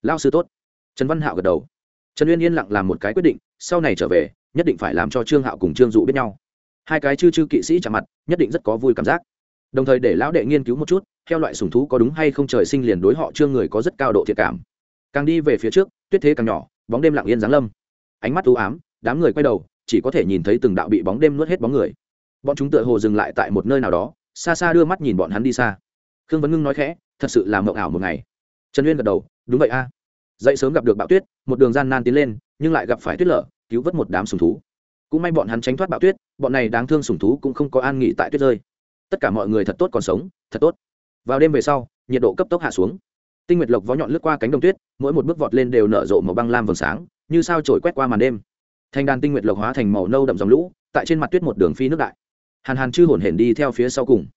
Lao sư tốt. Trần văn hạo gật đầu. Trần uyên yên lặng làm một cái quyết định, sau này trở về, nhất định phải làm cho trương hạo cùng trương dụ biết nhau. Hai cái chư chư kỵ sĩ chạm mặt, nhất định rất có vui cảm giác đồng thời để lão đệ nghiên cứu một chút, theo loại sùng thú có đúng hay không trời sinh liền đối họ trương người có rất cao độ thiệt cảm. Càng đi về phía trước, tuyết thế càng nhỏ, bóng đêm lặng yên giáng lâm. Ánh mắt u ám, đám người quay đầu, chỉ có thể nhìn thấy từng đạo bị bóng đêm nuốt hết bóng người. Bọn chúng tựa hồ dừng lại tại một nơi nào đó, xa xa đưa mắt nhìn bọn hắn đi xa. Khương vấn ngưng nói khẽ, thật sự là mộng ảo một ngày. Trần uyên gật đầu, đúng vậy a. Dậy sớm gặp được bão tuyết, một đường gian nan tiến lên, nhưng lại gặp phải tuyết lở, cứu vớt một đám sùng thú. Cũng may bọn hắn tránh thoát bão tuyết, bọn này đáng thương sùng thú cũng không có an nghỉ tại tuyết rơi tất cả mọi người thật tốt còn sống, thật tốt. Vào đêm về sau, nhiệt độ cấp tốc hạ xuống. Tinh nguyệt lộc vó nhọn lướt qua cánh đồng tuyết, mỗi một bước vọt lên đều nở rộ màu băng lam vầng sáng, như sao trổi quét qua màn đêm. Thành đàn tinh nguyệt lộc hóa thành màu nâu đậm dòng lũ, tại trên mặt tuyết một đường phi nước đại. Hàn hàn chư hồn hển đi theo phía sau cùng.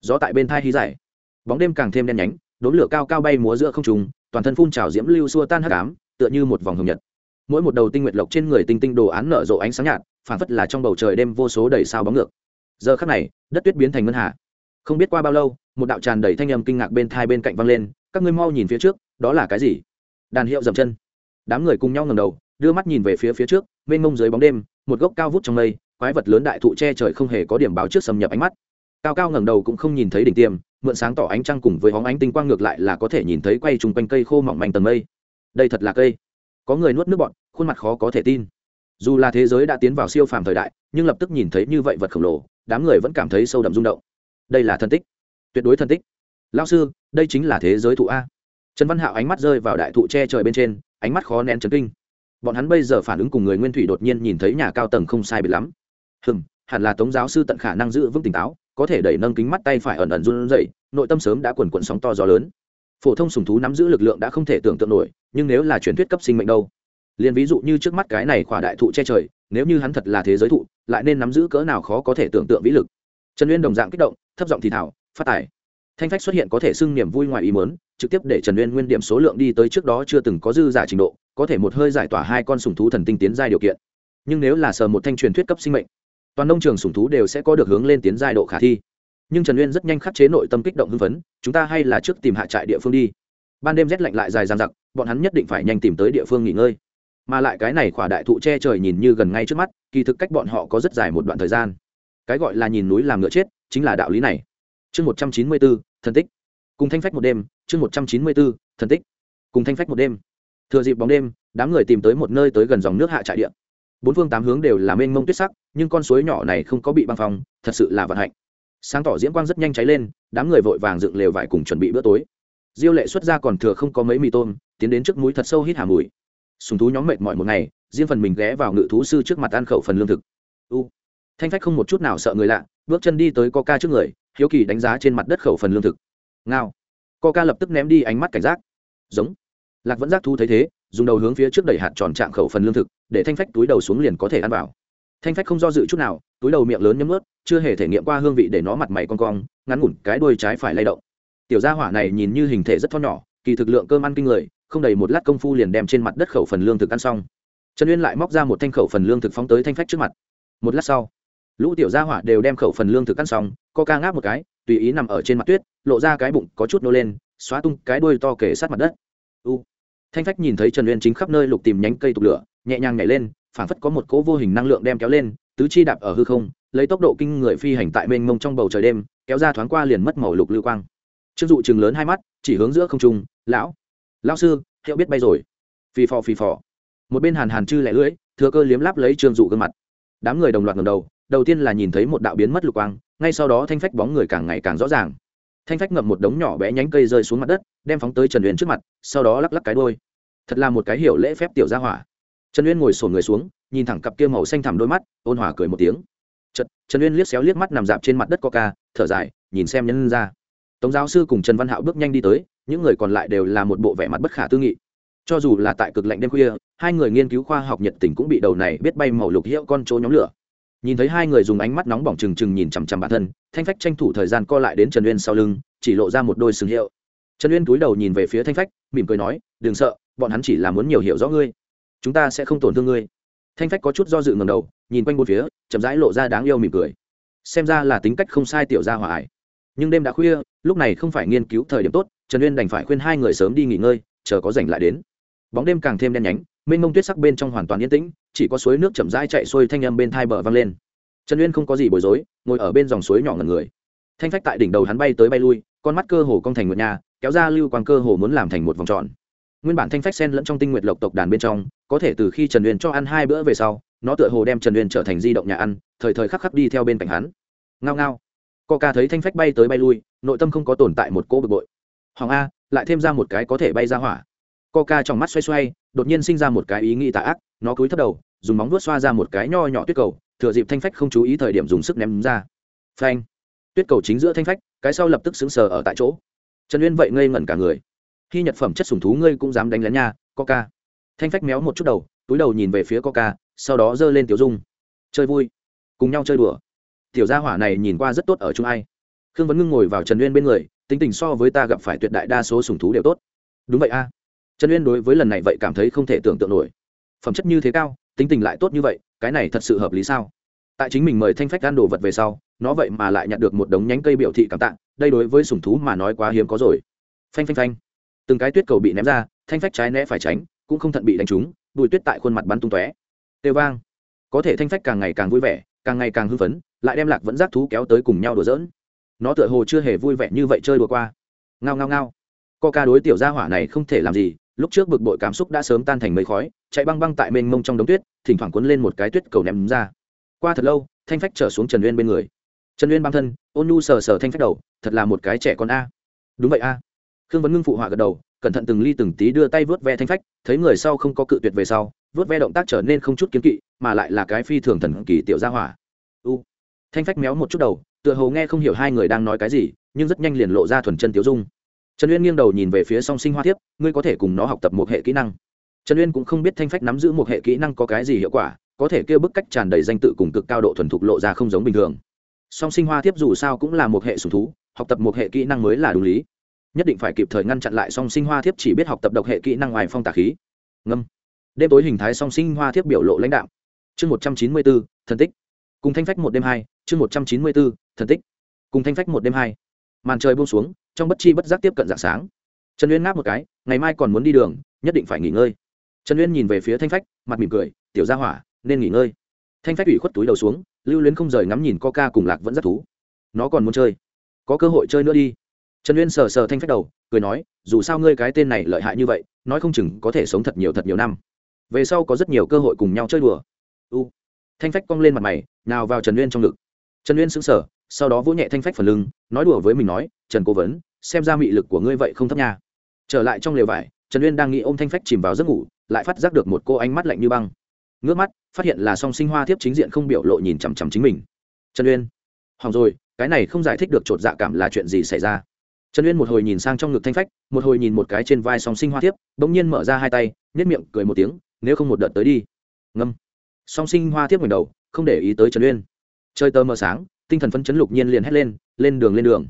Gió tại bên thai hí dài. Bóng đêm càng thêm đen nhánh đốn lửa cao cao bay múa giữa không trùng toàn thân phun trào diễm lưu xua tan hắc ám, tựa như một vòng hồng nhật. Mỗi một đầu tinh nguyệt lộc trên người tinh tinh đồ án nở rộ ánh sáng nhạt, phản phất là trong bầu trời đêm vô số đầy sao bóng ngược giờ khắc này, đất tuyết biến thành ngân hà. Không biết qua bao lâu, một đạo tràn đầy thanh âm kinh ngạc bên thai bên cạnh văng lên, các ngươi mau nhìn phía trước, đó là cái gì? Đàn hiệu dậm chân. Đám người cùng nhau ngầm đầu, đưa mắt nhìn về phía phía trước, mênh mông dưới bóng đêm, một gốc cao vút trong mây, quái vật lớn đại thụ che trời không hề có điểm báo trước xâm nhập ánh mắt. Cao cao ngẩng đầu cũng không nhìn thấy đỉnh tiêm, mượn sáng tỏ ánh trăng cùng với hóng ánh tinh quang ngược lại là có thể nhìn thấy quay chung quanh cây khô mỏng manh tầng mây. Đây thật là cây. Có người nuốt nước bọn, khuôn mặt khó có thể tin dù là thế giới đã tiến vào siêu phàm thời đại, nhưng lập tức nhìn thấy như vậy vật khổng lồ, đám người vẫn cảm thấy sâu đậm rung động. Đây là thân tích. Tuyệt đối thân tích. Lao sư, đây chính là thế giới thụ a. Trần văn hạo ánh mắt rơi vào đại thụ che trời bên trên, ánh mắt khó nén chấn kinh. Bọn hắn bây giờ phản ứng cùng người nguyên thủy đột nhiên nhìn thấy nhà cao tầng không sai biệt lắm. Hừm, hẳn là tống giáo sư tận khả năng giữ vững tỉnh táo, có thể đẩy nâng kính mắt tay phải ẩn ẩn run rẩy, nội tâm sớm đã quần quận sóng to gió lớn. Phổ thông sùng thú nắm giữ lực lượng đã không thể tưởng tượng nổi, nhưng nếu là truyền thuyết cấp sinh mệnh đâu? Liền ví dụ như trước mắt cái này khỏa đại thụ che trời, nếu như hắn thật là thế giới thụ, lại nên nắm giữ cỡ nào khó có thể tưởng tượng vĩ lực. Trần uyên đồng dạng kích động, thấp giọng thì thảo phát tài. Thanh phách xuất hiện có thể xưng niềm vui ngoài ý mớn trực tiếp để trần uyên nguyên điểm số lượng đi tới trước đó chưa từng có dư giả trình độ, có thể một hơi giải tỏa hai con sùng thú thần tinh tiến giai điều kiện. Nhưng nếu là sờ một thanh truyền thuyết cấp sinh mệnh, toàn nông trường sùng thú đều sẽ có được hướng lên tiến giai độ khả thi. Nhưng trần uyên rất nhanh khắc chế nội tâm kích động hưng phấn, chúng ta hay là trước tìm hạ trại địa phương đi. Ban đêm rét lạnh lại dài dằng dặc, bọn hắn nhất định phải nhanh tìm tới địa phương nghỉ ngơi mà lại cái này khỏa đại thụ che trời nhìn như gần ngay trước mắt, kỳ thực cách bọn họ có rất dài một đoạn thời gian. Cái gọi là nhìn núi làm ngựa chết, chính là đạo lý này. Chương một trăm chín mươi bốn thân tích. Cùng thanh phách một đêm, chương một trăm chín mươi bốn thân tích. Cùng thanh phách một đêm. Thừa dịp bóng đêm, đám người tìm tới một nơi tới gần dòng nước hạ trại điện bốn phương tám hướng đều là mênh mông tuyết sắc, nhưng con suối nhỏ này không có bị băng phong, thật sự là vận hạnh. Sáng tỏ diễm quang rất nhanh cháy lên, đám người vội vàng dựng lều vải cùng chuẩn bị bữa tối. Diêu lệ xuất ra còn thừa không có mấy mì tôm, tiến đến trước mũi thật sâu hít hà mùi sùng thú nhóm mệt mỏi một ngày, riêng phần mình ghé vào ngự thú sư trước mặt ăn khẩu phần lương thực. U. Thanh phách không một chút nào sợ người lạ, bước chân đi tới coca trước người, hiếu kỳ đánh giá trên mặt đất khẩu phần lương thực. Ngao. Coca lập tức ném đi ánh mắt cảnh giác. Giống. Lạc vẫn giác thu thấy thế, dùng đầu hướng phía trước đẩy hạt tròn trạng khẩu phần lương thực, để thanh phách túi đầu xuống liền có thể ăn vào. Thanh phách không do dự chút nào, túi đầu miệng lớn nhấm ướt chưa hề thể nghiệm qua hương vị để nó mặt mày con cong, ngắn ngủn cái đuôi trái phải lay động. Tiểu gia hỏa này nhìn như hình thể rất thon nhỏ, kỳ thực lượng cơm ăn kinh người không đầy một lát công phu liền đem trên mặt đất khẩu phần lương thực ăn xong. Trần uyên lại móc ra một thanh khẩu phần lương thực phóng tới thanh phách trước mặt. Một lát sau, lũ tiểu gia hỏa đều đem khẩu phần lương thực ăn xong, co ca ngáp một cái, tùy ý nằm ở trên mặt tuyết, lộ ra cái bụng có chút nô lên, xóa tung cái đuôi to kể sát mặt đất. U, thanh phách nhìn thấy trần uyên chính khắp nơi lục tìm nhánh cây tục lửa, nhẹ nhàng nhảy lên, phảng phất có một cỗ vô hình năng lượng đem kéo lên, tứ chi đạp ở hư không, lấy tốc độ kinh người phi hành tại mênh mông trong bầu trời đêm, kéo ra thoáng qua liền mất màu lục lưu quang. Trương dụ chừng lớn hai mắt, chỉ hướng giữa không trung, lão lão sư hiệu biết bay rồi. Phì phò phì phò. Một bên hàn hàn chư lẻ lưỡi thừa cơ liếm láp lấy trương dụ gương mặt. Đám người đồng loạt ngầm đầu đầu tiên là nhìn thấy một đạo biến mất lục quang ngay sau đó thanh phách bóng người càng ngày càng rõ ràng. Thanh phách ngậm một đống nhỏ bé nhánh cây rơi xuống mặt đất đem phóng tới trần uyên trước mặt sau đó lắc lắc cái đôi thật là một cái hiểu lễ phép tiểu gia hỏa. Trần uyên ngồi sổn người xuống nhìn thẳng cặp kia màu xanh thẳm đôi mắt ôn hòa cười một tiếng. Trật, trần uyên liếc xéo liếc mắt nằm dạp trên mặt đất coca thở dài nhìn xem nhân ra. Tống giáo sư cùng trần văn hạo bước nhanh đi tới những người còn lại đều là một bộ vẻ mặt bất khả tư nghị. Cho dù là tại cực lạnh đêm khuya, hai người nghiên cứu khoa học nhiệt tình cũng bị đầu này biết bay màu lục hiệu con chỗ nhóm lửa. Nhìn thấy hai người dùng ánh mắt nóng bỏng trừng trừng nhìn chằm chằm bản thân, thanh phách tranh thủ thời gian co lại đến trần uyên sau lưng, chỉ lộ ra một đôi sừng hiệu. Trần uyên cúi đầu nhìn về phía thanh phách, mỉm cười nói, đừng sợ, bọn hắn chỉ là muốn nhiều hiểu rõ ngươi. Chúng ta sẽ không tổn thương ngươi. Thanh phách có chút do dự ngầm đầu, nhìn quanh bốn phía, chậm rãi lộ ra đáng yêu mỉm cười. Xem ra là tính cách không sai tiểu ra hòa ải nhưng đêm đã khuya, lúc này không phải nghiên cứu thời điểm tốt trần uyên đành phải khuyên hai người sớm đi nghỉ ngơi, chờ có rảnh lại đến. Bóng đêm càng thêm đen nhánh, mênh mông tuyết sắc bên trong hoàn toàn yên tĩnh, chỉ có suối nước chậm rãi chạy xuôi thanh âm bên thai bờ vang lên. Trần uyên không có gì bối rối, ngồi ở bên dòng suối nhỏ ngần người. Thanh phách tại đỉnh đầu hắn bay tới bay lui, con mắt cơ hồ cong thành nguyệt nhà kéo ra lưu quang cơ hồ muốn làm thành một vòng tròn. Nguyên bản thanh phách sen lẫn trong tinh nguyệt lộc tộc đàn bên trong, có thể từ khi trần uyên cho ăn hai bữa về sau, nó tựa hồ đem trần uyên trở thành di động nhà ăn, thời thời khắc khắc đi theo bên cạnh hắn. Ngao ngao. Co ca thấy thanh phách bay tới bay lui, nội tâm không có tồn tại một cỗ bực bội hoàng a, lại thêm ra một cái có thể bay ra hỏa. Coca trong mắt xoay xoay, đột nhiên sinh ra một cái ý nghĩ tà ác, nó cúi thấp đầu, dùng móng vuốt xoa ra một cái nho nhỏ tuyết cầu, thừa dịp thanh phách không chú ý thời điểm dùng sức ném ra. Phanh. Tuyết cầu chính giữa thanh phách, cái sau lập tức sững sờ ở tại chỗ. Trần uyên vậy ngây ngẩn cả người. Khi nhật phẩm chất sùng thú ngươi cũng dám đánh lén nha, coca. Thanh phách méo một chút đầu, túi đầu nhìn về phía coca, sau đó giơ lên tiểu dung. Chơi vui. Cùng nhau chơi đùa. Tiểu gia hỏa này nhìn qua rất tốt ở chung ai. Khương vấn ngưng ngồi vào trần uyên bên người tính tình so với ta gặp phải tuyệt đại đa số sùng thú đều tốt. Đúng vậy a. Trần uyên đối với lần này vậy cảm thấy không thể tưởng tượng nổi. Phẩm chất như thế cao, tính tình lại tốt như vậy, cái này thật sự hợp lý sao? Tại chính mình mời thanh phách ăn đồ vật về sau, nó vậy mà lại nhặt được một đống nhánh cây biểu thị cảm tạ, đây đối với sùng thú mà nói quá hiếm có rồi. Phanh phanh phanh. Từng cái tuyết cầu bị ném ra, thanh phách trái né phải tránh, cũng không thận bị đánh trúng bụi tuyết tại khuôn mặt bắn tung tóe. Tê vang. Có thể thanh phách càng ngày càng vui vẻ, càng ngày càng hưng phấn, lại đem lạc vẫn giác thú kéo tới cùng nhau đùa giỡn nó tựa hồ chưa hề vui vẻ như vậy chơi đùa qua. Ngao ngao ngao. Co ca đối tiểu gia hỏa này không thể làm gì, lúc trước bực bội cảm xúc đã sớm tan thành mây khói, chạy băng băng tại mênh mông trong đống tuyết, thỉnh thoảng cuốn lên một cái tuyết cầu ném ra. Qua thật lâu, thanh phách trở xuống trần uyên bên người. Trần uyên băng thân, ôn nhu sờ sờ thanh phách đầu, thật là một cái trẻ con a. Đúng vậy a. Khương vấn ngưng phụ họa gật đầu, cẩn thận từng ly từng tí đưa tay vớt ve thanh phách, thấy người sau không có cự tuyệt về sau vớt ve động tác trở nên không chút kiến kỵ, mà lại là cái phi thường thần kỳ tiểu gia hỏa. U. Thanh phách méo một chút đầu tựa hồ nghe không hiểu hai người đang nói cái gì, nhưng rất nhanh liền lộ ra thuần chân tiểu dung. Trần uyên nghiêng đầu nhìn về phía song sinh hoa thiếp, ngươi có thể cùng nó học tập một hệ kỹ năng. Trần uyên cũng không biết thanh phách nắm giữ một hệ kỹ năng có cái gì hiệu quả, có thể kêu bức cách tràn đầy danh tự cùng cực cao độ thuần thục lộ ra không giống bình thường. Song sinh hoa thiếp dù sao cũng là một hệ sùng thú, học tập một hệ kỹ năng mới là đúng lý. Nhất định phải kịp thời ngăn chặn lại song sinh hoa thiếp chỉ biết học tập độc hệ kỹ năng ngoài phong tà khí. Ngâm. Đêm tối hình thái song sinh hoa thiếp biểu lộ lãnh đạo. Chương một trăm chín mươi bốn, thần tích. Cùng thanh phách một đêm hai chương một trăm chín mươi bốn, thần tích. Cùng thanh phách một đêm hai. Màn trời buông xuống, trong bất chi bất giác tiếp cận dạng sáng. Trần uyên ngáp một cái, ngày mai còn muốn đi đường, nhất định phải nghỉ ngơi. Trần uyên nhìn về phía thanh phách, mặt mỉm cười, tiểu gia hỏa, nên nghỉ ngơi. Thanh phách ủy khuất túi đầu xuống, lưu luyến không rời ngắm nhìn coca cùng lạc vẫn rất thú. Nó còn muốn chơi. Có cơ hội chơi nữa đi. Trần uyên sờ sờ thanh phách đầu, cười nói, dù sao ngươi cái tên này lợi hại như vậy, nói không chừng có thể sống thật nhiều thật nhiều năm. Về sau có rất nhiều cơ hội cùng nhau chơi đùa. U. Thanh phách cong lên mặt mày, nào vào trần uyên trong ngực trần uyên sững sờ, sau đó vỗ nhẹ thanh phách phần lưng, nói đùa với mình nói, trần cố vấn, xem ra mị lực của ngươi vậy không thấp nha. Trở lại trong lều vải, trần uyên đang nghĩ ôm thanh phách chìm vào giấc ngủ, lại phát giác được một cô ánh mắt lạnh như băng. Ngước mắt, phát hiện là song sinh hoa thiếp chính diện không biểu lộ nhìn chằm chằm chính mình. Trần uyên, hỏng rồi, cái này không giải thích được chột dạ cảm là chuyện gì xảy ra. Trần uyên một hồi nhìn sang trong ngực thanh phách, một hồi nhìn một cái trên vai song sinh hoa thiếp, bỗng nhiên mở ra hai tay nhét miệng cười một tiếng, nếu không một đợt tới đi. Ngâm. Song sinh hoa thiếp ngẩng đầu, không để ý tới trần uyên chơi tơ mờ sáng, tinh thần phấn chấn lục nhiên liền hét lên lên đường lên đường.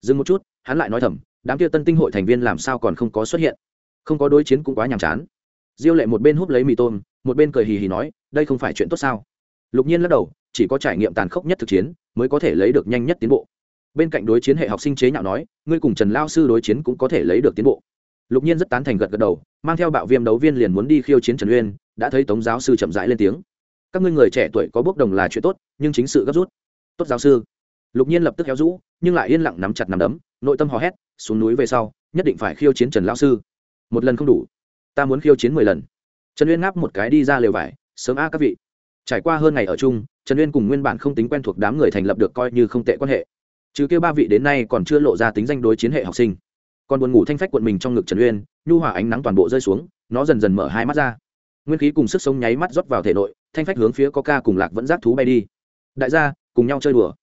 Dừng một chút, hắn lại nói thầm, đám kia tân tinh hội thành viên làm sao còn không có xuất hiện? Không có đối chiến cũng quá nhàm chán. Diêu lệ một bên hút lấy mì tôm, một bên cười hì hì nói, đây không phải chuyện tốt sao? Lục nhiên lắc đầu, chỉ có trải nghiệm tàn khốc nhất thực chiến mới có thể lấy được nhanh nhất tiến bộ. Bên cạnh đối chiến hệ học sinh chế nhạo nói, ngươi cùng trần lao sư đối chiến cũng có thể lấy được tiến bộ. Lục nhiên rất tán thành gật gật đầu, mang theo bạo viêm đấu viên liền muốn đi khiêu chiến trần uyên, đã thấy tống giáo sư chậm rãi lên tiếng các ngươi người trẻ tuổi có bước đồng là chuyện tốt, nhưng chính sự gấp rút. Tốt giáo sư. Lục nhiên lập tức héo rũ, nhưng lại yên lặng nắm chặt nắm đấm, nội tâm hò hét, xuống núi về sau, nhất định phải khiêu chiến trần lão sư. Một lần không đủ. Ta muốn khiêu chiến mười lần. Trần uyên ngáp một cái đi ra lều vải, sớm a các vị. Trải qua hơn ngày ở chung, trần uyên cùng nguyên bản không tính quen thuộc đám người thành lập được coi như không tệ quan hệ. Chứ kêu ba vị đến nay còn chưa lộ ra tính danh đối chiến hệ học sinh. Còn buồn ngủ thanh phách quận mình trong ngực trần uyên, nhu hòa ánh nắng toàn bộ rơi xuống, nó dần dần mở hai mắt ra. Nguyên khí cùng sức sống nháy mắt rót vào thể nội thanh phách hướng phía coca cùng lạc vẫn giác thú bay đi. Đại gia, cùng nhau chơi đùa.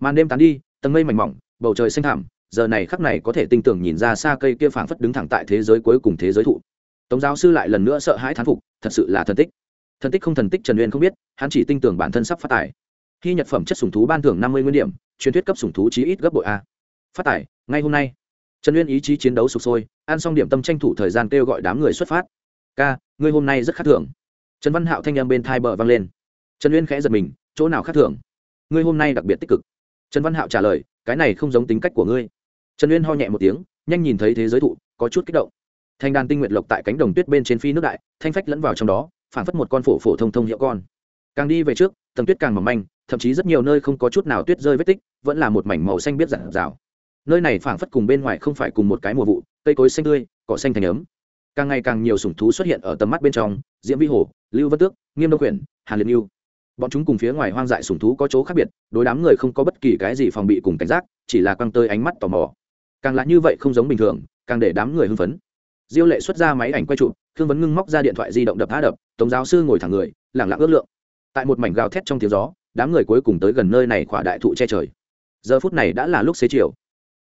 Màn đêm tán đi, tầng mây mảnh mỏng, bầu trời xanh thảm giờ này khắc này có thể tinh tưởng nhìn ra xa cây kia phảng phất đứng thẳng tại thế giới cuối cùng thế giới thụ. Tống giáo sư lại lần nữa sợ hãi thán phục, thật sự là thần tích. Thần tích không thần tích trần uyên không biết, hắn chỉ tin tưởng bản thân sắp phát tài. Khi nhật phẩm chất sùng thú ban thưởng năm mươi nguyên điểm, truyền thuyết cấp sùng thú chí ít gấp bội a. Phát tài, ngay hôm nay. Trần uyên ý chí chiến đấu sụp sôi, ăn xong điểm tâm tranh thủ thời gian kêu gọi đám người xuất phát. Ca, ngươi hôm nay rất khác thưởng trần văn hạo thanh â m bên thai bờ vang lên. Trần uyên khẽ giật mình, chỗ nào khác thường. ngươi hôm nay đặc biệt tích cực. Trần văn hạo trả lời, cái này không giống tính cách của ngươi. Trần uyên ho nhẹ một tiếng, nhanh nhìn thấy thế giới thụ, có chút kích động. Thanh đàn tinh nguyện lộc tại cánh đồng tuyết bên trên phi nước đại, thanh phách lẫn vào trong đó, phản phất một con phổ phổ thông thông hiệu con. Càng đi về trước, tầng tuyết càng mỏng manh, thậm chí rất nhiều nơi không có chút nào tuyết rơi vết tích, vẫn là một mảnh màu xanh biết rạng rào nơi này phảng phất cùng bên ngoài không phải cùng một cái mùa vụ, cây cối xanh tươi, cỏ xanh thành ấm. Càng ngày càng nhiều sủng thú xuất hiện ở tầm mắt bên trong diễm vi hồ, lưu vân tước, nghiêm đông quyển hàn liệt yêu bọn chúng cùng phía ngoài hoang dại sùng thú có chỗ khác biệt, đối đám người không có bất kỳ cái gì phòng bị cùng cảnh giác, chỉ là quăng tơi ánh mắt tò mò. Càng lạ như vậy không giống bình thường, càng để đám người hưng phấn. Diêu lệ xuất ra máy ảnh quay chụp Thương vấn ngưng móc ra điện thoại di động đập thá đập, tống giáo sư ngồi thẳng người lẳng lặng ước lượng. Tại một mảnh gào thét trong tiếng gió, đám người cuối cùng tới gần nơi này khỏa đại thụ che trời. Giờ phút này đã là lúc xế chiều.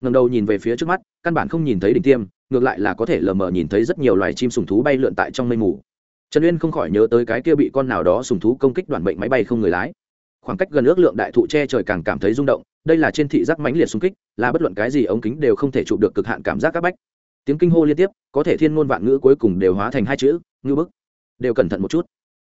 Ngầm đầu nhìn về phía trước mắt, căn bản không nhìn thấy đỉnh tiêm, ngược lại là có thể lờ mờ nhìn thấy rất nhiều loài chim sùng thú bay lượn tại trong mây mù trần uyên không khỏi nhớ tới cái kia bị con nào đó sùng thú công kích đoàn bệnh máy bay không người lái. Khoảng cách gần ước lượng đại thụ che trời càng cảm thấy rung động, đây là trên thị giác mãnh liệt xung kích, là bất luận cái gì ống kính đều không thể chụp được cực hạn cảm giác các bách. Tiếng kinh hô liên tiếp, có thể thiên ngôn vạn ngữ cuối cùng đều hóa thành hai chữ ngư bức. Đều cẩn thận một chút.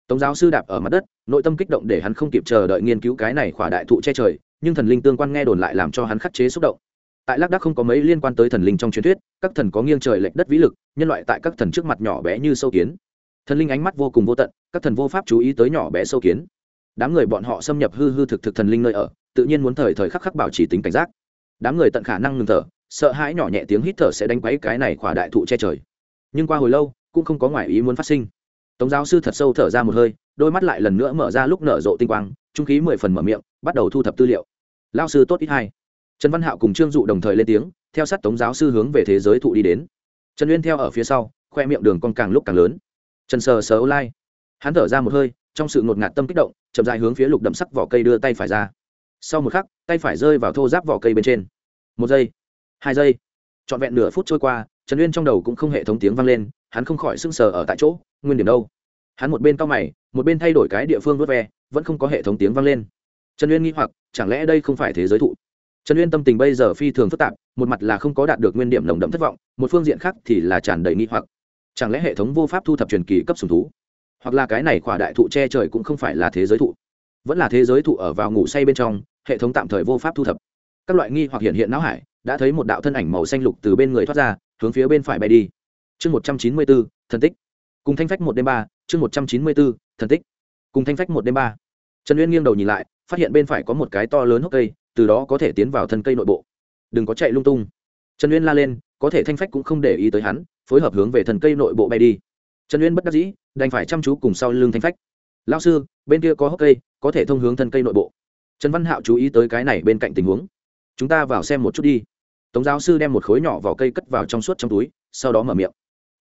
Tống giáo sư đạp ở mặt đất, nội tâm kích động để hắn không kịp chờ đợi nghiên cứu cái này khỏa đại thụ che trời, nhưng thần linh tương quan nghe đồn lại làm cho hắn khắc chế xúc động. Tại lác đác không có mấy liên quan tới thần linh trong truyền thuyết, các thần có nghiêng trời lệch đất vĩ lực, nhân loại tại các thần trước mặt nhỏ bé như sâu kiến thần linh ánh mắt vô cùng vô tận, các thần vô pháp chú ý tới nhỏ bé sâu kiến. Đám người bọn họ xâm nhập hư hư thực thực thần linh nơi ở, tự nhiên muốn thời thời khắc khắc bảo trì tính cảnh giác. Đám người tận khả năng ngừng thở, sợ hãi nhỏ nhẹ tiếng hít thở sẽ đánh quấy cái này khỏa đại thụ che trời. Nhưng qua hồi lâu, cũng không có ngoại ý muốn phát sinh. Tống giáo sư thật sâu thở ra một hơi, đôi mắt lại lần nữa mở ra lúc nở rộ tinh quang, trung khí mười phần mở miệng, bắt đầu thu thập tư liệu. Lao sư tốt ít hai. Trần văn hạo cùng trương dụ đồng thời lên tiếng, theo sát tống giáo sư hướng về thế giới thụ đi đến. Trần uyên theo ở phía sau, khoe miệng đường con càng lúc càng lớn trần sờ sờ ô lai. Hắn thở ra một hơi, trong sự ngột ngạt tâm kích động, chậm dài hướng phía lục đậm sắc vỏ cây đưa tay phải ra. Sau một khắc, tay phải rơi vào thô giáp vỏ cây bên trên. Một giây, hai giây, trọn vẹn nửa phút trôi qua, trần uyên trong đầu cũng không hệ thống tiếng vang lên, hắn không khỏi sưng sờ ở tại chỗ, nguyên điểm đâu? Hắn một bên cao mày, một bên thay đổi cái địa phương vớt ve, vẫn không có hệ thống tiếng vang lên. Trần uyên nghĩ hoặc, chẳng lẽ đây không phải thế giới thụ? Trần uyên tâm tình bây giờ phi thường phức tạp, một mặt là không có đạt được nguyên điểm nồng đậm thất vọng, một phương diện khác thì là tràn đầy nghi hoặc chẳng lẽ hệ thống vô pháp thu thập truyền kỳ cấp sùng thú? Hoặc là cái này khỏa đại thụ che trời cũng không phải là thế giới thụ? Vẫn là thế giới thụ ở vào ngủ say bên trong, hệ thống tạm thời vô pháp thu thập. Các loại nghi hoặc hiện hiện não hải, đã thấy một đạo thân ảnh màu xanh lục từ bên người thoát ra, hướng phía bên phải bay đi. Chương một trăm chín mươi bốn thần tích. Cùng thanh phách một đêm ba, chương một trăm chín mươi bốn thần tích. Cùng thanh phách một đêm ba. Trần uyên nghiêng đầu nhìn lại, phát hiện bên phải có một cái to lớn hốc cây, từ đó có thể tiến vào thân cây nội bộ. Đừng có chạy lung tung. Trần uyên la lên, có thể thanh phách cũng không để ý tới hắn phối hợp hướng về thần cây nội bộ bay đi. Trần uyên bất đắc dĩ, đành phải chăm chú cùng sau lưng thanh phách. Lao sư, bên kia có hốc cây, có thể thông hướng thân cây nội bộ. Trần văn hạo chú ý tới cái này bên cạnh tình huống. Chúng ta vào xem một chút đi. Tống giáo sư đem một khối nhỏ vỏ cây cất vào trong suốt trong túi, sau đó mở miệng.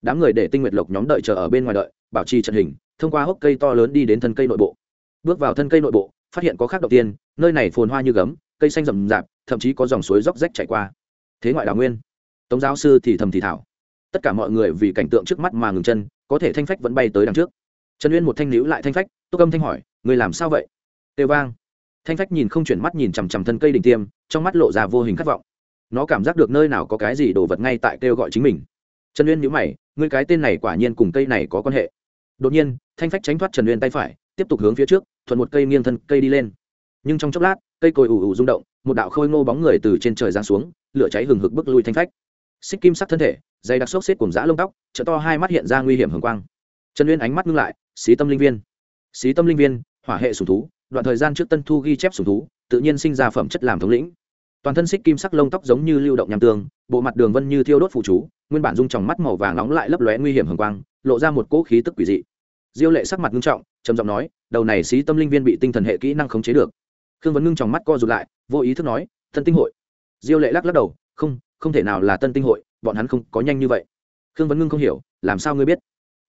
Đám người để tinh nguyệt lộc nhóm đợi chờ ở bên ngoài đợi, bảo trì trận hình, thông qua hốc cây to lớn đi đến thân cây nội bộ. Bước vào thân cây nội bộ, phát hiện có khác đầu tiên, nơi này phồn hoa như gấm, cây xanh rậm rạp, thậm chí có dòng suối róc rách chảy qua. Thế ngoại đào nguyên. Tống giáo sư thì thầm thì thảo tất cả mọi người vì cảnh tượng trước mắt mà ngừng chân, có thể thanh phách vẫn bay tới đằng trước. Trần uyên một thanh níu lại thanh phách túc âm thanh hỏi người làm sao vậy? Têu vang. Thanh phách nhìn không chuyển mắt nhìn chằm chằm thân cây đỉnh tiêm, trong mắt lộ ra vô hình khát vọng. Nó cảm giác được nơi nào có cái gì đồ vật ngay tại kêu gọi chính mình. Trần uyên nhữ mày, ngươi cái tên này quả nhiên cùng cây này có quan hệ. Đột nhiên, thanh phách tránh thoát trần uyên tay phải, tiếp tục hướng phía trước, thuận một cây nghiêng thân cây đi lên. Nhưng trong chốc lát, cây cồi ù ù rung động, một đạo khôi ngô bóng người từ trên trời giáng xuống, lửa cháy hừng hực bức lui thanh phách xích kim sắc thân thể, dày đặc xốc xếp cùng dã lông tóc chợ to hai mắt hiện ra nguy hiểm hường quang. Trần uyên ánh mắt ngưng lại, xí tâm linh viên. Xí tâm linh viên, hỏa hệ sùng thú, đoạn thời gian trước tân thu ghi chép sùng thú, tự nhiên sinh ra phẩm chất làm thống lĩnh. Toàn thân xích kim sắc lông tóc giống như lưu động nham tương, bộ mặt đường vân như thiêu đốt phụ chú, nguyên bản dung tròng mắt màu vàng nóng lại lấp lóe nguy hiểm hường quang, lộ ra một cỗ khí tức quỷ dị. Diêu lệ sắc mặt ngưng trọng, trầm giọng nói, đầu này xí tâm linh viên bị tinh thần hệ kỹ năng khống chế được. Khương vấn ngưng tròng mắt co rụt lại, vô ý thức nói, thân tinh hội. Diêu lệ lắc lắc đầu, không không thể nào là tân tinh hội, bọn hắn không có nhanh như vậy. Khương vấn ngưng không hiểu, làm sao ngươi biết?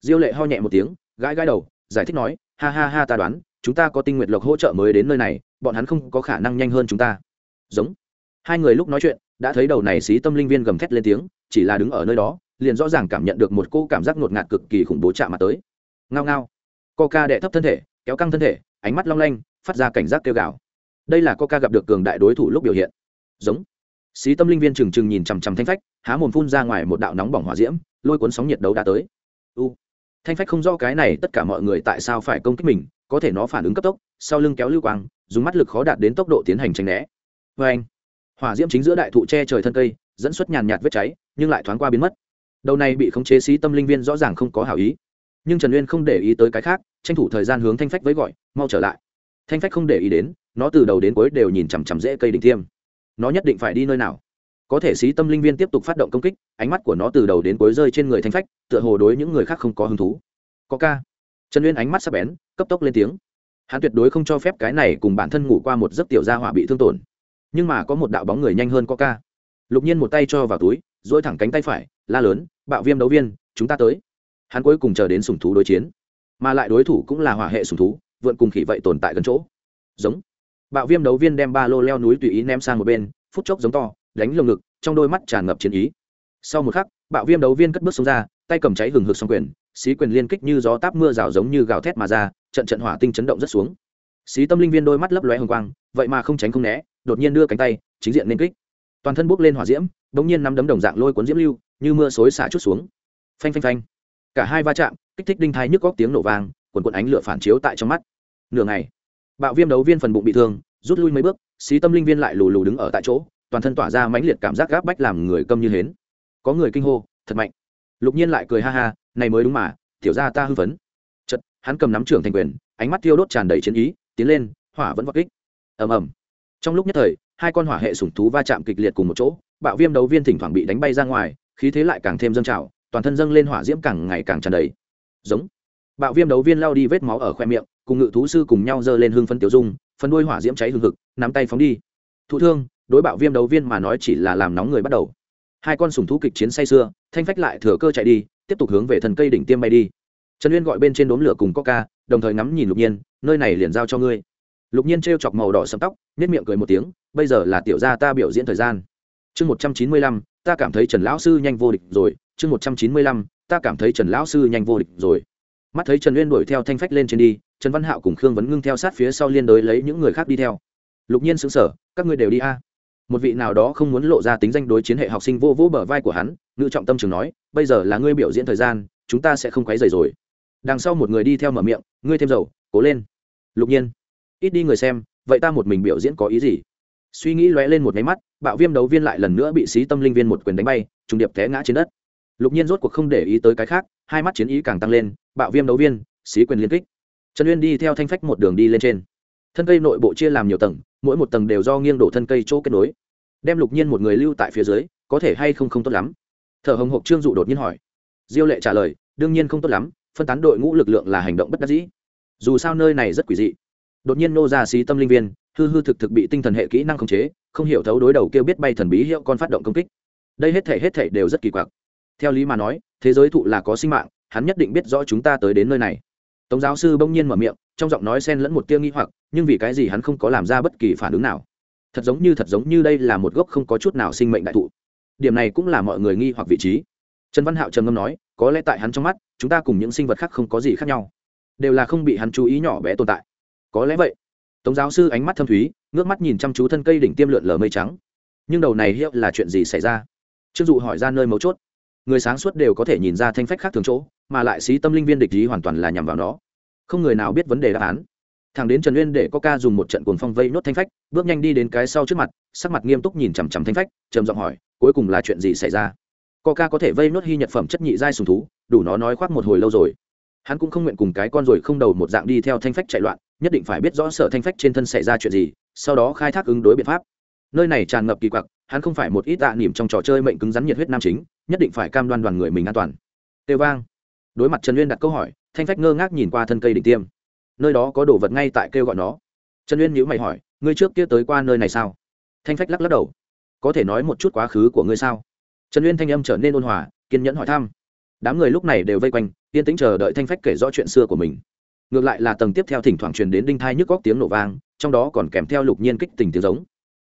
Diêu lệ ho nhẹ một tiếng, gãi gãi đầu, giải thích nói, ha ha ha, ta đoán, chúng ta có tinh nguyệt lộc hỗ trợ mới đến nơi này, bọn hắn không có khả năng nhanh hơn chúng ta. Giống. Hai người lúc nói chuyện, đã thấy đầu này xí tâm linh viên gầm thét lên tiếng, chỉ là đứng ở nơi đó, liền rõ ràng cảm nhận được một cô cảm giác ngột ngạt cực kỳ khủng bố chạm mặt tới. Ngao ngao. Coca đệ thấp thân thể, kéo căng thân thể, ánh mắt long lanh, phát ra cảnh giác kêu gào. Đây là coca gặp được cường đại đối thủ lúc biểu hiện. Giống xí tâm linh viên trừng trừng nhìn chằm chằm thanh phách, há mồm phun ra ngoài một đạo nóng bỏng hỏa diễm, lôi cuốn sóng nhiệt đấu đã tới. U, thanh phách không rõ cái này tất cả mọi người tại sao phải công kích mình, có thể nó phản ứng cấp tốc, sau lưng kéo lưu quang, dùng mắt lực khó đạt đến tốc độ tiến hành tranh né. Vê anh hỏa diễm chính giữa đại thụ che trời thân cây, dẫn xuất nhàn nhạt vết cháy, nhưng lại thoáng qua biến mất. Đầu này bị khống chế xí tâm linh viên rõ ràng không có hảo ý. Nhưng trần uyên không để ý tới cái khác, tranh thủ thời gian hướng thanh phách với gọi, mau trở lại. Thanh phách không để ý đến, nó từ đầu đến cuối đều nhìn chằm chằm rễ cây đỉnh tiêm nó nhất định phải đi nơi nào. Có thể xí tâm linh viên tiếp tục phát động công kích, ánh mắt của nó từ đầu đến cuối rơi trên người thanh phách, tựa hồ đối những người khác không có hứng thú. Có ca. Trần uyên ánh mắt sắp bén, cấp tốc lên tiếng. Hắn tuyệt đối không cho phép cái này cùng bản thân ngủ qua một giấc tiểu gia hỏa bị thương tổn. Nhưng mà có một đạo bóng người nhanh hơn có ca. Lục nhiên một tay cho vào túi dỗi thẳng cánh tay phải, la lớn, bạo viêm đấu viên, chúng ta tới. Hắn cuối cùng chờ đến sùng thú đối chiến. Mà lại đối thủ cũng là hỏa hệ sùng thú, vượn cùng khỉ vậy tồn tại gần chỗ. Giống bạo viêm đấu viên đem ba lô leo núi tùy ý ném sang một bên phút chốc giống to đánh lồng ngực trong đôi mắt tràn ngập chiến ý. Sau một khắc bạo viêm đấu viên cất bước xuống ra tay cầm cháy hừng hực xong quyền xí quyền liên kích như gió táp mưa rào giống như gào thét mà ra trận trận hỏa tinh chấn động rất xuống. Xí tâm linh viên đôi mắt lấp lóe hồng quang vậy mà không tránh không né đột nhiên đưa cánh tay chính diện liên kích. Toàn thân bốc lên hỏa diễm bỗng nhiên nắm đấm đồng dạng lôi cuốn diễm lưu như mưa xối xả chút xuống. Phanh phanh phanh. Cả hai va chạm kích thích đinh thai nhức góc tiếng nổ vàng, quần quần ánh lửa phản chiếu tại trong mắt. Nửa ngày bạo viêm đấu viên phần bụng bị thương rút lui mấy bước, xí tâm linh viên lại lù lù đứng ở tại chỗ, toàn thân tỏa ra mãnh liệt cảm giác gáp bách làm người câm như hến. Có người kinh hô, thật mạnh. Lục nhiên lại cười ha ha, này mới đúng mà, tiểu ra ta hư phấn. Chật hắn cầm nắm trưởng thành quyền, ánh mắt thiêu đốt tràn đầy chiến ý, tiến lên, hỏa vẫn vọt kích. Ầm ầm. Trong lúc nhất thời, hai con hỏa hệ sủng thú va chạm kịch liệt cùng một chỗ, bạo viêm đấu viên thỉnh thoảng bị đánh bay ra ngoài, khí thế lại càng thêm dâng trào, toàn thân dâng lên hỏa diễm càng ngày càng tràn đầy. Giống. Bạo viêm đấu viên lao đi vết máu ở khoe miệng, cùng ngự thú sư cùng nhau giơ lên hương phân tiểu dung phân đuôi hỏa diễm cháy hừng hực, nắm tay phóng đi. Thụ thương, đối bạo viêm đấu viên mà nói chỉ là làm nóng người bắt đầu. Hai con sùng thú kịch chiến say sưa, thanh phách lại thừa cơ chạy đi, tiếp tục hướng về thần cây đỉnh tiêm bay đi. Trần uyên gọi bên trên đốm lửa cùng coca, đồng thời ngắm nhìn lục nhiên, nơi này liền giao cho ngươi. Lục nhiên t chọc màu đỏ sầm tóc nhét miệng cười một tiếng, bây giờ là tiểu gia ta biểu diễn thời gian. Chương một trăm chín mươi lăm, ta cảm thấy trần lão sư nhanh vô địch rồi. Chương một trăm chín mươi lăm, ta cảm thấy trần lão sư nhanh vô địch rồi. Mắt thấy trần uyên đuổi theo thanh phách lên trên đi trần văn hạo cùng khương vấn ngưng theo sát phía sau liên đối lấy những người khác đi theo. Lục nhiên xứng sở các ngươi đều đi a. Một vị nào đó không muốn lộ ra tính danh đối chiến hệ học sinh vô vỗ bờ vai của hắn ngự trọng tâm trường nói, bây giờ là ngươi biểu diễn thời gian, chúng ta sẽ không quấy rầy rồi. Đằng sau một người đi theo mở miệng, ngươi thêm dầu, cố lên. Lục nhiên, ít đi người xem, vậy ta một mình biểu diễn có ý gì? Suy nghĩ lóe lên một máy mắt, bạo viêm đấu viên lại lần nữa bị xí tâm linh viên một quyền đánh bay, trùng điệp té ngã trên đất. Lục nhiên rốt cuộc không để ý tới cái khác, hai mắt chiến ý càng tăng lên, bạo viêm đấu viên, xí quyền liên kích trần uyên đi theo thanh phách một đường đi lên trên. Thân cây nội bộ chia làm nhiều tầng, mỗi một tầng đều do nghiêng đổ thân cây chỗ kết nối. Đem lục nhiên một người lưu tại phía dưới, có thể hay không không tốt lắm? Thở hồng hộc trương dụ đột nhiên hỏi. Diêu lệ trả lời, đương nhiên không tốt lắm, phân tán đội ngũ lực lượng là hành động bất đắc dĩ. Dù sao nơi này rất quỷ dị. Đột nhiên nô ra xí tâm linh viên, hư hư thực thực bị tinh thần hệ kỹ năng khống chế, không hiểu thấu đối đầu kêu biết bay thần bí hiệu con phát động công kích. Đây hết thể hết thể đều rất kỳ quặc. Theo lý mà nói, thế giới thụ là có sinh mạng, hắn nhất định biết rõ chúng ta tới đến nơi này tống giáo sư bỗng nhiên mở miệng, trong giọng nói xen lẫn một tia nghi hoặc, nhưng vì cái gì hắn không có làm ra bất kỳ phản ứng nào? Thật giống như, thật giống như đây là một gốc không có chút nào sinh mệnh đại thụ. Điểm này cũng là mọi người nghi hoặc vị trí. Trần văn hạo trầm ngâm nói, có lẽ tại hắn trong mắt, chúng ta cùng những sinh vật khác không có gì khác nhau. Đều là không bị hắn chú ý nhỏ bé tồn tại. Có lẽ vậy. Tống giáo sư ánh mắt thâm thúy, ngước mắt nhìn chăm chú thân cây đỉnh tiêm lượn lờ mây trắng. Nhưng đầu này hiệu là chuyện gì xảy ra? Trương dụ hỏi ra nơi mấu chốt. Người sáng suốt đều có thể nhìn ra thanh phách khác thường chỗ mà lại xí tâm linh viên địch ý hoàn toàn là nhằm vào nó. Không người nào biết vấn đề đáp án. Thằng đến trần uyên để có ca dùng một trận cuồng phong vây nốt thanh phách, bước nhanh đi đến cái sau trước mặt, sắc mặt nghiêm túc nhìn chằm chằm thanh phách, trầm giọng hỏi, cuối cùng là chuyện gì xảy ra? Có ca có thể vây nốt hy nhật phẩm chất nhị giai sùng thú, đủ nó nói khoác một hồi lâu rồi. Hắn cũng không nguyện cùng cái con rồi không đầu một dạng đi theo thanh phách chạy loạn, nhất định phải biết rõ sở thanh phách trên thân xảy ra chuyện gì, sau đó khai thác ứng đối biện pháp. Nơi này tràn ngập kỳ quặc, hắn không phải một ít tạ à nỉm trong trò chơi mệnh cứng rắn nhiệt huyết nam chính, nhất định phải cam đoan đoàn người mình an toàn. Tê vang đối mặt trần uyên đặt câu hỏi, thanh phách ngơ ngác nhìn qua thân cây đỉnh tiêm. Nơi đó có đồ vật ngay tại kêu gọi nó. Trần uyên nhữ mày hỏi, ngươi trước kia tới qua nơi này sao? Thanh phách lắc lắc đầu. Có thể nói một chút quá khứ của ngươi sao? Trần uyên thanh âm trở nên ôn hòa, kiên nhẫn hỏi thăm. Đám người lúc này đều vây quanh, yên tĩnh chờ đợi thanh phách kể rõ chuyện xưa của mình. Ngược lại là tầng tiếp theo thỉnh thoảng truyền đến đinh thai nhức góc tiếng nổ vang, trong đó còn kèm theo lục nhiên kích tình tiếng giống.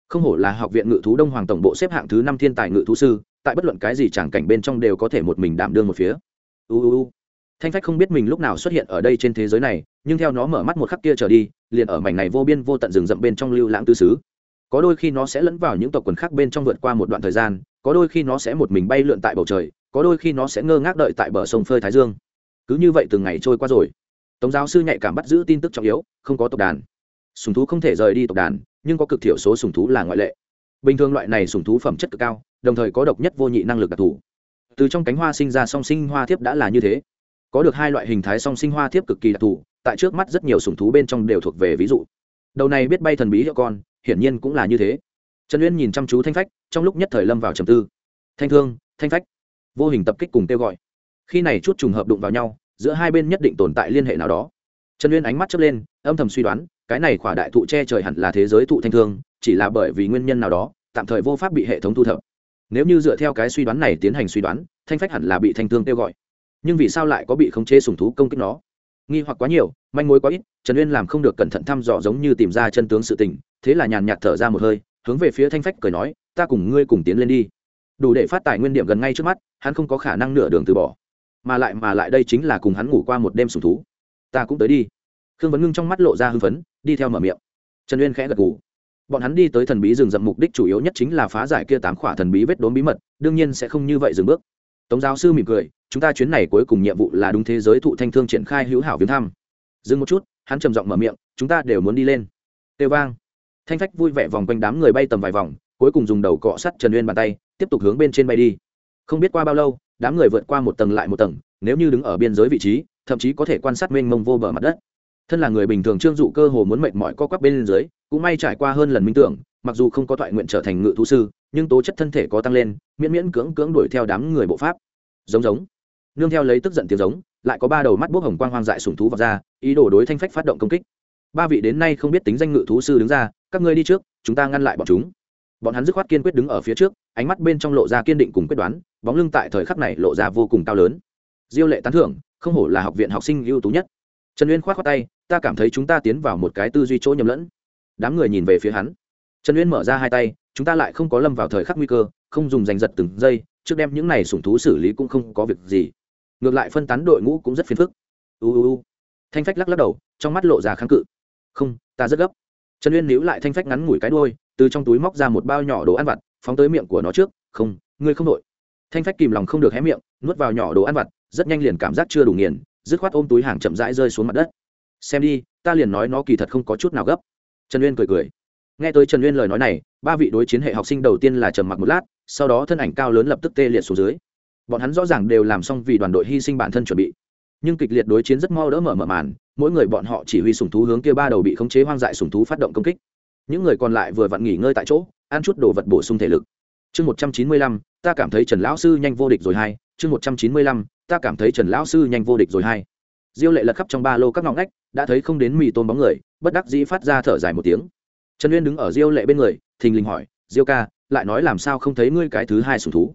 Không hổ là học viện ngự thú đông hoàng tổng bộ xếp hạng thứ năm thiên tài ngự thú sư, tại bất luận cái gì chẳng cảnh bên trong đều có thể một mình đảm đương một phía. Uu thanh phách không biết mình lúc nào xuất hiện ở đây trên thế giới này, nhưng theo nó mở mắt một khắc kia trở đi, liền ở mảnh này vô biên vô tận rừng rậm bên trong lưu lãng tư xứ. Có đôi khi nó sẽ lẫn vào những tộc quần khác bên trong vượt qua một đoạn thời gian, có đôi khi nó sẽ một mình bay lượn tại bầu trời, có đôi khi nó sẽ ngơ ngác đợi tại bờ sông phơi thái dương. Cứ như vậy từng ngày trôi qua rồi. Tống giáo sư nhạy cảm bắt giữ tin tức trọng yếu, không có tộc đàn. Sùng thú không thể rời đi tộc đàn, nhưng có cực thiểu số sùng thú là ngoại lệ. Bình thường loại này sùng thú phẩm chất cực cao, đồng thời có độc nhất vô nhị năng lực đặc thù. Từ trong cánh hoa sinh ra song sinh hoa thiếp đã là như thế có được hai loại hình thái song sinh hoa thiếp cực kỳ đặc thù, tại trước mắt rất nhiều sùng thú bên trong đều thuộc về ví dụ. Đầu này biết bay thần bí hiệu con, hiển nhiên cũng là như thế. Trần uyên nhìn chăm chú thanh phách, trong lúc nhất thời lâm vào trầm tư. Thanh thương, thanh phách. Vô hình tập kích cùng kêu gọi. Khi này chút trùng hợp đụng vào nhau, giữa hai bên nhất định tồn tại liên hệ nào đó. Trần uyên ánh mắt chớp lên, âm thầm suy đoán, cái này khỏa đại thụ che trời hẳn là thế giới thụ thanh thương, chỉ là bởi vì nguyên nhân nào đó, tạm thời vô pháp bị hệ thống thu thập. Nếu như dựa theo cái suy đoán này tiến hành suy đoán, thanh phách hẳn là bị thanh thương kêu gọi nhưng vì sao lại có bị khống chế sùng thú công kích nó? Nghi hoặc quá nhiều, manh mối quá ít, trần uyên làm không được cẩn thận thăm dò giống như tìm ra chân tướng sự tình, thế là nhàn nhạt thở ra một hơi, hướng về phía thanh phách cười nói, ta cùng ngươi cùng tiến lên đi. Đủ để phát tài nguyên điểm gần ngay trước mắt, hắn không có khả năng nửa đường từ bỏ. Mà lại mà lại đây chính là cùng hắn ngủ qua một đêm sùng thú. Ta cũng tới đi. Khương vấn ngưng trong mắt lộ ra hưng phấn, đi theo mở miệng. Trần uyên khẽ gật gù. Bọn hắn đi tới thần bí rừng rậm mục đích chủ yếu nhất chính là phá giải kia tám khỏa thần bí vết đốn bí mật, đương nhiên sẽ không như vậy dừng bước tống giáo sư mỉm cười, chúng ta chuyến này cuối cùng nhiệm vụ là đúng thế giới thụ thanh thương triển khai hữu hảo viếng thăm. Dừng một chút, hắn trầm giọng mở miệng, chúng ta đều muốn đi lên. Têu vang. Thanh phách vui vẻ vòng quanh đám người bay tầm vài vòng, cuối cùng dùng đầu cọ sắt trần uyên bàn tay, tiếp tục hướng bên trên bay đi. Không biết qua bao lâu, đám người vượt qua một tầng lại một tầng, nếu như đứng ở biên giới vị trí, thậm chí có thể quan sát mênh mông vô bờ mặt đất. Thân là người bình thường, trương dụ cơ hồ muốn mệt mỏi co quắp bên dưới cũng may trải qua hơn lần minh tưởng, mặc dù không có thoại nguyện trở thành ngự thú sư, nhưng tố chất thân thể có tăng lên, miễn miễn cưỡng cưỡng đuổi theo đám người bộ pháp. Giống giống. Nương theo lấy tức giận tiếng giống, lại có ba đầu mắt bốc hồng quang hoang dại sùng thú vào ra, ý đồ đối thanh phách phát động công kích. Ba vị đến nay không biết tính danh ngự thú sư đứng ra, các ngươi đi trước, chúng ta ngăn lại bọn chúng. Bọn hắn dứt khoát kiên quyết đứng ở phía trước, ánh mắt bên trong lộ ra kiên định cùng quyết đoán, bóng lưng tại thời khắc này lộ ra vô cùng cao lớn. Diêu lệ tán thưởng, không hổ là học viện học sinh ưu tú nhất. Trần uyên k h o á t khoác tay, ta cảm thấy chúng ta tiến vào một cái tư duy chỗ nhầm lẫn đám người nhìn về phía hắn. Trần uyên mở ra hai tay chúng ta lại không có lâm vào thời khắc nguy cơ không dùng giành giật từng giây trước đem những này sủng thú xử lý cũng không có việc gì. Ngược lại phân tán đội ngũ cũng rất phiền phức. U u u, thanh phách lắc lắc đầu trong mắt lộ ra kháng cự. Không ta rất gấp. Trần uyên níu lại thanh phách ngắn ngủi cái đôi từ trong túi móc ra một bao nhỏ đồ ăn vặt phóng tới miệng của nó trước. Không ngươi không đội. Thanh phách kìm lòng không được hé miệng nuốt vào nhỏ đồ ăn vặt rất nhanh liền cảm giác chưa đủ nghiền dứt khoát ôm túi hàng chậm rãi rơi xuống mặt đất. Xem đi ta liền nói nó kỳ thật không có chút nào gấp trần uyên cười cười. Nghe tới trần uyên lời nói này, ba vị đối chiến hệ học sinh đầu tiên là trầm mặc một lát, sau đó thân ảnh cao lớn lập tức tê liệt xuống dưới. Bọn hắn rõ ràng đều làm xong vì đoàn đội hy sinh bản thân chuẩn bị. Nhưng kịch liệt đối chiến rất mau đỡ mở mở màn, mỗi người bọn họ chỉ huy sùng thú hướng kia ba đầu bị khống chế hoang dại sùng thú phát động công kích. Những người còn lại vừa vặn nghỉ ngơi tại chỗ, ăn chút đồ vật bổ sung thể lực. Chương một trăm chín mươi lăm, ta cảm thấy trần lão sư nhanh vô địch rồi hai chương một trăm chín mươi lăm, ta cảm thấy trần lão sư nhanh vô địch rồi hai diêu lệ lật khắp trong ba lô các ngõ ngách đã thấy không đến mì tôm bóng người, bất đắc dĩ phát ra thở dài một tiếng. Trần uyên đứng ở diêu lệ bên người, thình lình hỏi, diêu ca, lại nói làm sao không thấy ngươi cái thứ hai sùng thú?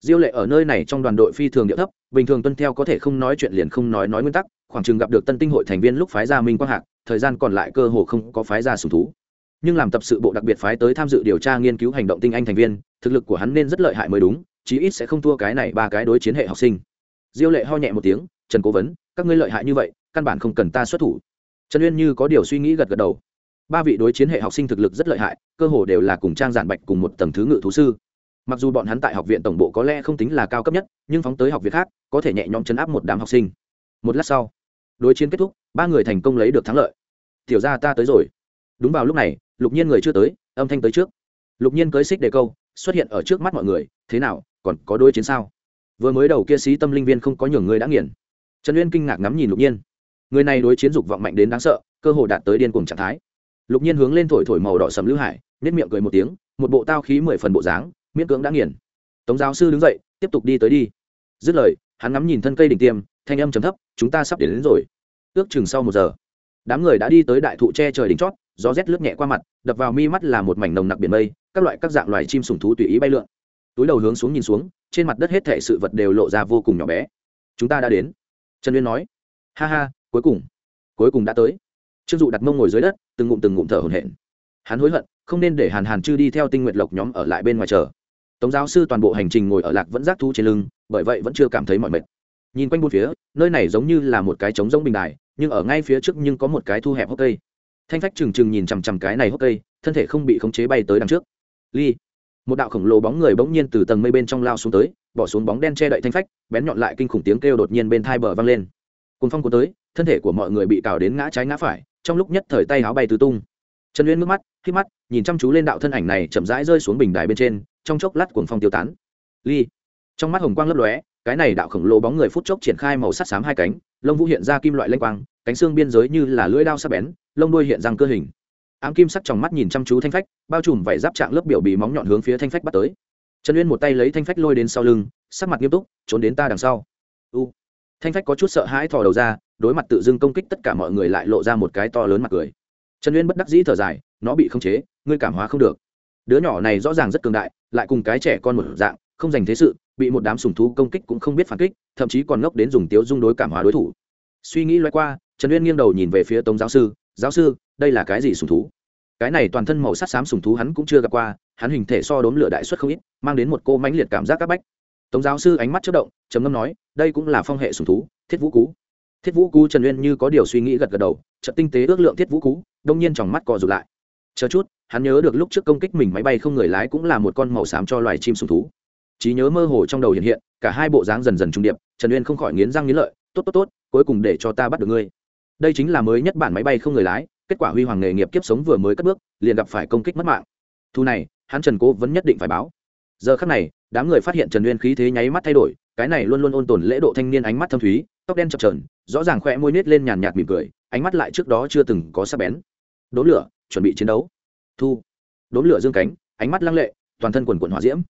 Diêu lệ ở nơi này trong đoàn đội phi thường địa thấp, bình thường tuân theo có thể không nói chuyện liền không nói nói nguyên tắc, khoảng chừng gặp được tân tinh hội thành viên lúc phái ra minh quang hạc, thời gian còn lại cơ hồ không có phái ra sùng thú. Nhưng làm tập sự bộ đặc biệt phái tới tham dự điều tra nghiên cứu hành động tinh anh thành viên, thực lực của hắn nên rất lợi hại mới đúng, chí ít sẽ không thua cái này ba cái đối chiến hệ học sinh. Diêu lệ ho nhẹ một tiếng, trần cố vấn, các ngươi lợi hại như vậy căn bản không cần ta xuất thủ. Trần uyên như có điều suy nghĩ gật gật đầu. Ba vị đối chiến hệ học sinh thực lực rất lợi hại, cơ hồ đều là cùng trang giản bạch cùng một tầng thứ ngự thú sư. Mặc dù bọn hắn tại học viện tổng bộ có lẽ không tính là cao cấp nhất, nhưng phóng tới học viện khác, có thể nhẹ nhõm chấn áp một đám học sinh. Một lát sau, đối chiến kết thúc, ba người thành công lấy được thắng lợi. Tiểu ra ta tới rồi. Đúng vào lúc này, lục nhiên người chưa tới, âm thanh tới trước. Lục nhiên cưới xích đề câu, xuất hiện ở trước mắt mọi người, thế nào, còn có đối chiến sao? Vừa mới đầu kia sĩ tâm linh viên không có nhường người đã nghiền. Trần uyên kinh ngạc ngắm nhìn lục nhiên người này đối chiến dục vọng mạnh đến đáng sợ cơ hồ đạt tới điên cuồng trạng thái. Lục nhiên hướng lên thổi thổi màu đỏ sầm lưu hải nếp miệng cười một tiếng một bộ tao khí mười phần bộ dáng miễn cưỡng đã nghiền. Tống giáo sư đứng dậy tiếp tục đi tới đi. Dứt lời hắn ngắm nhìn thân cây đỉnh tiêm thanh âm chấm thấp chúng ta sắp đến, đến rồi. Ước chừng sau một giờ đám người đã đi tới đại thụ tre trời đỉnh chót gió rét lướt nhẹ qua mặt đập vào mi mắt là một mảnh nồng nặc biển mây các loại các dạng loài chim sùng thú tùy ý bay lượn. Túi đầu hướng xuống nhìn xuống trên mặt đất hết thệ sự vật đều lộ ra vô cùng nhỏ bé. Chúng ta đã đến. Trần uyên nói. Ha ha cuối cùng cuối cùng đã tới. Trương dụ đặt mông ngồi dưới đất, từng ngụm từng ngụm thở hổn hển. Hắn hối hận, không nên để hàn hàn chư đi theo tinh nguyện lộc nhóm ở lại bên ngoài chờ. Tống giáo sư toàn bộ hành trình ngồi ở lạc vẫn giác thu trên lưng, bởi vậy vẫn chưa cảm thấy mọi mệt. Nhìn quanh bốn phía, nơi này giống như là một cái trống rỗng bình đài, nhưng ở ngay phía trước nhưng có một cái thu hẹp hốc cây. Thanh phách trừng trừng nhìn chằm chằm cái này hốc cây, thân thể không bị khống chế bay tới đằng trước. Ly, một đạo khổng lồ bóng người bỗng nhiên từ tầng mây bên trong lao xuống tới, bỏ xuống bóng đen che đậy thanh phách, bén nhọn lại kinh khủng tiếng kêu đột nhiên bên thai bờ vang lên cùng phong cuốn tới, thân thể của mọi người bị cào đến ngã trái ngã phải, trong lúc nhất thời tay áo bay tứ tung. Trần uyên ngước mắt khi mắt, nhìn chăm chú lên đạo thân ảnh này chậm rãi rơi xuống bình đài bên trên, trong chốc lát cuồng phong tiêu tán. Ly. Trong mắt hồng quang lấp lóe, cái này đạo khổng lồ bóng người phút chốc triển khai màu sắt xám hai cánh, lông vũ hiện ra kim loại lanh quang, cánh xương biên giới như là lưỡi đao sắc bén, lông đuôi hiện răng cơ hình. Ám kim sắc trong mắt nhìn chăm chú thanh phách, bao trùm vảy giáp trạng lớp biểu bì móng nhọn hướng phía thanh phách bắt tới. Trần uyên một tay lấy thanh phách lôi đến sau lưng, sắc mặt nghiêm túc, trốn đến ta đằng sau. U thanh phách có chút sợ hãi thò đầu ra, đối mặt tự dưng công kích tất cả mọi người lại lộ ra một cái to lớn mặt cười. Trần uyên bất đắc dĩ thở dài, nó bị khống chế, ngươi cảm hóa không được. Đứa nhỏ này rõ ràng rất cường đại, lại cùng cái trẻ con một dạng, không dành thế sự, bị một đám sùng thú công kích cũng không biết phản kích, thậm chí còn ngốc đến dùng tiếu dung đối cảm hóa đối thủ. Suy nghĩ loay qua, trần uyên nghiêng đầu nhìn về phía tống giáo sư giáo sư, đây là cái gì sùng thú? Cái này toàn thân màu sắc xám sùng thú hắn cũng chưa gặp qua, hắn hình thể so đốm lửa đại xuất không ít, mang đến một cô mãnh liệt cảm giác các bách tống giáo sư ánh mắt chất động, trầm ngâm nói, đây cũng là phong hệ sùng thú, thiết vũ cú. Thiết vũ cú trần uyên như có điều suy nghĩ gật gật đầu trận tinh tế ước lượng thiết vũ cú, đông nhiên tròng mắt cò rụt lại. Chờ chút, hắn nhớ được lúc trước công kích mình máy bay không người lái cũng là một con màu xám cho loài chim sùng thú. Trí nhớ mơ hồ trong đầu hiện hiện, cả hai bộ dáng dần dần trung điệp, trần uyên không khỏi nghiến răng nghiến lợi, tốt tốt tốt, cuối cùng để cho ta bắt được ngươi. Đây chính là mới nhất bản máy bay không người lái, kết quả huy hoàng nghề nghiệp kiếp sống vừa mới cất bước, liền gặp phải công kích mất mạng. Thu này, hắn trần cố vẫn nhất định phải báo. Giờ khắc này đám người phát hiện trần uyên khí thế nháy mắt thay đổi, cái này luôn luôn ôn tồn lễ độ thanh niên ánh mắt thâm thúy, tóc đen chập trờn rõ ràng khỏe môi nết lên nhàn nhạt mỉm cười, ánh mắt lại trước đó chưa từng có sắc bén. Đốn lửa, chuẩn bị chiến đấu. Thu. Đốn lửa dương cánh, ánh mắt lăng lệ, toàn thân quần quần hỏa diễm.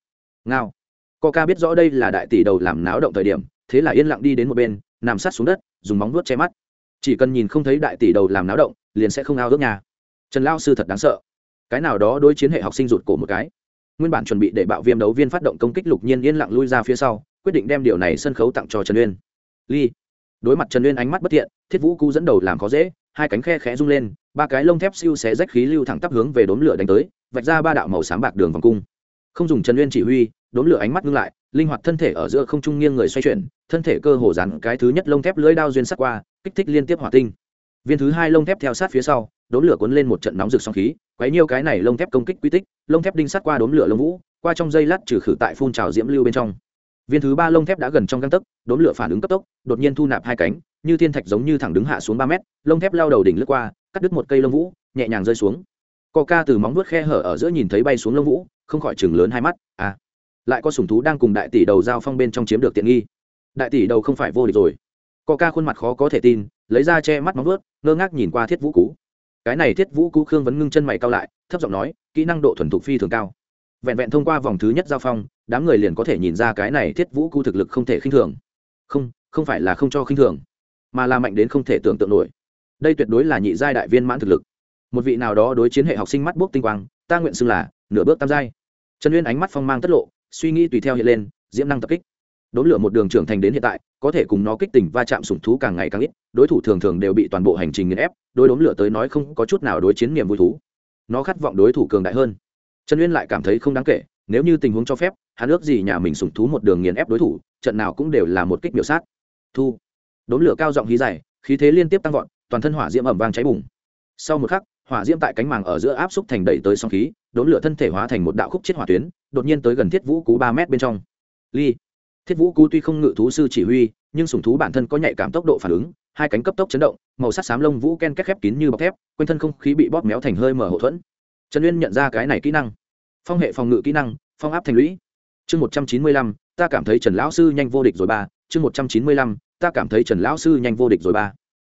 Ngao. Coca biết rõ đây là đại tỷ đầu làm náo động thời điểm, thế là yên lặng đi đến một bên, nằm sát xuống đất, dùng móng vuốt che mắt. Chỉ cần nhìn không thấy đại tỷ đầu làm náo động, liền sẽ không ao ước nhà. Trần lao sư thật đáng sợ. Cái nào đó đối chiến hệ học sinh rụt cổ một cái nguyên bản chuẩn bị để bạo viêm đấu viên phát động công kích lục nhiên yên lặng lui ra phía sau, quyết định đem điều này sân khấu tặng cho trần uyên. Ly. Đối mặt trần uyên ánh mắt bất thiện, thiết vũ cú dẫn đầu làm khó dễ, hai cánh khe khẽ rung lên, ba cái lông thép siêu xé rách khí lưu thẳng tắp hướng về đốm lửa đánh tới, vạch ra ba đạo màu sáng bạc đường vòng cung. Không dùng trần uyên chỉ huy, đốm lửa ánh mắt ngưng lại, linh hoạt thân thể ở giữa không trung nghiêng người xoay chuyển, thân thể cơ hồ dán cái thứ nhất lông thép lưỡi đao duyên sắc qua, kích thích liên tiếp hỏa tinh. Viên thứ hai lông thép theo sát phía sau, đốm lửa cuốn lên một trận nóng rực song khí quấy nhiêu cái này lông thép công kích quy tích, lông thép đinh sát qua đốm lửa lông vũ, qua trong dây lát trừ khử tại phun trào diễm lưu bên trong. Viên thứ ba lông thép đã gần trong găng tấc, đốm lửa phản ứng cấp tốc, đột nhiên thu nạp hai cánh, như thiên thạch giống như thẳng đứng hạ xuống ba mét, lông thép lao đầu đỉnh lướt qua, cắt đứt một cây lông vũ, nhẹ nhàng rơi xuống. Co ca từ móng vuốt khe hở ở giữa nhìn thấy bay xuống lông vũ, không khỏi chừng lớn hai mắt à lại có sủng thú đang cùng đại tỷ đầu giao phong bên trong chiếm được tiện nghi. Đại tỷ đầu không phải vô địch rồi. Co ca khuôn mặt khó có thể tin, lấy ra che mắt móng vuốt, ngơ ngác nhìn qua thiết vũ cú cái này thiết vũ cũ khương vẫn ngưng chân mày cao lại thấp giọng nói kỹ năng độ thuần thục phi thường cao vẹn vẹn thông qua vòng thứ nhất giao phong đám người liền có thể nhìn ra cái này thiết vũ cũ thực lực không thể khinh thường không không phải là không cho khinh thường mà là mạnh đến không thể tưởng tượng nổi đây tuyệt đối là nhị giai đại viên mãn thực lực một vị nào đó đối chiến hệ học sinh mắt bốc tinh quang ta nguyện xưng là nửa bước tam giai trần uyên ánh mắt phong mang tất lộ suy nghĩ tùy theo hiện lên diễm năng tập kích đốn lửa một đường trưởng thành đến hiện tại, có thể cùng nó kích tình va chạm sủng thú càng ngày càng ít, đối thủ thường thường đều bị toàn bộ hành trình nghiền ép, đối đốn lửa tới nói không có chút nào đối chiến niềm vui thú. Nó khát vọng đối thủ cường đại hơn. Trần uyên lại cảm thấy không đáng kể, nếu như tình huống cho phép, hắn ước gì nhà mình sủng thú một đường nghiền ép đối thủ, trận nào cũng đều là một kích biểu sát. Thu. Đốn lửa cao giọng hí dày khí thế liên tiếp tăng vọt, toàn thân hỏa diễm ẩm vang cháy bùng. Sau một khắc, hỏa diễm tại cánh màng ở giữa áp xúc thành đẩy tới sóng khí, đốn lửa thân thể hóa thành một đạo khúc chết hỏa tuyến, đột nhiên tới gần thiết vũ cú ba mét bên trong. Ly thiết vũ cú tuy không ngự thú sư chỉ huy, nhưng sùng thú bản thân có nhạy cảm tốc độ phản ứng, hai cánh cấp tốc chấn động, màu sắc xám lông vũ ken két khép kín như bọc thép, quanh thân không khí bị bóp méo thành hơi mở hậu thuẫn. Trần uyên nhận ra cái này kỹ năng. Phong hệ phòng ngự kỹ năng, phong áp thành lũy. Chương một trăm chín mươi lăm, ta cảm thấy trần lão sư nhanh vô địch rồi ba. Chương một trăm chín mươi lăm, ta cảm thấy trần lão sư nhanh vô địch rồi ba.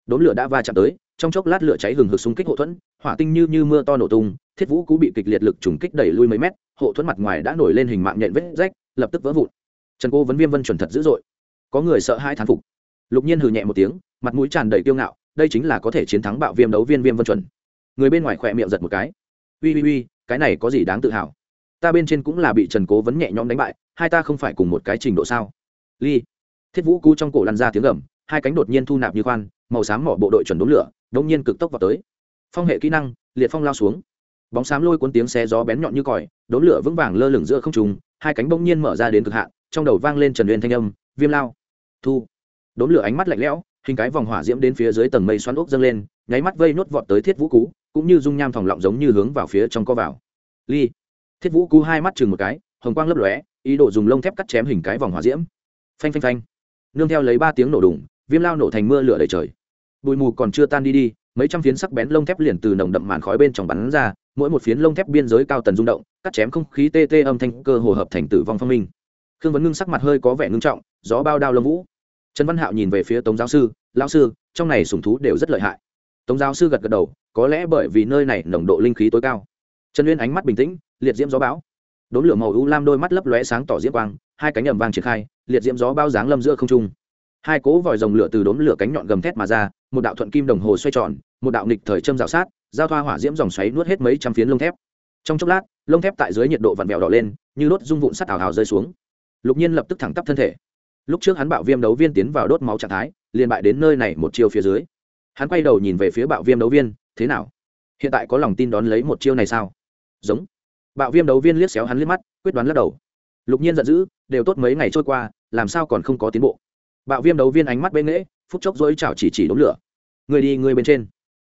Đốn lửa đã va chạm tới, trong chốc lát lửa cháy hừng hực xung kích hộ thuẫn, hỏa tinh như như mưa to nổ tung, thiết vũ cú bị kịch liệt lực trùng kích đẩy lui mấy mét hộ thuẫn mặt ngoài đã nổi lên hình mạng nhện vết rách, lập tức vỡ vụn trần cô vấn viêm vân chuẩn thật dữ dội. Có người sợ hai thán phục. Lục nhiên hừ nhẹ một tiếng, mặt mũi tràn đầy kiêu ngạo, đây chính là có thể chiến thắng bạo viêm đấu viên viêm vân chuẩn. Người bên ngoài khỏe miệng giật một cái. Ui ui ui, cái này có gì đáng tự hào? Ta bên trên cũng là bị trần cố vấn nhẹ nhõm đánh bại, hai ta không phải cùng một cái trình độ sao? Ly. Thiết vũ cú trong cổ lăn ra tiếng gầm, hai cánh đột nhiên thu nạp như khoan, màu xám mỏ bộ đội chuẩn đốn lửa, đống nhiên cực tốc vào tới. Phong hệ kỹ năng, liệt phong lao xuống. Bóng xám lôi cuốn tiếng xe gió bén nhọn như còi đốn lửa vững vàng lơ lửng giữa không trùng hai cánh bỗng nhiên mở ra đến cực hạn trong đầu vang lên trần uyên thanh âm, viêm lao, thu. Đốn lửa ánh mắt lạnh lẽo, hình cái vòng hỏa diễm đến phía dưới tầng mây xoắn ốc dâng lên, nháy mắt vây nốt vọt tới thiết vũ cú, cũng như dung nham thòng lọng giống như hướng vào phía trong co vào. Ly. Thiết vũ cú hai mắt chừng một cái, hồng quang lấp lóe, ý đồ dùng lông thép cắt chém hình cái vòng hỏa diễm. Phanh phanh phanh. Nương theo lấy ba tiếng nổ đùng, viêm lao nổ thành mưa lửa đầy trời. Bụi mù còn chưa tan đi đi, mấy trăm phiến sắc bén lông thép liền từ nồng đậm màn khói bên trong bắn ra, mỗi một phiến lông thép biên giới cao tần rung động, cắt chém không khí tê tê âm thanh cơ hồ hợp thành tử vong phong minh khương vấn ngưng sắc mặt hơi có vẻ ngưng trọng, gió bao đao lâm vũ. Trần văn hạo nhìn về phía tống giáo sư, lão sư, trong này sùng thú đều rất lợi hại. Tống giáo sư gật gật đầu, có lẽ bởi vì nơi này nồng độ linh khí tối cao. Trần uyên ánh mắt bình tĩnh, liệt diễm gió bão. Đốn lửa màu u lam đôi mắt lấp lóe sáng tỏ diễm quang, hai cánh ẩm vàng triển khai, liệt diễm gió bao dáng lâm giữa không trung. Hai cỗ vòi rồng lửa từ đốn lửa cánh nhọn gầm thét mà ra, một đạo thuận kim đồng hồ xoay tròn, một đạo nịch thời châm rào sát, giao thoa hỏa diễm dòng xoáy nuốt hết mấy trăm phiến lông thép. Trong chốc lát, lông thép tại dưới nhiệt độ vặn vẹo đỏ lên, như đốt dung vụn sắt ảo hào rơi xuống lục nhiên lập tức thẳng tắp thân thể. Lúc trước hắn bạo viêm đấu viên tiến vào đốt máu trạng thái, liền bại đến nơi này một chiêu phía dưới. Hắn quay đầu nhìn về phía bạo viêm đấu viên, thế nào? Hiện tại có lòng tin đón lấy một chiêu này sao? Giống. Bạo viêm đấu viên liếc xéo hắn liếc mắt, quyết đoán lắc đầu. Lục nhiên giận dữ, đều tốt mấy ngày trôi qua, làm sao còn không có tiến bộ? Bạo viêm đấu viên ánh mắt bên nghễ, phút chốc dỗi chảo chỉ chỉ đống lửa. Người đi người bên trên.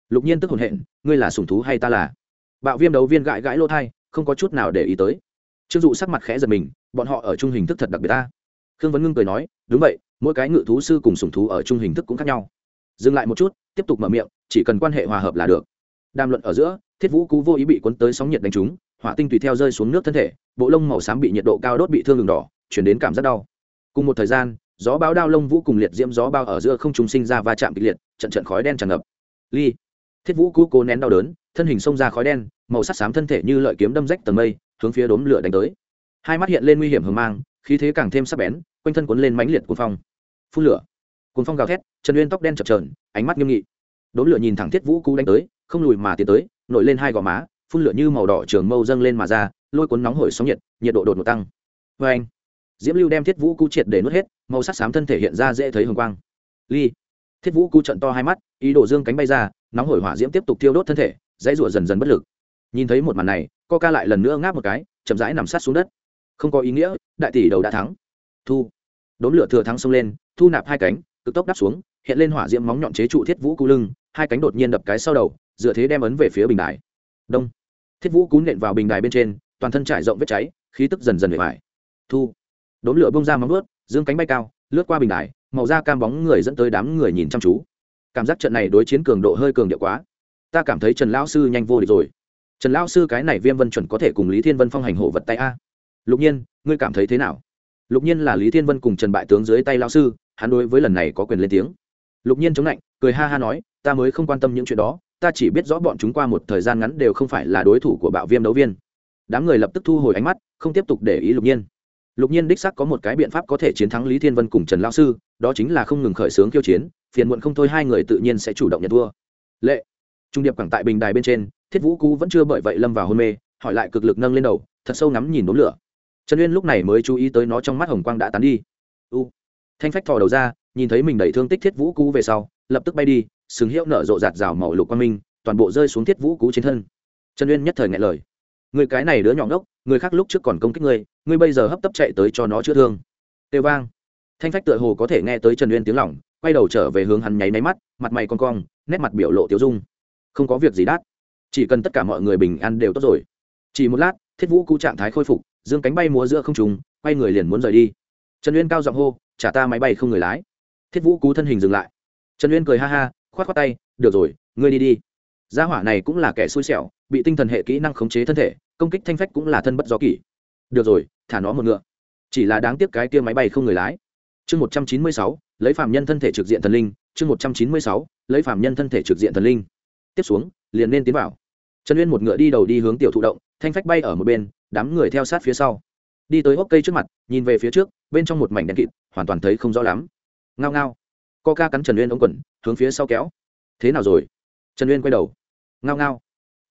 Lục nhiên tức hồn hện, ngươi là sùng thú hay ta là? Bạo viêm đấu viên gãi gãi lỗ thai, không có chút nào để ý tới trương dụ sắc mặt khẽ giật mình, bọn họ ở chung hình thức thật đặc biệt ta. Khương vấn ngưng cười nói, đúng vậy, mỗi cái ngự thú sư cùng sùng thú ở chung hình thức cũng khác nhau. Dừng lại một chút, tiếp tục mở miệng, chỉ cần quan hệ hòa hợp là được. Đàm luận ở giữa, thiết vũ cú vô ý bị cuốn tới sóng nhiệt đánh trúng, hỏa tinh tùy theo rơi xuống nước thân thể, bộ lông màu xám bị nhiệt độ cao đốt bị thương đường đỏ, chuyển đến cảm giác đau. Cùng một thời gian, gió báo đao lông vũ cùng liệt diễm gió bao ở giữa không trùng sinh ra va chạm kịch liệt, trận trận khói đen tràn ngập. Ly, thiết vũ cú cố nén đau đớn, thân hình xông ra khói đen, màu sắc xám thân thể như lợi kiếm đâm rách tầng mây hướng phía đốm lửa đánh tới. Hai mắt hiện lên nguy hiểm hờ mang, khí thế càng thêm sắc bén, quanh thân cuốn lên mãnh liệt của phong. Phun lửa. Cuồng phong gào thét, trần uyên tóc đen chập trờn ánh mắt nghiêm nghị. Đốn lửa nhìn thẳng thiết vũ cú đánh tới, không lùi mà tiến tới, nổi lên hai gò má, phun lửa như màu đỏ trường mâu dâng lên mà ra, lôi cuốn nóng hổi sóng nhiệt nhiệt độ đột ngột tăng. Vê anh. Diễm lưu đem thiết vũ cú triệt để nuốt hết, màu sắc xám thân thể hiện ra dễ thấy hồng quang. Ly. Thiết vũ cú trận to hai mắt, ý đồ dương cánh bay ra, nóng hổi hỏa diễm tiếp tục tiêu đốt thân thể, dãy rủa dần dần bất lực nhìn thấy một màn này co ca lại lần nữa ngáp một cái chậm rãi nằm sát xuống đất. Không có ý nghĩa đại tỷ đầu đã thắng. Thu. Đốn lửa thừa thắng xông lên thu nạp hai cánh cực tốc đáp xuống hiện lên hỏa diễm móng nhọn chế trụ thiết vũ cú lưng hai cánh đột nhiên đập cái sau đầu dựa thế đem ấn về phía bình đài. Đông. Thiết vũ cú nện vào bình đài bên trên toàn thân trải rộng vết cháy khí tức dần dần về vải, thu. Đốn lửa bông ra móng ướt dương cánh bay cao lướt qua bình đài màu da cam bóng người dẫn tới đám người nhìn chăm chú. Cảm giác trận này đối chiến cường độ hơi cường điệu quá. Ta cảm thấy trần lão sư nhanh vô địch rồi trần lão sư cái này viêm vân chuẩn có thể cùng lý thiên vân phong hành hộ vật tay a. Lục nhiên, ngươi cảm thấy thế nào? Lục nhiên là lý thiên vân cùng trần bại tướng dưới tay lão sư, hắn đối với lần này có quyền lên tiếng. Lục nhiên chống lạnh, cười ha ha nói, ta mới không quan tâm những chuyện đó, ta chỉ biết rõ bọn chúng qua một thời gian ngắn đều không phải là đối thủ của bạo viêm đấu viên. Đám người lập tức thu hồi ánh mắt, không tiếp tục để ý lục nhiên. Lục nhiên đích sắc có một cái biện pháp có thể chiến thắng lý thiên vân cùng trần lão sư, đó chính là không ngừng khởi xướng kiêu chiến, phiền muộn không thôi hai người tự nhiên sẽ chủ động nhận thua. Lệ trung điệp quẳng tại bình đài bên trên, thiết vũ cú vẫn chưa bởi vậy lâm vào hôn mê, hỏi lại cực lực nâng lên đầu, thật sâu ngắm nhìn đốm lửa. Trần uyên lúc này mới chú ý tới nó trong mắt hồng quang đã tán đi. U, thanh phách thò đầu ra, nhìn thấy mình đẩy thương tích thiết vũ cú về sau, lập tức bay đi, sừng hiệu nở rộ rạt rào màu lục quang minh, toàn bộ rơi xuống thiết vũ cú trên thân. Trần uyên nhất thời ngại lời. Người cái này đứa nhỏ ngốc, người khác lúc trước còn công kích ngươi ngươi bây giờ hấp tấp chạy tới cho nó chữa thương. Têu vang. Thanh phách tựa hồ có thể nghe tới trần uyên tiếng lỏng, quay đầu trở về hướng hắn nháy máy mắt, mặt mày con cong, nét mặt biểu lộ tiêu dung không có việc gì đắt chỉ cần tất cả mọi người bình an đều tốt rồi. Chỉ một lát, thiết vũ cũ trạng thái khôi phục, dương cánh bay múa giữa không trùng quay người liền muốn rời đi. Trần uyên cao giọng hô, trả ta máy bay không người lái. Thiết vũ cú thân hình dừng lại. Trần uyên cười ha ha k h o á t k h o á tay, được rồi, ngươi đi đi. Gia hỏa này cũng là kẻ xui xẻo, bị tinh thần hệ kỹ năng khống chế thân thể, công kích thanh phách cũng là thân bất do kỷ. Được rồi, thả nó một ngựa. Chỉ là đáng tiếc cái kia máy bay không người lái. Chương một trăm chín mươi sáu, lấy phạm nhân thân thể trực diện thần linh, chương một trăm chín mươi sáu, lấy phạm nhân thân thể trực diện thần linh tiếp xuống, liền nên tiến vào. Trần uyên một ngựa đi đầu đi hướng tiểu thụ động, thanh phách bay ở một bên, đám người theo sát phía sau. Đi tới hốc cây trước mặt, nhìn về phía trước, bên trong một mảnh đèn kịt, hoàn toàn thấy không rõ lắm. Ngao ngao. Co ca cắn trần uyên ống quần, hướng phía sau kéo. Thế nào rồi? Trần uyên quay đầu. Ngao ngao.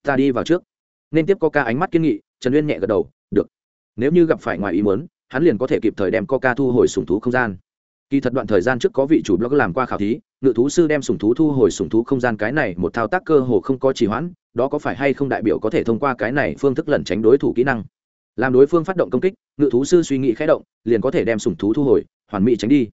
Ta đi vào trước. Nên tiếp ca ánh mắt kiên nghị, trần uyên nhẹ gật đầu, được. Nếu như gặp phải ngoài ý muốn, hắn liền có thể kịp thời đem ca thu hồi sùng thú không gian kỳ thật đoạn thời gian trước có vị chủ blog làm qua khảo thí, ngự thú sư đem sùng thú thu hồi sùng thú không gian cái này một thao tác cơ hồ không có trì hoãn, đó có phải hay không đại biểu có thể thông qua cái này phương thức lẩn tránh đối thủ kỹ năng? Làm đối phương phát động công kích, ngự thú sư suy nghĩ khẽ động, liền có thể đem sùng thú thu hồi, hoàn mỹ tránh đi.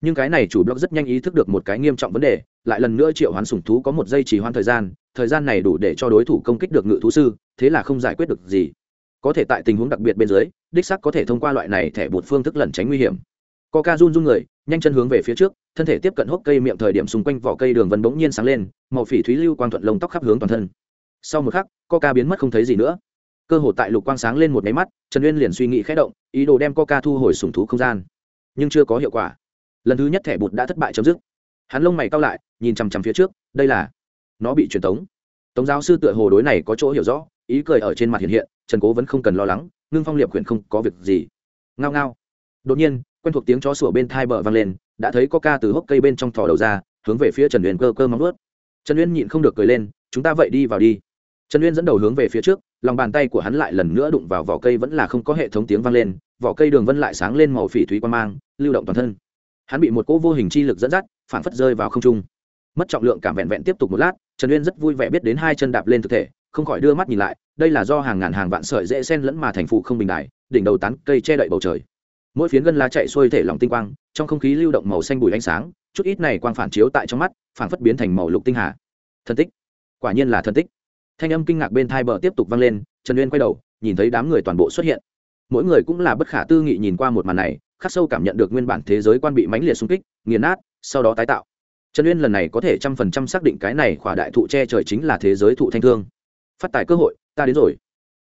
Nhưng cái này chủ blog rất nhanh ý thức được một cái nghiêm trọng vấn đề, lại lần nữa triệu hoán sùng thú có một giây trì hoãn thời gian thời gian này đủ để cho đối thủ công kích được ngự thú sư, thế là không giải quyết được gì. Có thể tại tình huống đặc biệt bên dưới, đích sắc có thể thông qua loại này thẻ bột phương thức lẩn tránh nguy hiểm coca run run người, nhanh chân hướng về phía trước, thân thể tiếp cận hốc cây miệng thời điểm xung quanh vỏ cây đường vân bỗng nhiên sáng lên, màu phỉ thúy lưu quang thuận lông tóc khắp hướng toàn thân. Sau một khắc coca biến mất không thấy gì nữa. Cơ hồ tại lục quang sáng lên một máy mắt, trần uyên liền suy nghĩ khẽ động, ý đồ đem coca thu hồi sùng thú không gian. Nhưng chưa có hiệu quả. Lần thứ nhất thẻ bụt đã thất bại chấm dứt. Hắn lông mày cao lại, nhìn chằm chằm phía trước, đây là, nó bị truyền tống. Tống giáo sư tựa hồ đối này có chỗ hiểu rõ, ý cười ở trên mặt hiện hiện, trần cố vẫn không cần lo lắng, ngưng phong liệp Quyền không có việc gì. Ngao ngao. Đột nhiên quen thuộc tiếng chó sủa bên thai bờ vang lên, đã thấy có ca từ hốc cây bên trong thò đầu ra, hướng về phía trần uyên cơ cơ móng ướt trần uyên nhịn không được cười lên, chúng ta vậy đi vào đi. Trần uyên dẫn đầu hướng về phía trước, lòng bàn tay của hắn lại lần nữa đụng vào vỏ cây vẫn là không có hệ thống tiếng vang lên, vỏ cây đường vân lại sáng lên màu phỉ thúy quan mang, lưu động toàn thân. Hắn bị một cỗ vô hình chi lực dẫn dắt phản phất rơi vào không trung. Mất trọng lượng cảm vẹn vẹn tiếp tục một lát, trần uyên rất vui vẻ biết đến hai chân đạp lên thực thể, không khỏi đưa mắt nhìn lại, đây là do hàng ngàn hàng vạn sợi dễ sen lẫn mà thành phụ không bình đại, đỉnh đầu tán cây che đậy bầu trời mỗi phiến gân lá chạy xuôi thể lòng tinh quang, trong không khí lưu động màu xanh bùi ánh sáng, chút ít này quang phản chiếu tại trong mắt phản phất biến thành màu lục tinh hà. Thân tích. Quả nhiên là thân tích. Thanh âm kinh ngạc bên thai bờ tiếp tục vang lên, trần uyên quay đầu, nhìn thấy đám người toàn bộ xuất hiện. Mỗi người cũng là bất khả tư nghị nhìn qua một màn này, khắc sâu cảm nhận được nguyên bản thế giới quan bị mãnh liệt xung kích, nghiền nát, sau đó tái tạo. Trần uyên lần này có thể trăm phần trăm xác định cái này khỏa đại thụ che trời chính là thế giới thụ thanh thương. Phát tài cơ hội, ta đến rồi.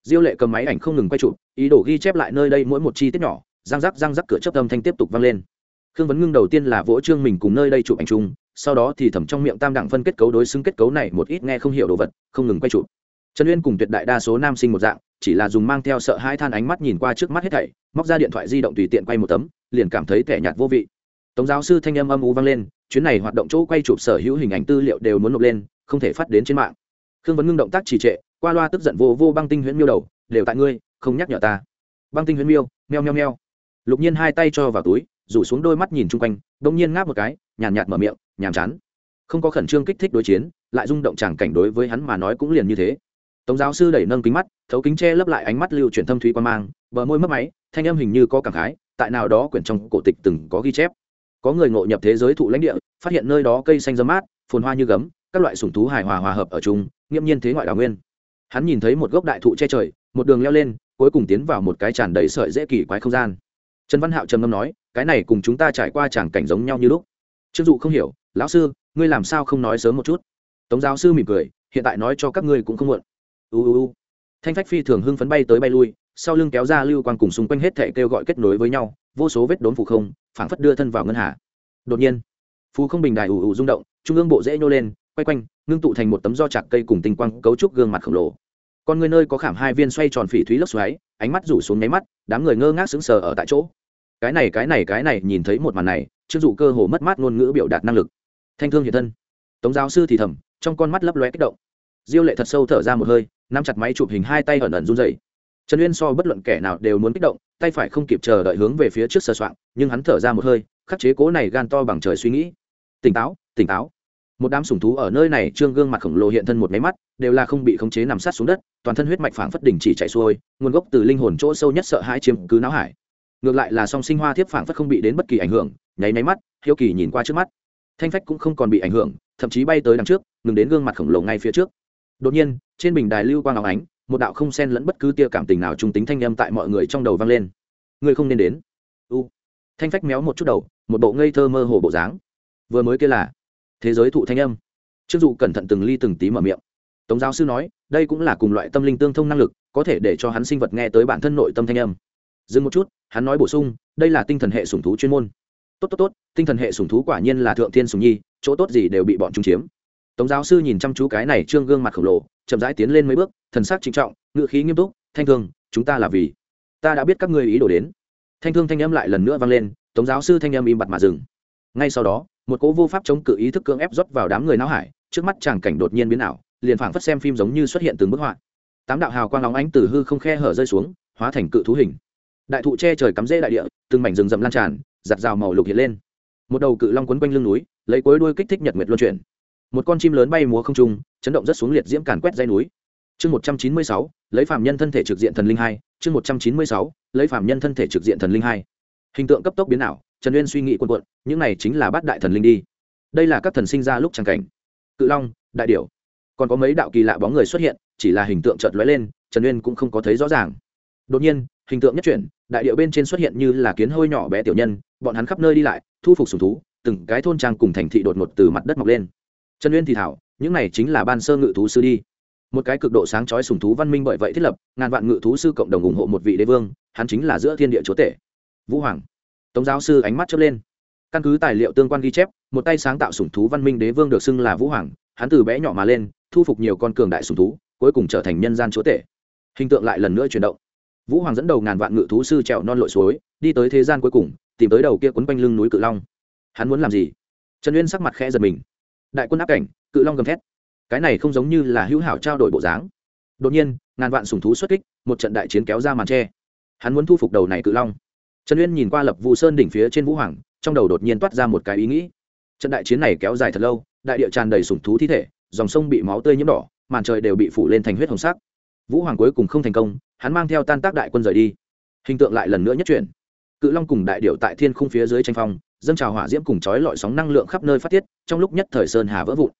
Diêu lệ cầm máy ảnh không ngừng quay chụp, ý đồ ghi chép lại nơi đây mỗi một chi tiết nhỏ răng rắc răng rắc cửa chớp âm thanh tiếp tục vang lên. Khương vấn ngưng đầu tiên là vỗ trương mình cùng nơi đây chụp ảnh chung, sau đó thì thầm trong miệng tam đẳng phân kết cấu đối xứng kết cấu này một ít nghe không hiểu đồ vật, không ngừng quay chụp. Trần uyên cùng tuyệt đại đa số nam sinh một dạng, chỉ là dùng mang theo sợ hai than ánh mắt nhìn qua trước mắt hết thảy, móc ra điện thoại di động tùy tiện quay một tấm, liền cảm thấy thẻ nhạt vô vị. Tống giáo sư thanh âm âm u vang lên, chuyến này hoạt động chỗ quay chụp sở hữu hình ảnh tư liệu đều muốn nộp lên, không thể phát đến trên mạng. Khương vấn ngưng động tác trì trệ, qua loa tức giận vô vô băng tinh huyễn miêu đầu, đều tại ngươi, không nhắc nhở ta. Băng tinh huyễn miêu, meo meo meo lục nhiên hai tay cho vào túi, rủ xuống đôi mắt nhìn chung quanh, đông nhiên ngáp một cái, nhàn nhạt mở miệng, nhàm chán. Không có khẩn trương kích thích đối chiến, lại rung động chẳng cảnh đối với hắn mà nói cũng liền như thế. Tống giáo sư đẩy nâng kính mắt, thấu kính che lấp lại ánh mắt lưu chuyển thâm thúy qua mang, bờ môi mất máy, thanh âm hình như có cảm khái, tại nào đó quyển trong cổ tịch từng có ghi chép. Có người ngộ nhập thế giới thụ lãnh địa, phát hiện nơi đó cây xanh dơ mát, phồn hoa như gấm, các loại sủng thú hài hòa hòa hợp ở chung, nghiễm nhiên thế ngoại đào nguyên. Hắn nhìn thấy một gốc đại thụ che trời, một đường leo lên, cuối cùng tiến vào một cái tràn đầy sợi dễ kỳ quái không gian trần văn hạo trầm ngâm nói, cái này cùng chúng ta trải qua tràng cảnh giống nhau như lúc. Trương dụ không hiểu, lão sư, ngươi làm sao không nói sớm một chút? Tống giáo sư mỉm cười, hiện tại nói cho các ngươi cũng không muộn. U u u. thanh phách phi thường hưng phấn bay tới bay lui, sau lưng kéo ra lưu quan cùng xung quanh hết thệ kêu gọi kết nối với nhau, vô số vết đốn phủ không, phảng phất đưa thân vào ngân hà. Đột nhiên, phú không bình đài ù ù rung động, trung ương bộ dễ nhô lên, quay quanh, ngưng tụ thành một tấm do chạc cây cùng tinh quang cấu trúc gương mặt khổng lồ. Con người nơi có khảm hai viên xoay tròn phỉ thúy lốc xoáy, ánh mắt rủ xuống nháy mắt, đám người ngơ ngác sững sờ ở tại chỗ cái này cái này cái này, nhìn thấy một màn này chưng dụ cơ hồ mất mát ngôn ngữ biểu đạt năng lực. Thanh thương hiện thân. Tống giáo sư thì thầm, trong con mắt lấp lóe kích động. Diêu lệ thật sâu thở ra một hơi, nắm chặt máy chụp hình hai tay ẩn ẩn run dày trần uyên so bất luận kẻ nào đều muốn kích động, tay phải không kịp chờ đợi hướng về phía trước sờ soạn nhưng hắn thở ra một hơi, khắc chế cố này gan to bằng trời suy nghĩ. Tỉnh táo tỉnh táo. Một đám sủng thú ở nơi này, trương gương mặt khổng lồ hiện thân một máy mắt, đều là không bị khống chế nằm sát xuống đất, toàn thân huyết mạch phảng phất đỉnh chỉ chạy xuôi, nguồn gốc từ linh hồn chỗ sâu nhất sợ hãi chiếm cứ não hải ngược lại là song sinh hoa thiếp phảng phất không bị đến bất kỳ ảnh hưởng, nháy máy mắt, hiếu kỳ nhìn qua trước mắt. Thanh phách cũng không còn bị ảnh hưởng, thậm chí bay tới đằng trước, ngừng đến gương mặt khổng lồ ngay phía trước. Đột nhiên, trên bình đài lưu quang áo ánh, một đạo không xen lẫn bất cứ tia cảm tình nào trung tính thanh âm tại mọi người trong đầu vang lên. Người không nên đến. U. Thanh phách méo một chút đầu, một bộ ngây thơ mơ hồ bộ dáng. Vừa mới kia là thế giới thụ thanh âm. Chức dụ cẩn thận từng ly từng tí mở miệng. Tống giáo sư nói, đây cũng là cùng loại tâm linh tương thông năng lực, có thể để cho hắn sinh vật nghe tới bản thân nội tâm thanh âm. Dừng một chút hắn nói bổ sung, đây là tinh thần hệ sủng thú chuyên môn. Tốt tốt tốt, tinh thần hệ sủng thú quả nhiên là thượng thiên sủng nhi, chỗ tốt gì đều bị bọn chúng chiếm. Tống giáo sư nhìn chăm chú cái này trương gương mặt khổng lồ, chậm rãi tiến lên mấy bước, thần sắc trịnh trọng ngự khí nghiêm túc, thanh thương, chúng ta là vì ta đã biết các ngươi ý đồ đến. Thanh thương thanh âm lại lần nữa vang lên, tống giáo sư thanh âm im bặt mà dừng. Ngay sau đó, một cỗ vô pháp chống cự ý thức cưỡng ép rót vào đám người não hải, trước mắt chàng cảnh đột nhiên biến ảo, liền phảng phất xem phim giống như xuất hiện từng bức họa. Tám đạo hào quang lóng ánh từ hư không khe hở rơi xuống, hóa thành cự thú hình đại thụ che trời cắm rễ đại địa, từng mảnh rừng rậm lan tràn giặt rào màu lục hiện lên. Một đầu cự long quấn quanh lưng núi, lấy cối đuôi kích thích nhật nguyệt luân chuyển. Một con chim lớn bay múa không trung, chấn động rất xuống liệt diễm càn quét dây núi. Chương một trăm chín mươi sáu, lấy phạm nhân thân thể trực diện thần linh hai. Chương một trăm chín mươi sáu, lấy phạm nhân thân thể trực diện thần linh hai. Hình tượng cấp tốc biến ảo, trần uyên suy nghĩ quân quận những này chính là bát đại thần linh đi. Đây là các thần sinh ra lúc tràng cảnh. Cự long, đại điểu. Còn có mấy đạo kỳ lạ bóng người xuất hiện, chỉ là hình tượng chợt lóe lên, trần uyên cũng không có thấy rõ ràng. Đột nhiên, hình tượng nhất chuyển đại điệu bên trên xuất hiện như là kiến hôi nhỏ bé tiểu nhân, bọn hắn khắp nơi đi lại, thu phục sùng thú, từng cái thôn trang cùng thành thị đột ngột từ mặt đất mọc lên. Trần uyên thì thảo, những này chính là ban sơ ngự thú sư đi. Một cái cực độ sáng chói sùng thú văn minh bởi vậy thiết lập, ngàn vạn ngự thú sư cộng đồng ủng hộ một vị đế vương, hắn chính là giữa thiên địa chúa tể. Vũ hoàng. Tống giáo sư ánh mắt chớp lên. Căn cứ tài liệu tương quan ghi chép, một tay sáng tạo sùng thú văn minh đế vương được xưng là vũ hoàng, hắn từ bé nhỏ mà lên, thu phục nhiều con cường đại sùng thú, cuối cùng trở thành nhân gian chúa tể. Hình tượng lại lần nữa chuyển động vũ hoàng dẫn đầu ngàn vạn ngự thú sư trèo non lội suối, đi tới thế gian cuối cùng, tìm tới đầu kia quấn quanh lưng núi cự long. Hắn muốn làm gì? Trần uyên sắc mặt khẽ giật mình. Đại quân áp cảnh, cự long gầm thét. Cái này không giống như là hữu hảo trao đổi bộ dáng. Đột nhiên, ngàn vạn sùng thú xuất kích, một trận đại chiến kéo ra màn tre. Hắn muốn thu phục đầu này cự long. Trần uyên nhìn qua lập vụ sơn đỉnh phía trên vũ hoàng, trong đầu đột nhiên toát ra một cái ý nghĩ. Trận đại chiến này kéo dài thật lâu, đại địa tràn đầy sùng thú thi thể, dòng sông bị máu tươi nhiễm đỏ, màn trời đều bị phủ lên thành huyết hồng sắc vũ hoàng cuối cùng không thành công, hắn mang theo tan tác đại quân rời đi. Hình tượng lại lần nữa nhất chuyển. Cự long cùng đại điệu tại thiên khung phía dưới tranh phong, dâng trào hỏa diễm cùng chói lọi sóng năng lượng khắp nơi phát tiết, trong lúc nhất thời sơn hà vỡ vụn.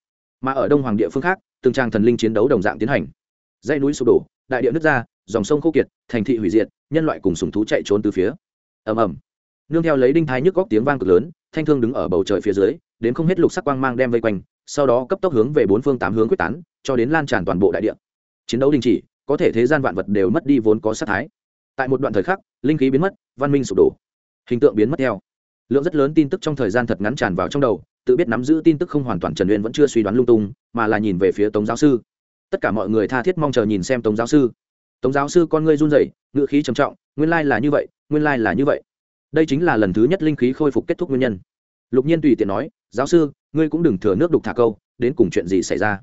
Mà ở đông hoàng địa phương khác, từng trang thần linh chiến đấu đồng dạng tiến hành. Dãy núi sụp đổ, đại địa nứt ra, dòng sông khô kiệt, thành thị hủy diệt, nhân loại cùng sùng thú chạy trốn từ phía. Ầm ầm. Nương theo lấy đinh thái nhức góc tiếng vang cực lớn, thanh thương đứng ở bầu trời phía dưới, đến không hết lục sắc quang mang đem vây quanh, sau đó cấp tốc hướng về bốn phương tám hướng quyết tán, cho đến lan tràn toàn bộ đại địa. Chiến đấu đình chỉ có thể thế gian vạn vật đều mất đi vốn có sát thái. Tại một đoạn thời khắc, linh khí biến mất, văn minh sụp đổ. Hình tượng biến mất theo. Lượng rất lớn tin tức trong thời gian thật ngắn tràn vào trong đầu, tự biết nắm giữ tin tức không hoàn toàn trần uyên vẫn chưa suy đoán lung tung, mà là nhìn về phía tống giáo sư. Tất cả mọi người tha thiết mong chờ nhìn xem tống giáo sư. Tống giáo sư con ngươi run rẩy ngự khí trầm trọng, nguyên lai là như vậy, nguyên lai là như vậy. Đây chính là lần thứ nhất linh khí khôi phục kết thúc nguyên nhân. Lục nhiên tùy tiện nói, giáo sư, ngươi cũng đừng thừa nước đục thả câu, đến cùng chuyện gì xảy ra?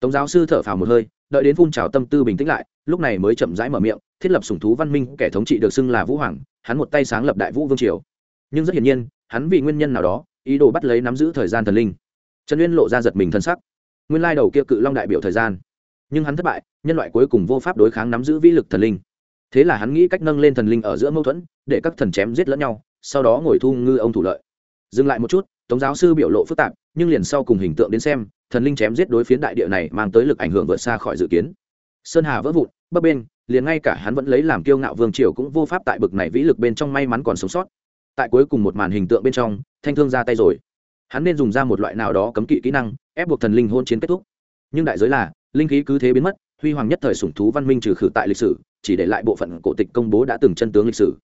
Tống giáo sư thở phào một hơi đợi đến phun trào tâm tư bình tĩnh lại, lúc này mới chậm rãi mở miệng, thiết lập sủng thú văn minh, kẻ thống trị được xưng là vũ hoàng, hắn một tay sáng lập đại vũ vương triều. Nhưng rất hiển nhiên, hắn vì nguyên nhân nào đó, ý đồ bắt lấy nắm giữ thời gian thần linh. Trần uyên lộ ra giật mình thân sắc. Nguyên lai đầu kia cự long đại biểu thời gian. Nhưng hắn thất bại, nhân loại cuối cùng vô pháp đối kháng nắm giữ vĩ lực thần linh. Thế là hắn nghĩ cách nâng lên thần linh ở giữa mâu thuẫn, để các thần chém giết lẫn nhau, sau đó ngồi thu ngư ông thủ lợi. Dừng lại một chút, tống giáo sư biểu lộ phức tạp, nhưng liền sau cùng hình tượng đến xem thần linh chém giết đối phiến đại địa này mang tới lực ảnh hưởng vượt xa khỏi dự kiến. Sơn hà vỡ vụn, bấp bên liền ngay cả hắn vẫn lấy làm kiêu ngạo vương triều cũng vô pháp tại bực này vĩ lực bên trong may mắn còn sống sót. Tại cuối cùng một màn hình tượng bên trong, thanh thương ra tay rồi. Hắn nên dùng ra một loại nào đó cấm kỵ kỹ năng, ép buộc thần linh hôn chiến kết thúc. Nhưng đại giới là, linh khí cứ thế biến mất, huy hoàng nhất thời sủng thú văn minh trừ khử tại lịch sử, chỉ để lại bộ phận cổ tịch công bố đã từng chân tướng lịch sử.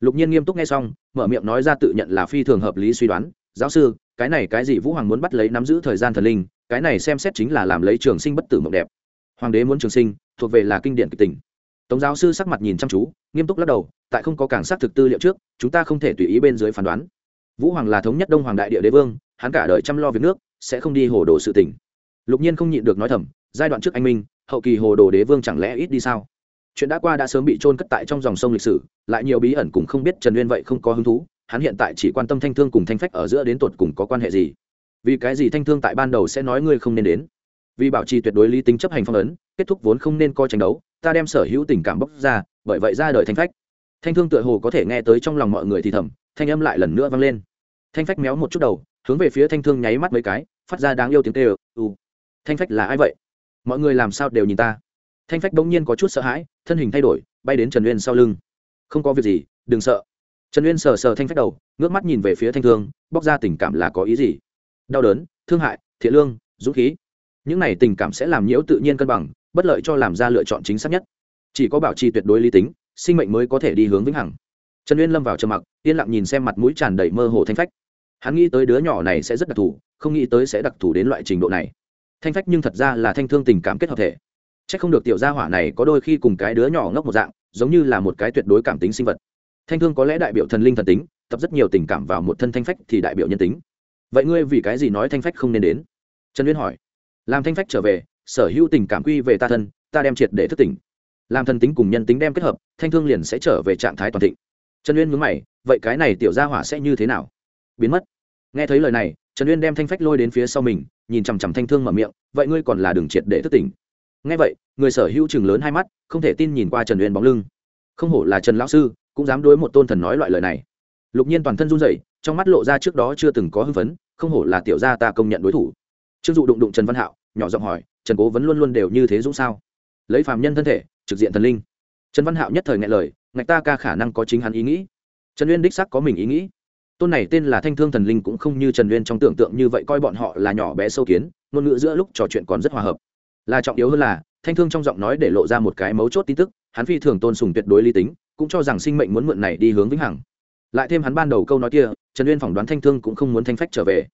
Lục nhiên nghiêm túc nghe xong, mở miệng nói ra tự nhận là phi thường hợp lý suy đoán. Giáo sư, cái này cái gì vũ hoàng muốn bắt lấy nắm giữ thời gian thần linh cái này xem xét chính là làm lấy trường sinh bất tử mộng đẹp. Hoàng đế muốn trường sinh, thuộc về là kinh điển kịch tình. Tống giáo sư sắc mặt nhìn chăm chú, nghiêm túc lắc đầu, tại không có cảng xác thực tư liệu trước, chúng ta không thể tùy ý bên dưới phán đoán. Vũ hoàng là thống nhất đông hoàng đại địa đế vương, hắn cả đời chăm lo việc nước, sẽ không đi hồ đồ sự tình. Lục nhiên không nhịn được nói thầm, giai đoạn trước anh minh, hậu kỳ hồ đồ đế vương chẳng lẽ ít đi sao? Chuyện đã qua đã sớm bị trôn cất tại trong dòng sông lịch sử, lại nhiều bí ẩn cũng không biết trần uyên vậy không có hứng thú, hắn hiện tại chỉ quan tâm thanh thương cùng thanh phách ở giữa đến tột cùng có quan hệ gì vì cái gì thanh thương tại ban đầu sẽ nói ngươi không nên đến? Vì bảo trì tuyệt đối lý tính chấp hành phong ấn, kết thúc vốn không nên coi tranh đấu, ta đem sở hữu tình cảm bốc ra, bởi vậy ra đời thanh phách. Thanh thương tựa hồ có thể nghe tới trong lòng mọi người thì thầm, thanh âm lại lần nữa vang lên. Thanh phách méo một chút đầu, hướng về phía thanh thương nháy mắt mấy cái, phát ra đáng yêu tiếng tê ừ thanh phách là ai vậy? Mọi người làm sao đều nhìn ta? Thanh phách bỗng nhiên có chút sợ hãi, thân hình thay đổi, bay đến trần uyên sau lưng. Không có việc gì, đừng sợ. Trần uyên sờ sờ thanh phách đầu, ngước mắt nhìn về phía thanh thương, bóc ra tình cảm là có ý gì? Đau đớn, thương hại, thiện lương, dũng khí. Những này tình cảm sẽ làm nhiễu tự nhiên cân bằng, bất lợi cho làm ra lựa chọn chính xác nhất. Chỉ có bảo trì tuyệt đối lý tính, sinh mệnh mới có thể đi hướng vĩnh hằng. Trần uyên lâm vào trầm mặc, yên lặng nhìn xem mặt mũi tràn đầy mơ hồ thanh phách. Hắn nghĩ tới đứa nhỏ này sẽ rất đặc thù, không nghĩ tới sẽ đặc thù đến loại trình độ này. Thanh phách nhưng thật ra là thanh thương tình cảm kết hợp thể. C h ắ c không được tiểu gia hỏa này có đôi khi cùng cái đứa nhỏ ngốc một dạng, giống như là một cái tuyệt đối cảm tính sinh vật. Thanh thương có lẽ đại biểu thần linh thần tính, tập rất nhiều tình cảm vào một thân thanh phách thì đại biểu nhân tính vậy ngươi vì cái gì nói thanh phách không nên đến? Trần uyên hỏi. Làm thanh phách trở về, sở hữu tình cảm quy về ta thân, ta đem triệt để thức tỉnh. Làm thần tính cùng nhân tính đem kết hợp, thanh thương liền sẽ trở về trạng thái toàn thịnh. Trần uyên mướn mày, vậy cái này tiểu gia hỏa sẽ như thế nào? Biến mất. Nghe thấy lời này, trần uyên đem thanh phách lôi đến phía sau mình, nhìn chằm chằm thanh thương mở miệng, vậy ngươi còn là đường triệt để thức tỉnh. Nghe vậy, người sở hữu chừng lớn hai mắt, không thể tin nhìn qua trần uyên bóng lưng. Không hổ là trần lão sư, cũng dám đối một tôn thần nói loại lời này. Lục nhiên toàn thân run rẩy trong mắt lộ ra trước đó chưa từng có hưng phấn, không hổ là tiểu gia ta công nhận đối thủ. Trương dụ đụng đụng trần văn hạo, nhỏ giọng hỏi, trần cố vẫn luôn luôn đều như thế dũng sao? Lấy phàm nhân thân thể, trực diện thần linh. Trần văn hạo nhất thời ngại lời, ngạch ta ca khả năng có chính hắn ý nghĩ. Trần uyên đích sắc có mình ý nghĩ. Tôn này tên là thanh thương thần linh cũng không như trần uyên trong tưởng tượng như vậy coi bọn họ là nhỏ bé sâu kiến, ngôn ngữ giữa lúc trò chuyện còn rất hòa hợp. Là trọng yếu hơn là, thanh thương trong giọng nói để lộ ra một cái mấu chốt tin tức, hắn phi thường tôn sùng tuyệt đối lý tính, cũng cho rằng sinh mệnh muốn mượn này đi hướng vĩnh hằng. Lại thêm hắn ban đầu câu nói kia trần uyên phỏng đoán thanh thương cũng không muốn thanh phách trở về.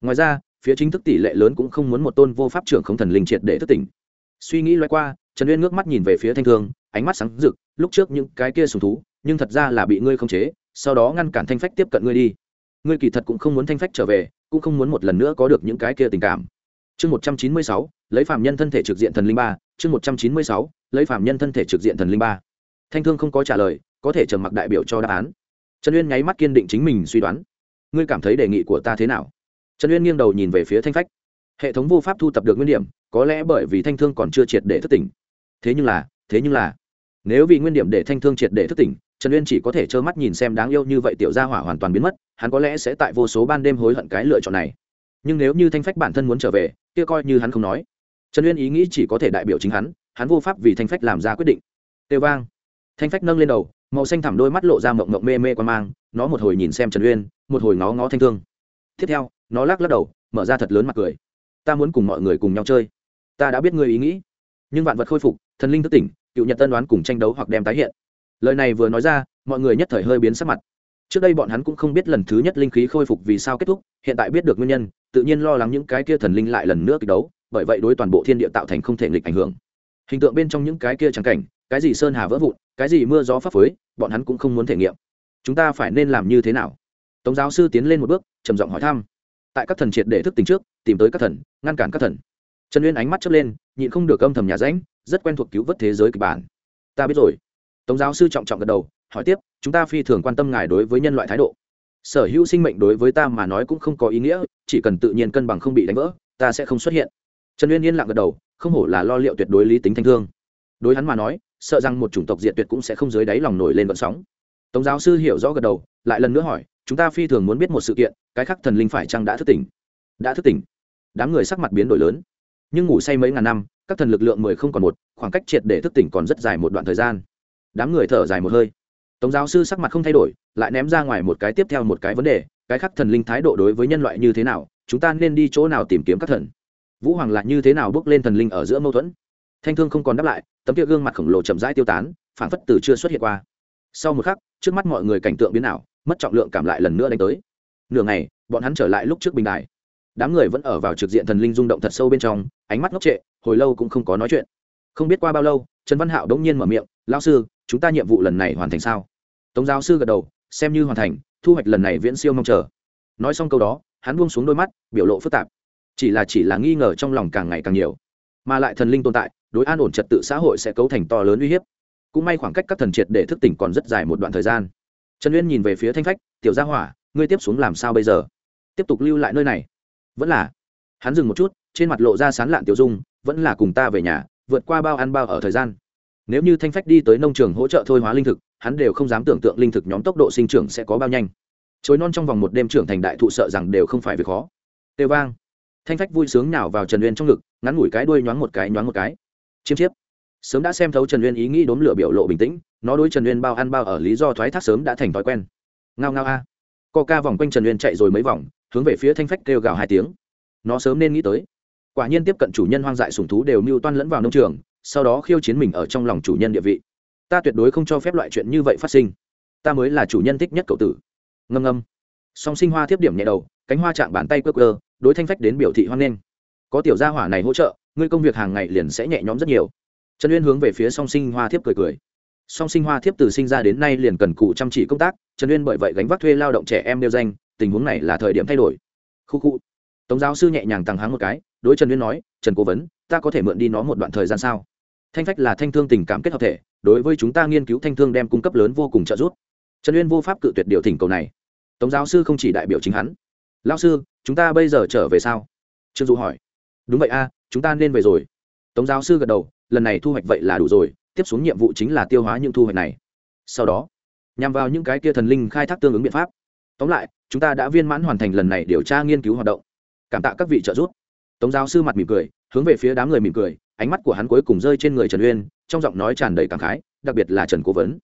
Ngoài ra, phía chính thức tỷ lệ lớn cũng không muốn một tôn vô pháp trưởng không thần linh triệt để thức tỉnh. Suy nghĩ loay qua, trần uyên ngước mắt nhìn về phía thanh thương, ánh mắt sáng rực, lúc trước những cái kia sùng thú, nhưng thật ra là bị ngươi khống chế, sau đó ngăn cản thanh phách tiếp cận ngươi đi. Ngươi kỳ thật cũng không muốn thanh phách trở về, cũng không muốn một lần nữa có được những cái kia tình cảm. Chương một trăm chín mươi sáu, lấy phạm nhân thân thể trực diện thần linh ba, chương một trăm chín mươi sáu, lấy phạm nhân thân thể trực diện thần linh ba. Thanh thương không có trả lời, có thể trầm mặc đại biểu cho đáp án trần uyên nháy mắt kiên định chính mình suy đoán. Ngươi cảm thấy đề nghị của ta thế nào? Trần uyên nghiêng đầu nhìn về phía thanh phách. Hệ thống vô pháp thu tập được nguyên điểm, có lẽ bởi vì thanh thương còn chưa triệt để thức tỉnh. Thế nhưng là, thế nhưng là, nếu vì nguyên điểm để thanh thương triệt để thức tỉnh, trần uyên chỉ có thể trơ mắt nhìn xem đáng yêu như vậy tiểu gia hỏa hoàn toàn biến mất, hắn có lẽ sẽ tại vô số ban đêm hối hận cái lựa chọn này. Nhưng nếu như thanh phách bản thân muốn trở về, kia coi như hắn không nói. Trần uyên ý nghĩ chỉ có thể đại biểu chính hắn hắn vô pháp vì thanh phách làm ra quyết định. Têu vang. Thanh phách nâng lên đầu màu xanh thẳm đôi mắt lộ ra mộng mộng mê mê quan mang, nó một hồi nhìn xem trần uyên, một hồi ngó ngó thanh thương. Tiếp theo, nó lắc lắc đầu, mở ra thật lớn mặt cười. Ta muốn cùng mọi người cùng nhau chơi. Ta đã biết ngươi ý nghĩ. Nhưng vạn vật khôi phục, thần linh thức tỉnh, cựu nhật tân đoán cùng tranh đấu hoặc đem tái hiện. Lời này vừa nói ra, mọi người nhất thời hơi biến sắc mặt. Trước đây bọn hắn cũng không biết lần thứ nhất linh khí khôi phục vì sao kết thúc, hiện tại biết được nguyên nhân, tự nhiên lo lắng những cái kia thần linh lại lần nữa kịch đấu, bởi vậy đối toàn bộ thiên địa tạo thành không thể nghịch ảnh hưởng. Hình tượng bên trong những cái kia trắng cảnh, cái gì sơn hà vỡ vụn cái gì mưa gió pháp phối, bọn hắn cũng không muốn thể nghiệm. Chúng ta phải nên làm như thế nào? Tống giáo sư tiến lên một bước trầm giọng hỏi thăm. Tại các thần triệt để thức tỉnh trước tìm tới các thần ngăn cản các thần. Trần uyên ánh mắt chớp lên nhịn không được âm thầm nhà ránh rất quen thuộc cứu vớt thế giới kịch bản. Ta biết rồi. Tống giáo sư trọng trọng gật đầu hỏi tiếp chúng ta phi thường quan tâm ngài đối với nhân loại thái độ. Sở hữu sinh mệnh đối với ta mà nói cũng không có ý nghĩa chỉ cần tự nhiên cân bằng không bị đánh vỡ ta sẽ không xuất hiện. Trần uyên yên lặng gật đầu không hổ là lo liệu tuyệt đối lý tính thanh thương. Đối hắn mà nói sợ rằng một chủng tộc diệt tuyệt cũng sẽ không dưới đáy lòng nổi lên vận sóng. Tống giáo sư hiểu rõ gật đầu, lại lần nữa hỏi, chúng ta phi thường muốn biết một sự kiện, cái khắc thần linh phải chăng đã thức tỉnh? Đã thức tỉnh. Đám người sắc mặt biến đổi lớn. Nhưng ngủ say mấy ngàn năm, các thần lực lượng mười không còn một, khoảng cách triệt để thức tỉnh còn rất dài một đoạn thời gian. Đám người thở dài một hơi. Tống giáo sư sắc mặt không thay đổi, lại ném ra ngoài một cái tiếp theo một cái vấn đề, cái khắc thần linh thái độ đối với nhân loại như thế nào, chúng ta nên đi chỗ nào tìm kiếm các thần? Vũ hoàng là như thế nào bước lên thần linh ở giữa mâu thuẫn? Thanh thương không còn đáp lại, tấm kia gương mặt khổng lồ chậm rãi tiêu tán phản phất từ chưa xuất hiện qua. Sau một khắc, trước mắt mọi người cảnh tượng biến ảo, mất trọng lượng cảm lại lần nữa đánh tới. Nửa ngày, bọn hắn trở lại lúc trước bình đài. Đám người vẫn ở vào trực diện thần linh rung động thật sâu bên trong, ánh mắt ngốc trệ, hồi lâu cũng không có nói chuyện. Không biết qua bao lâu, trần văn hạo đống nhiên mở miệng lao sư, chúng ta nhiệm vụ lần này hoàn thành sao? Tống giáo sư gật đầu, xem như hoàn thành, thu hoạch lần này viễn siêu mong chờ. Nói xong câu đó, hắn buông xuống đôi mắt, biểu lộ phức tạp. Chỉ là chỉ là nghi ngờ trong lòng càng ngày càng nhiều. Mà lại thần linh tồn tại đối an ổn trật tự xã hội sẽ cấu thành to lớn uy hiếp. Cũng may khoảng cách các thần triệt để thức tỉnh còn rất dài một đoạn thời gian. Trần uyên nhìn về phía thanh phách, tiểu gia hỏa, ngươi tiếp xuống làm sao bây giờ? Tiếp tục lưu lại nơi này. Vẫn là. Hắn dừng một chút, trên mặt lộ ra sán lạn tiểu dung, vẫn là cùng ta về nhà, vượt qua bao ăn bao ở thời gian. Nếu như thanh phách đi tới nông trường hỗ trợ thôi hóa linh thực, hắn đều không dám tưởng tượng linh thực nhóm tốc độ sinh trưởng sẽ có bao nhanh. Chối non trong vòng một đêm trưởng thành đại thụ sợ rằng đều không phải việc khó. Têu vang. Thanh phách vui sướng nào vào trần uyên trong ngực, ngắn ngủi cái đuôi nhoáng một cái, nhoáng một cái chiêm chiếp. Sớm đã xem thấu trần uyên ý nghĩ đốn lửa biểu lộ bình tĩnh, nó đối trần uyên bao ăn bao ở lý do thoái thác sớm đã thành thói quen. Ngao ngao a. Co ca vòng quanh trần uyên chạy rồi mấy vòng, hướng về phía thanh phách kêu gào hai tiếng. Nó sớm nên nghĩ tới. Quả nhiên tiếp cận chủ nhân hoang dại sùng thú đều mưu toan lẫn vào nông trường, sau đó khiêu chiến mình ở trong lòng chủ nhân địa vị. Ta tuyệt đối không cho phép loại chuyện như vậy phát sinh. Ta mới là chủ nhân thích nhất cậu tử. Ngâm ngâm. Song sinh hoa thiếp điểm nhẹ đầu, cánh hoa chạm bàn tay quơ quơ, đối thanh phách đến biểu thị hoan nghênh. Có tiểu gia hỏa này hỗ trợ ngươi công việc hàng ngày liền sẽ nhẹ nhõm rất nhiều. Trần uyên hướng về phía song sinh hoa thiếp cười cười. Song sinh hoa thiếp từ sinh ra đến nay liền cần cụ chăm chỉ công tác, trần uyên bởi vậy gánh vác thuê lao động trẻ em nêu danh, tình huống này là thời điểm thay đổi. Khu khu. Tống giáo sư nhẹ nhàng tăng háng một cái, đối trần uyên nói, trần cố vấn, ta có thể mượn đi nó một đoạn thời gian sao? Thanh phách là thanh thương tình cảm kết hợp thể, đối với chúng ta nghiên cứu thanh thương đem cung cấp lớn vô cùng trợ giúp. Trần uyên vô pháp cự tuyệt điều thỉnh cầu này. Tống giáo sư không chỉ đại biểu chính hắn. Lao sư, chúng ta bây giờ trở về sao? Trương dụ hỏi. Đúng vậy a chúng ta nên về rồi. Tống giáo sư gật đầu, lần này thu hoạch vậy là đủ rồi, tiếp xuống nhiệm vụ chính là tiêu hóa những thu hoạch này. Sau đó, nhằm vào những cái kia thần linh khai thác tương ứng biện pháp. Tóm lại, chúng ta đã viên mãn hoàn thành lần này điều tra nghiên cứu hoạt động. Cảm tạ các vị trợ giúp. Tống giáo sư mặt mỉm cười, hướng về phía đám người mỉm cười, ánh mắt của hắn cuối cùng rơi trên người trần uyên, trong giọng nói tràn đầy cảm khái, đặc biệt là trần cố vấn.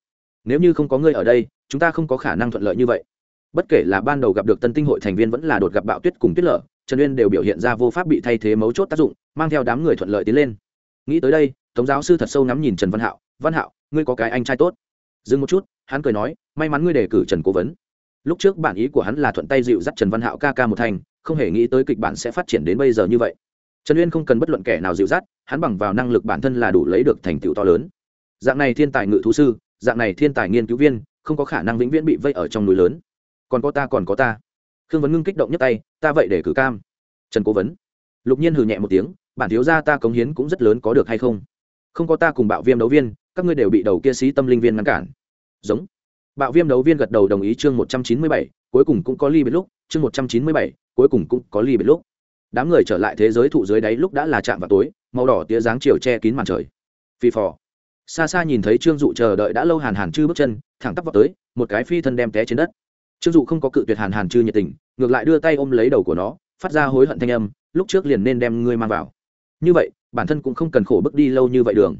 Nếu như không có ngươi ở đây, chúng ta không có khả năng thuận lợi như vậy. Bất kể là ban đầu gặp được tân tinh hội thành viên vẫn là đột gặp bạo tuyết cùng tuyết lở trần uyên đều biểu hiện ra vô pháp bị thay thế mấu chốt tác dụng, mang theo đám người thuận lợi tiến lên. Nghĩ tới đây, tống giáo sư thật sâu ngắm nhìn trần văn hạo văn hạo, ngươi có cái anh trai tốt. Dừng một chút, hắn cười nói, may mắn ngươi đề cử trần cố vấn. Lúc trước bản ý của hắn là thuận tay dịu dắt trần văn hạo ca ca một thành, không hề nghĩ tới kịch bản sẽ phát triển đến bây giờ như vậy. Trần uyên không cần bất luận kẻ nào dịu dắt, hắn bằng vào năng lực bản thân là đủ lấy được thành tựu to lớn. Dạng này thiên tài ngự thú sư, dạng này thiên tài nghiên cứu viên, không có khả năng vĩnh viễn bị vây ở trong núi lớn. Còn có ta, còn có ta khương vấn ngưng kích động nhất tay, ta vậy để cử cam. Trần cố vấn. Lục nhiên hừ nhẹ một tiếng, bản thiếu gia ta cống hiến cũng rất lớn có được hay không? Không có ta cùng bạo viêm đấu viên, các ngươi đều bị đầu kia sĩ tâm linh viên ngăn cản. Giống. Bạo viêm đấu viên gật đầu đồng ý chương một trăm chín mươi bảy, cuối cùng cũng có ly biệt lúc, chương một trăm chín mươi bảy, cuối cùng cũng có ly biệt lúc. Đám người trở lại thế giới thụ dưới đáy lúc đã là chạm vào tối, màu đỏ tía dáng chiều che kín màn trời. Phi phò. Xa xa nhìn thấy trương dụ chờ đợi đã lâu hàn hàn chư bước chân, thẳng tắp vào tới, một cái phi thân đem té trên đất trương dụ không có cự tuyệt hàn hàn chư nhiệt tình, ngược lại đưa tay ôm lấy đầu của nó, phát ra hối hận thanh âm, lúc trước liền nên đem ngươi mang vào. Như vậy, bản thân cũng không cần khổ bước đi lâu như vậy đường.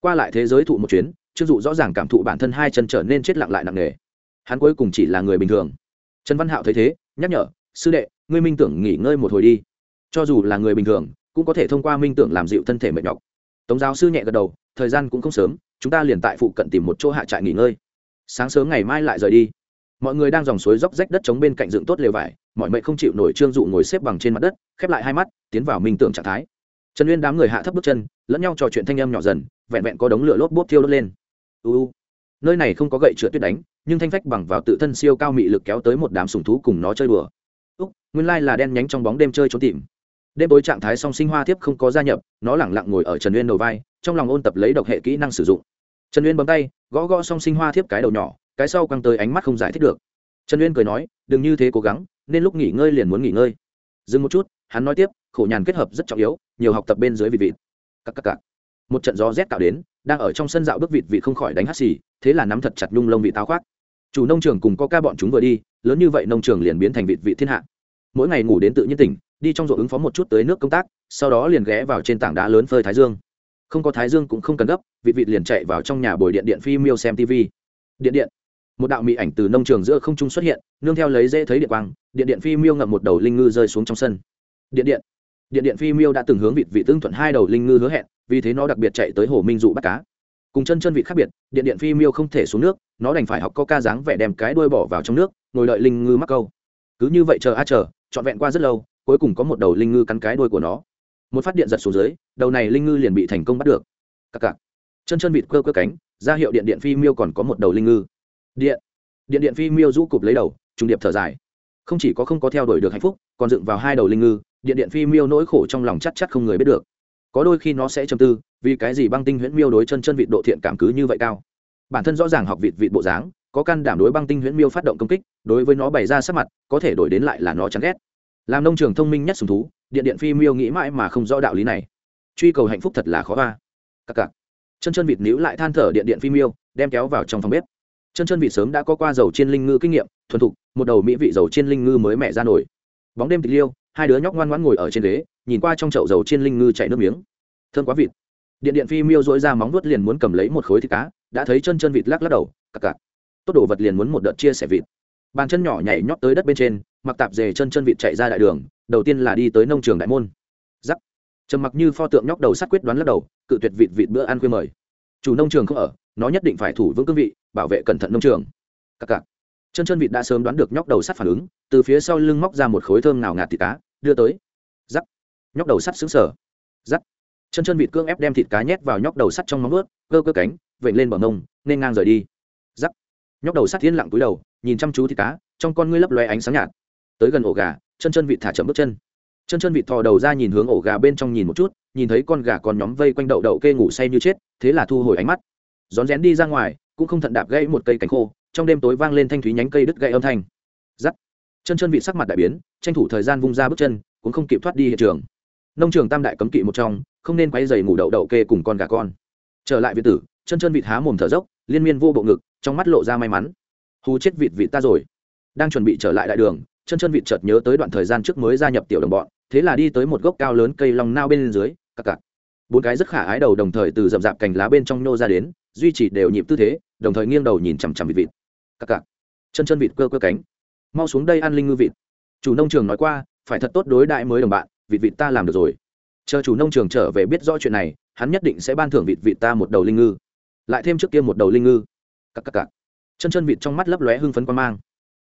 Qua lại thế giới thụ một chuyến, trương dụ rõ ràng cảm thụ bản thân hai chân trở nên chết lặng lại nặng nề. Hắn cuối cùng chỉ là người bình thường. Trần văn hạo thấy thế, nhắc nhở, sư đệ, ngươi minh tưởng nghỉ ngơi một hồi đi. Cho dù là người bình thường, cũng có thể thông qua minh tưởng làm dịu thân thể mệt nhọc. Tống giáo sư nhẹ gật đầu, thời gian cũng không sớm, chúng ta liền tại phụ cận tìm một chỗ hạ trại nghỉ ngơi. Sáng sớm ngày mai lại rời đi mọi người đang dòng suối róc rách đất chống bên cạnh dựng tốt lều vải, mọi mệnh không chịu nổi trương dụ ngồi xếp bằng trên mặt đất, khép lại hai mắt, tiến vào minh tưởng trạng thái. Trần uyên đám người hạ thấp bước chân, lẫn nhau trò chuyện thanh âm nhỏ dần, vẹn vẹn có đống lửa lốp bốt thiêu đốt lên. Uu nơi này không có gậy chữa tuyết đánh, nhưng thanh phách bằng vào tự thân siêu cao mị lực kéo tới một đám sùng thú cùng nó chơi đùa. Úc, nguyên lai là đen nhánh trong bóng đêm chơi trốn tìm. Đêm tối trạng thái song sinh hoa thiếp không có gia nhập, nó lẳng lặng ngồi ở trần uyên đầu vai, trong lòng ôn tập lấy độc hệ kỹ năng sử dụng. Trần uyên bấm tay, gõ gõ song sinh hoa thiếp cái đầu nhỏ cái sau quăng tới ánh mắt không giải thích được. Trần uyên cười nói, đừng như thế cố gắng, nên lúc nghỉ ngơi liền muốn nghỉ ngơi. Dừng một chút, hắn nói tiếp, khổ nhàn kết hợp rất trọng yếu, nhiều học tập bên dưới vị vịt cắc cắc cắc. một trận gió rét tạo đến, đang ở trong sân dạo bước vịt vị không khỏi đánh hắt xì, thế là nắm thật chặt nhung lông vị táo khoác. Chủ nông trường cùng có ca bọn chúng vừa đi, lớn như vậy nông trường liền biến thành vịt vị thiên hạ. Mỗi ngày ngủ đến tự nhiên tỉnh, đi trong ruộng ứng phó một chút tới nước công tác, sau đó liền ghé vào trên tảng đá lớn phơi thái dương. Không có thái dương cũng không cần gấp vịt vịt liền chạy vào trong nhà bồi điện điện phi miêu xem tv điện điện một đạo mỹ ảnh từ nông trường giữa không trung xuất hiện, nương theo lấy dễ thấy điện quang, điện điện phi miêu ngậm một đầu linh ngư rơi xuống trong sân. Điện điện. Điện điện phi miêu đã từng hướng vịt vị tương thuận hai đầu linh ngư hứa hẹn, vì thế nó đặc biệt chạy tới hồ minh dụ bắt cá. Cùng chân chân vịt khác biệt, điện điện phi miêu không thể xuống nước, nó đành phải học có ca dáng vẻ đem cái đuôi bỏ vào trong nước, ngồi đợi linh ngư mắc câu. Cứ như vậy chờ a chờ, trọn vẹn qua rất lâu, cuối cùng có một đầu linh ngư cắn cái đuôi của nó. Một phát điện giật xuống dưới, đầu này linh ngư liền bị thành công bắt được. Cặc cặc. Chân chân vịt cơ cơ cánh, ra hiệu điện điện phi miêu còn có một đầu linh ngư điện. Điện điện phi miêu rũ cụp lấy đầu, trùng điệp thở dài. Không chỉ có không có theo đuổi được hạnh phúc, còn dựng vào hai đầu linh ngư, điện điện phi miêu nỗi khổ trong lòng chắc chắc không người biết được. Có đôi khi nó sẽ chầm tư, vì cái gì băng tinh huyễn miêu đối chân chân vịt độ thiện cảm cứ như vậy cao? Bản thân rõ ràng học vịt vịt bộ dáng, có căn đảm đối băng tinh huyễn miêu phát động công kích, đối với nó bày ra sắc mặt, có thể đổi đến lại là nó chán ghét. Làm nông trường thông minh nhất sùng thú, điện điện phi miêu nghĩ mãi mà không rõ đạo lý này. Truy cầu hạnh phúc thật là khó va cặc cặc. Chân chân vịt níu lại than thở điện điện phi miêu, đem kéo vào trong phòng bếp chân chân vị sớm đã có qua dầu chiên linh ngư kinh nghiệm, thuần thục, một đầu mỹ vị dầu chiên linh ngư mới mẹ ra nổi. Bóng đêm tịch liêu, hai đứa nhóc ngoan ngoãn ngồi ở trên ghế, nhìn qua trong chậu dầu chiên linh ngư chạy nước miếng. Thơm quá vịt. Điện điện phi miêu dỗi ra móng vuốt liền muốn cầm lấy một khối thịt cá, đã thấy chân chân vịt lắc lắc đầu, cặc cặc. Tốt đồ vật liền muốn một đợt chia sẻ vịt. Bàn chân nhỏ nhảy nhót tới đất bên trên, mặc tạp dề chân chân vịt chạy ra đại đường, đầu tiên là đi tới nông trường đại môn. Giắc trầm mặc như pho tượng nhóc đầu sắt quyết đoán lắc đầu, cự tuyệt vịt vịt bữa ăn khuya mời. Chủ nông trường không ở nó nhất định phải thủ vững cương vị, bảo vệ cẩn thận nông trường. Cặc cặc. Chân chân vịt đã sớm đoán được nhóc đầu sắt phản ứng, từ phía sau lưng móc ra một khối thơm nào ngạt thịt cá, đưa tới. Giắc nhóc đầu sắt xứng sở giắc chân chân vịt cương ép đem thịt cá nhét vào nhóc đầu sắt trong móng ướt cơ cơ cánh, vểnh lên bờ ngông nên ngang rời đi. Giắc nhóc đầu sắt thiên lặng túi đầu, nhìn chăm chú thịt cá, trong con ngươi lấp loe ánh sáng nhạt. Tới gần ổ gà chân chân vịt thả chậm bước chân. Chân chân vịt thò đầu ra nhìn hướng ổ gà bên trong nhìn một chút, nhìn thấy con gà còn nhóm vây quanh đậu đậu kê ngủ say như chết, thế là thu hồi ánh mắt rón rén đi ra ngoài, cũng không thận đạp gãy một cây cánh khô, trong đêm tối vang lên thanh thúy nhánh cây đứt gãy âm thanh. Giắt. Chân chân vị sắc mặt đại biến, tranh thủ thời gian vung ra bước chân, cũng không kịp thoát đi hiện trường. Nông trường tam đại cấm kỵ một trong, không nên quay dày ngủ đậu đậu kê cùng con gà con. Trở lại việt tử, chân chân vịt há mồm thở dốc, liên miên vô bộ ngực, trong mắt lộ ra may mắn. Hù chết vịt vịt ta rồi. Đang chuẩn bị trở lại đại đường, chân chân vịt chợt nhớ tới đoạn thời gian trước mới gia nhập tiểu đồng bọn, thế là đi tới một gốc cao lớn cây long nao bên dưới cặc cặc bốn cái rất khả ái đầu đồng thời từ rậm rạp cành lá bên trong nô ra đến duy trì đều nhịp tư thế, đồng thời nghiêng đầu nhìn chằm chằm vịt vịt. Cặc cặc. Chân chân vịt cơ cơ cánh. Mau xuống đây ăn linh ngư vịt. Chủ nông trường nói qua, phải thật tốt đối đại mới đồng bạn, vịt vịt ta làm được rồi. Chờ chủ nông trường trở về biết rõ chuyện này, hắn nhất định sẽ ban thưởng vịt vịt ta một đầu linh ngư. Lại thêm trước kia một đầu linh ngư. Cặc cặc cặc. Chân chân vịt trong mắt lấp lóe hưng phấn quan mang.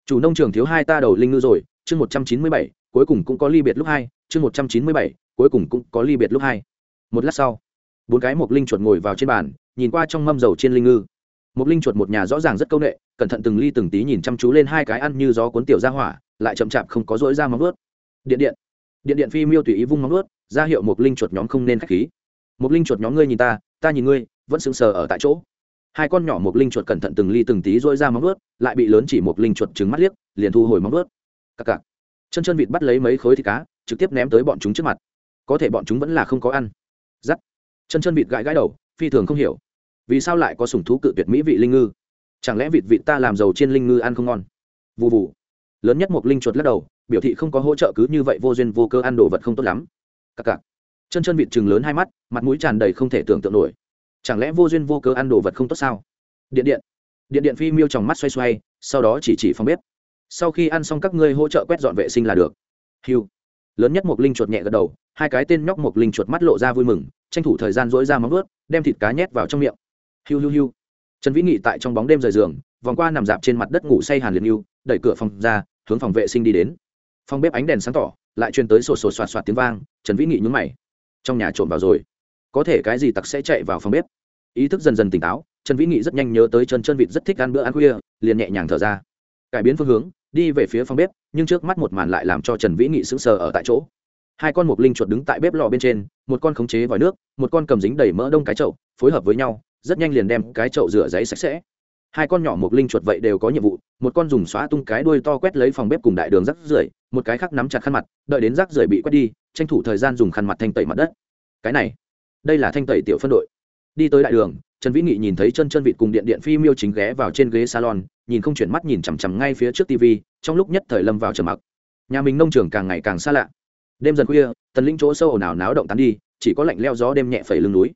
Chủ nông trường thiếu hai ta đầu linh ngư rồi, chương một trăm chín mươi bảy, cuối cùng cũng có ly biệt lúc hai, chương một trăm chín mươi bảy, cuối cùng cũng có ly biệt lúc hai. Một lát sau, bốn cái mộc linh chuột ngồi vào trên bàn nhìn qua trong mâm dầu trên linh ngư. Một linh chuột một nhà rõ ràng rất c â u n ệ cẩn thận từng ly từng tí nhìn chăm chú lên hai cái ăn như gió cuốn tiểu ra hỏa, lại chậm chạp không có dỗi ra móng ướt điện điện điện điện phi miêu tùy ý vung móng ướt ra hiệu một linh chuột nhóm không nên k h á c h khí. Một linh chuột nhóm ngươi nhìn ta ta nhìn ngươi, vẫn sững sờ ở tại chỗ. Hai con nhỏ một linh chuột cẩn thận từng ly từng tí dỗi ra móng ướt lại bị lớn chỉ một linh chuột trứng mắt liếc, liền thu hồi móng ướt cặc cặc chân chân vịt bắt lấy mấy khối thịt cá, trực tiếp ném tới bọn chúng trước mặt. Có thể bọn chúng vẫn là không có ăn. Giắt chân chân vịt gãi gãi đầu, phi thường không hiểu vì sao lại có sủng thú cự tuyệt mỹ vị linh ngư? Chẳng lẽ vịt vịt ta làm giàu trên linh ngư ăn không ngon? Vụ vụ lớn nhất một linh chuột lắc đầu, biểu thị không có hỗ trợ cứ như vậy vô duyên vô cơ ăn đồ vật không tốt lắm. Cặc cặc. Chân chân vịt chừng lớn hai mắt, mặt mũi tràn đầy không thể tưởng tượng nổi. Chẳng lẽ vô duyên vô cơ ăn đồ vật không tốt sao? Điện điện. Điện điện phi miêu tròng mắt xoay xoay, sau đó chỉ chỉ phòng bếp. Sau khi ăn xong các ngươi hỗ trợ quét dọn vệ sinh là được. Hiu lớn nhất một linh chuột nhẹ gật đầu, hai cái tên nhóc một linh chuột mắt lộ ra vui mừng, tranh thủ thời gian dỗi ra móng ướt đem thịt cá nhét vào trong miệng hiu hiu hiu. Trần vĩ nghị tại trong bóng đêm rời giường, vòng qua nằm dạp trên mặt đất ngủ say hàn liệt hiu đẩy cửa phòng ra, hướng phòng vệ sinh đi đến. Phòng bếp ánh đèn sáng tỏ, lại truyền tới sổ sổ soạt soạt tiếng vang, trần vĩ nghị nhún mày. Trong nhà trộm vào rồi. Có thể cái gì tặc sẽ chạy vào phòng bếp? Ý thức dần dần tỉnh táo, trần vĩ nghị rất nhanh nhớ tới chân chân vịt rất thích ăn bữa ăn khuya, liền nhẹ nhàng thở ra. Cải biến phương hướng, đi về phía phòng bếp, nhưng trước mắt một màn lại làm cho trần vĩ nghị sững sờ ở tại chỗ. Hai con mục linh chuột đứng tại bếp lò bên trên, một con khống chế vòi nước, một con cầm dính đầy mỡ đông cái chậu, phối hợp với nhau rất nhanh liền đem cái chậu rửa giấy sạch sẽ. Hai con nhỏ một linh chuột vậy đều có nhiệm vụ, một con dùng xóa tung cái đuôi to quét lấy phòng bếp cùng đại đường rắc rưởi, một cái khác nắm chặt khăn mặt, đợi đến rắc rưởi bị quét đi, tranh thủ thời gian dùng khăn mặt thanh tẩy mặt đất. Cái này, đây là thanh tẩy tiểu phân đội. Đi tới đại đường, trần vĩ nghị nhìn thấy chân chân vịt cùng điện điện phi miêu chính ghé vào trên ghế salon, nhìn không chuyển mắt nhìn chằm chằm ngay phía trước tv trong lúc nhất thời lâm vào trầm mặc. Nhà mình nông trường càng ngày càng xa lạ. Đêm dần khuya, tần linh chỗ sâu ồn ào náo động tán đi, chỉ có lạnh leo gió đêm nhẹ phẩy lưng núi.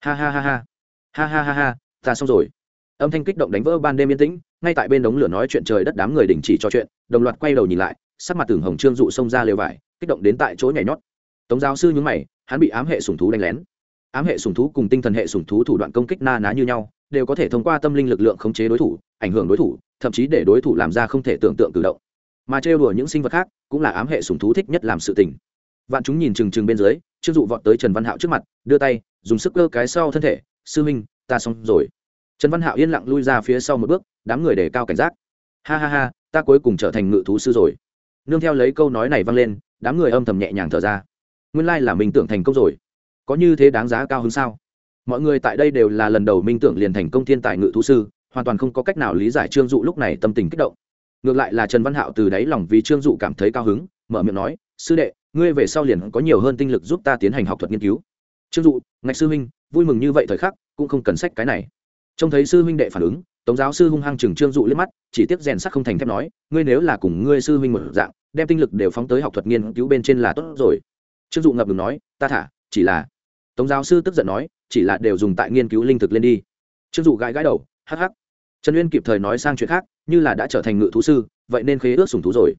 Ha ha ha ha ha ha ha ha, ta xong rồi. Âm thanh kích động đánh vỡ ban đêm yên tĩnh, ngay tại bên đống lửa nói chuyện trời đất đám người đình chỉ trò chuyện, đồng loạt quay đầu nhìn lại, sắc mặt tưởng hồng trương dụ xông ra lều vải, kích động đến tại chỗ nhảy nhót. Tống giáo sư nhúng mày, hắn bị ám hệ sùng thú đánh lén. Ám hệ sùng thú cùng tinh thần hệ sùng thú thủ đoạn công kích na ná như nhau, đều có thể thông qua tâm linh lực lượng khống chế đối thủ, ảnh hưởng đối thủ, thậm chí để đối thủ làm ra không thể tưởng tượng cử động. Mà trêu đùa những sinh vật khác, cũng là ám hệ sùng thú thích nhất làm sự tình. Vạn chúng nhìn trừng trừng bên dưới, trương dụ vọt tới trần văn hạo trước mặt, đưa tay, dùng sức cơ cái sau thân thể sư minh ta xong rồi. Trần văn hạo yên lặng lui ra phía sau một bước, đám người để cao cảnh giác. Ha ha ha, ta cuối cùng trở thành ngự thú sư rồi. Nương theo lấy câu nói này vang lên, đám người âm thầm nhẹ nhàng thở ra. Nguyên lai là mình tưởng thành công rồi. Có như thế đáng giá cao hơn sao? Mọi người tại đây đều là lần đầu minh tưởng liền thành công thiên tài ngự thú sư, hoàn toàn không có cách nào lý giải trương dụ lúc này tâm tình kích động. Ngược lại là trần văn hạo từ đáy lòng vì trương dụ cảm thấy cao hứng, mở miệng nói, sư đệ, ngươi về sau liền có nhiều hơn tinh lực giúp ta tiến hành học thuật nghiên cứu. Trương dụ, ngạch sư huynh vui mừng như vậy thời khắc, cũng không cần sách cái này. Trông thấy sư huynh đệ phản ứng, tống giáo sư hung hăng chừng trương dụ liếc mắt, chỉ tiếc rèn sắc không thành thép nói, ngươi nếu là cùng ngươi sư huynh một dạng, đem tinh lực đều phóng tới học thuật nghiên cứu bên trên là tốt rồi. Trương dụ ngập ngừng nói, ta thả, chỉ là tống giáo sư tức giận nói, chỉ là đều dùng tại nghiên cứu linh thực lên đi. Trương dụ gãi gãi đầu, hắc hắc. Trần uyên kịp thời nói sang chuyện khác, như là đã trở thành ngự thú sư, vậy nên khế ước sùng thú rồi.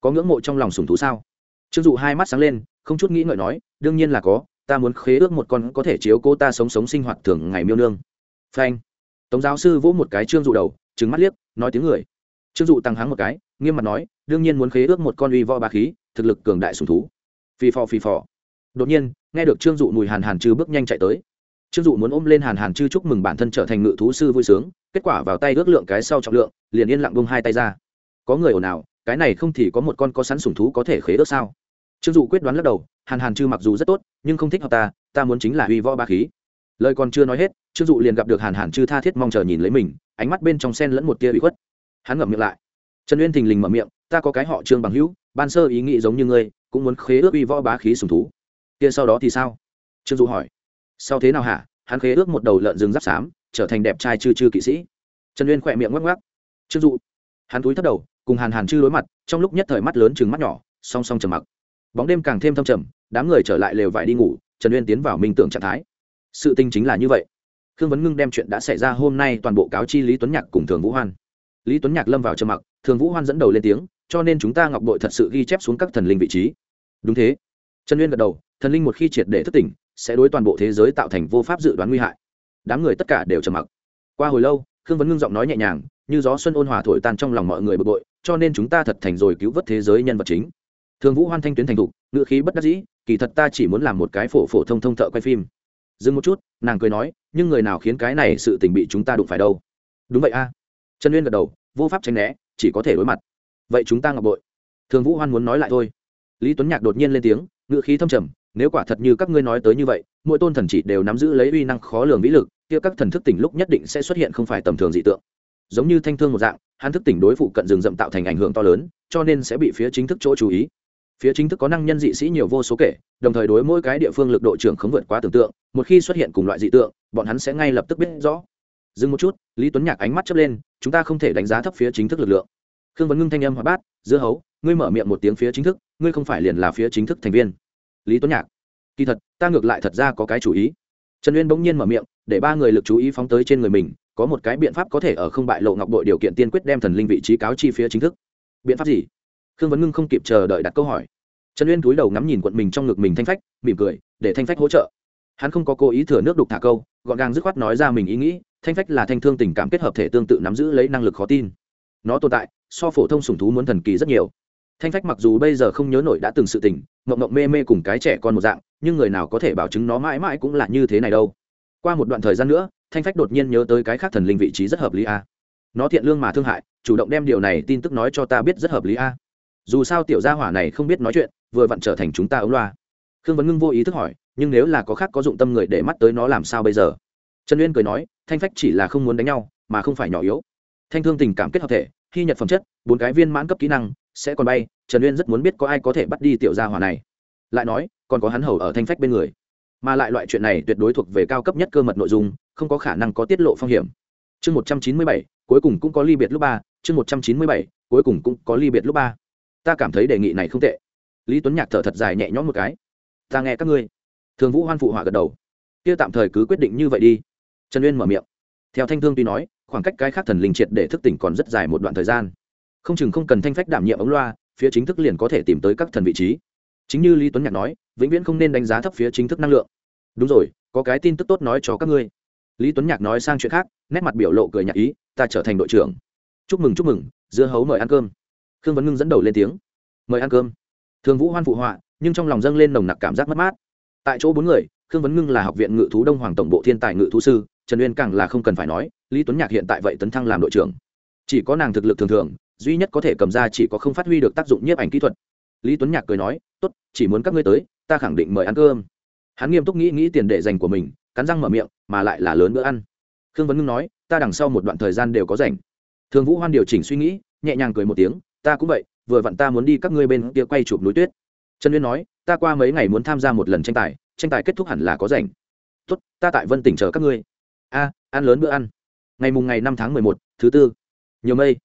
Có ngưỡng mộ trong lòng sùng thú sao? Trương dụ hai mắt sáng lên, không chút nghĩ ngợi nói, đương nhiên là có ta muốn khế ước một con có thể chiếu cô ta sống sống sinh hoạt thường ngày miêu nương. Phanh. Tống giáo sư vỗ một cái trương dụ đầu trứng mắt liếc, nói tiếng người. Trương dụ tăng háng một cái, nghiêm mặt nói, đương nhiên muốn khế ước một con uy võ ba khí, thực lực cường đại sùng thú. Phi phò phi phò. Đột nhiên, nghe được trương dụ mùi hàn hàn chư bước nhanh chạy tới. Trương dụ muốn ôm lên hàn hàn chư chúc mừng bản thân trở thành ngự thú sư vui sướng, kết quả vào tay ước lượng cái sau trọng lượng, liền yên lặng bông hai tay ra. Có người ồn ào, cái này không thì có một con có sẵn sùng thú có thể khế ước sao? Trương dụ quyết đoán lắc đầu, hàn hàn chư mặc dù rất tốt, nhưng không thích hợp ta ta muốn chính là uy võ ba khí. Lời còn chưa nói hết, trương dụ liền gặp được hàn hàn chư tha thiết mong chờ nhìn lấy mình, ánh mắt bên trong sen lẫn một tia bị khuất. Hắn ngậm miệng lại. Trần uyên thình lình mở miệng, ta có cái họ trương bằng hữu, ban sơ ý nghĩ giống như ngươi, cũng muốn khế ước uy võ bá khí sùng thú. Kia sau đó thì sao? Trương dụ hỏi. Sau thế nào hả? Hắn khế ước một đầu lợn rừng giáp xám, trở thành đẹp trai chư chư kỵ sĩ. Trần uyên khỏe miệng ngoắc ngoắc. Trương dụ. Hắn túi thất đầu, cùng hàn hàn chư đối mặt, trong lúc nhất thời mắt lớn chừng mắt nhỏ, song song trầm mặc bóng đêm càng thêm thâm trầm, đám người trở lại lều vải đi ngủ, trần uyên tiến vào minh tưởng trạng thái. Sự tình chính là như vậy. Khương vấn ngưng đem chuyện đã xảy ra hôm nay toàn bộ cáo chi lý tuấn nhạc cùng thường vũ hoan. Lý tuấn nhạc lâm vào trầm mặc, thường vũ hoan dẫn đầu lên tiếng, cho nên chúng ta ngọc đội thật sự ghi chép xuống các thần linh vị trí. Đúng thế. Trần uyên gật đầu, thần linh một khi triệt để thức tỉnh, sẽ đối toàn bộ thế giới tạo thành vô pháp dự đoán nguy hại. Đám người tất cả đều trầm mặc. Qua hồi lâu, khương vấn ngưng giọng nói nhẹ nhàng, như gió xuân ôn hòa thổi tan trong lòng mọi người bực bội, cho nên chúng ta thật thành rồi cứu vớt thế giới nhân vật chính thường vũ hoan thanh tuyến thành thục ngựa khí bất đắc dĩ, kỳ thật ta chỉ muốn làm một cái phổ phổ thông thông thợ quay phim. Dừng một chút, nàng cười nói, nhưng người nào khiến cái này sự tình bị chúng ta đụng phải đâu? Đúng vậy a. Trần uyên gật đầu, vô pháp tránh né, chỉ có thể đối mặt. Vậy chúng ta ngọc bội. Thường vũ hoan muốn nói lại thôi. Lý tuấn nhạc đột nhiên lên tiếng ngựa khí thâm trầm, nếu quả thật như các ngươi nói tới như vậy, mỗi tôn thần chỉ đều nắm giữ lấy uy năng khó lường vĩ lực, kia các thần thức tỉnh lúc nhất định sẽ xuất hiện không phải tầm thường dị tượng. Giống như thanh thương một dạng, hắn thức tỉnh đối phụ cận rừng rậm tạo thành ảnh hưởng to lớn, cho nên sẽ bị phía chính thức chỗ chú ý phía chính thức có năng nhân dị sĩ nhiều vô số kể, đồng thời đối mỗi cái địa phương lực độ trưởng không vượt quá tưởng tượng, một khi xuất hiện cùng loại dị tượng, bọn hắn sẽ ngay lập tức biết rõ. Dừng một chút, lý tuấn nhạc ánh mắt chớp lên, chúng ta không thể đánh giá thấp phía chính thức lực lượng. Khương vấn ngưng thanh âm hóa bát, dưa hấu, ngươi mở miệng một tiếng phía chính thức, ngươi không phải liền là phía chính thức thành viên. Lý tuấn nhạc, kỳ thật, ta ngược lại thật ra có cái chủ ý. Trần uyên bỗng nhiên mở miệng, để ba người lực chú ý phóng tới trên người mình, có một cái biện pháp có thể ở không bại lộ ngọc bội điều kiện tiên quyết đem thần linh vị trí cáo chi phía chính thức. Biện pháp gì? Khương vấn ngưng không kịp chờ đợi đặt câu hỏi. Trần uyên cúi đầu ngắm nhìn quận mình trong ngực mình thanh phách, mỉm cười, để thanh phách hỗ trợ. Hắn không có cố ý thừa nước đục thả câu, gọn gàng dứt khoát nói ra mình ý nghĩ, thanh phách là thanh thương tình cảm kết hợp thể tương tự nắm giữ lấy năng lực khó tin. Nó tồn tại, so phổ thông sùng thú muốn thần kỳ rất nhiều. Thanh phách mặc dù bây giờ không nhớ nổi đã từng sự tình, mộng mộng mê mê cùng cái trẻ con một dạng, nhưng người nào có thể bảo chứng nó mãi mãi cũng là như thế này đâu. Qua một đoạn thời gian nữa, thanh phách đột nhiên nhớ tới cái khác thần linh vị trí rất hợp lý a. Nó thiện lương mà thương hại, chủ động đem điều này tin tức nói cho ta biết rất hợp lý a dù sao tiểu gia hỏa này không biết nói chuyện, vừa vặn trở thành chúng ta ống loa. Khương vấn ngưng vô ý thức hỏi, nhưng nếu là có khác có dụng tâm người để mắt tới nó làm sao bây giờ? Trần uyên cười nói, thanh phách chỉ là không muốn đánh nhau, mà không phải nhỏ yếu. Thanh thương tình cảm kết hợp thể khi nhật phẩm chất, bốn cái viên mãn cấp kỹ năng, sẽ còn bay, trần uyên rất muốn biết có ai có thể bắt đi tiểu gia hỏa này. Lại nói, còn có hắn hầu ở thanh phách bên người. Mà lại loại chuyện này tuyệt đối thuộc về cao cấp nhất cơ mật nội dung, không có khả năng có tiết lộ phong hiểm. Chương một trăm chín mươi bảy, cuối cùng cũng có ly biệt lúc ba, chương một trăm chín mươi bảy, cuối cùng cũng có ly biệt lúc ba ta cảm thấy đề nghị này không tệ. Lý tuấn nhạc thở thật dài nhẹ nhõm một cái. Ta nghe các ngươi. Thường vũ hoan phụ họa gật đầu. Kia tạm thời cứ quyết định như vậy đi. Trần uyên mở miệng. Theo thanh thương tuy nói, khoảng cách cái khác thần linh triệt để thức tỉnh còn rất dài một đoạn thời gian. Không chừng không cần thanh phách đảm nhiệm ống loa, phía chính thức liền có thể tìm tới các thần vị trí. Chính như lý tuấn nhạc nói, vĩnh viễn không nên đánh giá thấp phía chính thức năng lượng. Đúng rồi, có cái tin tức tốt nói cho các ngươi. Lý tuấn nhạc nói sang chuyện khác, nét mặt biểu lộ cười nhạc ý, ta trở thành đội trưởng. Chúc mừng chúc mừng, dưa hấu mời ăn cơm khương vấn ngưng dẫn đầu lên tiếng. Mời ăn cơm. Thường vũ hoan phụ họa, nhưng trong lòng dâng lên nồng nặc cảm giác mất mát. Tại chỗ bốn người, khương vấn ngưng là học viện ngự thú đông hoàng tổng bộ thiên tài ngự thú sư, trần uyên càng là không cần phải nói, lý tuấn nhạc hiện tại vậy tấn thăng làm đội trưởng. Chỉ có nàng thực lực thường thường, duy nhất có thể cầm ra chỉ có không phát huy được tác dụng nhiếp ảnh kỹ thuật. Lý tuấn nhạc cười nói, tốt, chỉ muốn các ngươi tới, ta khẳng định mời ăn cơm. Hắn nghiêm túc nghĩ nghĩ tiền để dành của mình, cắn răng mở miệng, mà lại là lớn bữa ăn. Khương vấn ngưng nói, ta đằng sau một đoạn thời gian đều có rảnh. Thường vũ hoan điều chỉnh suy nghĩ, nhẹ nhàng cười một tiếng ta cũng vậy, vừa vặn ta muốn đi các ngươi bên kia quay chụp núi tuyết. Trần uyên nói, ta qua mấy ngày muốn tham gia một lần tranh tài tranh tài kết thúc hẳn là có rảnh. Tốt, ta tại vân tỉnh chờ các ngươi. A, ăn lớn bữa ăn. Ngày mùng ngày năm tháng mười một, thứ tư. Nhiều mây.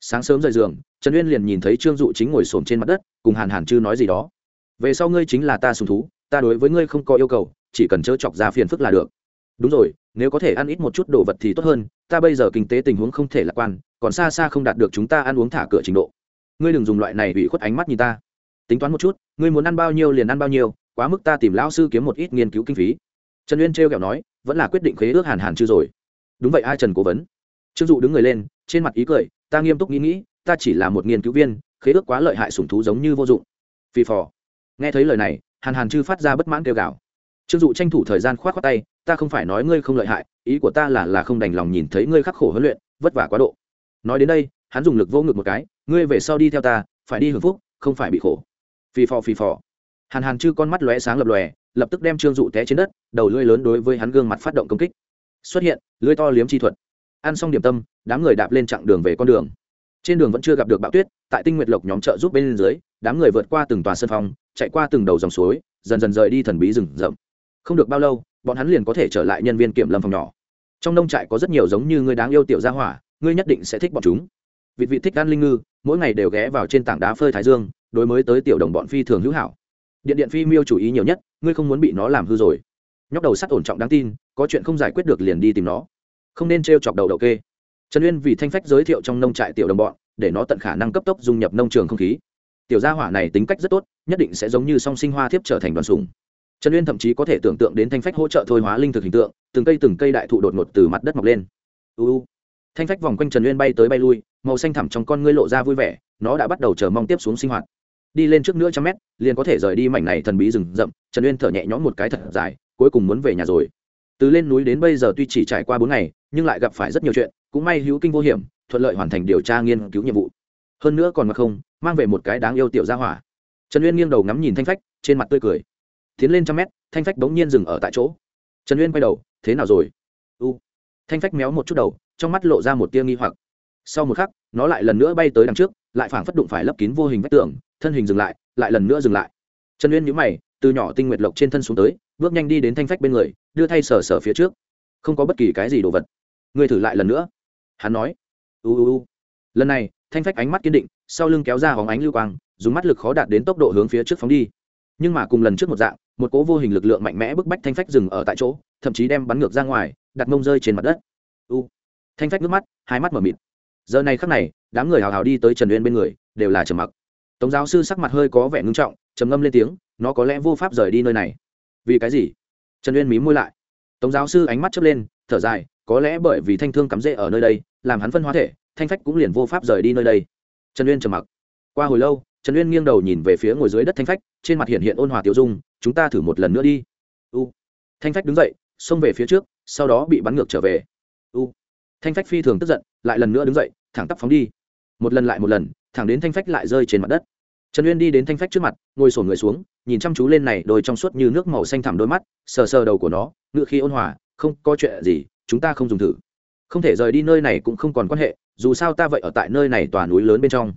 Sáng sớm rời giường, trần uyên liền nhìn thấy trương dụ chính ngồi xổm trên mặt đất, cùng hàn hàn chư nói gì đó. Về sau ngươi chính là ta sùng thú, ta đối với ngươi không có yêu cầu, chỉ cần chớ chọc ra phiền phức là được. Đúng rồi, nếu có thể ăn ít một chút đồ vật thì tốt hơn, ta bây giờ kinh tế tình huống không thể lạc quan, còn xa xa không đạt được chúng ta ăn uống thả cửa trình độ ngươi đừng dùng loại này bị khuất ánh mắt nhìn ta. Tính toán một chút, ngươi muốn ăn bao nhiêu liền ăn bao nhiêu, quá mức ta tìm lão sư kiếm một ít nghiên cứu kinh phí. Trần uyên trêu kẹo nói, vẫn là quyết định khế ước hàn hàn chưa rồi. Đúng vậy ai trần cố vấn. Trương dụ đứng người lên, trên mặt ý cười, ta nghiêm túc nghĩ nghĩ, ta chỉ là một nghiên cứu viên, khế ước quá lợi hại sủng thú giống như vô dụng. Phi phò. Nghe thấy lời này, hàn hàn chư phát ra bất mãn kêu gào. Trương dụ tranh thủ thời gian k h o á t khoác tay, ta không phải nói ngươi không lợi hại, ý của ta là là không đành lòng nhìn thấy ngươi khắc khổ huấn luyện, vất vả quá độ. Nói đến đây, hắn dùng lực vô ngực một cái ngươi về sau đi theo ta, phải đi hưởng phúc, không phải bị khổ. Phì phò phì phò. Hàn hàn chư con mắt lóe sáng lập lòe, lập tức đem trương dụ té trên đất, đầu lưỡi lớn đối với hắn gương mặt phát động công kích. Xuất hiện, lưỡi to liếm chi thuật. Ăn xong điểm tâm, đám người đạp lên chặng đường về con đường. Trên đường vẫn chưa gặp được bão tuyết, tại tinh nguyệt lộc nhóm trợ giúp bên dưới, đám người vượt qua từng tòa sân phong chạy qua từng đầu dòng suối, dần dần rời đi thần bí rừng rậm. Không được bao lâu, bọn hắn liền có thể trở lại nhân viên kiểm lâm phòng nhỏ. Trong nông trại có rất nhiều giống như ngươi đáng yêu tiểu gia hỏa, ngươi nhất định sẽ thích bọn chúng vịt vị thích ăn linh ngư, mỗi ngày đều ghé vào trên tảng đá phơi thái dương, đối mới tới tiểu đồng bọn phi thường hữu hảo. Điện điện phi miêu chủ ý nhiều nhất, ngươi không muốn bị nó làm hư rồi. Nhóc đầu sắt ổn trọng đáng tin, có chuyện không giải quyết được liền đi tìm nó. Không nên t chọc đầu đầu kê. Trần uyên vì thanh phách giới thiệu trong nông trại tiểu đồng bọn, để nó tận khả năng cấp tốc dung nhập nông trường không khí. Tiểu gia hỏa này tính cách rất tốt, nhất định sẽ giống như song sinh hoa thiếp trở thành đoàn sùng trần uyên thậm chí có thể tưởng tượng đến thanh phách hỗ trợ thôi hóa linh thực hình tượng, từng cây từng cây đại thụ đột ngột từ mặt đất mọc lên. Uu thanh phách vòng quanh trần uyên bay tới bay lui màu xanh thẳm trong con ngươi lộ ra vui vẻ, nó đã bắt đầu chờ mong tiếp xuống sinh hoạt. Đi lên trước nữa trăm mét, liền có thể rời đi mảnh này thần bí rừng rậm, trần uyên thở nhẹ nhõm một cái thật dài, cuối cùng muốn về nhà rồi. Từ lên núi đến bây giờ tuy chỉ trải qua bốn ngày, nhưng lại gặp phải rất nhiều chuyện, cũng may hữu kinh vô hiểm, thuận lợi hoàn thành điều tra nghiên cứu nhiệm vụ. Hơn nữa còn mà không, mang về một cái đáng yêu tiểu gia hỏa. Trần uyên nghiêng đầu ngắm nhìn thanh phách, trên mặt tươi cười. Tiến lên trăm mét, thanh phách bỗng nhiên dừng ở tại chỗ. Trần uyên quay đầu, thế nào rồi? U. Thanh phách méo một chút đầu, trong mắt lộ ra một tia nghi hoặc sau một khắc, nó lại lần nữa bay tới đằng trước, lại phảng phất đụng phải lấp kín vô hình vách tường, thân hình dừng lại lại lần nữa dừng lại. Trần uyên nhíu mày, từ nhỏ tinh nguyệt lộc trên thân xuống tới, bước nhanh đi đến thanh phách bên người, đưa thay sờ sờ phía trước. Không có bất kỳ cái gì đồ vật. Người thử lại lần nữa. Hắn nói. U u u. Lần này, thanh phách ánh mắt kiên định, sau lưng kéo ra hóng ánh lưu quang, dùng mắt lực khó đạt đến tốc độ hướng phía trước phóng đi. Nhưng mà cùng lần trước một dạng, một cố vô hình lực lượng mạnh mẽ bức bách thanh phách dừng ở tại chỗ, thậm chí đem bắn ngược ra ngoài, đặt mông rơi trên mặt đất. U. Thanh phách nước mắt, hai mắt mở mịt giờ này khắc này, đám người hào hào đi tới trần uyên bên người, đều là trầm mặc. Tống giáo sư sắc mặt hơi có vẻ ngưng trọng, trầm ngâm lên tiếng, nó có lẽ vô pháp rời đi nơi này. Vì cái gì? Trần uyên mí môi lại. Tống giáo sư ánh mắt chớp lên, thở dài, có lẽ bởi vì thanh thương cắm rễ ở nơi đây, làm hắn phân hóa thể, thanh phách cũng liền vô pháp rời đi nơi đây. Trần uyên trầm mặc. Qua hồi lâu, trần uyên nghiêng đầu nhìn về phía ngồi dưới đất thanh phách, trên mặt hiện hiện ôn hòa tiêu dung, chúng ta thử một lần nữa đi. U. Thanh phách đứng dậy, xông về phía trước, sau đó bị bắn ngược trở về. U thanh phách phi thường tức giận, lại lần nữa đứng dậy, thẳng tắp phóng đi. Một lần lại một lần, thẳng đến thanh phách lại rơi trên mặt đất. Trần uyên đi đến thanh phách trước mặt, ngồi sổn người xuống, nhìn chăm chú lên này đôi trong suốt như nước màu xanh thẳm đôi mắt, sờ sờ đầu của nó, ngựa khi ôn hòa, không có chuyện gì, chúng ta không dùng thử. Không thể rời đi nơi này cũng không còn quan hệ, dù sao ta vậy ở tại nơi này tòa núi lớn bên trong.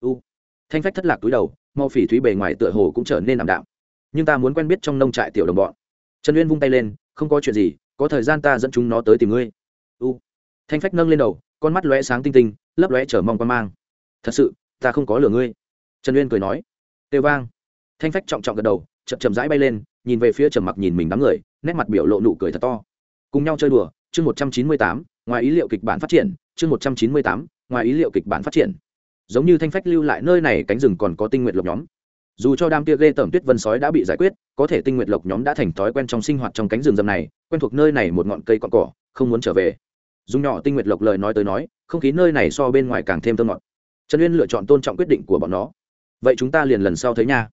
U. Thanh phách thất lạc túi đầu mau phỉ thúy bề ngoài tựa hồ cũng trở nên ảm đạm. Nhưng ta muốn quen biết trong nông trại tiểu đồng bọn. Trần uyên vung tay lên, không có chuyện gì, có thời gian ta dẫn chúng nó tới tìm ngươi. U thanh phách nâng lên đầu, con mắt lóe sáng tinh tinh, lấp lóe chở mong quan mang. Thật sự, ta không có lừa ngươi. Trần uyên cười nói. Têu vang. Thanh phách trọng trọng gật đầu, chậm chậm rãi bay lên, nhìn về phía trầm mặc nhìn mình đám người, nét mặt biểu lộ nụ cười thật to. Cùng nhau chơi đùa, chương một trăm chín mươi tám, ngoài ý liệu kịch bản phát triển, chương một trăm chín mươi tám, ngoài ý liệu kịch bản phát triển. Giống như thanh phách lưu lại nơi này cánh rừng còn có tinh nguyện lộc nhóm. Dù cho đam tia ghê tởm tuyết vân sói đã bị giải quyết, có thể tinh nguyện lộc nhóm đã thành thói quen trong sinh hoạt trong cánh rừng rậm này, quen thuộc nơi này một ngọn cây cọn cỏ, không muốn trở về dùng nhỏ tinh Nguyệt lộc lời nói tới nói, không khí nơi này so bên ngoài càng thêm thơ ngọt. Trần uyên lựa chọn tôn trọng quyết định của bọn nó. Vậy chúng ta liền lần sau thấy nha.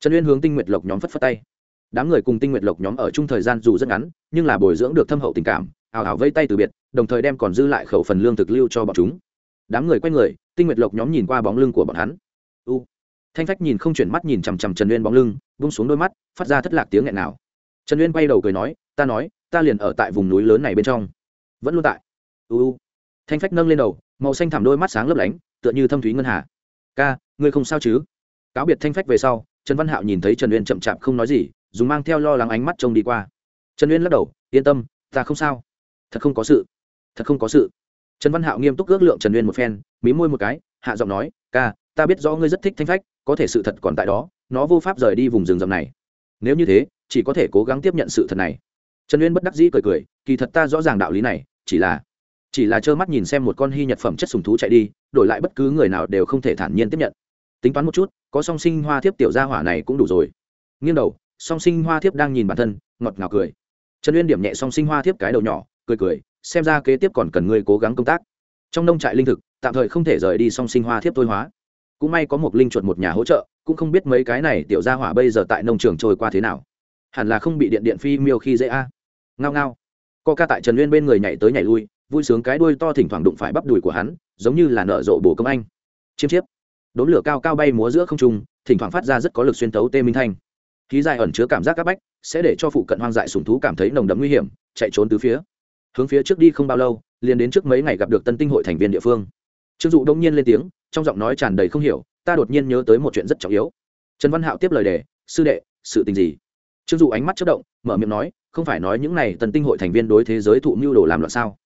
Trần uyên hướng tinh nguyệt lộc nhóm phất phất tay. Đám người cùng tinh nguyệt lộc nhóm ở chung thời gian dù rất ngắn, nhưng là bồi dưỡng được thâm hậu tình cảm ảo ảo vây tay từ biệt, đồng thời đem còn dư lại khẩu phần lương thực lưu cho bọn chúng. Đám người quay người, tinh nguyệt lộc nhóm nhìn qua bóng lưng của bọn hắn. U. Thanh phách nhìn không chuyển mắt nhìn chằm chằm trần uyên bóng lưng bung xuống đôi mắt, phát ra thất lạc tiếng nghẹn nào trần uyên quay đầu cười nói, ta nói, ta liền ở tại vùng núi lớn này bên trong. Vẫn luôn tại u thanh phách nâng lên đầu, màu xanh thảm đôi mắt sáng lấp lánh, tựa như thâm thúy ngân hà. Ca, ngươi không sao chứ? Cáo biệt thanh phách về sau, trần văn hạo nhìn thấy trần uyên chậm chạp không nói gì, dùng mang theo lo lắng ánh mắt trông đi qua. Trần uyên lắc đầu, yên tâm, ta không sao. Thật không có sự. Thật không có sự. Trần văn hạo nghiêm túc ước lượng trần uyên một phen, mí môi một cái, hạ giọng nói, ca, ta biết rõ ngươi rất thích thanh phách, có thể sự thật còn tại đó, nó vô pháp rời đi vùng rừng rậm này. Nếu như thế, chỉ có thể cố gắng tiếp nhận sự thật này. Trần uyên bất đắc dĩ cười cười, kỳ thật ta rõ ràng đạo lý này, chỉ là chỉ là trơ mắt nhìn xem một con hy nhật phẩm chất sùng thú chạy đi, đổi lại bất cứ người nào đều không thể thản nhiên tiếp nhận. Tính toán một chút, có song sinh hoa thiếp tiểu gia hỏa này cũng đủ rồi. Nghiêng đầu, song sinh hoa thiếp đang nhìn bản thân, ngọt ngào cười. Trần uyên điểm nhẹ song sinh hoa thiếp cái đầu nhỏ, cười cười, xem ra kế tiếp còn cần ngươi cố gắng công tác. Trong nông trại linh thực, tạm thời không thể rời đi song sinh hoa thiếp thôi hóa. Cũng may có một linh chuột một nhà hỗ trợ, cũng không biết mấy cái này tiểu gia hỏa bây giờ tại nông trường trôi qua thế nào. Hẳn là không bị điện điện phi miêu khi dễ a. Ngao ngao. Co ca tại trần uyên bên người nhảy tới nhảy lui vui sướng cái đuôi to thỉnh thoảng đụng phải bắp đùi của hắn, giống như là nở rộ bổ công anh. Chiêm chiếp. Đốn lửa cao cao bay múa giữa không trung, thỉnh thoảng phát ra rất có lực xuyên tấu tê minh thanh. Khí dài ẩn chứa cảm giác c áp bách, sẽ để cho phụ cận hoang dại sùng thú cảm thấy nồng đậm nguy hiểm, chạy trốn từ phía. Hướng phía trước đi không bao lâu, liền đến trước mấy ngày gặp được tân tinh hội thành viên địa phương. Trương dụ đông nhiên lên tiếng, trong giọng nói tràn đầy không hiểu, ta đột nhiên nhớ tới một chuyện rất trọng yếu. Trần văn hạo tiếp lời đề, sư đệ, sự tình gì? Trương dụ ánh mắt chất động, mở miệng nói, không phải nói những n à y tân tinh hội thành viên đối thế giới thụ mưu đồ làm loạn sao?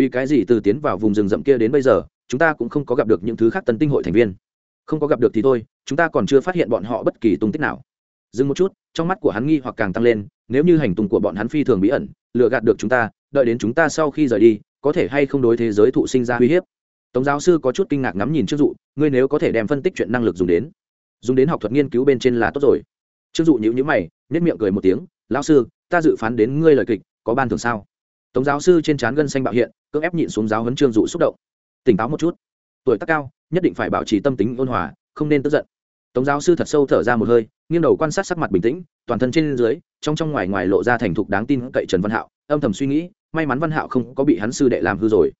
Vì cái gì từ tiến vào vùng rừng rậm kia đến bây giờ, chúng ta cũng không có gặp được những thứ khác tân tinh hội thành viên. Không có gặp được thì thôi, chúng ta còn chưa phát hiện bọn họ bất kỳ tung tích nào. Dừng một chút, trong mắt của hắn nghi hoặc càng tăng lên, nếu như hành tung của bọn hắn phi thường bí ẩn, lừa gạt được chúng ta, đợi đến chúng ta sau khi rời đi, có thể hay không đối thế giới thụ sinh ra uy hiếp. Tống giáo sư có chút kinh ngạc ngắm nhìn trước dụ, ngươi nếu có thể đem phân tích chuyện năng lực dùng đến dùng đến học thuật nghiên cứu bên trên là tốt rồi. Trước dụ nhữ nhữ mày nếp miệng cười một tiếng, lão sư, ta dự phán đến ngươi lời kịch có ban thường sao? Tống giáo sư trên trán gân xanh bạo hiện, cưỡng ép nhịn xuống giáo huấn trương dụ xúc động. Tỉnh táo một chút. Tuổi tác cao, nhất định phải bảo trì tâm tính ôn hòa, không nên tức giận. Tống giáo sư thật sâu thở ra một hơi, nghiêng đầu quan sát sắc mặt bình tĩnh, toàn thân trên dưới, trong trong ngoài ngoài lộ ra thành thục đáng tin cậy trần văn hạo, âm thầm suy nghĩ, may mắn văn hạo không có bị hắn sư đệ làm hư rồi.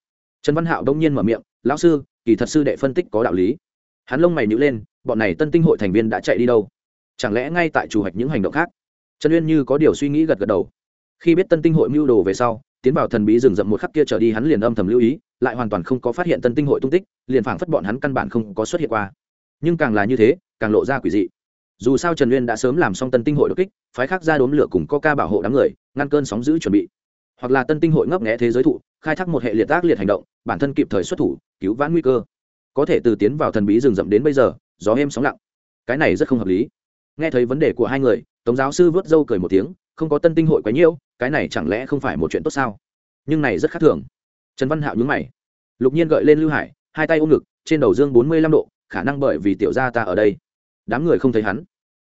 Trần văn hạo đông nhiên mở miệng, lão sư, kỳ thật sư đệ phân tích có đạo lý. Hắn lông mày nhữ lên, bọn này tân tinh hội thành viên đã chạy đi đâu? Chẳng lẽ ngay tại chủ hoạch những hành động khác? Trần uyên như có điều suy nghĩ gật gật đầu khi biết tân tinh hội mưu đồ về sau, tiến vào thần bí rừng rậm một khắc kia trở đi hắn liền âm thầm lưu ý, lại hoàn toàn không có phát hiện tân tinh hội tung tích, liền phảng phất bọn hắn căn bản không có xuất hiện qua. Nhưng càng là như thế, càng lộ ra quỷ dị. Dù sao trần uyên đã sớm làm xong tân tinh hội đột kích, phái khác ra đốn lửa cùng ca bảo hộ đám người, ngăn cơn sóng giữ chuẩn bị. Hoặc là tân tinh hội ngấp nghẽ thế giới thụ, khai thác một hệ liệt tác liệt hành động, bản thân kịp thời xuất thủ, cứu vãn nguy cơ. Có thể từ tiến vào thần bí rừng rậm đến bây giờ, gió êm sóng lặng. Cái này rất không hợp lý. Nghe thấy vấn đề của hai người, tống giáo sư vớt râu cười một tiếng, không có tân tinh hội quá nhiễu cái này chẳng lẽ không phải một chuyện tốt sao? Nhưng này rất khác thường. Trần văn hạo nhúng mày. Lục nhiên gợi lên lưu hải, hai tay ôm ngực, trên đầu dương bốn mươi lăm độ, khả năng bởi vì tiểu gia ta ở đây. Đám người không thấy hắn.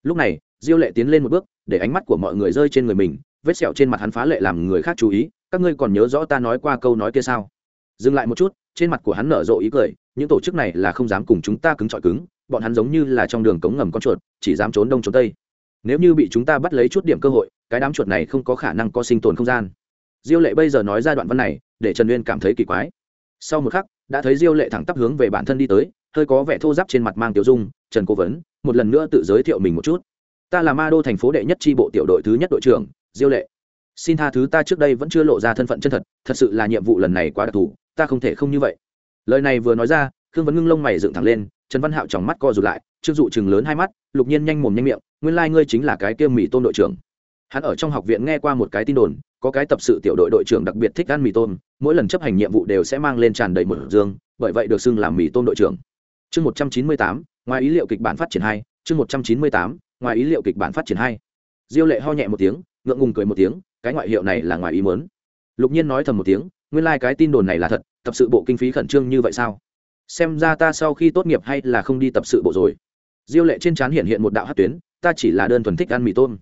Lúc này, diêu lệ tiến lên một bước, để ánh mắt của mọi người rơi trên người mình, vết sẹo trên mặt hắn phá lệ làm người khác chú ý, các ngươi còn nhớ rõ ta nói qua câu nói kia sao? Dừng lại một chút, trên mặt của hắn nở rộ ý cười, những tổ chức này là không dám cùng chúng ta cứng trọi cứng, bọn hắn giống như là trong đường cống ngầm con chuột, chỉ dám trốn đông trốn tây nếu như bị chúng ta bắt lấy chút điểm cơ hội, cái đám chuột này không có khả năng có sinh tồn không gian. Diêu lệ bây giờ nói ra đoạn văn này, để trần uyên cảm thấy kỳ quái. Sau một khắc, đã thấy diêu lệ thẳng tắp hướng về bản thân đi tới, hơi có vẻ thô giáp trên mặt mang tiểu dung, trần cố vấn, một lần nữa tự giới thiệu mình một chút. Ta là ma đô thành phố đệ nhất tri bộ tiểu đội thứ nhất đội trưởng, diêu lệ. Xin tha thứ ta trước đây vẫn chưa lộ ra thân phận chân thật thật sự là nhiệm vụ lần này quá đặc thù, ta không thể không như vậy. Lời này vừa nói ra, khương vấn ngưng lông mày dựng thẳng lên, trần văn hạo tròng mắt co rụt lại trương dụ chừng lớn hai mắt, lục nhiên nhanh mồm nhanh miệng nguyên lai、like、ngươi chính là cái kia mì tôm đội trưởng. Hắn ở trong học viện nghe qua một cái tin đồn, có cái tập sự tiểu đội đội trưởng đặc biệt thích ăn mì tôm, mỗi lần chấp hành nhiệm vụ đều sẽ mang lên tràn đầy một dương bởi vậy được xưng làm mì tôm đội trưởng. Chương một trăm chín mươi tám, ngoài ý liệu kịch bản phát triển hai, chương một trăm chín mươi tám, ngoài ý liệu kịch bản phát triển hai. Diêu lệ ho nhẹ một tiếng, ngượng ngùng cười một tiếng, cái ngoại hiệu này là ngoài ý mớn lục nhiên nói thầm một tiếng, nguyên lai、like、cái tin đồn này là thật, tập sự bộ kinh phí khẩn trương như vậy sao? Xem ra ta sau khi tốt nghiệp hay là không đi tập sự bộ rồi. Diêu lệ trên trán hiện hiện một đạo hát tuyến ta chỉ là đơn thuần thích ăn mì tôm,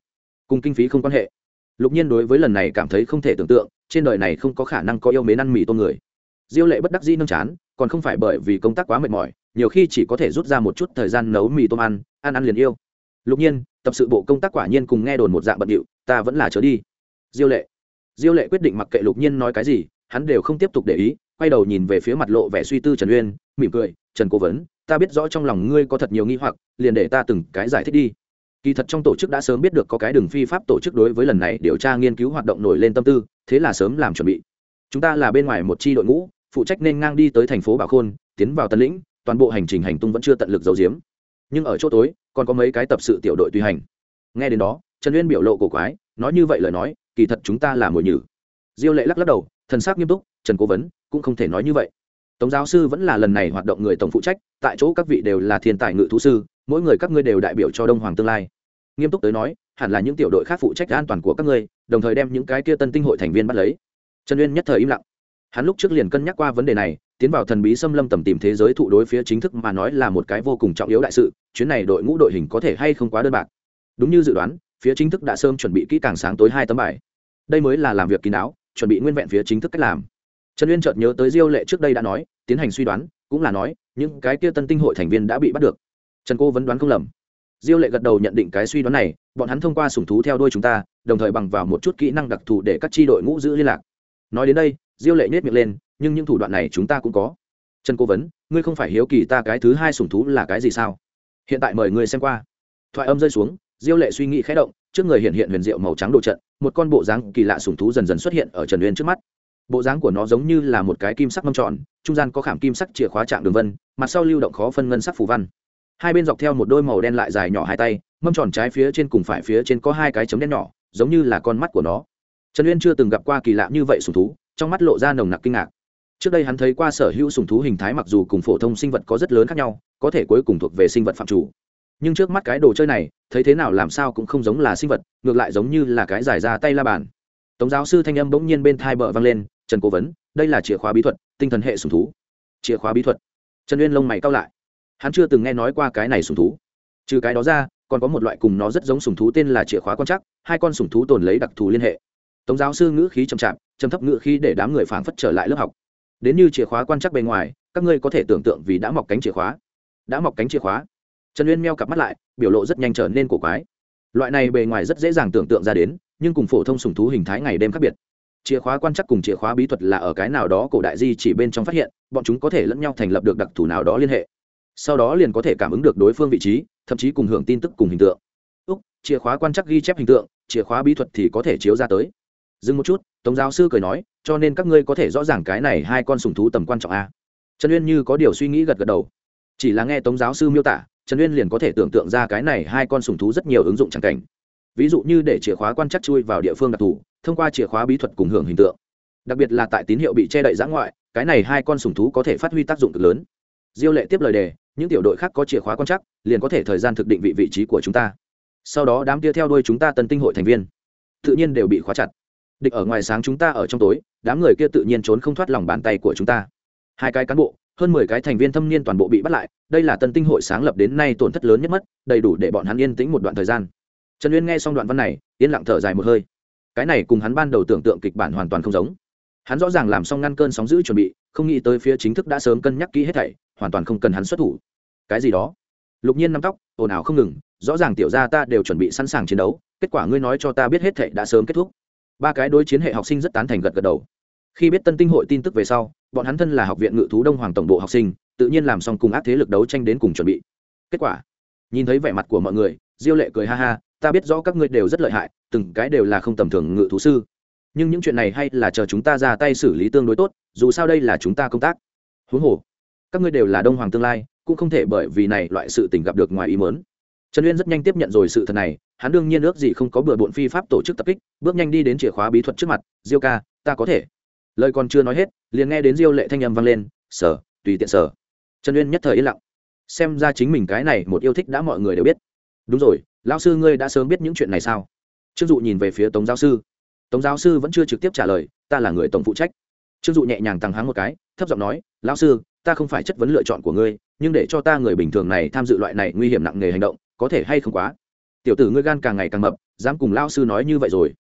cùng kinh phí không quan hệ. Lục nhiên đối với lần này cảm thấy không thể tưởng tượng, trên đời này không có khả năng có yêu mến ăn mì tôm người. Diêu lệ bất đắc dĩ nâng chán, còn không phải bởi vì công tác quá mệt mỏi, nhiều khi chỉ có thể rút ra một chút thời gian nấu mì tôm ăn ăn ăn liền yêu. Lục nhiên, tập sự bộ công tác quả nhiên cùng nghe đồn một dạng bận điệu, ta vẫn là trở đi. Diêu lệ. Diêu lệ quyết định mặc kệ lục nhiên nói cái gì, hắn đều không tiếp tục để ý, quay đầu nhìn về phía mặt lộ vẻ suy tư trần uyên, mỉm cười, trần cố vấn, ta biết rõ trong lòng ngươi có thật nhiều nghi hoặc, liền để ta từng cái giải thích đi kỳ thật trong tổ chức đã sớm biết được có cái đường phi pháp tổ chức đối với lần này điều tra nghiên cứu hoạt động nổi lên tâm tư, thế là sớm làm chuẩn bị. Chúng ta là bên ngoài một chi đội ngũ, phụ trách nên ngang đi tới thành phố bảo khôn, tiến vào tân lĩnh, toàn bộ hành trình hành tung vẫn chưa tận lực giấu giếm. Nhưng ở chỗ tối, còn có mấy cái tập sự tiểu đội tùy hành. Nghe đến đó, trần uyên biểu lộ cổ quái, nói như vậy lời nói, kỳ thật chúng ta là mồi nhử. Diêu lệ lắc lắc đầu, thần sắc nghiêm túc, trần cố vấn cũng không thể nói như vậy. Tống giáo sư vẫn là lần này hoạt động người tổng phụ trách, tại chỗ các vị đều là thiên tài ngự thú sư mỗi người các ngươi đều đại biểu cho đông hoàng tương lai. Nghiêm túc tới nói, hẳn là những tiểu đội khác phụ trách an toàn của các ngươi, đồng thời đem những cái kia tân tinh hội thành viên bắt lấy. Trần uyên nhất thời im lặng. Hắn lúc trước liền cân nhắc qua vấn đề này, tiến vào thần bí xâm lâm tầm tìm thế giới thụ đối phía chính thức mà nói là một cái vô cùng trọng yếu đại sự, chuyến này đội ngũ đội hình có thể hay không quá đơn bạc. Đúng như dự đoán, phía chính thức đã sớm chuẩn bị kỹ càng sáng tối hai tấm bài. Đây mới là làm việc kín đáo, chuẩn bị nguyên vẹn phía chính thức cách làm. Trần uyên chợt nhớ tới diêu lệ trước đây đã nói, tiến hành suy đoán, cũng là nói, những cái kia tân tinh hội thành viên đã bị bắt được trần cô vẫn đoán không lầm. Diêu lệ gật đầu nhận định cái suy đoán này, bọn hắn thông qua sùng thú theo đuôi chúng ta, đồng thời bằng vào một chút kỹ năng đặc thù để các tri đội ngũ giữ liên lạc. Nói đến đây, diêu lệ nhét miệng lên, nhưng những thủ đoạn này chúng ta cũng có. Trần cố vấn, ngươi không phải hiếu kỳ ta cái thứ hai sùng thú là cái gì sao? Hiện tại mời ngươi xem qua. Thoại âm rơi xuống, diêu lệ suy nghĩ khẽ động, trước người hiện hiện huyền diệu màu trắng đồ trận, một con bộ dáng kỳ lạ sùng thú dần dần xuất hiện ở trần uyên trước mắt. Bộ dáng của nó giống như là một cái kim sắc mâm tròn, trung gian có khảm kim sắc chìa khóa trạng đường vân, mặt sau lưu động khó phân ngân sắc phù văn hai bên dọc theo một đôi màu đen lại dài nhỏ hai tay, mâm tròn trái phía trên cùng phải phía trên có hai cái chấm đen nhỏ, giống như là con mắt của nó. Trần uyên chưa từng gặp qua kỳ lạ như vậy sùng thú, trong mắt lộ ra nồng nặc kinh ngạc. Trước đây hắn thấy qua sở hữu sùng thú hình thái mặc dù cùng phổ thông sinh vật có rất lớn khác nhau, có thể cuối cùng thuộc về sinh vật phạm chủ. Nhưng trước mắt cái đồ chơi này, thấy thế nào làm sao cũng không giống là sinh vật, ngược lại giống như là cái giải ra tay la bàn. Tống giáo sư thanh âm bỗng nhiên bên thai bờ vang lên, trần cố vấn, đây là chìa khóa bí thuật, tinh thần hệ sùng thú. Chìa khóa bí thuật? Trần uyên lông mày cao lại hắn chưa từng nghe nói qua cái này sùng thú. Trừ cái đó ra, còn có một loại cùng nó rất giống sùng thú tên là chìa khóa quan chắc hai con sùng thú tồn lấy đặc thù liên hệ. Tống giáo sư ngữ khí chậm chạp chấm thấp ngữ khí để đám người phảng phất trở lại lớp học. Đến như chìa khóa quan chắc bề ngoài, các ngươi có thể tưởng tượng vì đã mọc cánh chìa khóa. Đã mọc cánh chìa khóa. Trần uyên meo cặp mắt lại, biểu lộ rất nhanh trở nên cổ quái. Loại này bề ngoài rất dễ dàng tưởng tượng ra đến, nhưng cùng phổ thông sùng thú hình thái ngày đêm khác biệt. Chìa khóa quan chắc cùng chìa khóa bí thuật là ở cái nào đó cổ đại di chỉ bên trong phát hiện, bọn chúng có thể lẫn nhau thành lập được đặc thù nào đó liên hệ sau đó liền có thể cảm ứng được đối phương vị trí, thậm chí cùng hưởng tin tức cùng hình tượng. Úc, chìa khóa quan trắc ghi chép hình tượng, chìa khóa bí thuật thì có thể chiếu ra tới. Dừng một chút, tống giáo sư cười nói, cho nên các ngươi có thể rõ ràng cái này hai con sùng thú tầm quan trọng a. Trần uyên như có điều suy nghĩ gật gật đầu. Chỉ là nghe tống giáo sư miêu tả, trần uyên liền có thể tưởng tượng ra cái này hai con sùng thú rất nhiều ứng dụng c cảnh. Ví dụ như để chìa khóa quan chắc chui vào địa phương đặc thù, thông qua chìa khóa bí thuật cùng hưởng hình tượng. Đặc biệt là tại tín hiệu bị che đậy giã ngoại, cái này hai con sùng thú có thể phát huy tác dụng cực lớn. Diêu lệ tiếp lời đề những tiểu đội khác có chìa khóa quan chắc liền có thể thời gian thực định vị vị trí của chúng ta. Sau đó đám kia theo đuôi chúng ta tân tinh hội thành viên, tự nhiên đều bị khóa chặt. Địch ở ngoài sáng chúng ta ở trong tối, đám người kia tự nhiên trốn không thoát lòng bàn tay của chúng ta. Hai cái cán bộ, hơn mười cái thành viên thâm niên toàn bộ bị bắt lại, đây là tân tinh hội sáng lập đến nay tổn thất lớn nhất mất, đầy đủ để bọn hắn yên tĩnh một đoạn thời gian. Trần uyên nghe xong đoạn văn này, yên lặng thở dài một hơi. Cái này cùng hắn ban đầu tưởng tượng kịch bản hoàn toàn không giống. Hắn rõ ràng làm xong ngăn cơn sóng giữ chuẩn bị, không nghĩ tới phía chính thức đã sớm cân nhắc kỹ hết thảy hoàn toàn không cần hắn xuất thủ. Cái gì đó? Lục nhiên nắm tóc, ồn ào không ngừng, rõ ràng tiểu gia ta đều chuẩn bị sẵn sàng chiến đấu, kết quả ngươi nói cho ta biết hết thệ đã sớm kết thúc. Ba cái đối chiến hệ học sinh rất tán thành gật gật đầu. Khi biết tân tinh hội tin tức về sau, bọn hắn thân là học viện ngự thú đông hoàng tổng bộ học sinh, tự nhiên làm xong cùng ác thế lực đấu tranh đến cùng chuẩn bị. Kết quả, nhìn thấy vẻ mặt của mọi người, diêu lệ cười ha ha, ta biết rõ các ngươi đều rất lợi hại, từng cái đều là không tầm thường ngự thú sư. Nhưng những chuyện này hay là chờ chúng ta ra tay xử lý tương đối tốt, dù sao đây là chúng ta công tác. Huống hồ các ngươi đều là đông hoàng tương lai, cũng không thể bởi vì này loại sự tình gặp được ngoài ý mớn trần uyên rất nhanh tiếp nhận rồi sự thật này, hắn đương nhiên ước gì không có bừa bộn phi pháp tổ chức tập kích, bước nhanh đi đến chìa khóa bí thuật trước mặt, diêu ca, ta có thể. Lời còn chưa nói hết, liền nghe đến diêu lệ thanh âm vang lên, sở, tùy tiện sở. Trần uyên nhất thời yên lặng. Xem ra chính mình cái này một yêu thích đã mọi người đều biết. Đúng rồi, lão sư ngươi đã sớm biết những chuyện này sao? Trương dụ nhìn về phía tống giáo sư. Tống giáo sư vẫn chưa trực tiếp trả lời, ta là người tổng phụ trách. Trương dụ nhẹ nhàng tăng háng một cái, thấp giọng nói, lão sư ta không phải chất vấn lựa chọn của ngươi, nhưng để cho ta người bình thường này tham dự loại này nguy hiểm nặng nề hành động, có thể hay không quá? Tiểu tử ngươi gan càng ngày càng mập, dám cùng lao sư nói như vậy rồi.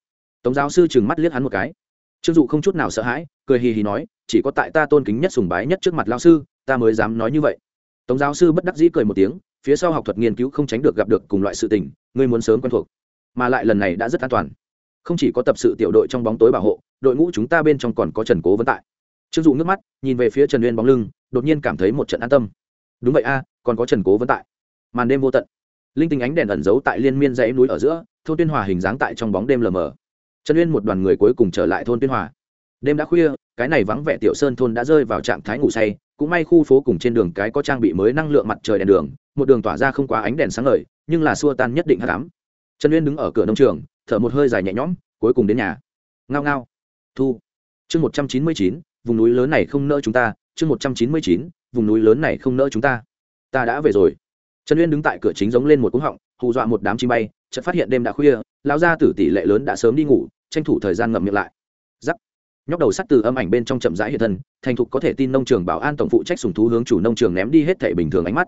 Tống giáo sư chừng mắt liếc hắn một cái. Trương dụ không chút nào sợ hãi, cười hì hì nói, chỉ có tại ta tôn kính nhất sùng bái nhất trước mặt lao sư, ta mới dám nói như vậy. Tống giáo sư bất đắc dĩ cười một tiếng, phía sau học thuật nghiên cứu không tránh được gặp được cùng loại sự tình, ngươi muốn sớm quen thuộc, mà lại lần này đã rất an toàn. Không chỉ có tập sự tiểu đội trong bóng tối bảo hộ, đội ngũ chúng ta bên trong còn có trần cố vấn tại. Trương dụ nước mắt, nhìn về phía trần uyên bóng lưng đột nhiên cảm thấy một trận an tâm. Đúng vậy a, còn có trần cố vẫn tại. Màn đêm vô tận. Linh tinh ánh đèn ẩn giấu tại liên miên dãy núi ở giữa, thôn tuyên hòa hình dáng tại trong bóng đêm lờ mờ. Trần uyên một đoàn người cuối cùng trở lại thôn tuyên hòa. Đêm đã khuya, cái này vắng vẻ tiểu sơn thôn đã rơi vào trạng thái ngủ say, cũng may khu phố cùng trên đường cái có trang bị mới năng lượng mặt trời đèn đường, một đường tỏa ra không quá ánh đèn sáng ngời, nhưng là xua tan nhất định hát cám trần uyên đứng ở cửa nông trường, thở một hơi dài nhẹ nhõm, cuối cùng đến nhà. Ngao ngao. Thu. Chương một trăm chín mươi chín, vùng núi lớn này không nỡ chúng ta chương một trăm chín mươi chín, vùng núi lớn này không nỡ chúng ta. Ta đã về rồi. Trần uyên đứng tại cửa chính giống lên một cúng họng, hù dọa một đám chim bay, chợt phát hiện đêm đã khuya, lão gia tử tỷ lệ lớn đã sớm đi ngủ, tranh thủ thời gian ngậm miệng lại. Giắc. Nhóc đầu sắt từ âm ảnh bên trong chậm rãi hiện thân, thành thục có thể tin nông trường bảo an tổng phụ trách sùng thú hướng chủ nông trường ném đi hết thể bình thường ánh mắt.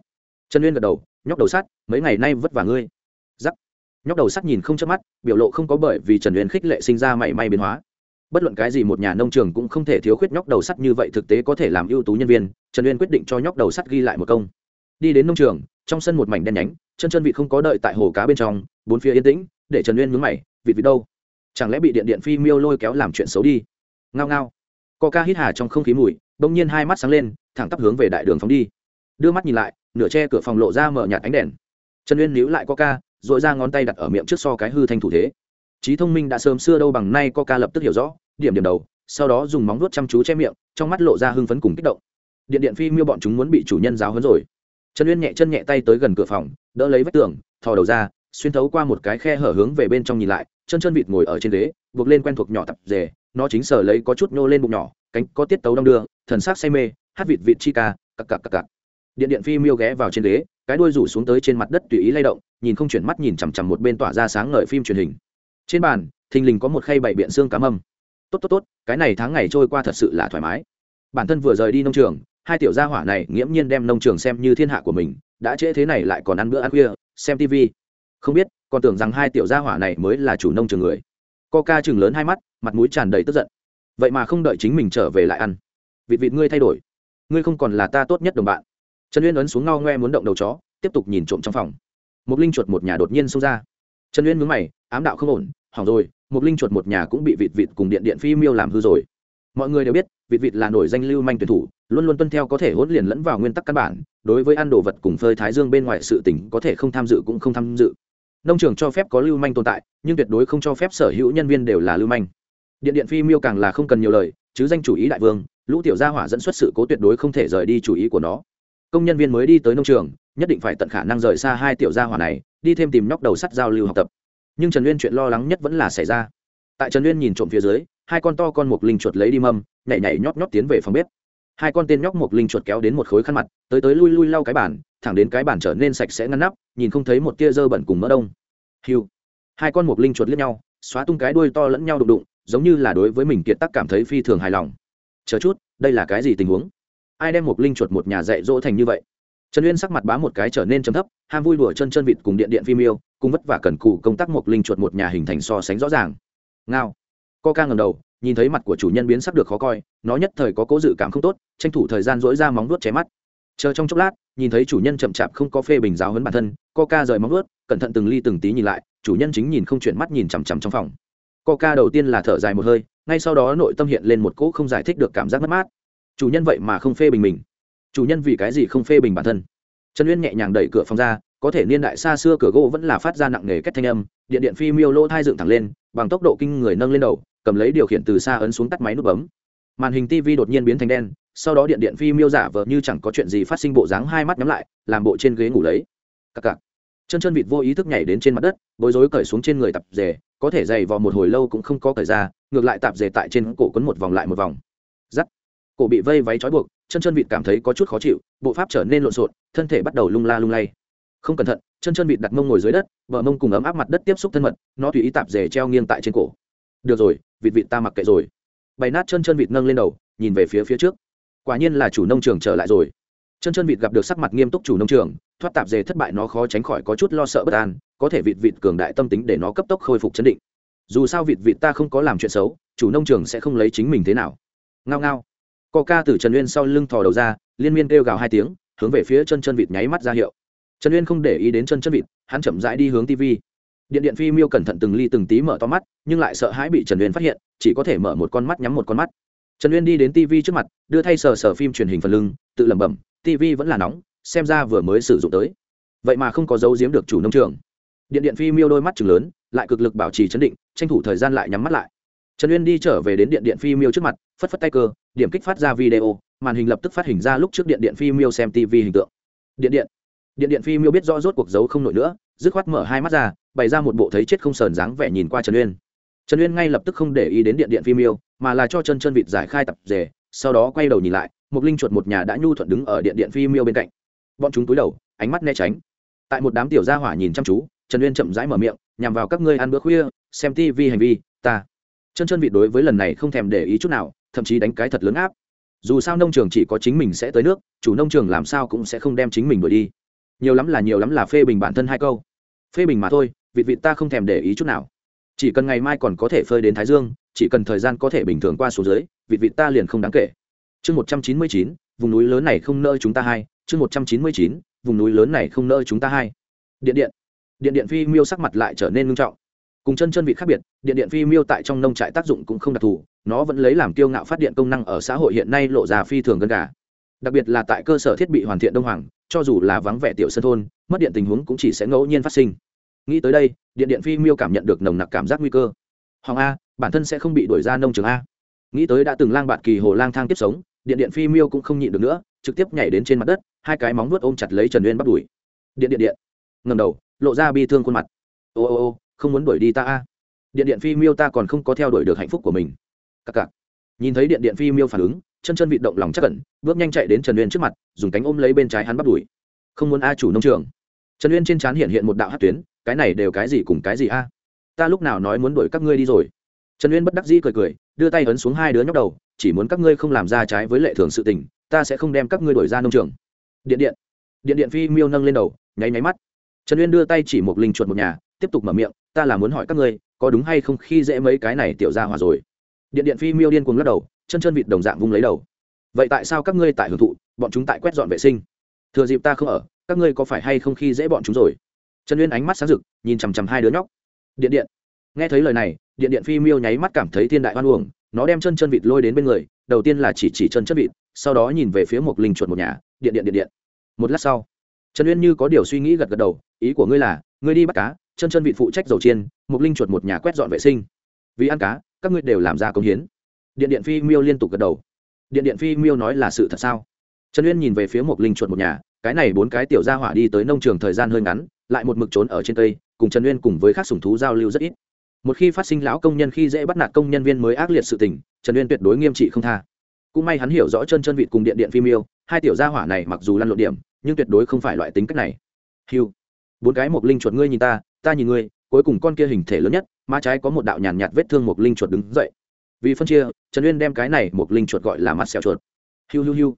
Trần uyên gật đầu, nhóc đầu sắt, mấy ngày nay vất vả ngươi. Giắc. Nhóc đầu sắt nhìn không chớp mắt, biểu lộ không có bởi vì trần uyên khích lệ sinh ra mảy may biến hóa bất luận cái gì một nhà nông trường cũng không thể thiếu khuyết nhóc đầu sắt như vậy thực tế có thể làm ưu tú nhân viên, trần uyên quyết định cho nhóc đầu sắt ghi lại một công. Đi đến nông trường, trong sân một mảnh đen nhánh, chân chân vị không có đợi tại hồ cá bên trong, bốn phía yên tĩnh, để trần uyên mướn mày, vịt vịt đâu? Chẳng lẽ bị điện điện phi miêu lôi kéo làm chuyện xấu đi? Ngao ngao. Co ca hít hà trong không khí mùi, bỗng nhiên hai mắt sáng lên, thẳng tắp hướng về đại đường phóng đi. Đưa mắt nhìn lại, nửa che cửa phòng lộ ra mở nhạt ánh đèn. Trần uyên níu lại co ca dội ra ngón tay đặt ở miệng trước so cái hư thanh thủ thế trí thông minh đã sớm xưa đâu bằng nay coca lập tức hiểu rõ điểm điểm đầu sau đó dùng móng vuốt chăm chú che miệng trong mắt lộ ra hưng phấn cùng kích động. Điện điện phi miêu bọn chúng muốn bị chủ nhân giáo hấn rồi. Trần uyên nhẹ chân nhẹ tay tới gần cửa phòng đỡ lấy vách tường thò đầu ra xuyên thấu qua một cái khe hở hướng về bên trong nhìn lại chân chân vịt ngồi ở trên ghế buộc lên quen thuộc nhỏ tập dề, nó chính sở lấy có chút nhô lên bụng nhỏ cánh có tiết tấu đong đưa thần sắc say mê hát vịt vịt chi ca cặc cặc cặc cặc. Điện điện phi miêu ghé vào trên ghế cái đuôi rủ xuống tới trên mặt đất tùy ý lay động nhìn không chuyển mắt nhìn chằm chằm một bên tỏa ra sáng ngời phim truyền hình trên bàn, thình lình có một khay bảy biện xương cá mâm. Tốt tốt tốt, cái này tháng ngày trôi qua thật sự là thoải mái. Bản thân vừa rời đi nông trường, hai tiểu gia hỏa này nghiễm nhiên đem nông trường xem như thiên hạ của mình, đã trễ thế này lại còn ăn bữa ăn khuya, xem tv không biết, còn tưởng rằng hai tiểu gia hỏa này mới là chủ nông trường người. Coca chừng lớn hai mắt, mặt mũi tràn đầy tức giận. Vậy mà không đợi chính mình trở về lại ăn. Vịt vịt ngươi thay đổi. Ngươi không còn là ta tốt nhất đồng bạn. Trần uyên ấn xuống ngao ngoe muốn động đầu chó, tiếp tục nhìn trộm trong phòng. Một linh chuột một nhà đột nhiên xông ra. Trần uyên mướn mày, ám đạo không ổn hỏng rồi một linh chuột một nhà cũng bị vịt vịt cùng điện điện phi miêu làm hư rồi. Mọi người đều biết, vịt vịt là nổi danh lưu manh tuyển thủ, luôn luôn tuân theo có thể hỗn liền lẫn vào nguyên tắc căn bản, đối với ăn đồ vật cùng phơi thái dương bên ngoài sự tỉnh có thể không tham dự cũng không tham dự. Nông trường cho phép có lưu manh tồn tại, nhưng tuyệt đối không cho phép sở hữu nhân viên đều là lưu manh. Điện điện phi miêu càng là không cần nhiều lời, chứ danh chủ ý đại vương, lũ tiểu gia hỏa dẫn xuất sự cố tuyệt đối không thể rời đi chủ ý của nó. Công nhân viên mới đi tới nông trường, nhất định phải tận khả năng rời xa hai tiểu gia hỏa này, đi thêm tìm nhóc đầu sắt giao lưu học tập nhưng trần uyên chuyện lo lắng nhất vẫn là xảy ra. tại trần uyên nhìn trộm phía dưới, hai con to con mục linh chuột lấy đi mâm, nhảy nhảy nhóp nhóp tiến về phòng bếp. hai con tên nhóc mục linh chuột kéo đến một khối khăn mặt, tới tới lui lui lau cái bàn, thẳng đến cái bàn trở nên sạch sẽ ngăn nắp, nhìn không thấy một tia dơ bẩn cùng mỡ đông. Hiu hai con mục linh chuột liếc nhau, xóa tung cái đuôi to lẫn nhau đụng đụng, giống như là đối với mình kiệt tác cảm thấy phi thường hài lòng. Chờ chút, đây là cái gì tình huống? Ai đem một linh chuột một nhà dạy dỗ thành như vậy? Trần uyên sắc mặt bá một cái trở nên chấm thấp, ham vui đùa chân chân vịt cùng điện điện phim yêu, cùng vất vả cần cù công tác một linh chuột một nhà hình thành so sánh rõ ràng. Ngao. Co ca ngầm đầu, nhìn thấy mặt của chủ nhân biến sắc được khó coi, nó nhất thời có cố dự cảm không tốt, tranh thủ thời gian dỗi ra móng nuốt chém mắt. Chờ trong chốc lát, nhìn thấy chủ nhân chậm chạp không có phê bình giáo hấn bản thân, co ca rời móng nuốt cẩn thận từng ly từng tí nhìn lại, chủ nhân chính nhìn không chuyển mắt nhìn chằm chằm trong phòng. Ca đầu tiên là thở dài một hơi, ngay sau đó nội tâm hiện lên một cỗ không giải thích được cảm giác mất mát. Chủ nhân vậy mà không phê bình mình chủ nhân vì cái gì không phê bình bản thân? Trần uyên nhẹ nhàng đẩy cửa phòng ra, có thể niên đại xa xưa cửa gỗ vẫn là phát ra nặng nề kết thanh âm, điện điện phi miêu lỗ thai dựng thẳng lên, bằng tốc độ kinh người nâng lên đầu, cầm lấy điều khiển từ xa ấn xuống tắt máy nút bấm. Màn hình tv đột nhiên biến thành đen, sau đó điện điện phi miêu giả vờ như chẳng có chuyện gì phát sinh bộ dáng hai mắt nhắm lại, làm bộ trên ghế ngủ lấy. Cặc cặc. Chân chân vịt vô ý thức nhảy đến trên mặt đất, bối rối cởi xuống trên người tạp dề, có thể dày vò một hồi lâu cũng không có cởi ra, ngược lại tạp dề tại trên cổ quấn một vòng lại một vòng. Giắt. Cổ bị vây váy trói buộc chân chân vịt cảm thấy có chút khó chịu, bộ pháp trở nên lộn xộn, thân thể bắt đầu lung la lung lay. Không cẩn thận, chân chân vịt đặt mông ngồi dưới đất vợ mông cùng ấm áp mặt đất tiếp xúc thân mật, nó tùy ý tạp dề treo nghiêng tại trên cổ. Được rồi, vịt vịt ta mặc kệ rồi. Bày nát chân chân vịt nâng lên đầu, nhìn về phía phía trước. Quả nhiên là chủ nông trường trở lại rồi. Chân chân vịt gặp được sắc mặt nghiêm túc chủ nông trường, thoát tạp dề thất bại nó khó tránh khỏi có chút lo sợ bất an, có thể vịt vịt cường đại tâm tính để nó cấp tốc khôi phục chấn định. Dù sao vịt vịt ta không có làm chuyện xấu, chủ nông trường sẽ không lấy chính mình thế nào. Ngao ngao co ca từ trần uyên sau lưng thò đầu ra, liên miên kêu gào hai tiếng, hướng về phía chân chân vịt nháy mắt ra hiệu. Trần uyên không để ý đến chân chân vịt, hắn chậm rãi đi hướng tv điện điện phi miêu cẩn thận từng ly từng tí mở to mắt, nhưng lại sợ hãi bị trần uyên phát hiện, chỉ có thể mở một con mắt nhắm một con mắt. Trần uyên đi đến tv trước mặt, đưa thay sờ sờ phim truyền hình phần lưng, tự lẩm bẩm tv vẫn là nóng, xem ra vừa mới sử dụng tới. Vậy mà không có dấu giếm được chủ nông trường. Điện điện phi miêu đôi mắt chừng lớn, lại cực lực bảo trì chấn định, tranh thủ thời gian lại nhắm mắt lại. Trần uyên đi trở về đến điện điện phi miêu trước mặt, phất phất tay cơ điểm kích phát ra video, màn hình lập tức phát hình ra lúc trước điện điện phi miêu xem tv hình tượng. Điện điện. Điện điện phi miêu biết rõ rốt cuộc giấu không nổi nữa, dứt khoát mở hai mắt ra, bày ra một bộ thấy chết không sờn dáng vẻ nhìn qua trần uyên. Trần uyên ngay lập tức không để ý đến điện điện phi miêu, mà là cho chân chân vịt giải khai tập rể sau đó quay đầu nhìn lại, một linh chuột một nhà đã nhu thuận đứng ở điện điện phi miêu bên cạnh. Bọn chúng túi đầu, ánh mắt né tránh. Tại một đám tiểu gia hỏa nhìn chăm chú, trần uyên chậm rãi mở miệng, nhằm vào các ngươi ăn bữa khuya, xem tv hành vi, ta. Chân chân vịt đối với lần này không thèm để ý chút nào thậm chí đánh cái thật lớn áp. Dù sao nông trường chỉ có chính mình sẽ tới nước, chủ nông trường làm sao cũng sẽ không đem chính mình đuổi đi. Nhiều lắm là nhiều lắm là phê bình bản thân hai câu. Phê bình mà thôi, vịt vịt ta không thèm để ý chút nào. Chỉ cần ngày mai còn có thể phơi đến thái dương, chỉ cần thời gian có thể bình thường qua số dưới, vịt vịt ta liền không đáng kể. Chương một trăm chín mươi chín, vùng núi lớn này không nỡ chúng ta hai. Chương một trăm chín mươi chín, vùng núi lớn này không nỡ chúng ta hai. Điện điện. Điện điện phi miêu sắc mặt lại trở nên nghiêm trọng cùng chân chân vịt khác biệt, điện điện phi miêu tại trong nông trại tác dụng cũng không đặc thù, nó vẫn lấy làm kiêu ngạo phát điện công năng ở xã hội hiện nay lộ ra phi thường gần gà. Đặc biệt là tại cơ sở thiết bị hoàn thiện đông hoàng, cho dù là vắng vẻ tiểu sân thôn, mất điện tình huống cũng chỉ sẽ ngẫu nhiên phát sinh. Nghĩ tới đây, điện điện phi miêu cảm nhận được nồng nặc cảm giác nguy cơ. Hoàng a, bản thân sẽ không bị đuổi ra nông trường a. Nghĩ tới đã từng lang bạt kỳ hồ lang thang tiếp sống, điện điện phi miêu cũng không nhịn được nữa, trực tiếp nhảy đến trên mặt đất, hai cái móng vuốt ôm chặt lấy trần uyên bắt đuổi. Điện điện điện. Ngầm đầu, lộ ra bi thương khuôn mặt. Ô ô ô không muốn đuổi đi ta a. Điện điện phi miêu ta còn không có theo đuổi được hạnh phúc của mình. Cặc cặc. Nhìn thấy điện điện phi miêu phản ứng, chân chân vịt động lòng chắc cẩn bước nhanh chạy đến trần uyên trước mặt, dùng cánh ôm lấy bên trái hắn bắt đuổi không muốn a chủ nông trường. Trần uyên trên trán hiện hiện một đạo hát tuyến, cái này đều cái gì cùng cái gì a? Ta lúc nào nói muốn đuổi các ngươi đi rồi? Trần uyên bất đắc dĩ cười cười, đưa tay ấn xuống hai đứa nhóc đầu, chỉ muốn các ngươi không làm ra trái với lệ thường sự tình, ta sẽ không đem các ngươi đuổi ra nông trường. Điện điện. Điện điện phi miêu nâng lên đầu, nháy nháy mắt. Trần uyên đưa tay chỉ một linh chuột một nhà tiếp tục mở miệng, ta là muốn hỏi các ngươi, có đúng hay không khi dễ mấy cái này tiểu ra hòa rồi? Điện điện phi miêu điên cuồng lắc đầu, chân chân vịt đồng dạng vung lấy đầu. Vậy tại sao các ngươi tại hưởng thụ, bọn chúng tại quét dọn vệ sinh? Thừa dịp ta không ở, các ngươi có phải hay không khi dễ bọn chúng rồi? Trần uyên ánh mắt sáng rực, nhìn chằm chằm hai đứa nhóc. Điện điện. Nghe thấy lời này, điện điện phi miêu nháy mắt cảm thấy thiên đại hoan uổng, nó đem chân chân vịt lôi đến bên người, đầu tiên là chỉ chỉ chân chân vịt, sau đó nhìn về phía một linh chuột một nhà, điện điện điện điện. Một lát sau, trần uyên như có điều suy nghĩ gật gật đầu, ý của ngươi là, ngươi đi bắt cá chân chân vị phụ trách dầu chiên Mục linh chuột một nhà quét dọn vệ sinh. Vì ăn cá, các ngươi đều làm ra công hiến. Điện điện phi miêu liên tục gật đầu. Điện điện phi miêu nói là sự thật sao? Trần uyên nhìn về phía Mục linh chuột một nhà, cái này bốn cái tiểu gia hỏa đi tới nông trường thời gian hơi ngắn, lại một mực trốn ở trên cây, cùng trần uyên cùng với các sùng thú giao lưu rất ít. Một khi phát sinh lão công nhân khi dễ bắt nạt công nhân viên mới ác liệt sự tình, trần uyên tuyệt đối nghiêm trị không tha. Cũng may hắn hiểu rõ chân chân vịt cùng điện điện phim yêu hai tiểu gia hỏa này mặc dù lăn lộn điểm, nhưng tuyệt đối không phải loại tính cách này. Hiu bốn cái một linh chuột ngươi nhìn ta ta nhìn ngươi cuối cùng con kia hình thể lớn nhất má trái có một đạo nhàn nhạt, vết thương một linh chuột đứng dậy. Vì phân chia trần uyên đem cái này một linh chuột gọi là mặt sẹo chuột. Hiu hiu hiu.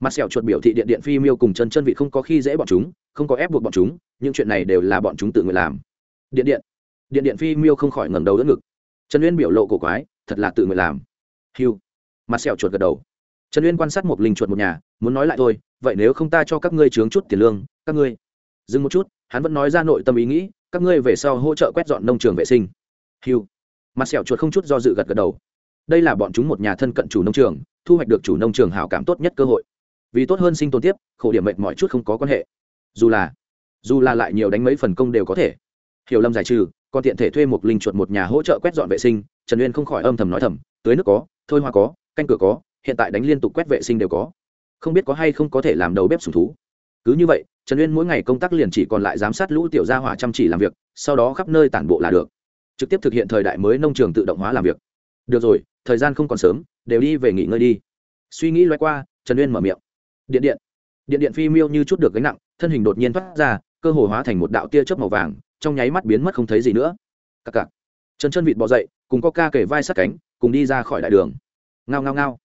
Mặt sẹo chuột biểu thị điện điện phi miêu cùng chân chân vị không có khi dễ bọn chúng không có ép buộc bọn chúng những chuyện này đều là bọn chúng tự nguyện làm. Điện điện. Điện điện phi miêu không khỏi ngẩng đầu đỡ ngực. Trần uyên biểu lộ cổ quái thật là tự nguyện làm. Hiu. Mặt sẹo chuột gật đầu. Trần uyên quan sát một linh chuột một nhà muốn nói lại thôi vậy nếu không ta cho các ngươi chướng chút tiền lương các ngươi. Dừng một chút hắn vẫn nói ra nội tâm ý nghĩ các ngươi về sau hỗ trợ quét dọn nông trường vệ sinh. Hiu mặt sẹo chuột không chút do dự gật gật đầu. Đây là bọn chúng một nhà thân cận chủ nông trường, thu hoạch được chủ nông trường hảo cảm tốt nhất cơ hội. Vì tốt hơn sinh tồn tiếp, khổ điểm mệnh mọi chút không có quan hệ. Dù là dù là lại nhiều đánh mấy phần công đều có thể. Hiểu lâm giải trừ còn tiện thể thuê một linh chuột một nhà hỗ trợ quét dọn vệ sinh, trần uyên không khỏi âm thầm nói thầm, tưới nước có, thôi hoa có, canh cửa có, hiện tại đánh liên tục quét vệ sinh đều có. Không biết có hay không có thể làm đầu bếp sùng thú cứ như vậy, trần uyên mỗi ngày công tác liền chỉ còn lại giám sát lũ tiểu gia hỏa chăm chỉ làm việc, sau đó khắp nơi tản bộ là được. Trực tiếp thực hiện thời đại mới nông trường tự động hóa làm việc. Được rồi, thời gian không còn sớm, đều đi về nghỉ ngơi đi. Suy nghĩ loay qua, trần uyên mở miệng. Điện điện. Điện điện phi miêu như chút được gánh nặng, thân hình đột nhiên thoát ra, cơ hồ hóa thành một đạo tia chớp màu vàng, trong nháy mắt biến mất không thấy gì nữa. Cặc cặc chân chân vịt bỏ dậy, cùng ca kể vai sát cánh, cùng đi ra khỏi đại đường. Ngao ngao ngao.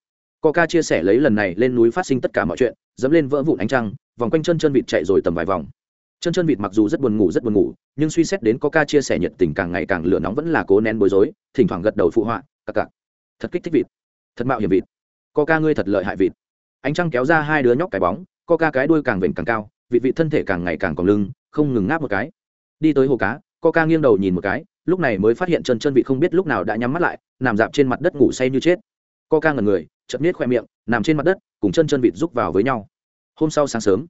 Ca chia sẻ lấy lần này lên núi phát sinh tất cả mọi chuyện, dẫm lên vỡ vụn ánh trăng vòng quanh chân chân vịt chạy rồi tầm vài vòng. Chân chân vịt mặc dù rất buồn ngủ, rất buồn ngủ, nhưng suy xét đến có ca chia sẻ nhiệt tình càng ngày càng lửa nóng vẫn là cố nén bối rối, thỉnh thoảng gật đầu phụ họa, cặc cặc, thật kích thích vịt, thật mạo hiểm vịt. Ca ngươi thật lợi hại vịt. Ánh trăng kéo ra hai đứa nhóc cái bóng ca cái đuôi càng vểnh càng cao, vịt vị thân thể càng ngày càng còn lưng, không ngừng ngáp một cái. Đi tới hồ cá ca nghiêng đầu nhìn một cái, lúc này mới phát hiện chân chân vịt không biết lúc nào đã nhắm mắt lại, nằm dạp trên mặt đất ngủ say như chết. Ca ngẩn người chậm biết khoe miệng, nằm trên mặt đất, cùng chân chân vịt rúc vào với nhau hôm sau sáng sớm,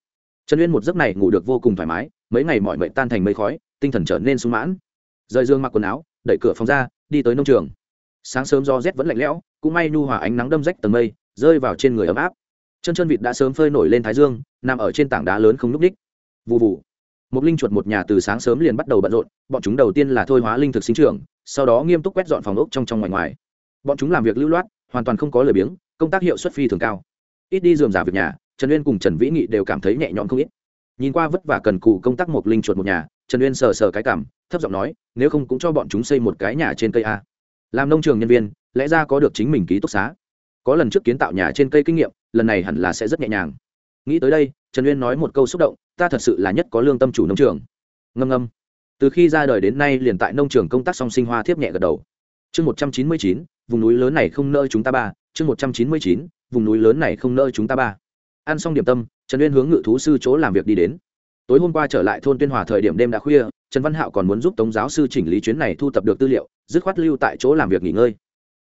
trần uyên một giấc này ngủ được vô cùng thoải mái, mấy ngày mọi mệnh tan thành mây khói, tinh thần trở nên sung mãn. Rời dương mặc quần áo, đẩy cửa phòng ra, đi tới nông trường. Sáng sớm do rét vẫn lạnh lẽo, cũng may nhu hòa ánh nắng đâm rách tầng mây, rơi vào trên người ấm áp. Chân chân vịt đã sớm phơi nổi lên thái dương, nằm ở trên tảng đá lớn không núp ních. Vụ vụ một linh chuột một nhà từ sáng sớm liền bắt đầu bận rộn, bọn chúng đầu tiên là thôi hóa linh thực sinh trưởng, sau đó nghiêm túc quét dọn phòng ốc trong trong ngoài ngoài. Bọn chúng làm việc lưu loát, hoàn toàn không có lời biếng, công tác hiệu suất phi thường cao. Ít đi dườm giả việc nhà trần uyên cùng trần vĩ nghị đều cảm thấy nhẹ nhõm không ít. Nhìn qua vất vả cần cù công tác một linh chuột một nhà, trần uyên sờ sờ cái cảm, thấp giọng nói, nếu không cũng cho bọn chúng xây một cái nhà trên cây a. Làm nông trường nhân viên, lẽ ra có được chính mình ký túc xá. Có lần trước kiến tạo nhà trên cây kinh nghiệm, lần này hẳn là sẽ rất nhẹ nhàng. Nghĩ tới đây, trần uyên nói một câu xúc động, ta thật sự là nhất có lương tâm chủ nông trường. Ngâm ngâm. Từ khi ra đời đến nay liền tại nông trường công tác song sinh hoa thiếp nhẹ gật đầu. Chương một trăm chín mươi chín, vùng núi lớn này không nơi chúng ta ba. Chương một trăm chín mươi chín, vùng núi lớn này không nơi chúng ta ba ăn xong điểm tâm, trần uyên hướng ngự thú sư chỗ làm việc đi đến. Tối hôm qua trở lại thôn tuyên hòa thời điểm đêm đã khuya, trần văn hạo còn muốn giúp tống giáo sư chỉnh lý chuyến này thu thập được tư liệu, dứt khoát lưu tại chỗ làm việc nghỉ ngơi.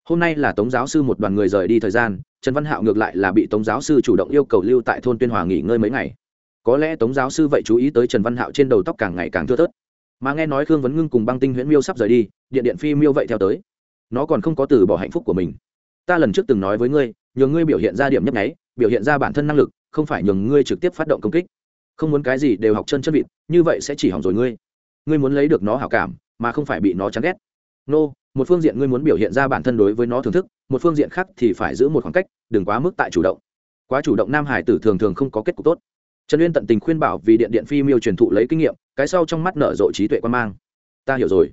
Hôm nay là tống giáo sư một đoàn người rời đi thời gian, trần văn hạo ngược lại là bị tống giáo sư chủ động yêu cầu lưu tại thôn tuyên hòa nghỉ ngơi mấy ngày. Có lẽ tống giáo sư vậy chú ý tới trần văn hạo trên đầu tóc càng ngày càng thưa thớt. Mà nghe nói khương vấn ngưng cùng băng tinh huyễn miêu sắp rời đi, điện điện phi miêu vậy theo tới. Nó còn không có từ bỏ hạnh phúc của mình. Ta lần trước từng nói với ngươi, nhờ ngươi biểu hiện ra điểm nhấp nháy, biểu hiện ra bản thân năng lực không phải nhường ngươi trực tiếp phát động công kích. Không muốn cái gì đều học chân chân vịt như vậy sẽ chỉ hỏng rồi ngươi. Ngươi muốn lấy được nó hảo cảm mà không phải bị nó chán ghét. Nô、no, một phương diện ngươi muốn biểu hiện ra bản thân đối với nó thưởng thức một phương diện khác thì phải giữ một khoảng cách đừng quá mức tại chủ động. Quá chủ động nam hải tử thường thường không có kết cục tốt. Trần uyên tận tình khuyên bảo vì điện điện phi miêu truyền thụ lấy kinh nghiệm cái sau trong mắt nở rộ trí tuệ quan mang. Ta hiểu rồi.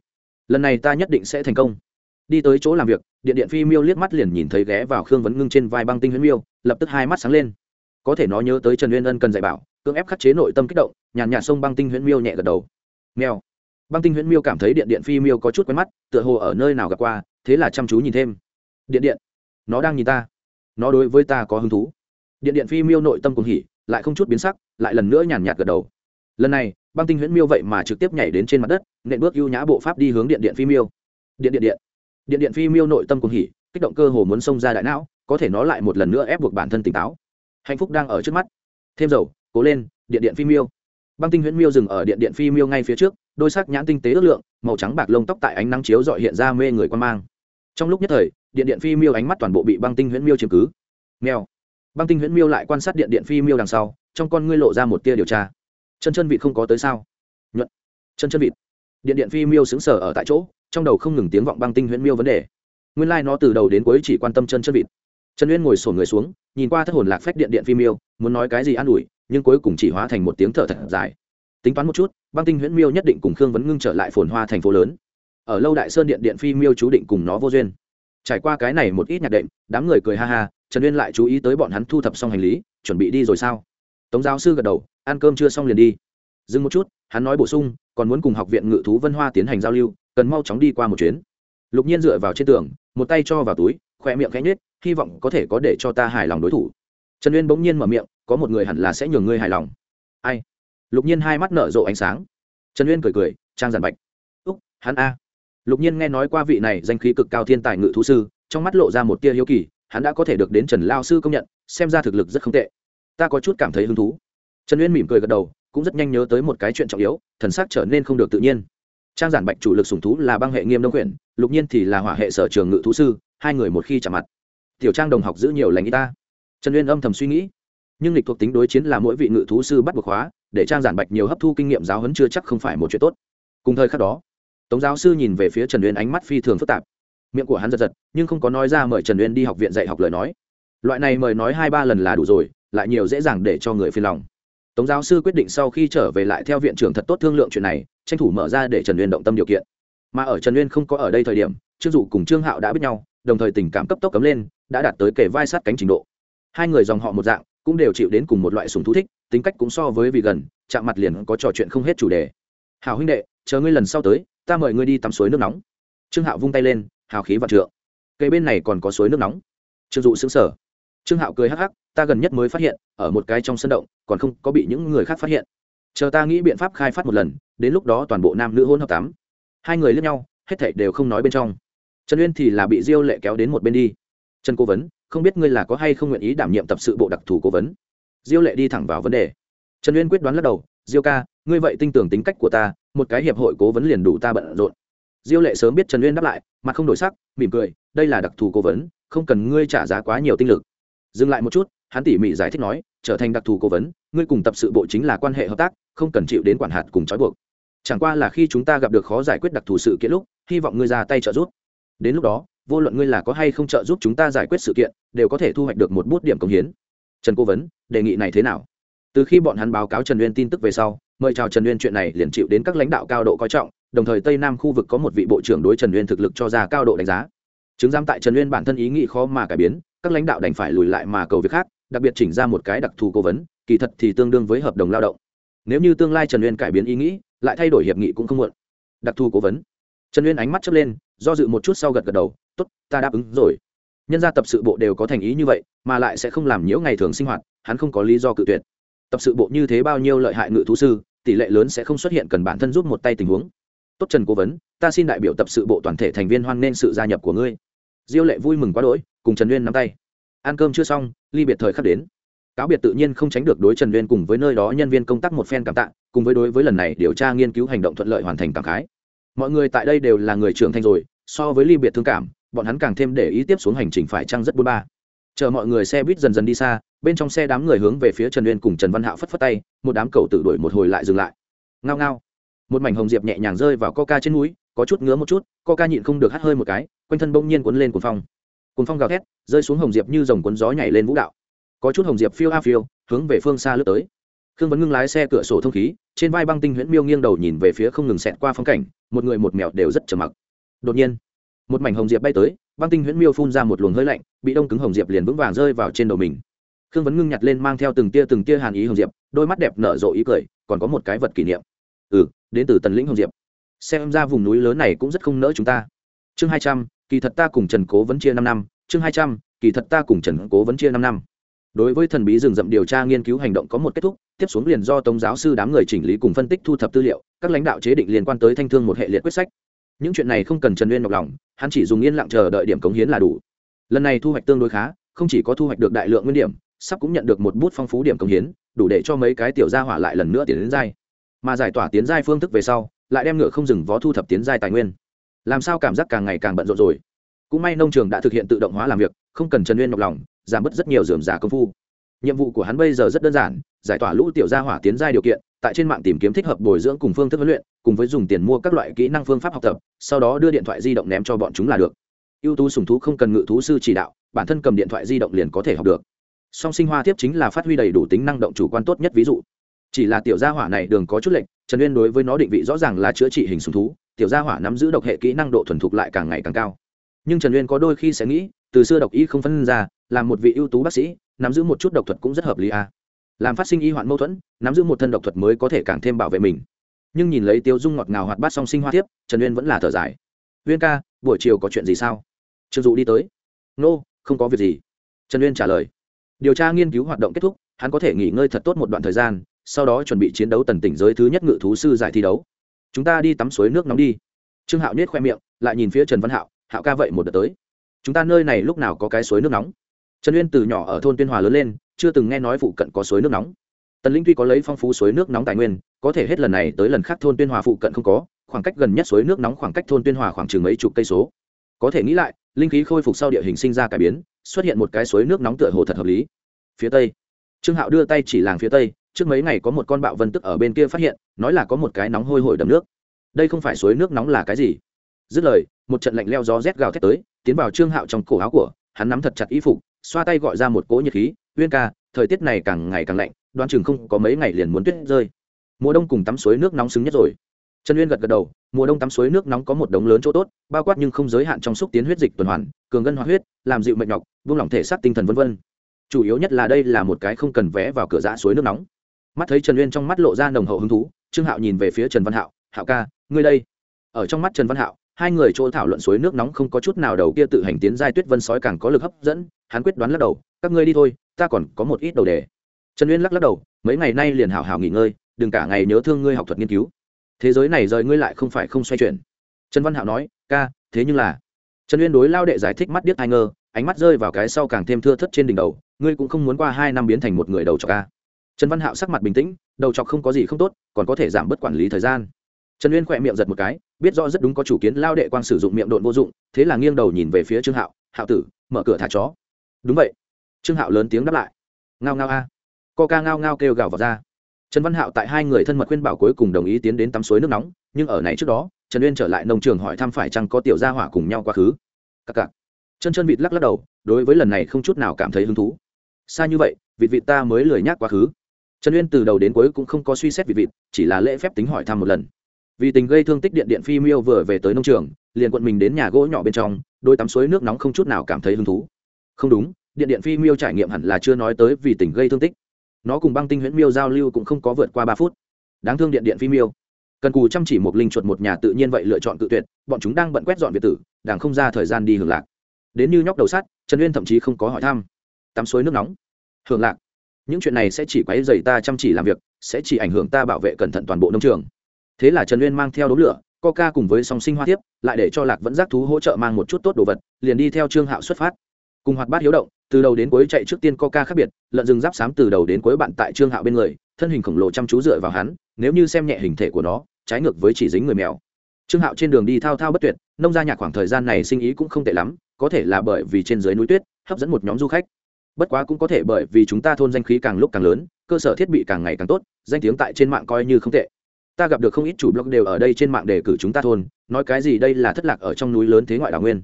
Lần này ta nhất định sẽ thành công. Đi tới chỗ làm việc điện điện phi miêu liếc mắt liền nhìn thấy ghé vào khương vấn ngưng trên vai băng tinh huyễn miêu lập tức hai mắt sáng lên có thể nó nhớ tới trần uyên ân cần dạy bảo, cưỡng ép khắc chế nội tâm kích động, nhàn nhạt sông băng tinh huyễn miêu nhẹ gật đầu. Mèo. Băng tinh huyễn miêu cảm thấy điện điện phi miêu có chút quen mắt, tựa hồ ở nơi nào gặp qua, thế là chăm chú nhìn thêm. Điện điện, nó đang nhìn ta. Nó đối với ta có hứng thú. Điện điện phi miêu nội tâm cùng hỉ, lại không chút biến sắc, lại lần nữa nhàn nhạt gật đầu. Lần này, băng tinh huyễn miêu vậy mà trực tiếp nhảy đến trên mặt đất, nện bước ưu nhã bộ pháp đi hướng điện điện phi miêu. Điện điện điện. Điện điện phi miêu nội tâm cùng hỉ, kích động cơ hồ muốn xông ra đại não, có thể nó lại một lần nữa ép buộc bản thân tỉnh táo hạnh phúc đang ở trước mắt. Thêm dầu, cố lên, điện điện phi miêu. Băng tinh huyễn miêu dừng ở điện điện phi miêu ngay phía trước, đôi sắc nhãn tinh tế ước lượng, màu trắng bạc lông tóc tại ánh nắng chiếu dọi hiện ra mê người quan mang. Trong lúc nhất thời, điện điện phi miêu ánh mắt toàn bộ bị băng tinh huyễn miêu chiếm cứ. Nghèo. Băng tinh huyễn miêu lại quan sát điện điện phi miêu đằng sau, trong con ngươi lộ ra một tia điều tra. Chân chân vịt không có tới sao? Nhuận. Chân chân vịt. Điện điện phi miêu xứng sở ở tại chỗ, trong đầu không ngừng tiếng vọng băng tinh huyễn miêu vấn đề. Nguyên lai、like、nó từ đầu đến cuối chỉ quan tâm chân chân vịt trần uyên ngồi sổn người xuống, nhìn qua thất hồn lạc phách điện điện phi miêu muốn nói cái gì an ủi, nhưng cuối cùng chỉ hóa thành một tiếng thở thật dài. Tính toán một chút, băng tinh huyễn miêu nhất định cùng khương vấn ngưng trở lại phồn hoa thành phố lớn. Ở lâu đại sơn điện điện phi miêu chú định cùng nó vô duyên. Trải qua cái này một ít nhạc đệm, đám người cười ha ha, trần uyên lại chú ý tới bọn hắn thu thập xong hành lý, chuẩn bị đi rồi sao? Tống giáo sư gật đầu, ăn cơm chưa xong liền đi. Dừng một chút, hắn nói bổ sung, còn muốn cùng học viện ngự thú vân hoa tiến hành giao lưu, cần mau chóng đi qua một chuyến. Lục nhiên dựa vào trên tường, một tay cho vào túi khoe miệng khẽ nhết hy vọng có thể có để cho ta hài lòng đối thủ. Trần uyên bỗng nhiên mở miệng, có một người hẳn là sẽ nhường ngươi hài lòng. Ai? Lục nhiên hai mắt nở rộ ánh sáng. Trần uyên cười cười, trang giản bạch. Úc, hắn a. Lục nhiên nghe nói qua vị này danh khí cực cao thiên tài ngự thú sư, trong mắt lộ ra một tia hiếu kỳ, hắn đã có thể được đến trần lao sư công nhận, xem ra thực lực rất không tệ. Ta có chút cảm thấy hứng thú. Trần uyên mỉm cười gật đầu, cũng rất nhanh nhớ tới một cái chuyện trọng yếu, thần sắc trở nên không được tự nhiên. Trang giản bạch chủ lực sùng thú là băng hệ nghiêm đông quyển, lục nhiên thì là hỏa hệ sở trường ngự thú sư, hai người một khi chạm mặt tiểu trang đồng học giữ nhiều lành y ta. Trần uyên âm thầm suy nghĩ, nhưng lịch thuộc tính đối chiến là mỗi vị ngự thú sư bắt buộc hóa để trang giản bạch nhiều hấp thu kinh nghiệm giáo huấn chưa chắc không phải một chuyện tốt. Cùng thời khắc đó, tống giáo sư nhìn về phía trần uyên ánh mắt phi thường phức tạp. Miệng của hắn giật giật, nhưng không có nói ra mời trần uyên đi học viện dạy học lời nói. Loại này mời nói hai ba lần là đủ rồi, lại nhiều dễ dàng để cho người phiền lòng. Tống giáo sư quyết định sau khi trở về lại theo viện trưởng thật tốt thương lượng chuyện này, tranh thủ mở ra để trần uyên động tâm điều kiện. Mà ở trần uyên không có ở đây thời điểm, trương dụ cùng trương hạo đã biết nhau, đồng thời tình cảm cấp tốc cấm lên đã đạt tới kề vai sát cánh trình độ. Hai người dòng họ một dạng, cũng đều chịu đến cùng một loại sùng thú thích, tính cách cũng so với vì gần, chạm mặt liền có trò chuyện không hết chủ đề. Hào huynh đệ, chờ ngươi lần sau tới, ta mời ngươi đi tắm suối nước nóng. Trương hạo vung tay lên, hào khí vạn trượng. Cây bên này còn có suối nước nóng. Trương dụ xứng sở trương hạo cười hắc hắc, ta gần nhất mới phát hiện, ở một cái trong sân động, còn không có bị những người khác phát hiện. Chờ ta nghĩ biện pháp khai phát một lần, đến lúc đó toàn bộ nam nữ hôn hợp tắm. Hai người lướt nhau, hết thảy đều không nói bên trong. Trần uyên thì là bị diêu lệ kéo đến một bên đi trần cố vấn, không biết ngươi là có hay không nguyện ý đảm nhiệm tập sự bộ đặc thù cố vấn? Diêu lệ đi thẳng vào vấn đề. Trần uyên quyết đoán lắc đầu, diêu ca, ngươi vậy tin tưởng tính cách của ta, một cái hiệp hội cố vấn liền đủ ta bận rộn. Diêu lệ sớm biết trần uyên đáp lại, mà không đổi sắc, mỉm cười, đây là đặc thù cố vấn, không cần ngươi trả giá quá nhiều tinh lực. Dừng lại một chút, hắn tỉ mỉ giải thích nói, trở thành đặc thù cố vấn, ngươi cùng tập sự bộ chính là quan hệ hợp tác, không cần chịu đến quản hạt cùng trói buộc. Chẳng qua là khi chúng ta gặp được khó giải quyết đặc thù sự kiện lúc, hy vọng ngươi ra tay trợ giúp. Đến lúc đó vô luận ngươi là có hay không trợ giúp chúng ta giải quyết sự kiện, đều có thể thu hoạch được một bút điểm công hiến. Trần cố vấn, đề nghị này thế nào? Từ khi bọn hắn báo cáo trần uyên tin tức về sau, mời chào trần uyên chuyện này liền chịu đến các lãnh đạo cao độ coi trọng, đồng thời tây nam khu vực có một vị bộ trưởng đối trần uyên thực lực cho ra cao độ đánh giá. Chứng giám tại trần uyên bản thân ý nghĩ khó mà cải biến, các lãnh đạo đành phải lùi lại mà cầu việc khác, đặc biệt chỉnh ra một cái đặc thù cố vấn, kỳ thật thì tương đương với hợp đồng lao động. Nếu như tương lai trần uyên cải biến ý nghĩ, lại thay đổi hiệp nghị cũng không muộn. Đặc thù cố vấn. Trần uyên ánh mắt chớp lên, do dự một chút sau gật gật đầu t ố t ta đáp ứng rồi. Nhân gia tập sự bộ đều có thành ý như vậy, mà lại sẽ không làm nhiễu ngày thường sinh hoạt, hắn không có lý do cự tuyệt. Tập sự bộ như thế bao nhiêu lợi hại ngự thú sư, tỷ lệ lớn sẽ không xuất hiện cần bản thân giúp một tay tình huống. Tốt trần cố vấn, ta xin đại biểu tập sự bộ toàn thể thành viên hoan nghênh sự gia nhập của ngươi. Diêu lệ vui mừng quá đỗi, cùng trần uyên nắm tay. Ăn cơm chưa xong, ly biệt thời khắc đến. Cáo biệt tự nhiên không tránh được đối trần uyên cùng với nơi đó nhân viên công tác một phen cảm tạ, cùng với đối với lần này điều tra nghiên cứu hành động thuận lợi hoàn thành cảm khái. Mọi người tại đây đều là người trưởng thành rồi, so với ly biệt thương cảm bọn hắn càng thêm để ý tiếp xuống hành trình phải chăng rất bôn ba. Chờ mọi người xe buýt dần dần đi xa, bên trong xe đám người hướng về phía trần uyên cùng trần văn hạo phất phất tay, một đám cầu tự đuổi một hồi lại dừng lại. Ngao ngao. Một mảnh hồng diệp nhẹ nhàng rơi vào coca trên núi, có chút ngứa một chút, coca nhịn không được hắt hơi một cái, quanh thân bỗng nhiên cuốn lên cuồng phong. Cuồng phong gào thét, rơi xuống hồng diệp như dòng cuốn gió nhảy lên vũ đạo. Có chút hồng diệp phiêu a phiêu, hướng về phương xa lướt tới. Khương vấn ngưng lái xe cửa sổ thông khí, trên vai băng tinh huyễn miêu nghiêng đầu nhìn về phía không ngừng xẹt qua phong cảnh, một người một mèo đều rất trầm mặc. Đột nhiên một mảnh hồng diệp bay tới, băng tinh huyễn miêu phun ra một luồng hơi lạnh, bị đông cứng hồng diệp liền vững vàng rơi vào trên đầu mình. Khương vấn ngưng nhặt lên mang theo từng tia từng tia hàn ý hồng diệp, đôi mắt đẹp nở rộ ý cười, còn có một cái vật kỷ niệm. Ừ đến từ tần lĩnh hồng diệp. Xem ra vùng núi lớn này cũng rất không nỡ chúng ta. Chương hai trăm, kỳ thật ta cùng trần cố vẫn chia năm năm. Chương hai trăm, kỳ thật ta cùng trần cố vẫn chia năm năm. Đối với thần bí rừng rậm điều tra nghiên cứu hành động có một kết thúc, tiếp xuống liền do tống giáo sư đám người chỉnh lý cùng phân tích thu thập tư liệu, các lãnh đạo chế định liên quan tới thanh thương một hệ liệt quyết sách những chuyện này không cần trần uyên nhọc lòng, hắn chỉ dùng yên lặng chờ đợi điểm cống hiến là đủ. Lần này thu hoạch tương đối khá, không chỉ có thu hoạch được đại lượng nguyên điểm, sắp cũng nhận được một bút phong phú điểm cống hiến, đủ để cho mấy cái tiểu gia hỏa lại lần nữa tiến đến giai. Mà giải tỏa tiến giai phương thức về sau, lại đem ngựa không dừng vó thu thập tiến giai tài nguyên. Làm sao cảm giác càng ngày càng bận rộn rồi? Cũng may nông trường đã thực hiện tự động hóa làm việc, không cần trần uyên nhọc lòng, giảm bớt rất nhiều dườm giả công phu. Nhiệm vụ của hắn bây giờ rất đơn giản, giải tỏa lũ tiểu gia hỏa tiến giai điều kiện tại trên mạng tìm kiếm thích hợp bồi dưỡng cùng phương thức huấn luyện, cùng với dùng tiền mua các loại kỹ năng phương pháp học tập, sau đó đưa điện thoại di động ném cho bọn chúng là được. Ưu tú sùng thú không cần ngự thú sư chỉ đạo, bản thân cầm điện thoại di động liền có thể học được. Song sinh hoa tiếp chính là phát huy đầy đủ tính năng động chủ quan tốt nhất ví dụ. Chỉ là tiểu gia hỏa này đường có chút lệnh trần uyên đối với nó định vị rõ ràng là chữa trị hình sùng thú, tiểu gia hỏa nắm giữ độc hệ kỹ năng độ thuần thục lại càng ngày càng cao. Nhưng trần uyên có đôi khi sẽ nghĩ, từ xưa độc y không phân ra làm một vị ưu tú bác sĩ, nắm giữ một chút độc thuật cũng rất hợp lý à làm phát sinh y hoạn mâu thuẫn nắm giữ một thân độc thuật mới có thể càng thêm bảo vệ mình. Nhưng nhìn lấy tiêu dung ngọt ngào hoạt bát song sinh hoa tiếp trần uyên vẫn là thở dài. Uyên ca buổi chiều có chuyện gì sao? Trương dụ đi tới. Nô、no, không có việc gì. Trần uyên trả lời. Điều tra nghiên cứu hoạt động kết thúc hắn có thể nghỉ ngơi thật tốt một đoạn thời gian sau đó chuẩn bị chiến đấu tần tỉnh giới thứ nhất ngự thú sư giải thi đấu. Chúng ta đi tắm suối nước nóng đi. Trương hạo nhét khoe miệng lại nhìn phía trần văn hạo hạo ca vậy một đợt tới. Chúng ta nơi này lúc nào có cái suối nước nóng? Trần uyên từ nhỏ ở thôn tuyên hòa lớn lên chưa từng nghe nói phụ cận có suối nước nóng. Tần linh tuy có lấy phong phú suối nước nóng tài nguyên, có thể hết lần này tới lần khác thôn tuyên hòa phụ cận không có, khoảng cách gần nhất suối nước nóng khoảng cách thôn tuyên hòa khoảng chừng mấy chục cây số. Có thể nghĩ lại, linh khí khôi phục sau địa hình sinh ra cải biến, xuất hiện một cái suối nước nóng tựa hồ thật hợp lý. Phía tây. Trương hạo đưa tay chỉ làng phía tây, trước mấy ngày có một con bạo vân tức ở bên kia phát hiện, nói là có một cái nóng hôi hổi đầm nước. Đây không phải suối nước nóng là cái gì? Dứt lời, một trận lạnh leo gió rét gào thét tới, tiến vào trương hạo trong cổ áo của, hắn nắm thật chặt y phục xoa tay gọi ra một cỗ nhiệt khí, uyên ca, thời tiết này càng ngày càng lạnh đoan chừng không có mấy ngày liền muốn tuyết rơi. Mùa đông cùng tắm suối nước nóng xứng nhất rồi. Trần uyên gật gật đầu, mùa đông tắm suối nước nóng có một đống lớn chỗ tốt, bao quát nhưng không giới hạn trong xúc tiến huyết dịch tuần hoàn, cường ngân hoạt huyết, làm dịu mệt nhọc vung lỏng thể xác tinh thần v v chủ yếu nhất là đây là một cái không cần vé vào cửa giã suối nước nóng. Mắt thấy trần uyên trong mắt lộ ra nồng hậu hứng thú, trương hạo nhìn về phía trần văn hạo hạo ca, ngươi đây. Ở trong mắt trần văn hạo hai người chỗ thảo luận suối nước nóng không có chút nào đầu kia tự hành tiến giai tuyết vân sói càng có lực hấp dẫn, hắn quyết đoán lắc đầu, các ngươi đi thôi, ta còn có một ít đầu đề. Trần uyên lắc lắc đầu, mấy ngày nay liền hảo hảo nghỉ ngơi, đừng cả ngày nhớ thương ngươi học thuật nghiên cứu. Thế giới này rời ngươi lại không phải không xoay chuyển. Trần văn hạo nói, ca, thế nhưng là trần uyên đối lao đệ giải thích mắt điếc ai ngơ ánh mắt rơi vào cái sau càng thêm thưa thất trên đỉnh đầu, ngươi cũng không muốn qua hai năm biến thành một người đầu trọc ca trần văn hạo sắc mặt bình tĩnh, đầu trọc không có gì không tốt, còn có thể giảm bớt quản lý thời gian trần uyên khỏe miệng giật một cái, biết rõ rất đúng có chủ kiến lao đệ quang sử dụng miệng độn vô dụng, thế là nghiêng đầu nhìn về phía trương hạo hạo tử, mở cửa thả chó. Đúng vậy. Trương hạo lớn tiếng đáp lại. Ngao ngao a. Co ca ngao ngao kêu gào vào ra. Trần văn hạo tại hai người thân mật khuyên bảo cuối cùng đồng ý tiến đến tắm suối nước nóng, nhưng ở này trước đó, trần uyên trở lại nông trường hỏi thăm phải chăng có tiểu gia hỏa cùng nhau quá khứ. Cặc cặc. Chân chân vịt lắc lắc đầu, đối với lần này không chút nào cảm thấy hứng thú. Xa như vậy, vịt vịt ta mới lười nhác quá khứ. Trần uyên từ đầu đến cuối cũng không có suy xét vịt vịt, chỉ là lễ phép tính hỏi thăm một lần vì tình gây thương tích điện điện phi miêu vừa về tới nông trường, liền quận mình đến nhà gỗ nhỏ bên trong, đôi tắm suối nước nóng không chút nào cảm thấy hứng thú. Không đúng, điện điện phi miêu trải nghiệm hẳn là chưa nói tới vì tình gây thương tích. Nó cùng băng tinh huyễn miêu giao lưu cũng không có vượt qua ba phút. Đáng thương điện điện phi miêu. Cần cù chăm chỉ một linh chuột một nhà tự nhiên vậy lựa chọn tự tuyệt, bọn chúng đang bận quét dọn việt tử, đảng không ra thời gian đi hưởng lạc. Đến như nhóc đầu sắt, trần uyên thậm chí không có hỏi thăm. Tắm suối nước nóng. Hưởng lạc. Những chuyện này sẽ chỉ quấy dày ta chăm chỉ làm việc, sẽ chỉ ảnh hưởng ta bảo vệ cẩn thận toàn bộ nông trường thế là trần uyên mang theo đống lửa, coca cùng với song sinh hoa tiếp lại để cho lạc vẫn giác thú hỗ trợ mang một chút tốt đồ vật, liền đi theo trương hạo xuất phát. Cùng hoạt bát hiếu động, từ đầu đến cuối chạy trước tiên coca khác biệt, lợn rừng giáp xám từ đầu đến cuối bạn tại trương hạo bên người, thân hình khổng lồ chăm chú dựa vào hắn, nếu như xem nhẹ hình thể của nó, trái ngược với chỉ dính người mèo. Trương hạo trên đường đi thao thao bất tuyệt, nông gia nhạc khoảng thời gian này sinh ý cũng không tệ lắm, có thể là bởi vì trên dưới núi tuyết, hấp dẫn một nhóm du khách. Bất quá cũng có thể bởi vì chúng ta thôn danh khí càng lúc càng lớn, cơ sở thiết bị càng ngày càng tốt, danh tiếng tại trên mạng coi như không tệ ta gặp được không ít chủ blog đều ở đây trên mạng để cử chúng ta thôn, nói cái gì đây là thất lạc ở trong núi lớn thế ngoại đào nguyên.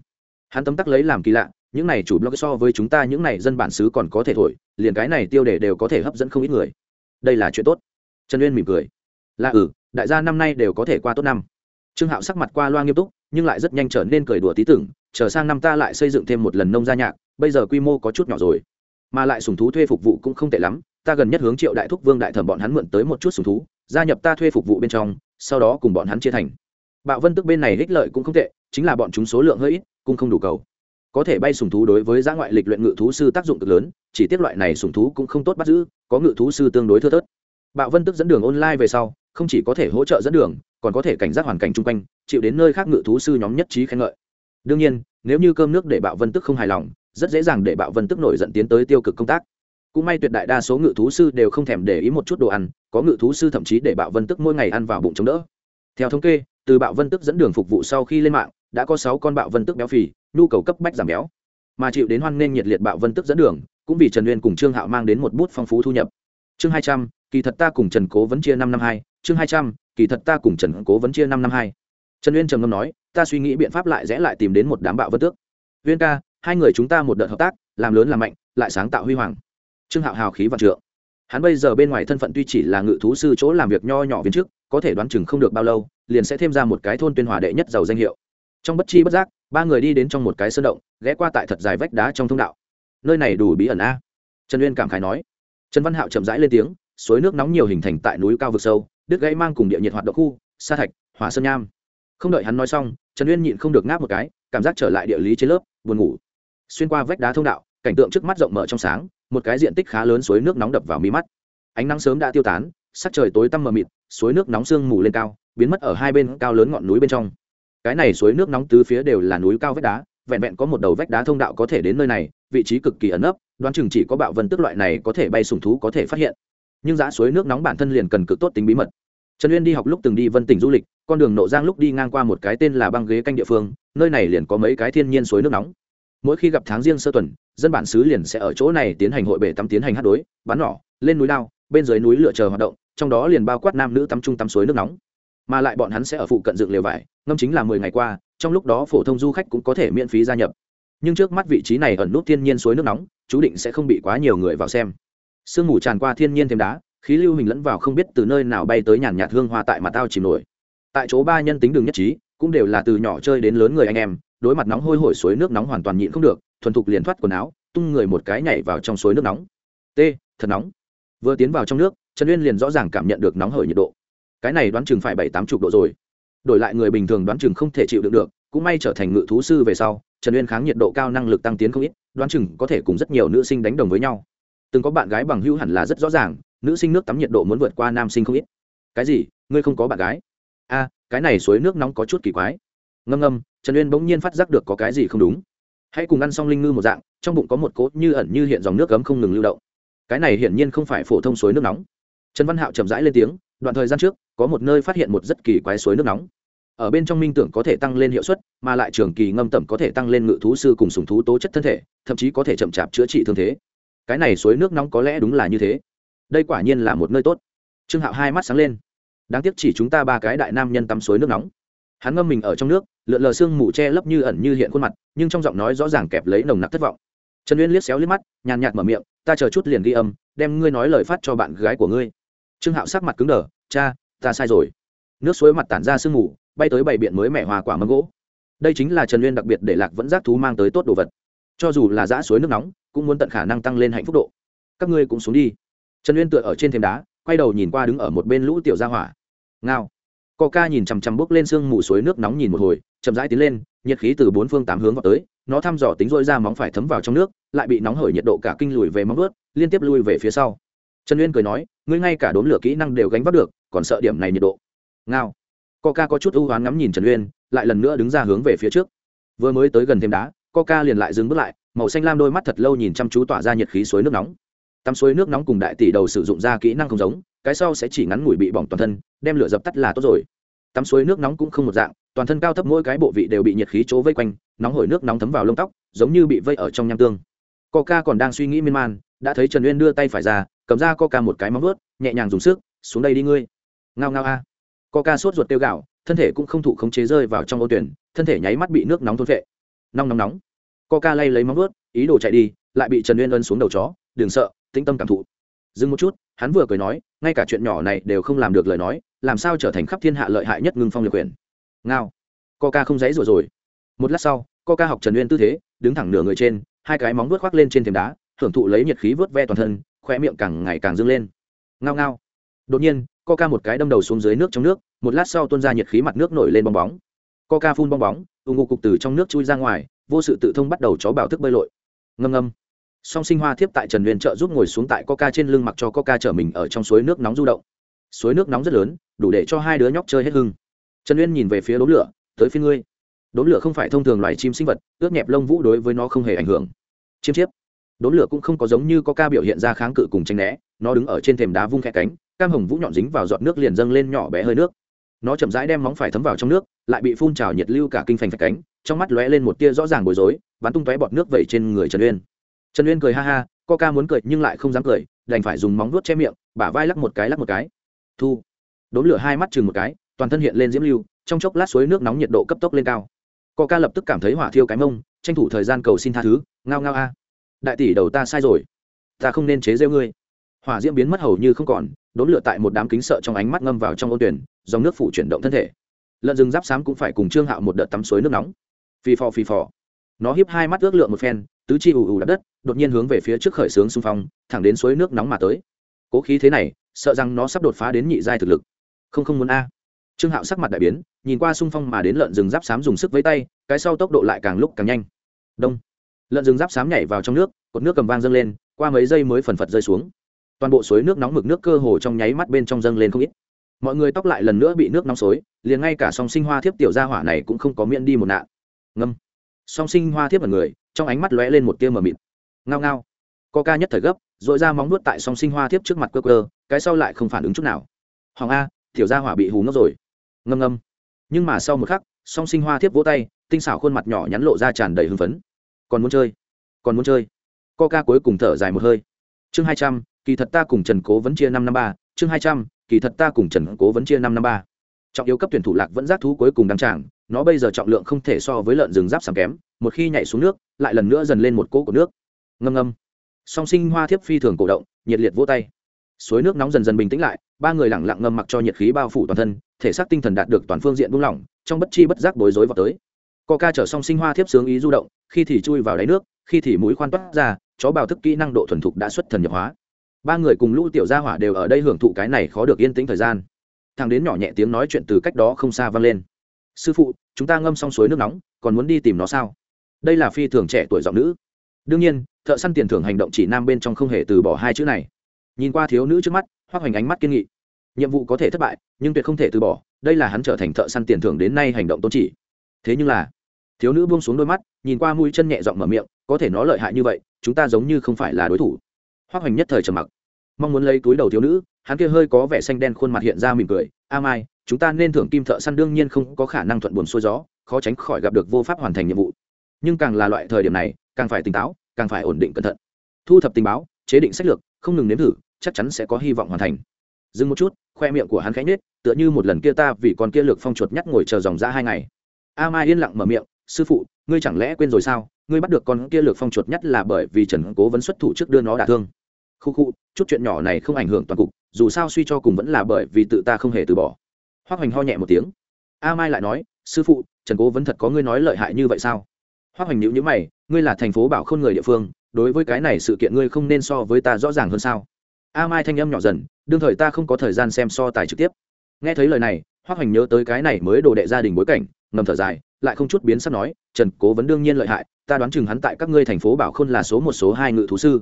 Hắn tấm tắc lấy làm kỳ lạ, những này chủ blog so với chúng ta những này dân bản xứ còn có thể thổi, liền cái này tiêu đề đều có thể hấp dẫn không ít người. Đây là chuyện tốt. Trần uyên mỉm cười. Là ừ đại gia năm nay đều có thể qua tốt năm. Trương hạo sắc mặt qua loa nghiêm túc, nhưng lại rất nhanh trở nên cười đùa tí tưởng, chờ sang năm ta lại xây dựng thêm một lần nông gia nhạc, bây giờ quy mô có chút nhỏ rồi. Mà lại sùng thú thuê phục vụ cũng không tệ lắm ta gần nhất hướng triệu đại thúc vương đại thẩm bọn hắn mượn tới một chút sùng thú, gia nhập ta thuê phục vụ bên trong, sau đó cùng bọn hắn chia thành. Bạo vân tức bên này ích lợi cũng không tệ, chính là bọn chúng số lượng hơi ít, cũng không đủ cầu. Có thể bay sùng thú đối với giã ngoại lịch luyện ngự thú sư tác dụng cực lớn, chỉ tiết loại này sùng thú cũng không tốt bắt giữ, có ngự thú sư tương đối thưa thớt. Bạo vân tức dẫn đường online về sau, không chỉ có thể hỗ trợ dẫn đường, còn có thể cảnh giác hoàn cảnh chung quanh, chịu đến nơi khác ngự thú sư nhóm nhất trí khen ngợi. Đương nhiên, nếu như cơm nước để bạo vân tức không hài lòng, rất dễ dàng để bạo vân tức nổi dẫn tiến tới tiêu cực công tác cũng may tuyệt đại đa số ngự thú sư đều không thèm để ý một chút đồ ăn, có ngự thú sư thậm chí để bạo vân tức mỗi ngày ăn vào bụng chống đỡ. Theo thống kê, từ bạo vân tức dẫn đường phục vụ sau khi lên mạng, đã có sáu con bạo vân tức béo phì, nhu cầu cấp bách giảm béo. Mà chịu đến hoan nghênh nhiệt liệt bạo vân tức dẫn đường, cũng vì trần uyên cùng trương hạo mang đến một bút phong phú thu nhập. Chương hai trăm, kỳ thật ta cùng trần cố vẫn chia năm năm hai. Chương hai trăm, kỳ thật ta cùng trần cố vẫn chia năm năm hai. Trần uyên trầm ngâm nói, ta suy nghĩ biện pháp lại rẽ lại tìm đến một đám bạo vân tước uyên ca, hai người chúng ta một đợt hợp tác, làm lớn làm mạnh, lại sáng tạo huy hoàng trương hạo hào khí vạn trượng. Hắn bây giờ bên ngoài thân phận tuy chỉ là ngự thú sư chỗ làm việc nho nhỏ viên chức, có thể đoán chừng không được bao lâu liền sẽ thêm ra một cái thôn tuyên hòa đệ nhất giàu danh hiệu. Trong bất chi bất giác ba người đi đến trong một cái sơn động ghé qua tại thật dài vách đá trong thông đạo. Nơi này đủ bí ẩn a. Trần uyên cảm khái nói. Trần văn hạo chậm rãi lên tiếng suối nước nóng nhiều hình thành tại núi cao vực sâu đứt gãy mang cùng địa nhiệt hoạt động khu sa thạch hỏa sơn nham. Không đợi hắn nói xong trần uyên nhịn không được ngáp một cái cảm giác trở lại địa lý trên lớp buồn ngủ. Xuyên qua vách đá thông đạo cảnh tượng trước mắt rộng mở trong sáng một cái diện tích khá lớn suối nước nóng đập vào mí mắt. Ánh nắng sớm đã tiêu tán, sắc trời tối tăm mờ mịt, suối nước nóng sương mù lên cao, biến mất ở hai bên cao lớn ngọn núi bên trong. Cái này suối nước nóng tứ phía đều là núi cao vách đá, vẹn vẹn có một đầu vách đá thông đạo có thể đến nơi này, vị trí cực kỳ ẩn ấp đoán chừng chỉ có bạo vân tức loại này có thể bay sùng thú có thể phát hiện. Nhưng giá suối nước nóng bản thân liền cần cực tốt tính bí mật. Trần uyên đi học lúc từng đi vân tỉnh du lịch, con đường nộ giang lúc đi ngang qua một cái tên là băng ghế canh địa phương, nơi này liền có mấy cái thiên nhiên suối nước nóng. Mỗi khi gặp tháng riêng sơ tuần dân bản xứ liền sẽ ở chỗ này tiến hành hội bể tắm tiến hành hát đối bắn nỏ, lên núi lao bên dưới núi lựa chờ hoạt động, trong đó liền bao quát nam nữ tắm chung tắm suối nước nóng. Mà lại bọn hắn sẽ ở phụ cận dựng lều vải, ngâm chính là mười ngày qua, trong lúc đó phổ thông du khách cũng có thể miễn phí gia nhập. Nhưng trước mắt vị trí này ẩn nút thiên nhiên suối nước nóng, chú định sẽ không bị quá nhiều người vào xem. Sương mù tràn qua thiên nhiên thêm đá, khí lưu hình lẫn vào không biết từ nơi nào bay tới nhàn nhạt hương hoa tại mặt tao chìm nổi. Tại chỗ ba nhân tính đường nhất trí, cũng đều là từ nhỏ chơi đến lớn người anh em, đối mặt nóng hôi hổi suối nước nóng hoàn toàn nhịn không được thuần thục liền thoát quần áo, tung người một cái nhảy vào trong suối nước nóng. T, thật nóng. Vừa tiến vào trong nước, trần uyên liền rõ ràng cảm nhận được nóng hởi nhiệt độ. Cái này đoán chừng phải bảy tám chục độ rồi. Đổi lại người bình thường đoán chừng không thể chịu đựng được, cũng may trở thành ngự thú sư về sau, trần uyên kháng nhiệt độ cao năng lực tăng tiến không ít, đoán chừng có thể cùng rất nhiều nữ sinh đánh đồng với nhau. Từng có bạn gái bằng hữu hẳn là rất rõ ràng, nữ sinh nước tắm nhiệt độ muốn vượt qua nam sinh không ít. Cái gì? Ngươi không có bạn gái? A, cái này suối nước nóng có chút kỳ quái. Ngâm ngâm, trần uyên bỗng nhiên phát giác được có cái gì không đúng hãy cùng ăn xong linh ngư một dạng, trong bụng có một cốt như ẩn như hiện dòng nước cấm không ngừng lưu động. Cái này hiển nhiên không phải phổ thông suối nước nóng. Trần văn hạo chậm rãi lên tiếng, đoạn thời gian trước, có một nơi phát hiện một rất kỳ quái suối nước nóng. Ở bên trong minh tưởng có thể tăng lên hiệu suất, mà lại trường kỳ ngâm tẩm có thể tăng lên ngự thú sư cùng sùng thú tố chất thân thể, thậm chí có thể chậm chạp chữa trị thương thế. Cái này suối nước nóng có lẽ đúng là như thế. Đây quả nhiên là một nơi tốt. Trương hạo hai mắt sáng lên. Đáng tiếc chỉ chúng ta ba cái đại nam nhân tắm suối nước nóng hắn ngâm mình ở trong nước, lượn lờ sương mù che lấp như ẩn như hiện khuôn mặt, nhưng trong giọng nói rõ ràng kẹp lấy nồng nặc thất vọng. Trần uyên liếc xéo liếc mắt, nhàn nhạt mở miệng, ta chờ chút liền ghi âm, đem ngươi nói lời phát cho bạn gái của ngươi. Trương hạo sắc mặt cứng đờ, cha, ta sai rồi. Nước suối mặt tản ra sương mù, bay tới bảy biện mới mẻ hòa quả mâm gỗ. Đây chính là trần uyên đặc biệt để lạc vẫn giác thú mang tới tốt đồ vật. Cho dù là giã suối nước nóng, cũng muốn tận khả năng tăng lên hạnh phúc độ. Các ngươi cũng xuống đi. Trần uyên tựa ở trên thềm đá, quay đầu nhìn qua đứng ở một bên lũ tiểu gia hỏa. Ngao. Coca nhìn chằm chằm bước lên sương mù suối nước nóng nhìn một hồi chậm rãi tiến lên nhiệt khí từ bốn phương tám hướng vào tới nó thăm dò tính rỗi ra móng phải thấm vào trong nước lại bị nóng hởi nhiệt độ cả kinh lùi về móng vuốt, liên tiếp lui về phía sau. Trần uyên cười nói ngươi ngay cả đốn lửa kỹ năng đều gánh vác được còn sợ điểm này nhiệt độ. Ngao. Coca có chút ưu hoán ngắm nhìn trần uyên lại lần nữa đứng ra hướng về phía trước. Vừa mới tới gần thêm đá coca liền lại dừng bước lại màu xanh lam đôi mắt thật lâu nhìn chăm chú tỏa ra nhiệt khí suối nước nóng. Tắm suối nước nóng cùng đại tỷ đầu sử dụng ra kỹ năng không giống cái sau sẽ chỉ ngắn ngủi bị bỏng toàn thân, đem lửa dập tắt là tốt rồi. Tắm suối nước nóng cũng không một dạng, toàn thân cao thấp mỗi cái bộ vị đều bị nhiệt khí chỗ vây quanh, nóng hổi nước nóng thấm vào lông tóc, giống như bị vây ở trong nham tương. Coca còn đang suy nghĩ miên man, đã thấy trần uyên đưa tay phải ra, cầm ra coca một cái móng vớt nhẹ nhàng dùng sức, xuống đây đi ngươi. Ngao ngao a. Coca sốt ruột tiêu gạo thân thể cũng không thụ khống chế rơi vào trong ô tuyển, thân thể nháy mắt bị nước nóng thôn vệ nóng nóng nóng. Coca lay lấy móng vớt ý đồ chạy đi, lại bị trần uyên ân xuống đầu chó, đừng sợ, tĩnh tâm cảm thụ dừng một chút, hắn vừa cười nói, ngay cả chuyện nhỏ này đều không làm được lời nói, làm sao trở thành khắp thiên hạ lợi hại nhất ngưng phong liệt quyền? Ngao. Coca không dãy rồi rồi. Một lát sau, coca học trần uyên tư thế, đứng thẳng nửa người trên, hai cái móng vuốt khoác lên trên thềm đá, hưởng thụ lấy nhiệt khí vớt ve toàn thân khoe miệng càng ngày càng dâng lên. Ngao ngao. Đột nhiên, coca một cái đâm đầu xuống dưới nước trong nước, một lát sau tuôn ra nhiệt khí mặt nước nổi lên bong bóng. Coca phun bong bóng, ù ngụ cục từ trong nước chui ra ngoài, vô sự tự thông bắt đầu chó bảo thức bơi lội. Ngâm ngâm song sinh hoa thiếp tại trần huyền trợ giúp ngồi xuống tại coca trên lưng mặc cho coca chở mình ở trong suối nước nóng du động. Suối nước nóng rất lớn, đủ để cho hai đứa nhóc chơi hết hưng. Trần uyên nhìn về phía đốm lửa, tới phía ngươi. Đốm lửa không phải thông thường loài chim sinh vật, ướt nhẹp lông vũ đối với nó không hề ảnh hưởng. Chiêm chiếp. Đốm lửa cũng không có giống như có ca biểu hiện ra kháng cự cùng tranh né, nó đứng ở trên thềm đá vung khẽ cánh, cam hồng vũ nhọn dính vào giọt nước liền dâng lên nhỏ bé hơi nước. Nó chậm rãi đem móng phải thấm vào trong nước, lại bị phun trào nhiệt lưu cả kinh phành phạch cánh, trong mắt lóe lên một tia rõ ràng bối rối, bắn tung tóe bọt nước vẩy trên người trần uyên trần uyên cười ha ha co ca muốn cười nhưng lại không dám cười đành phải dùng móng vuốt che miệng bả vai lắc một cái lắc một cái thu đốn lửa hai mắt chừng một cái toàn thân hiện lên diễm lưu trong chốc lát suối nước nóng nhiệt độ cấp tốc lên cao co ca lập tức cảm thấy hỏa thiêu cái mông tranh thủ thời gian cầu xin tha thứ ngao ngao a đại tỷ đầu ta sai rồi ta không nên chế rêu ngươi hỏa diễm biến mất hầu như không còn đốn lửa tại một đám kính sợ trong ánh mắt ngâm vào trong ô tuyển dòng nước phủ chuyển động thân thể lợn rừng giáp xám cũng phải cùng trương hạo một đợt tắm suối nước nóng phì phò phì phò nó hiếp hai mắt ước lượng một phen tứ chi ù ù đập đất, đột nhiên hướng về phía trước khởi xướng xung phong, thẳng đến suối nước nóng mà tới. Cố khí thế này, sợ rằng nó sắp đột phá đến nhị giai thực lực. Không không muốn a. Trương hạo sắc mặt đại biến, nhìn qua xung phong mà đến lợn rừng giáp xám dùng sức với tay, cái sau tốc độ lại càng lúc càng nhanh. Đông. Lợn rừng giáp xám nhảy vào trong nước, cột nước cầm vang dâng lên, qua mấy giây mới phần phật rơi xuống. Toàn bộ suối nước nóng mực nước cơ hồ trong nháy mắt bên trong dâng lên không ít. Mọi người tóc lại lần nữa bị nước nóng xối, liền ngay cả song sinh hoa thiếp tiểu gia hỏa này cũng không có miễn đi một nạn. Ngâm. Song sinh hoa thiếp ở người trong ánh mắt lóe lên một tia mờ mịt. Ngao ngao. Co ca nhất thời gấp dội ra móng nuốt tại song sinh hoa thiếp trước mặt cơ cơ cái sau lại không phản ứng chút nào. Hoàng a, tiểu gia hỏa bị hú ngốc rồi. Ngâm ngâm. Nhưng mà sau một khắc, song sinh hoa thiếp vỗ tay, tinh xảo khuôn mặt nhỏ nhắn lộ ra tràn đầy hưng phấn. Còn muốn chơi? Còn muốn chơi? Co ca cuối cùng thở dài một hơi. Chương hai trăm, kỳ thật ta cùng trần cố vẫn chia năm năm ba. Chương hai trăm, kỳ thật ta cùng trần cố vẫn chia năm năm ba. Trọng yếu cấp tuyển thủ lạc vẫn giác thú cuối cùng đăng trạng nó bây giờ trọng lượng không thể so với lợn rừng giáp sàm kém, một khi nhảy xuống nước, lại lần nữa dần lên một cỗ của nước. Ngâm ngâm. Song sinh hoa thiếp phi thường cổ động, nhiệt liệt vỗ tay. Suối nước nóng dần dần bình tĩnh lại, ba người lẳng lặng ngâm mặc cho nhiệt khí bao phủ toàn thân, thể xác tinh thần đạt được toàn phương diện buông lỏng, trong bất chi bất giác bối rối vào tới. Co ca chở song sinh hoa thiếp sướng ý du động, khi thì chui vào đáy nước, khi thì mũi khoan toát ra, chó bào thức kỹ năng độ thuần thục đã xuất thần nhập hóa. Ba người cùng lũ tiểu gia hỏa đều ở đây hưởng thụ cái này khó được yên tĩnh thời gian. Thằng đến nhỏ nhẹ tiếng nói chuyện từ cách đó không xa vang lên sư phụ, chúng ta ngâm xong suối nước nóng, còn muốn đi tìm nó sao? Đây là phi thường trẻ tuổi giọng nữ. Đương nhiên, thợ săn tiền thưởng hành động chỉ nam bên trong không hề từ bỏ hai chữ này. Nhìn qua thiếu nữ trước mắt hoác hoành ánh mắt kiên nghị. Nhiệm vụ có thể thất bại, nhưng tuyệt không thể từ bỏ, đây là hắn trở thành thợ săn tiền thưởng đến nay hành động tôn chỉ. Thế nhưng là, thiếu nữ buông xuống đôi mắt, nhìn qua mũi chân nhẹ giọng mở miệng, có thể nó lợi hại như vậy, chúng ta giống như không phải là đối thủ. Hoác hoành nhất thời trầm mặc. Mong muốn lấy túi đầu thiếu nữ, hắn kia hơi có vẻ xanh đen khuôn mặt hiện ra mỉm cười a mai chúng ta nên thưởng kim thợ săn đương nhiên không có khả năng thuận buồn xuôi gió, khó tránh khỏi gặp được vô pháp hoàn thành nhiệm vụ. Nhưng càng là loại thời điểm này, càng phải tỉnh táo, càng phải ổn định cẩn thận. Thu thập tình báo, chế định sách lược, không ngừng nếm thử, chắc chắn sẽ có hy vọng hoàn thành. Dừng một chút, khoe miệng của hắn khẽ nhết tựa như một lần kia ta vì con kia lược phong chuột nhắc ngồi chờ dòng ra hai ngày. A mai yên lặng mở miệng, sư phụ, ngươi chẳng lẽ quên rồi sao? Ngươi bắt được con kia lược phong chuột nhắt là bởi vì trần cố vấn xuất thủ trước đưa nó đả thương. Khu khu, chút chuyện nhỏ này không ảnh hưởng toàn cục, dù sao suy cho cùng vẫn là bởi vì tự ta không hề từ bỏ hoác hoành ho nhẹ một tiếng a mai lại nói sư phụ trần cố vẫn thật có ngươi nói lợi hại như vậy sao hoác hoành nhữ nhữ mày ngươi là thành phố bảo khôn người địa phương đối với cái này sự kiện ngươi không nên so với ta rõ ràng hơn sao a mai thanh âm nhỏ dần đương thời ta không có thời gian xem so tài trực tiếp nghe thấy lời này hoác hoành nhớ tới cái này mới đồ đệ gia đình bối cảnh ngầm thở dài lại không chút biến sắp nói trần cố vấn đương nhiên lợi hại ta đoán chừng hắn tại các ngươi thành phố bảo khôn là số một số hai ngự thú sư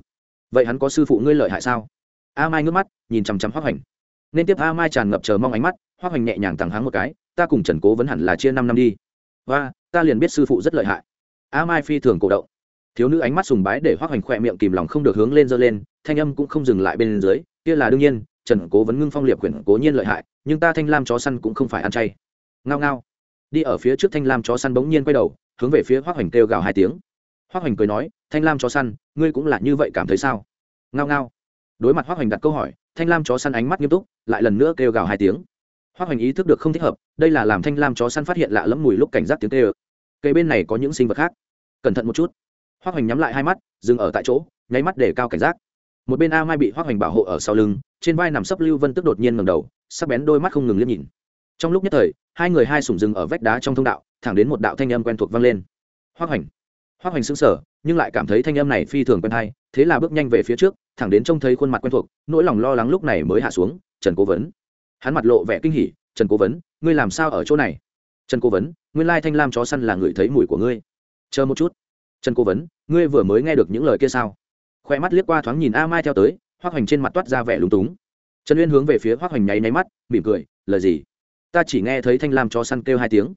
vậy hắn có sư phụ ngươi lợi hại sao a mai ngước mắt nhìn chằm chằm hoác hoành nên tiếp a mai tràn ngập chờ mong ánh mắt hoa hoành nhẹ nhàng thẳng háng một cái, ta cùng trần cố vấn hẳn là chia năm năm đi. Và ta liền biết sư phụ rất lợi hại. A mai phi thường cổ động. Thiếu nữ ánh mắt sùng bái để hoa hoành khỏe miệng kìm lòng không được hướng lên dơ lên, thanh âm cũng không dừng lại bên dưới, kia là đương nhiên, trần cố vấn ngưng phong liệp quyển cố nhiên lợi hại, nhưng ta thanh lam chó săn cũng không phải ăn chay. Ngao ngao. Đi ở phía trước thanh lam chó săn bỗng nhiên quay đầu, hướng về phía hoác hoành kêu gào hai tiếng. Hoác hoành cười nói, thanh lam chó săn, ngươi cũng là như vậy cảm thấy sao? Ngao ngao. Đối mặt hoác hoành đặt câu hỏi, thanh lam chó săn ánh mắt nghiêm túc, lại lần nữa kêu gào hai tiếng. Hoắc hoành ý thức được không thích hợp, đây là làm thanh lam chó săn phát hiện lạ lẫm mùi lúc cảnh giác tiếng kêu. Cây bên này có những sinh vật khác. Cẩn thận một chút. Hoắc hoành nhắm lại hai mắt, dừng ở tại chỗ, nháy mắt để cao cảnh giác. Một bên a mai bị Hoắc hoành bảo hộ ở sau lưng, trên vai nằm sấp lưu vân tức đột nhiên ngẩng đầu, sắc bén đôi mắt không ngừng liếc nhìn. Trong lúc nhất thời, hai người hai sủng dừng ở vách đá trong thông đạo, thẳng đến một đạo thanh âm quen thuộc vang lên. Hoắc hoành. Hoắc hoành sững sờ, nhưng lại cảm thấy thanh âm này phi thường quen hay, thế là bước nhanh về phía trước, thẳng đến trông thấy khuôn mặt quen thuộc, nỗi lòng lo lắng lúc này mới hạ xuống, trần cố vấn hắn mặt lộ vẻ kinh hỉ, trần cố vấn, ngươi làm sao ở chỗ này? Trần cố vấn, nguyên lai thanh lam chó săn là người thấy mùi của ngươi. Chờ một chút. Trần cố vấn, ngươi vừa mới nghe được những lời kia sao? Khoe mắt liếc qua thoáng nhìn a mai theo tới hoác hoành trên mặt toát ra vẻ lúng túng. Trần uyên hướng về phía hoác hoành nháy nháy mắt, mỉm cười, lời gì? Ta chỉ nghe thấy thanh lam chó săn kêu hai tiếng.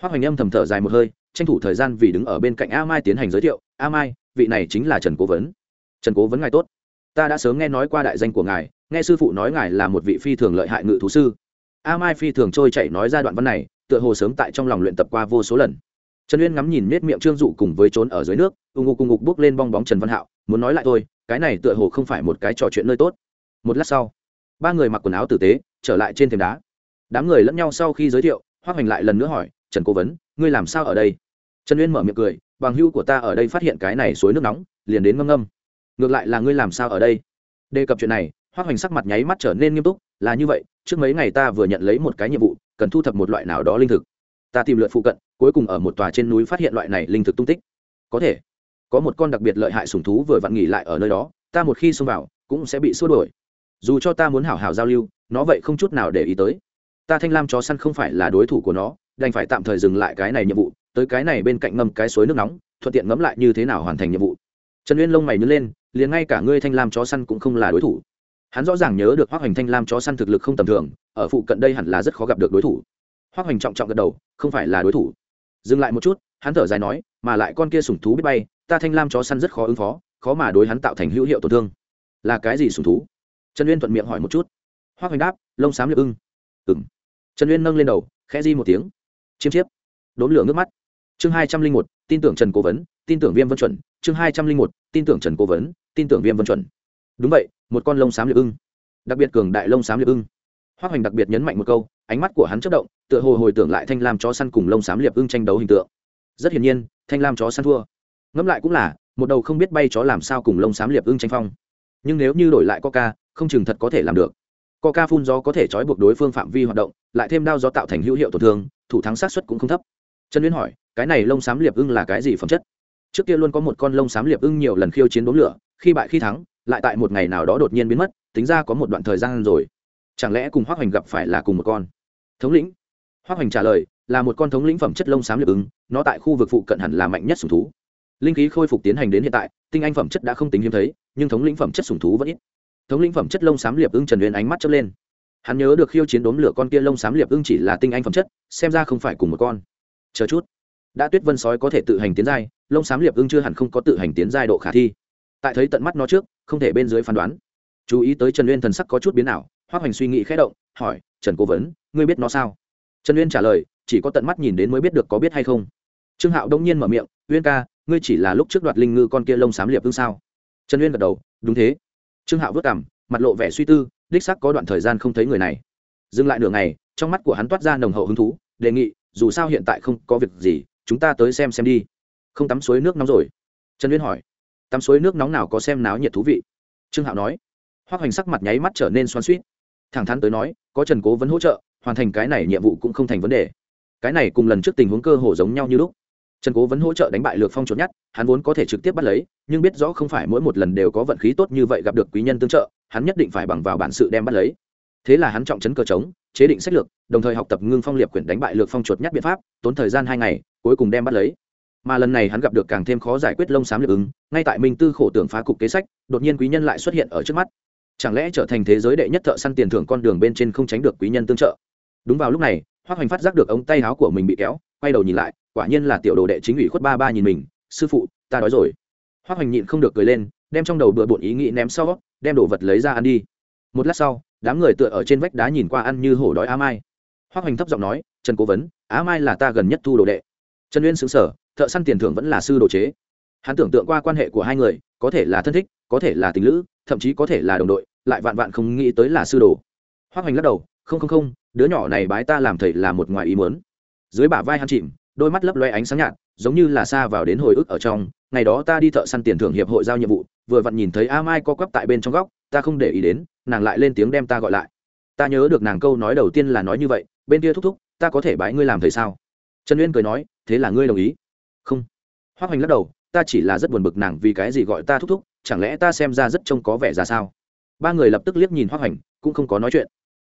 Hoác hoành âm thầm thở dài một hơi, tranh thủ thời gian vì đứng ở bên cạnh a mai tiến hành giới thiệu, a mai, vị này chính là trần cố vấn. Trần cố vấn ngài tốt, ta đã sớm nghe nói qua đại danh của ngài nghe sư phụ nói ngài là một vị phi thường lợi hại ngự thú sư. A mai phi thường trôi chảy nói ra đoạn văn này, tựa hồ sớm tại trong lòng luyện tập qua vô số lần. Trần uyên ngắm nhìn nết miệng trương dụ cùng với trốn ở dưới nước ù ngục cùng ngục bước lên bong bóng trần văn hạo, muốn nói lại thôi, cái này tựa hồ không phải một cái trò chuyện nơi tốt. Một lát sau, ba người mặc quần áo tử tế, trở lại trên thềm đá. Đám người lẫn nhau sau khi giới thiệu hoác hoành lại lần nữa hỏi, trần cố vấn, ngươi làm sao ở đây? Trần uyên mở miệng cười, bằng hưu của ta ở đây phát hiện cái này suối nước nóng, liền đến ngâm ngâm. Ngược lại là ngươi làm sao ở đây? Đề cập chuyện này hoác hoành sắc mặt nháy mắt trở nên nghiêm túc, là như vậy, trước mấy ngày ta vừa nhận lấy một cái nhiệm vụ, cần thu thập một loại nào đó linh thực. Ta tìm lượt phụ cận, cuối cùng ở một tòa trên núi phát hiện loại này linh thực tung tích. Có thể, có một con đặc biệt lợi hại sùng thú vừa vặn nghỉ lại ở nơi đó, ta một khi xông vào, cũng sẽ bị xua đuổi. Dù cho ta muốn hảo hảo giao lưu, nó vậy không chút nào để ý tới. Ta thanh lam chó săn không phải là đối thủ của nó, đành phải tạm thời dừng lại cái này nhiệm vụ, tới cái này bên cạnh ngâm cái suối nước nóng, thuận tiện ngẫm lại như thế nào hoàn thành nhiệm vụ. Trần uyên lông mày nhớ lên, liền ngay cả ngươi thanh lam chó săn cũng không là đối thủ hắn rõ ràng nhớ được hoác hoành thanh lam chó săn thực lực không tầm thường, ở phụ cận đây hẳn là rất khó gặp được đối thủ. Hoác hoành trọng trọng gật đầu, không phải là đối thủ. Dừng lại một chút, hắn thở dài nói, mà lại con kia sủng thú biết bay, ta thanh lam chó săn rất khó ứng phó, khó mà đối hắn tạo thành hữu hiệu tổn thương. Là cái gì sủng thú? Trần uyên thuận miệng hỏi một chút. Hoác hoành đáp, lông xám liệp ưng. Ừ m trần uyên nâng lên đầu, khẽ di một tiếng. Chiêm chiếp. Đốn lửa nước mắt. Chương hai trăm linh một, tin tưởng trần cố vấn, tin tưởng viêm vân chuẩn. Chương hai trăm linh một, tin tưởng trần cố vấn, tin tưởng viêm vân chuẩn đúng vậy, một con lông xám liệp ưng. Đặc biệt cường đại lông xám liệp ưng. Hoa hoành đặc biệt nhấn mạnh một câu, ánh mắt của hắn chớp động, tựa hồ hồi tưởng lại thanh lam chó săn cùng lông xám liệp ưng tranh đấu hình tượng. Rất hiển nhiên, thanh lam chó săn thua. Ngẫm lại cũng là, một đầu không biết bay chó làm sao cùng lông xám liệp ưng tranh phong. Nhưng nếu như đổi lại coca, không chừng thật có thể làm được. Coca phun gió có thể trói buộc đối phương phạm vi hoạt động, lại thêm đao gió tạo thành hữu hiệu tổn thương, thủ thắng sát xuất cũng không thấp. Trần uyên hỏi, cái này lông xám liệp ưng là cái gì phẩm chất? Trước kia luôn có một con lông xám liệp ưng nhiều lần khiêu chiến đốm lửa khi bại khi thắng, lại tại một ngày nào đó đột nhiên biến mất, tính ra có một đoạn thời gian rồi. Chẳng lẽ cùng hoác hoành gặp phải là cùng một con? Thống lĩnh. Hoác hoành trả lời, là một con thống lĩnh phẩm chất lông xám liệp ứng, nó tại khu vực phụ cận hẳn là mạnh nhất sùng thú. Linh khí khôi phục tiến hành đến hiện tại, tinh anh phẩm chất đã không tính hiếm thấy, nhưng thống lĩnh phẩm chất sùng thú vẫn ít. Thống lĩnh phẩm chất lông xám liệp ưng trần huyền ánh mắt chớp lên. Hắn nhớ được khiêu chiến đốm lửa con kia lông xám liệp ưng chỉ là tinh anh phẩm chất, xem ra không phải cùng một con. Chờ chút. Đã tuyết vân sói có thể tự hành tiến giai, lông xám liệp ưng chưa hẳn không có tự hành tiến giai độ khả thi tại thấy tận mắt nó trước, không thể bên dưới phán đoán. Chú ý tới trần uyên thần sắc có chút biến ảo hoác hoành suy nghĩ khẽ động, hỏi, trần cố vấn, ngươi biết nó sao? Trần uyên trả lời, chỉ có tận mắt nhìn đến mới biết được có biết hay không. Trương hạo đông nhiên mở miệng, uyên ca, ngươi chỉ là lúc trước đoạt linh ngư con kia lông xám liệp ưng sao? Trần uyên gật đầu, đúng thế. Trương hạo vất cảm mặt lộ vẻ suy tư, đích sắc có đoạn thời gian không thấy người này. Dừng lại nửa ngày, trong mắt của hắn toát ra nồng hậu hứng thú, đề nghị, dù sao hiện tại không có việc gì, chúng ta tới xem xem đi. Không tắm suối nước nóng rồi. Trần uyên hỏi tắm suối nước nóng nào có xem náo nhiệt thú vị. Trương hạo nói. Hoác hoành sắc mặt nháy mắt trở nên xoan suýt thẳng thắn tới nói, có trần cố vấn hỗ trợ, hoàn thành cái này nhiệm vụ cũng không thành vấn đề. Cái này cùng lần trước tình huống cơ hồ giống nhau như lúc. Trần cố vấn hỗ trợ đánh bại lược phong trốn nhất hắn vốn có thể trực tiếp bắt lấy, nhưng biết rõ không phải mỗi một lần đều có vận khí tốt như vậy gặp được quý nhân tương trợ, hắn nhất định phải bằng vào bản sự đem bắt lấy. Thế là hắn trọng chấn cờ trống chế định sách lược, đồng thời học tập ngưng phong liệp quyển đánh bại lược phong chuột nhất biện pháp, tốn thời gian hai ngày, cuối cùng đem bắt lấy mà lần này hắn gặp được càng thêm khó giải quyết lông xám lực ứng, ngay tại minh tư khổ tưởng phá cục kế sách, đột nhiên quý nhân lại xuất hiện ở trước mắt. Chẳng lẽ trở thành thế giới đệ nhất thợ săn tiền thưởng con đường bên trên không tránh được quý nhân tương trợ? Đúng vào lúc này hoác hoành phát giác được ống tay áo của mình bị kéo, quay đầu nhìn lại, quả nhiên là tiểu đồ đệ chính ủy khuất ba ba nhìn mình, sư phụ, ta đói rồi. Hoác hoành nhịn không được cười lên, đem trong đầu bừa bộn ý nghĩ ném sau, đem đồ vật lấy ra ăn đi. Một lát sau, đám người tựa ở trên vách đá nhìn qua ăn như hổ đói á mai. Hoác hoành thấp giọng nói, trần cố vấn á mai là ta gần nhất thu đồ đệ. Trần uyên xứng sở thợ săn tiền thưởng vẫn là sư đồ chế. Hắn tưởng tượng qua quan hệ của hai người, có thể là thân thích, có thể là tình lữ, thậm chí có thể là đồng đội, lại vạn vạn không nghĩ tới là sư đồ. Hoác hoành lắc đầu, không không không, đứa nhỏ này bái ta làm thầy là một ngoài ý muốn. Dưới bả vai hắn chìm, đôi mắt lấp loe ánh sáng nhạt, giống như là xa vào đến hồi ức ở trong. Ngày đó ta đi thợ săn tiền thưởng hiệp hội giao nhiệm vụ, vừa vặn nhìn thấy a mai co quắp tại bên trong góc, ta không để ý đến, nàng lại lên tiếng đem ta gọi lại. Ta nhớ được nàng câu nói đầu tiên là nói như vậy, bên kia thúc thúc, ta có thể bái ngươi làm thầy sao? Trần uyên cười nói, thế là ngươi đồng ý không. Hoa hoành lắc đầu, ta chỉ là rất buồn bực nàng vì cái gì gọi ta thúc thúc, chẳng lẽ ta xem ra rất trông có vẻ ra sao? Ba người lập tức liếc nhìn hoa hoành, cũng không có nói chuyện.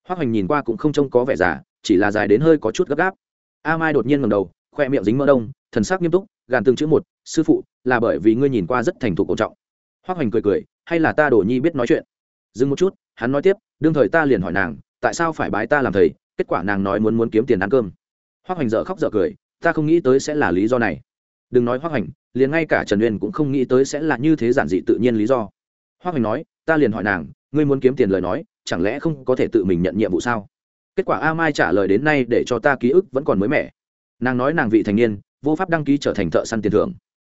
Hoa hoành nhìn qua cũng không trông có vẻ già, chỉ là dài đến hơi có chút gấp gáp. A mai đột nhiên ngầm đầu, khoe miệng dính mỡ đông, thần sắc nghiêm túc, gàn từng chữ một, sư phụ, là bởi vì ngươi nhìn qua rất thành thục cổ trọng. Hoa hoành cười cười, hay là ta đổ nhi biết nói chuyện? Dừng một chút, hắn nói tiếp, đương thời ta liền hỏi nàng, tại sao phải bái ta làm thầy, kết quả nàng nói muốn muốn kiếm tiền ăn cơm. Hoa hoành dở khóc dở cười, ta không nghĩ tới sẽ là lý do này đừng nói hoác hoành liền ngay cả trần uyên cũng không nghĩ tới sẽ là như thế giản dị tự nhiên lý do. Hoác hoành nói, ta liền hỏi nàng, ngươi muốn kiếm tiền lời nói, chẳng lẽ không có thể tự mình nhận nhiệm vụ sao? Kết quả a mai trả lời đến nay để cho ta ký ức vẫn còn mới mẻ. Nàng nói nàng vị thành niên, vô pháp đăng ký trở thành thợ săn tiền thưởng.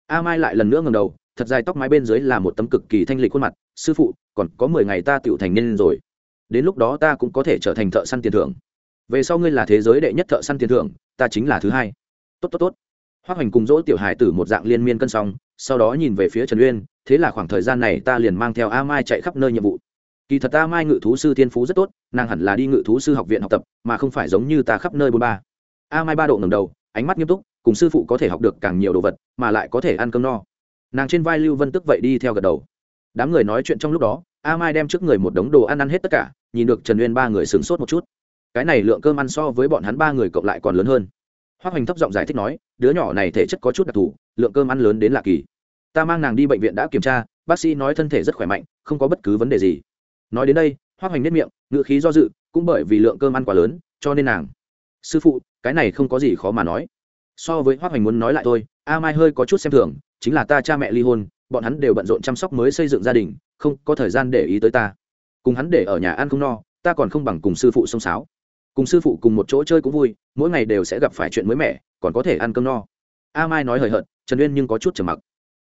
A mai lại lần nữa ngầm đầu, thật dài tóc mái bên dưới là một tấm cực kỳ thanh lịch khuôn mặt, sư phụ, còn có mười ngày ta tựu thành niên rồi. Đến lúc đó ta cũng có thể trở thành thợ săn tiền thưởng. Về sau ngươi là thế giới đệ nhất thợ săn tiền thưởng, ta chính là thứ hai. Tốt tốt tốt hoác hoành cùng dỗ tiểu hải tử một dạng liên miên cân xong sau đó nhìn về phía trần uyên, thế là khoảng thời gian này ta liền mang theo a mai chạy khắp nơi nhiệm vụ. Kỳ thật a mai ngự thú sư thiên phú rất tốt, nàng hẳn là đi ngự thú sư học viện học tập, mà không phải giống như ta khắp nơi bôn ba. A mai ba độ ngầm đầu, ánh mắt nghiêm túc, cùng sư phụ có thể học được càng nhiều đồ vật, mà lại có thể ăn cơm no. Nàng trên vai lưu vân tức vậy đi theo gật đầu. Đám người nói chuyện trong lúc đó, a mai đem trước người một đống đồ ăn ăn hết tất cả, nhìn được trần uyên ba người sửng sốt một chút. Cái này lượng cơm ăn so với bọn hắn ba người cộng lại còn lớn hơn hoác hoành thấp giọng giải thích nói, đứa nhỏ này thể chất có chút đặc thù, lượng cơm ăn lớn đến lạ kỳ. Ta mang nàng đi bệnh viện đã kiểm tra, bác sĩ nói thân thể rất khỏe mạnh, không có bất cứ vấn đề gì. Nói đến đây hoác hoành nếp miệng ngự khí do dự, cũng bởi vì lượng cơm ăn quá lớn, cho nên nàng, sư phụ, cái này không có gì khó mà nói. So với hoác hoành muốn nói lại thôi, a mai hơi có chút xem thường, chính là ta cha mẹ ly hôn, bọn hắn đều bận rộn chăm sóc mới xây dựng gia đình, không có thời gian để ý tới ta. Cùng hắn để ở nhà ăn không no, ta còn không bằng cùng sư phụ xông sáo cùng sư phụ cùng một chỗ chơi cũng vui, mỗi ngày đều sẽ gặp phải chuyện mới mẻ, còn có thể ăn cơm no. A mai nói hời hợt, trần uyên nhưng có chút trầm mặc.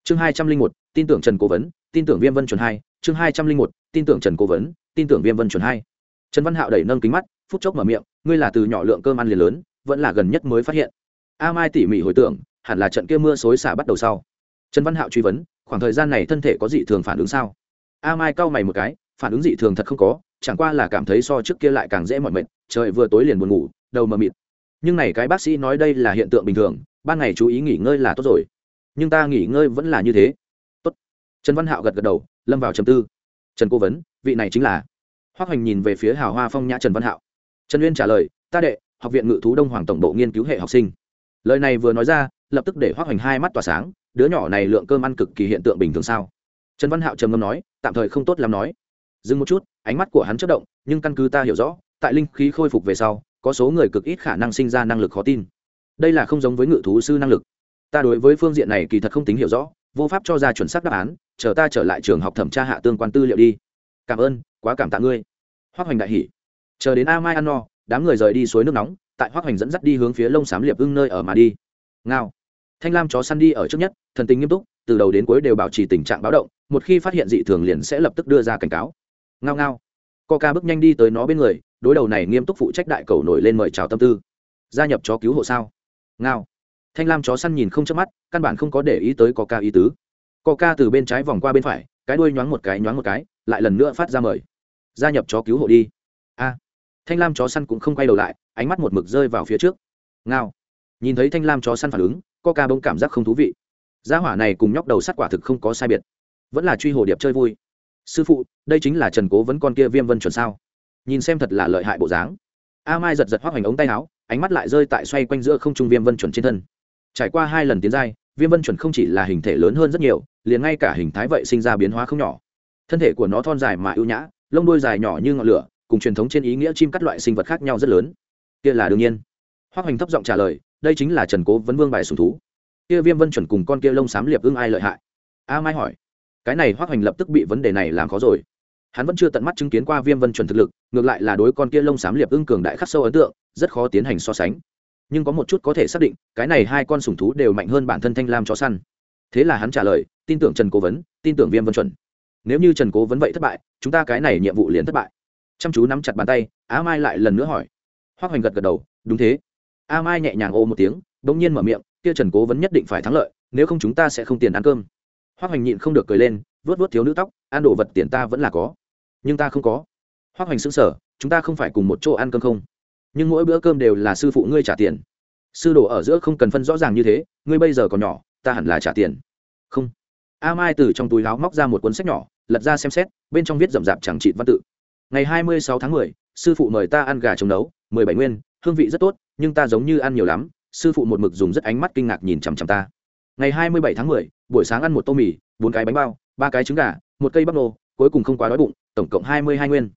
Chương hai trăm linh một, tin tưởng trần cố vấn, tin tưởng viêm vân chuẩn hai. Chương hai trăm linh một, tin tưởng trần cố vấn, tin tưởng viêm vân chuẩn hai. Trần văn hạo đẩy nâng kính mắt, phút chốc mở miệng, ngươi là từ nhỏ lượng cơm ăn liền lớn, vẫn là gần nhất mới phát hiện. A mai tỉ mỉ hồi tưởng, hẳn là trận kia mưa xối xả bắt đầu sau. Trần văn hạo truy vấn, khoảng thời gian này thân thể có dị thường phản ứng sao? A mai cau mày một cái, phản ứng dị thường thật không có chẳng qua là cảm thấy so trước kia lại càng dễ mỏi mệt, trời vừa tối liền buồn ngủ, đầu mờ mịt. Nhưng này cái bác sĩ nói đây là hiện tượng bình thường, ban ngày chú ý nghỉ ngơi là tốt rồi. Nhưng ta nghỉ ngơi vẫn là như thế. Tốt. Trần văn hạo gật gật đầu, lâm vào trầm tư. Trần cố vấn, vị này chính là. Hoác hoành nhìn về phía hào hoa phong nhã trần văn hạo. Trần uyên trả lời, ta đệ, học viện ngự thú đông hoàng tổng bộ nghiên cứu hệ học sinh. Lời này vừa nói ra, lập tức để hoác hoành hai mắt tỏa sáng, đứa nhỏ này lượng cơm ăn cực kỳ hiện tượng bình thường sao? Trần văn hạo trầm ngâm nói, tạm thời không tốt lắm nói dừng một chút, ánh mắt của hắn chất động, nhưng căn cứ ta hiểu rõ, tại linh khí khôi phục về sau, có số người cực ít khả năng sinh ra năng lực khó tin. Đây là không giống với ngự thú sư năng lực. Ta đối với phương diện này kỳ thật không tính hiểu rõ, vô pháp cho ra chuẩn xác đáp án, chờ ta trở lại trường học thẩm tra hạ tương quan tư liệu đi. Cảm ơn, quá cảm tạ ngươi. Hoác hoành đại hỉ. Chờ đến a mai ăn no, đám người rời đi suối nước nóng, tại hoác hoành dẫn dắt đi hướng phía lông xám liệp ưng nơi ở mà đi. Ngao. Thanh lam chó săn đi ở trước nhất, thần tình nghiêm túc, từ đầu đến cuối đều bảo trì tình trạng báo động, một khi phát hiện dị thường liền sẽ lập tức đưa ra cảnh cáo ngao ngao. Ca bước nhanh đi tới nó bên người, đối đầu này nghiêm túc phụ trách đại cầu nổi lên mời chào tâm tư. Gia nhập chó cứu hộ sao? Ngao. Thanh lam chó săn nhìn không chớp mắt, căn bản không có để ý tới ca ý tứ. Ca từ bên trái vòng qua bên phải, cái đuôi nhoáng một cái, nhoáng một cái, lại lần nữa phát ra mời. Gia nhập chó cứu hộ đi. A. Thanh lam chó săn cũng không quay đầu lại, ánh mắt một mực rơi vào phía trước. Ngao. Nhìn thấy thanh lam chó săn phản ứng ca bỗng cảm giác không thú vị. Gia hỏa này cùng nhóc đầu sắt quả thực không có sai biệt. Vẫn là truy hồ điệp chơi vui sư phụ, đây chính là trần cố vấn con kia viêm vân chuẩn sao? Nhìn xem thật là lợi hại bộ dáng. A mai giật giật hoác hoành ống tay áo, ánh mắt lại rơi tại xoay quanh giữa không trung viêm vân chuẩn trên thân. Trải qua hai lần tiến giai, viêm vân chuẩn không chỉ là hình thể lớn hơn rất nhiều, liền ngay cả hình thái vậy sinh ra biến hóa không nhỏ. Thân thể của nó thon dài mà ưu nhã, lông đôi dài nhỏ như ngọn lửa, cùng truyền thống trên ý nghĩa chim các loại sinh vật khác nhau rất lớn. Kia là đương nhiên. Hoác hoành thấp giọng trả lời, đây chính là trần cố vấn vương bài sùng thú. Kia viêm vân chuẩn cùng con kia lông xám liệp ưng ai lợi hại? A mai hỏi cái này hoác hoành lập tức bị vấn đề này làm khó rồi. Hắn vẫn chưa tận mắt chứng kiến qua viêm vân chuẩn thực lực, ngược lại là đối con kia lông xám liệp ưng cường đại khắc sâu ấn tượng, rất khó tiến hành so sánh. Nhưng có một chút có thể xác định, cái này hai con sủng thú đều mạnh hơn bản thân thanh lam chó săn. Thế là hắn trả lời, tin tưởng trần cố vấn, tin tưởng viêm vân chuẩn. Nếu như trần cố vấn vậy thất bại, chúng ta cái này nhiệm vụ liền thất bại. Chăm chú nắm chặt bàn tay á mai lại lần nữa hỏi. Hoác hoành gật gật đầu, đúng thế. A mai nhẹ nhàng ô một tiếng đ ỗ n g nhiên mở miệng, kia trần cố vấn nhất định phải thắng lợi, nếu không chúng ta sẽ không tiền ăn cơm hoác hoành nhịn không được cười lên vớt vớt thiếu nữ tóc, ăn đồ vật tiền ta vẫn là có, nhưng ta không có. Hoác hoành xứng sở chúng ta không phải cùng một chỗ ăn cơm không? Nhưng mỗi bữa cơm đều là sư phụ ngươi trả tiền. Sư đồ ở giữa không cần phân rõ ràng như thế, ngươi bây giờ còn nhỏ, ta hẳn là trả tiền. Không. A mai từ trong túi láo móc ra một cuốn sách nhỏ, lật ra xem xét, bên trong viết rậm rạp chẳng trị văn tự. Ngày hai mươi sáu tháng mười, sư phụ mời ta ăn gà trống nấu, mười bảy nguyên, hương vị rất tốt, nhưng ta giống như ăn nhiều lắm. Sư phụ một mực dùng rất ánh mắt kinh ngạc nhìn chằm chằm ta. Ngày hai mươi bảy tháng mười buổi sáng ăn một tô mì, bốn cái bánh bao, ba cái trứng gà, một cây bắp nô, cuối cùng không quá đói bụng, tổng cộng hai mươi hai nguyên.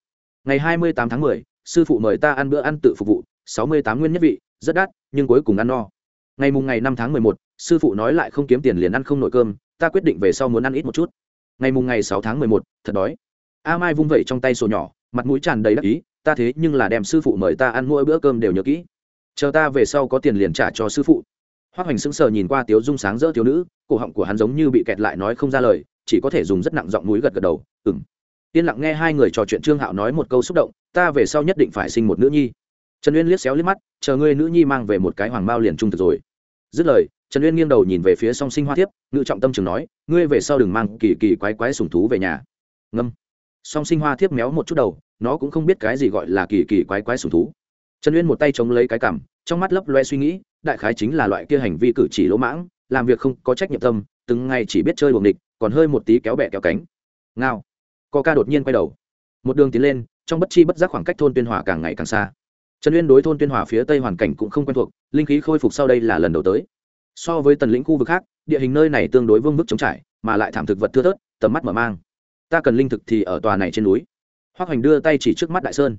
Ngày hai mươi tám tháng mười, sư phụ mời ta ăn bữa ăn tự phục vụ, sáu mươi tám nguyên nhất vị, rất đắt, nhưng cuối cùng ăn no. Ngày mùng ngày năm tháng mười một, sư phụ nói lại không kiếm tiền liền ăn không nổi cơm, ta quyết định về sau muốn ăn ít một chút. Ngày mùng ngày sáu tháng mười một, thật đói. A mai vung vẩy trong tay sổ nhỏ, mặt mũi tràn đầy đắc ý, ta thế nhưng là đem sư phụ mời ta ăn mỗi bữa cơm đều nhớ kỹ. Chờ ta về sau có tiền liền trả cho sư phụ hoác hoành sững sờ nhìn qua tiếu dung sáng rỡ thiếu nữ, cổ họng của hắn giống như bị kẹt lại nói không ra lời, chỉ có thể dùng rất nặng giọng mũi gật gật đầu ừng yên lặng nghe hai người trò chuyện trương hạo nói một câu xúc động, ta về sau nhất định phải sinh một nữ nhi. Trần uyên liếc xéo liếc mắt, chờ ngươi nữ nhi mang về một cái hoàng bao liền trung thực rồi. Dứt lời, trần uyên nghiêng đầu nhìn về phía song sinh hoa thiếp ngự trọng tâm trường nói, ngươi về sau đừng mang kỳ kỳ quái quái sùng thú về nhà. Ngâm. Song sinh hoa thiếp méo một chút đầu, nó cũng không biết cái gì gọi là kỳ kỳ quái quái sùng thú. Trần uyên một tay chống lấy cái cằm, trong mắt lấp loe suy nghĩ đại khái chính là loại kia hành vi cử chỉ lỗ mãng, làm việc không có trách nhiệm tâm, từng ngày chỉ biết chơi buồng địch còn hơi một tí kéo bẹ kéo cánh. Ngao. Co ca đột nhiên quay đầu. Một đường tiến lên, trong bất chi bất giác khoảng cách thôn tuyên hòa càng ngày càng xa. Trần uyên đối thôn tuyên hòa phía tây hoàn cảnh cũng không quen thuộc, linh khí khôi phục sau đây là lần đầu tới. So với tần lĩnh khu vực khác, địa hình nơi này tương đối vương mức chống trải, mà lại thảm thực vật thưa thớt, tầm mắt mở mang. Ta cần linh thực thì ở tòa này trên núi. Hoác hoành đưa tay chỉ trước mắt đại sơn.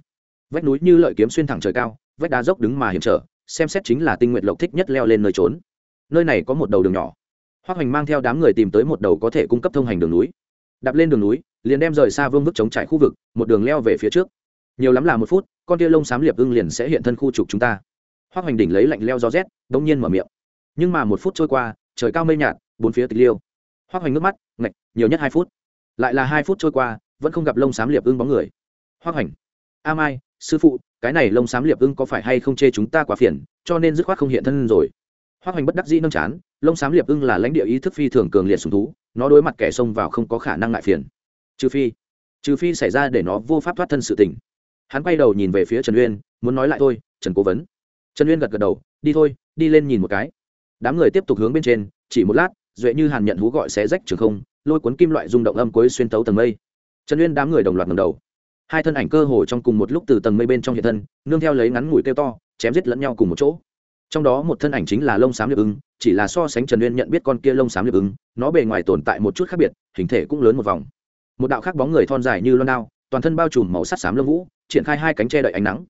Vách núi như lợi kiếm xuyên thẳng trời cao, vách đá dốc đứng mà hiểm trở xem xét chính là tinh nguyện lộc thích nhất leo lên nơi trốn. Nơi này có một đầu đường nhỏ. Hoác hoành mang theo đám người tìm tới một đầu có thể cung cấp thông hành đường núi. Đạp lên đường núi, liền đem rời xa vương vức chống trải khu vực, một đường leo về phía trước. Nhiều lắm là một phút, con tia lông xám liệp ưng liền sẽ hiện thân khu trục chúng ta. Hoác hoành đỉnh lấy lạnh leo gió rét đ ỗ n g nhiên mở miệng. Nhưng mà một phút trôi qua, trời cao mây nhạt, bốn phía tịch liêu. Hoác hoành nước mắt, ngạch, nhiều nhất hai phút. Lại là hai phút trôi qua, vẫn không gặp lông xám liệp ưng bóng người. Hoác hoành a mai sư phụ, cái này lông xám liệp ưng có phải hay không chê chúng ta quá phiền, cho nên dứt khoát không hiện thân rồi. Hoác hoành bất đắc dĩ nâng chán, lông xám liệp ưng là lãnh địa ý thức phi thường cường liệt sùng thú, nó đối mặt kẻ xông vào không có khả năng ngại phiền. Trừ phi trừ phi xảy ra để nó vô pháp thoát thân sự tình. Hắn quay đầu nhìn về phía trần uyên, muốn nói lại thôi, trần cố vấn. Trần uyên gật gật đầu, đi thôi, đi lên nhìn một cái. Đám người tiếp tục hướng bên trên, chỉ một lát, duệ như hàn nhận hú gọi xé rách trường không, lôi cuốn kim loại rung động âm cuối xuyên tấu tầng mây. Trần uyên đám người đồng loạt ngầm đầu hai thân ảnh cơ hồ trong cùng một lúc từ tầng mây bên trong hiện thân nương theo lấy ngắn ngủi kêu to chém giết lẫn nhau cùng một chỗ. Trong đó một thân ảnh chính là lông xám liệp ứng, chỉ là so sánh trần uyên nhận biết con kia lông xám liệp ứng, nó bề ngoài tồn tại một chút khác biệt hình thể cũng lớn một vòng. Một đạo khác bóng người thon dài như loan đao toàn thân bao trùm màu sắc xám lông vũ triển khai hai cánh che đậy ánh nắng.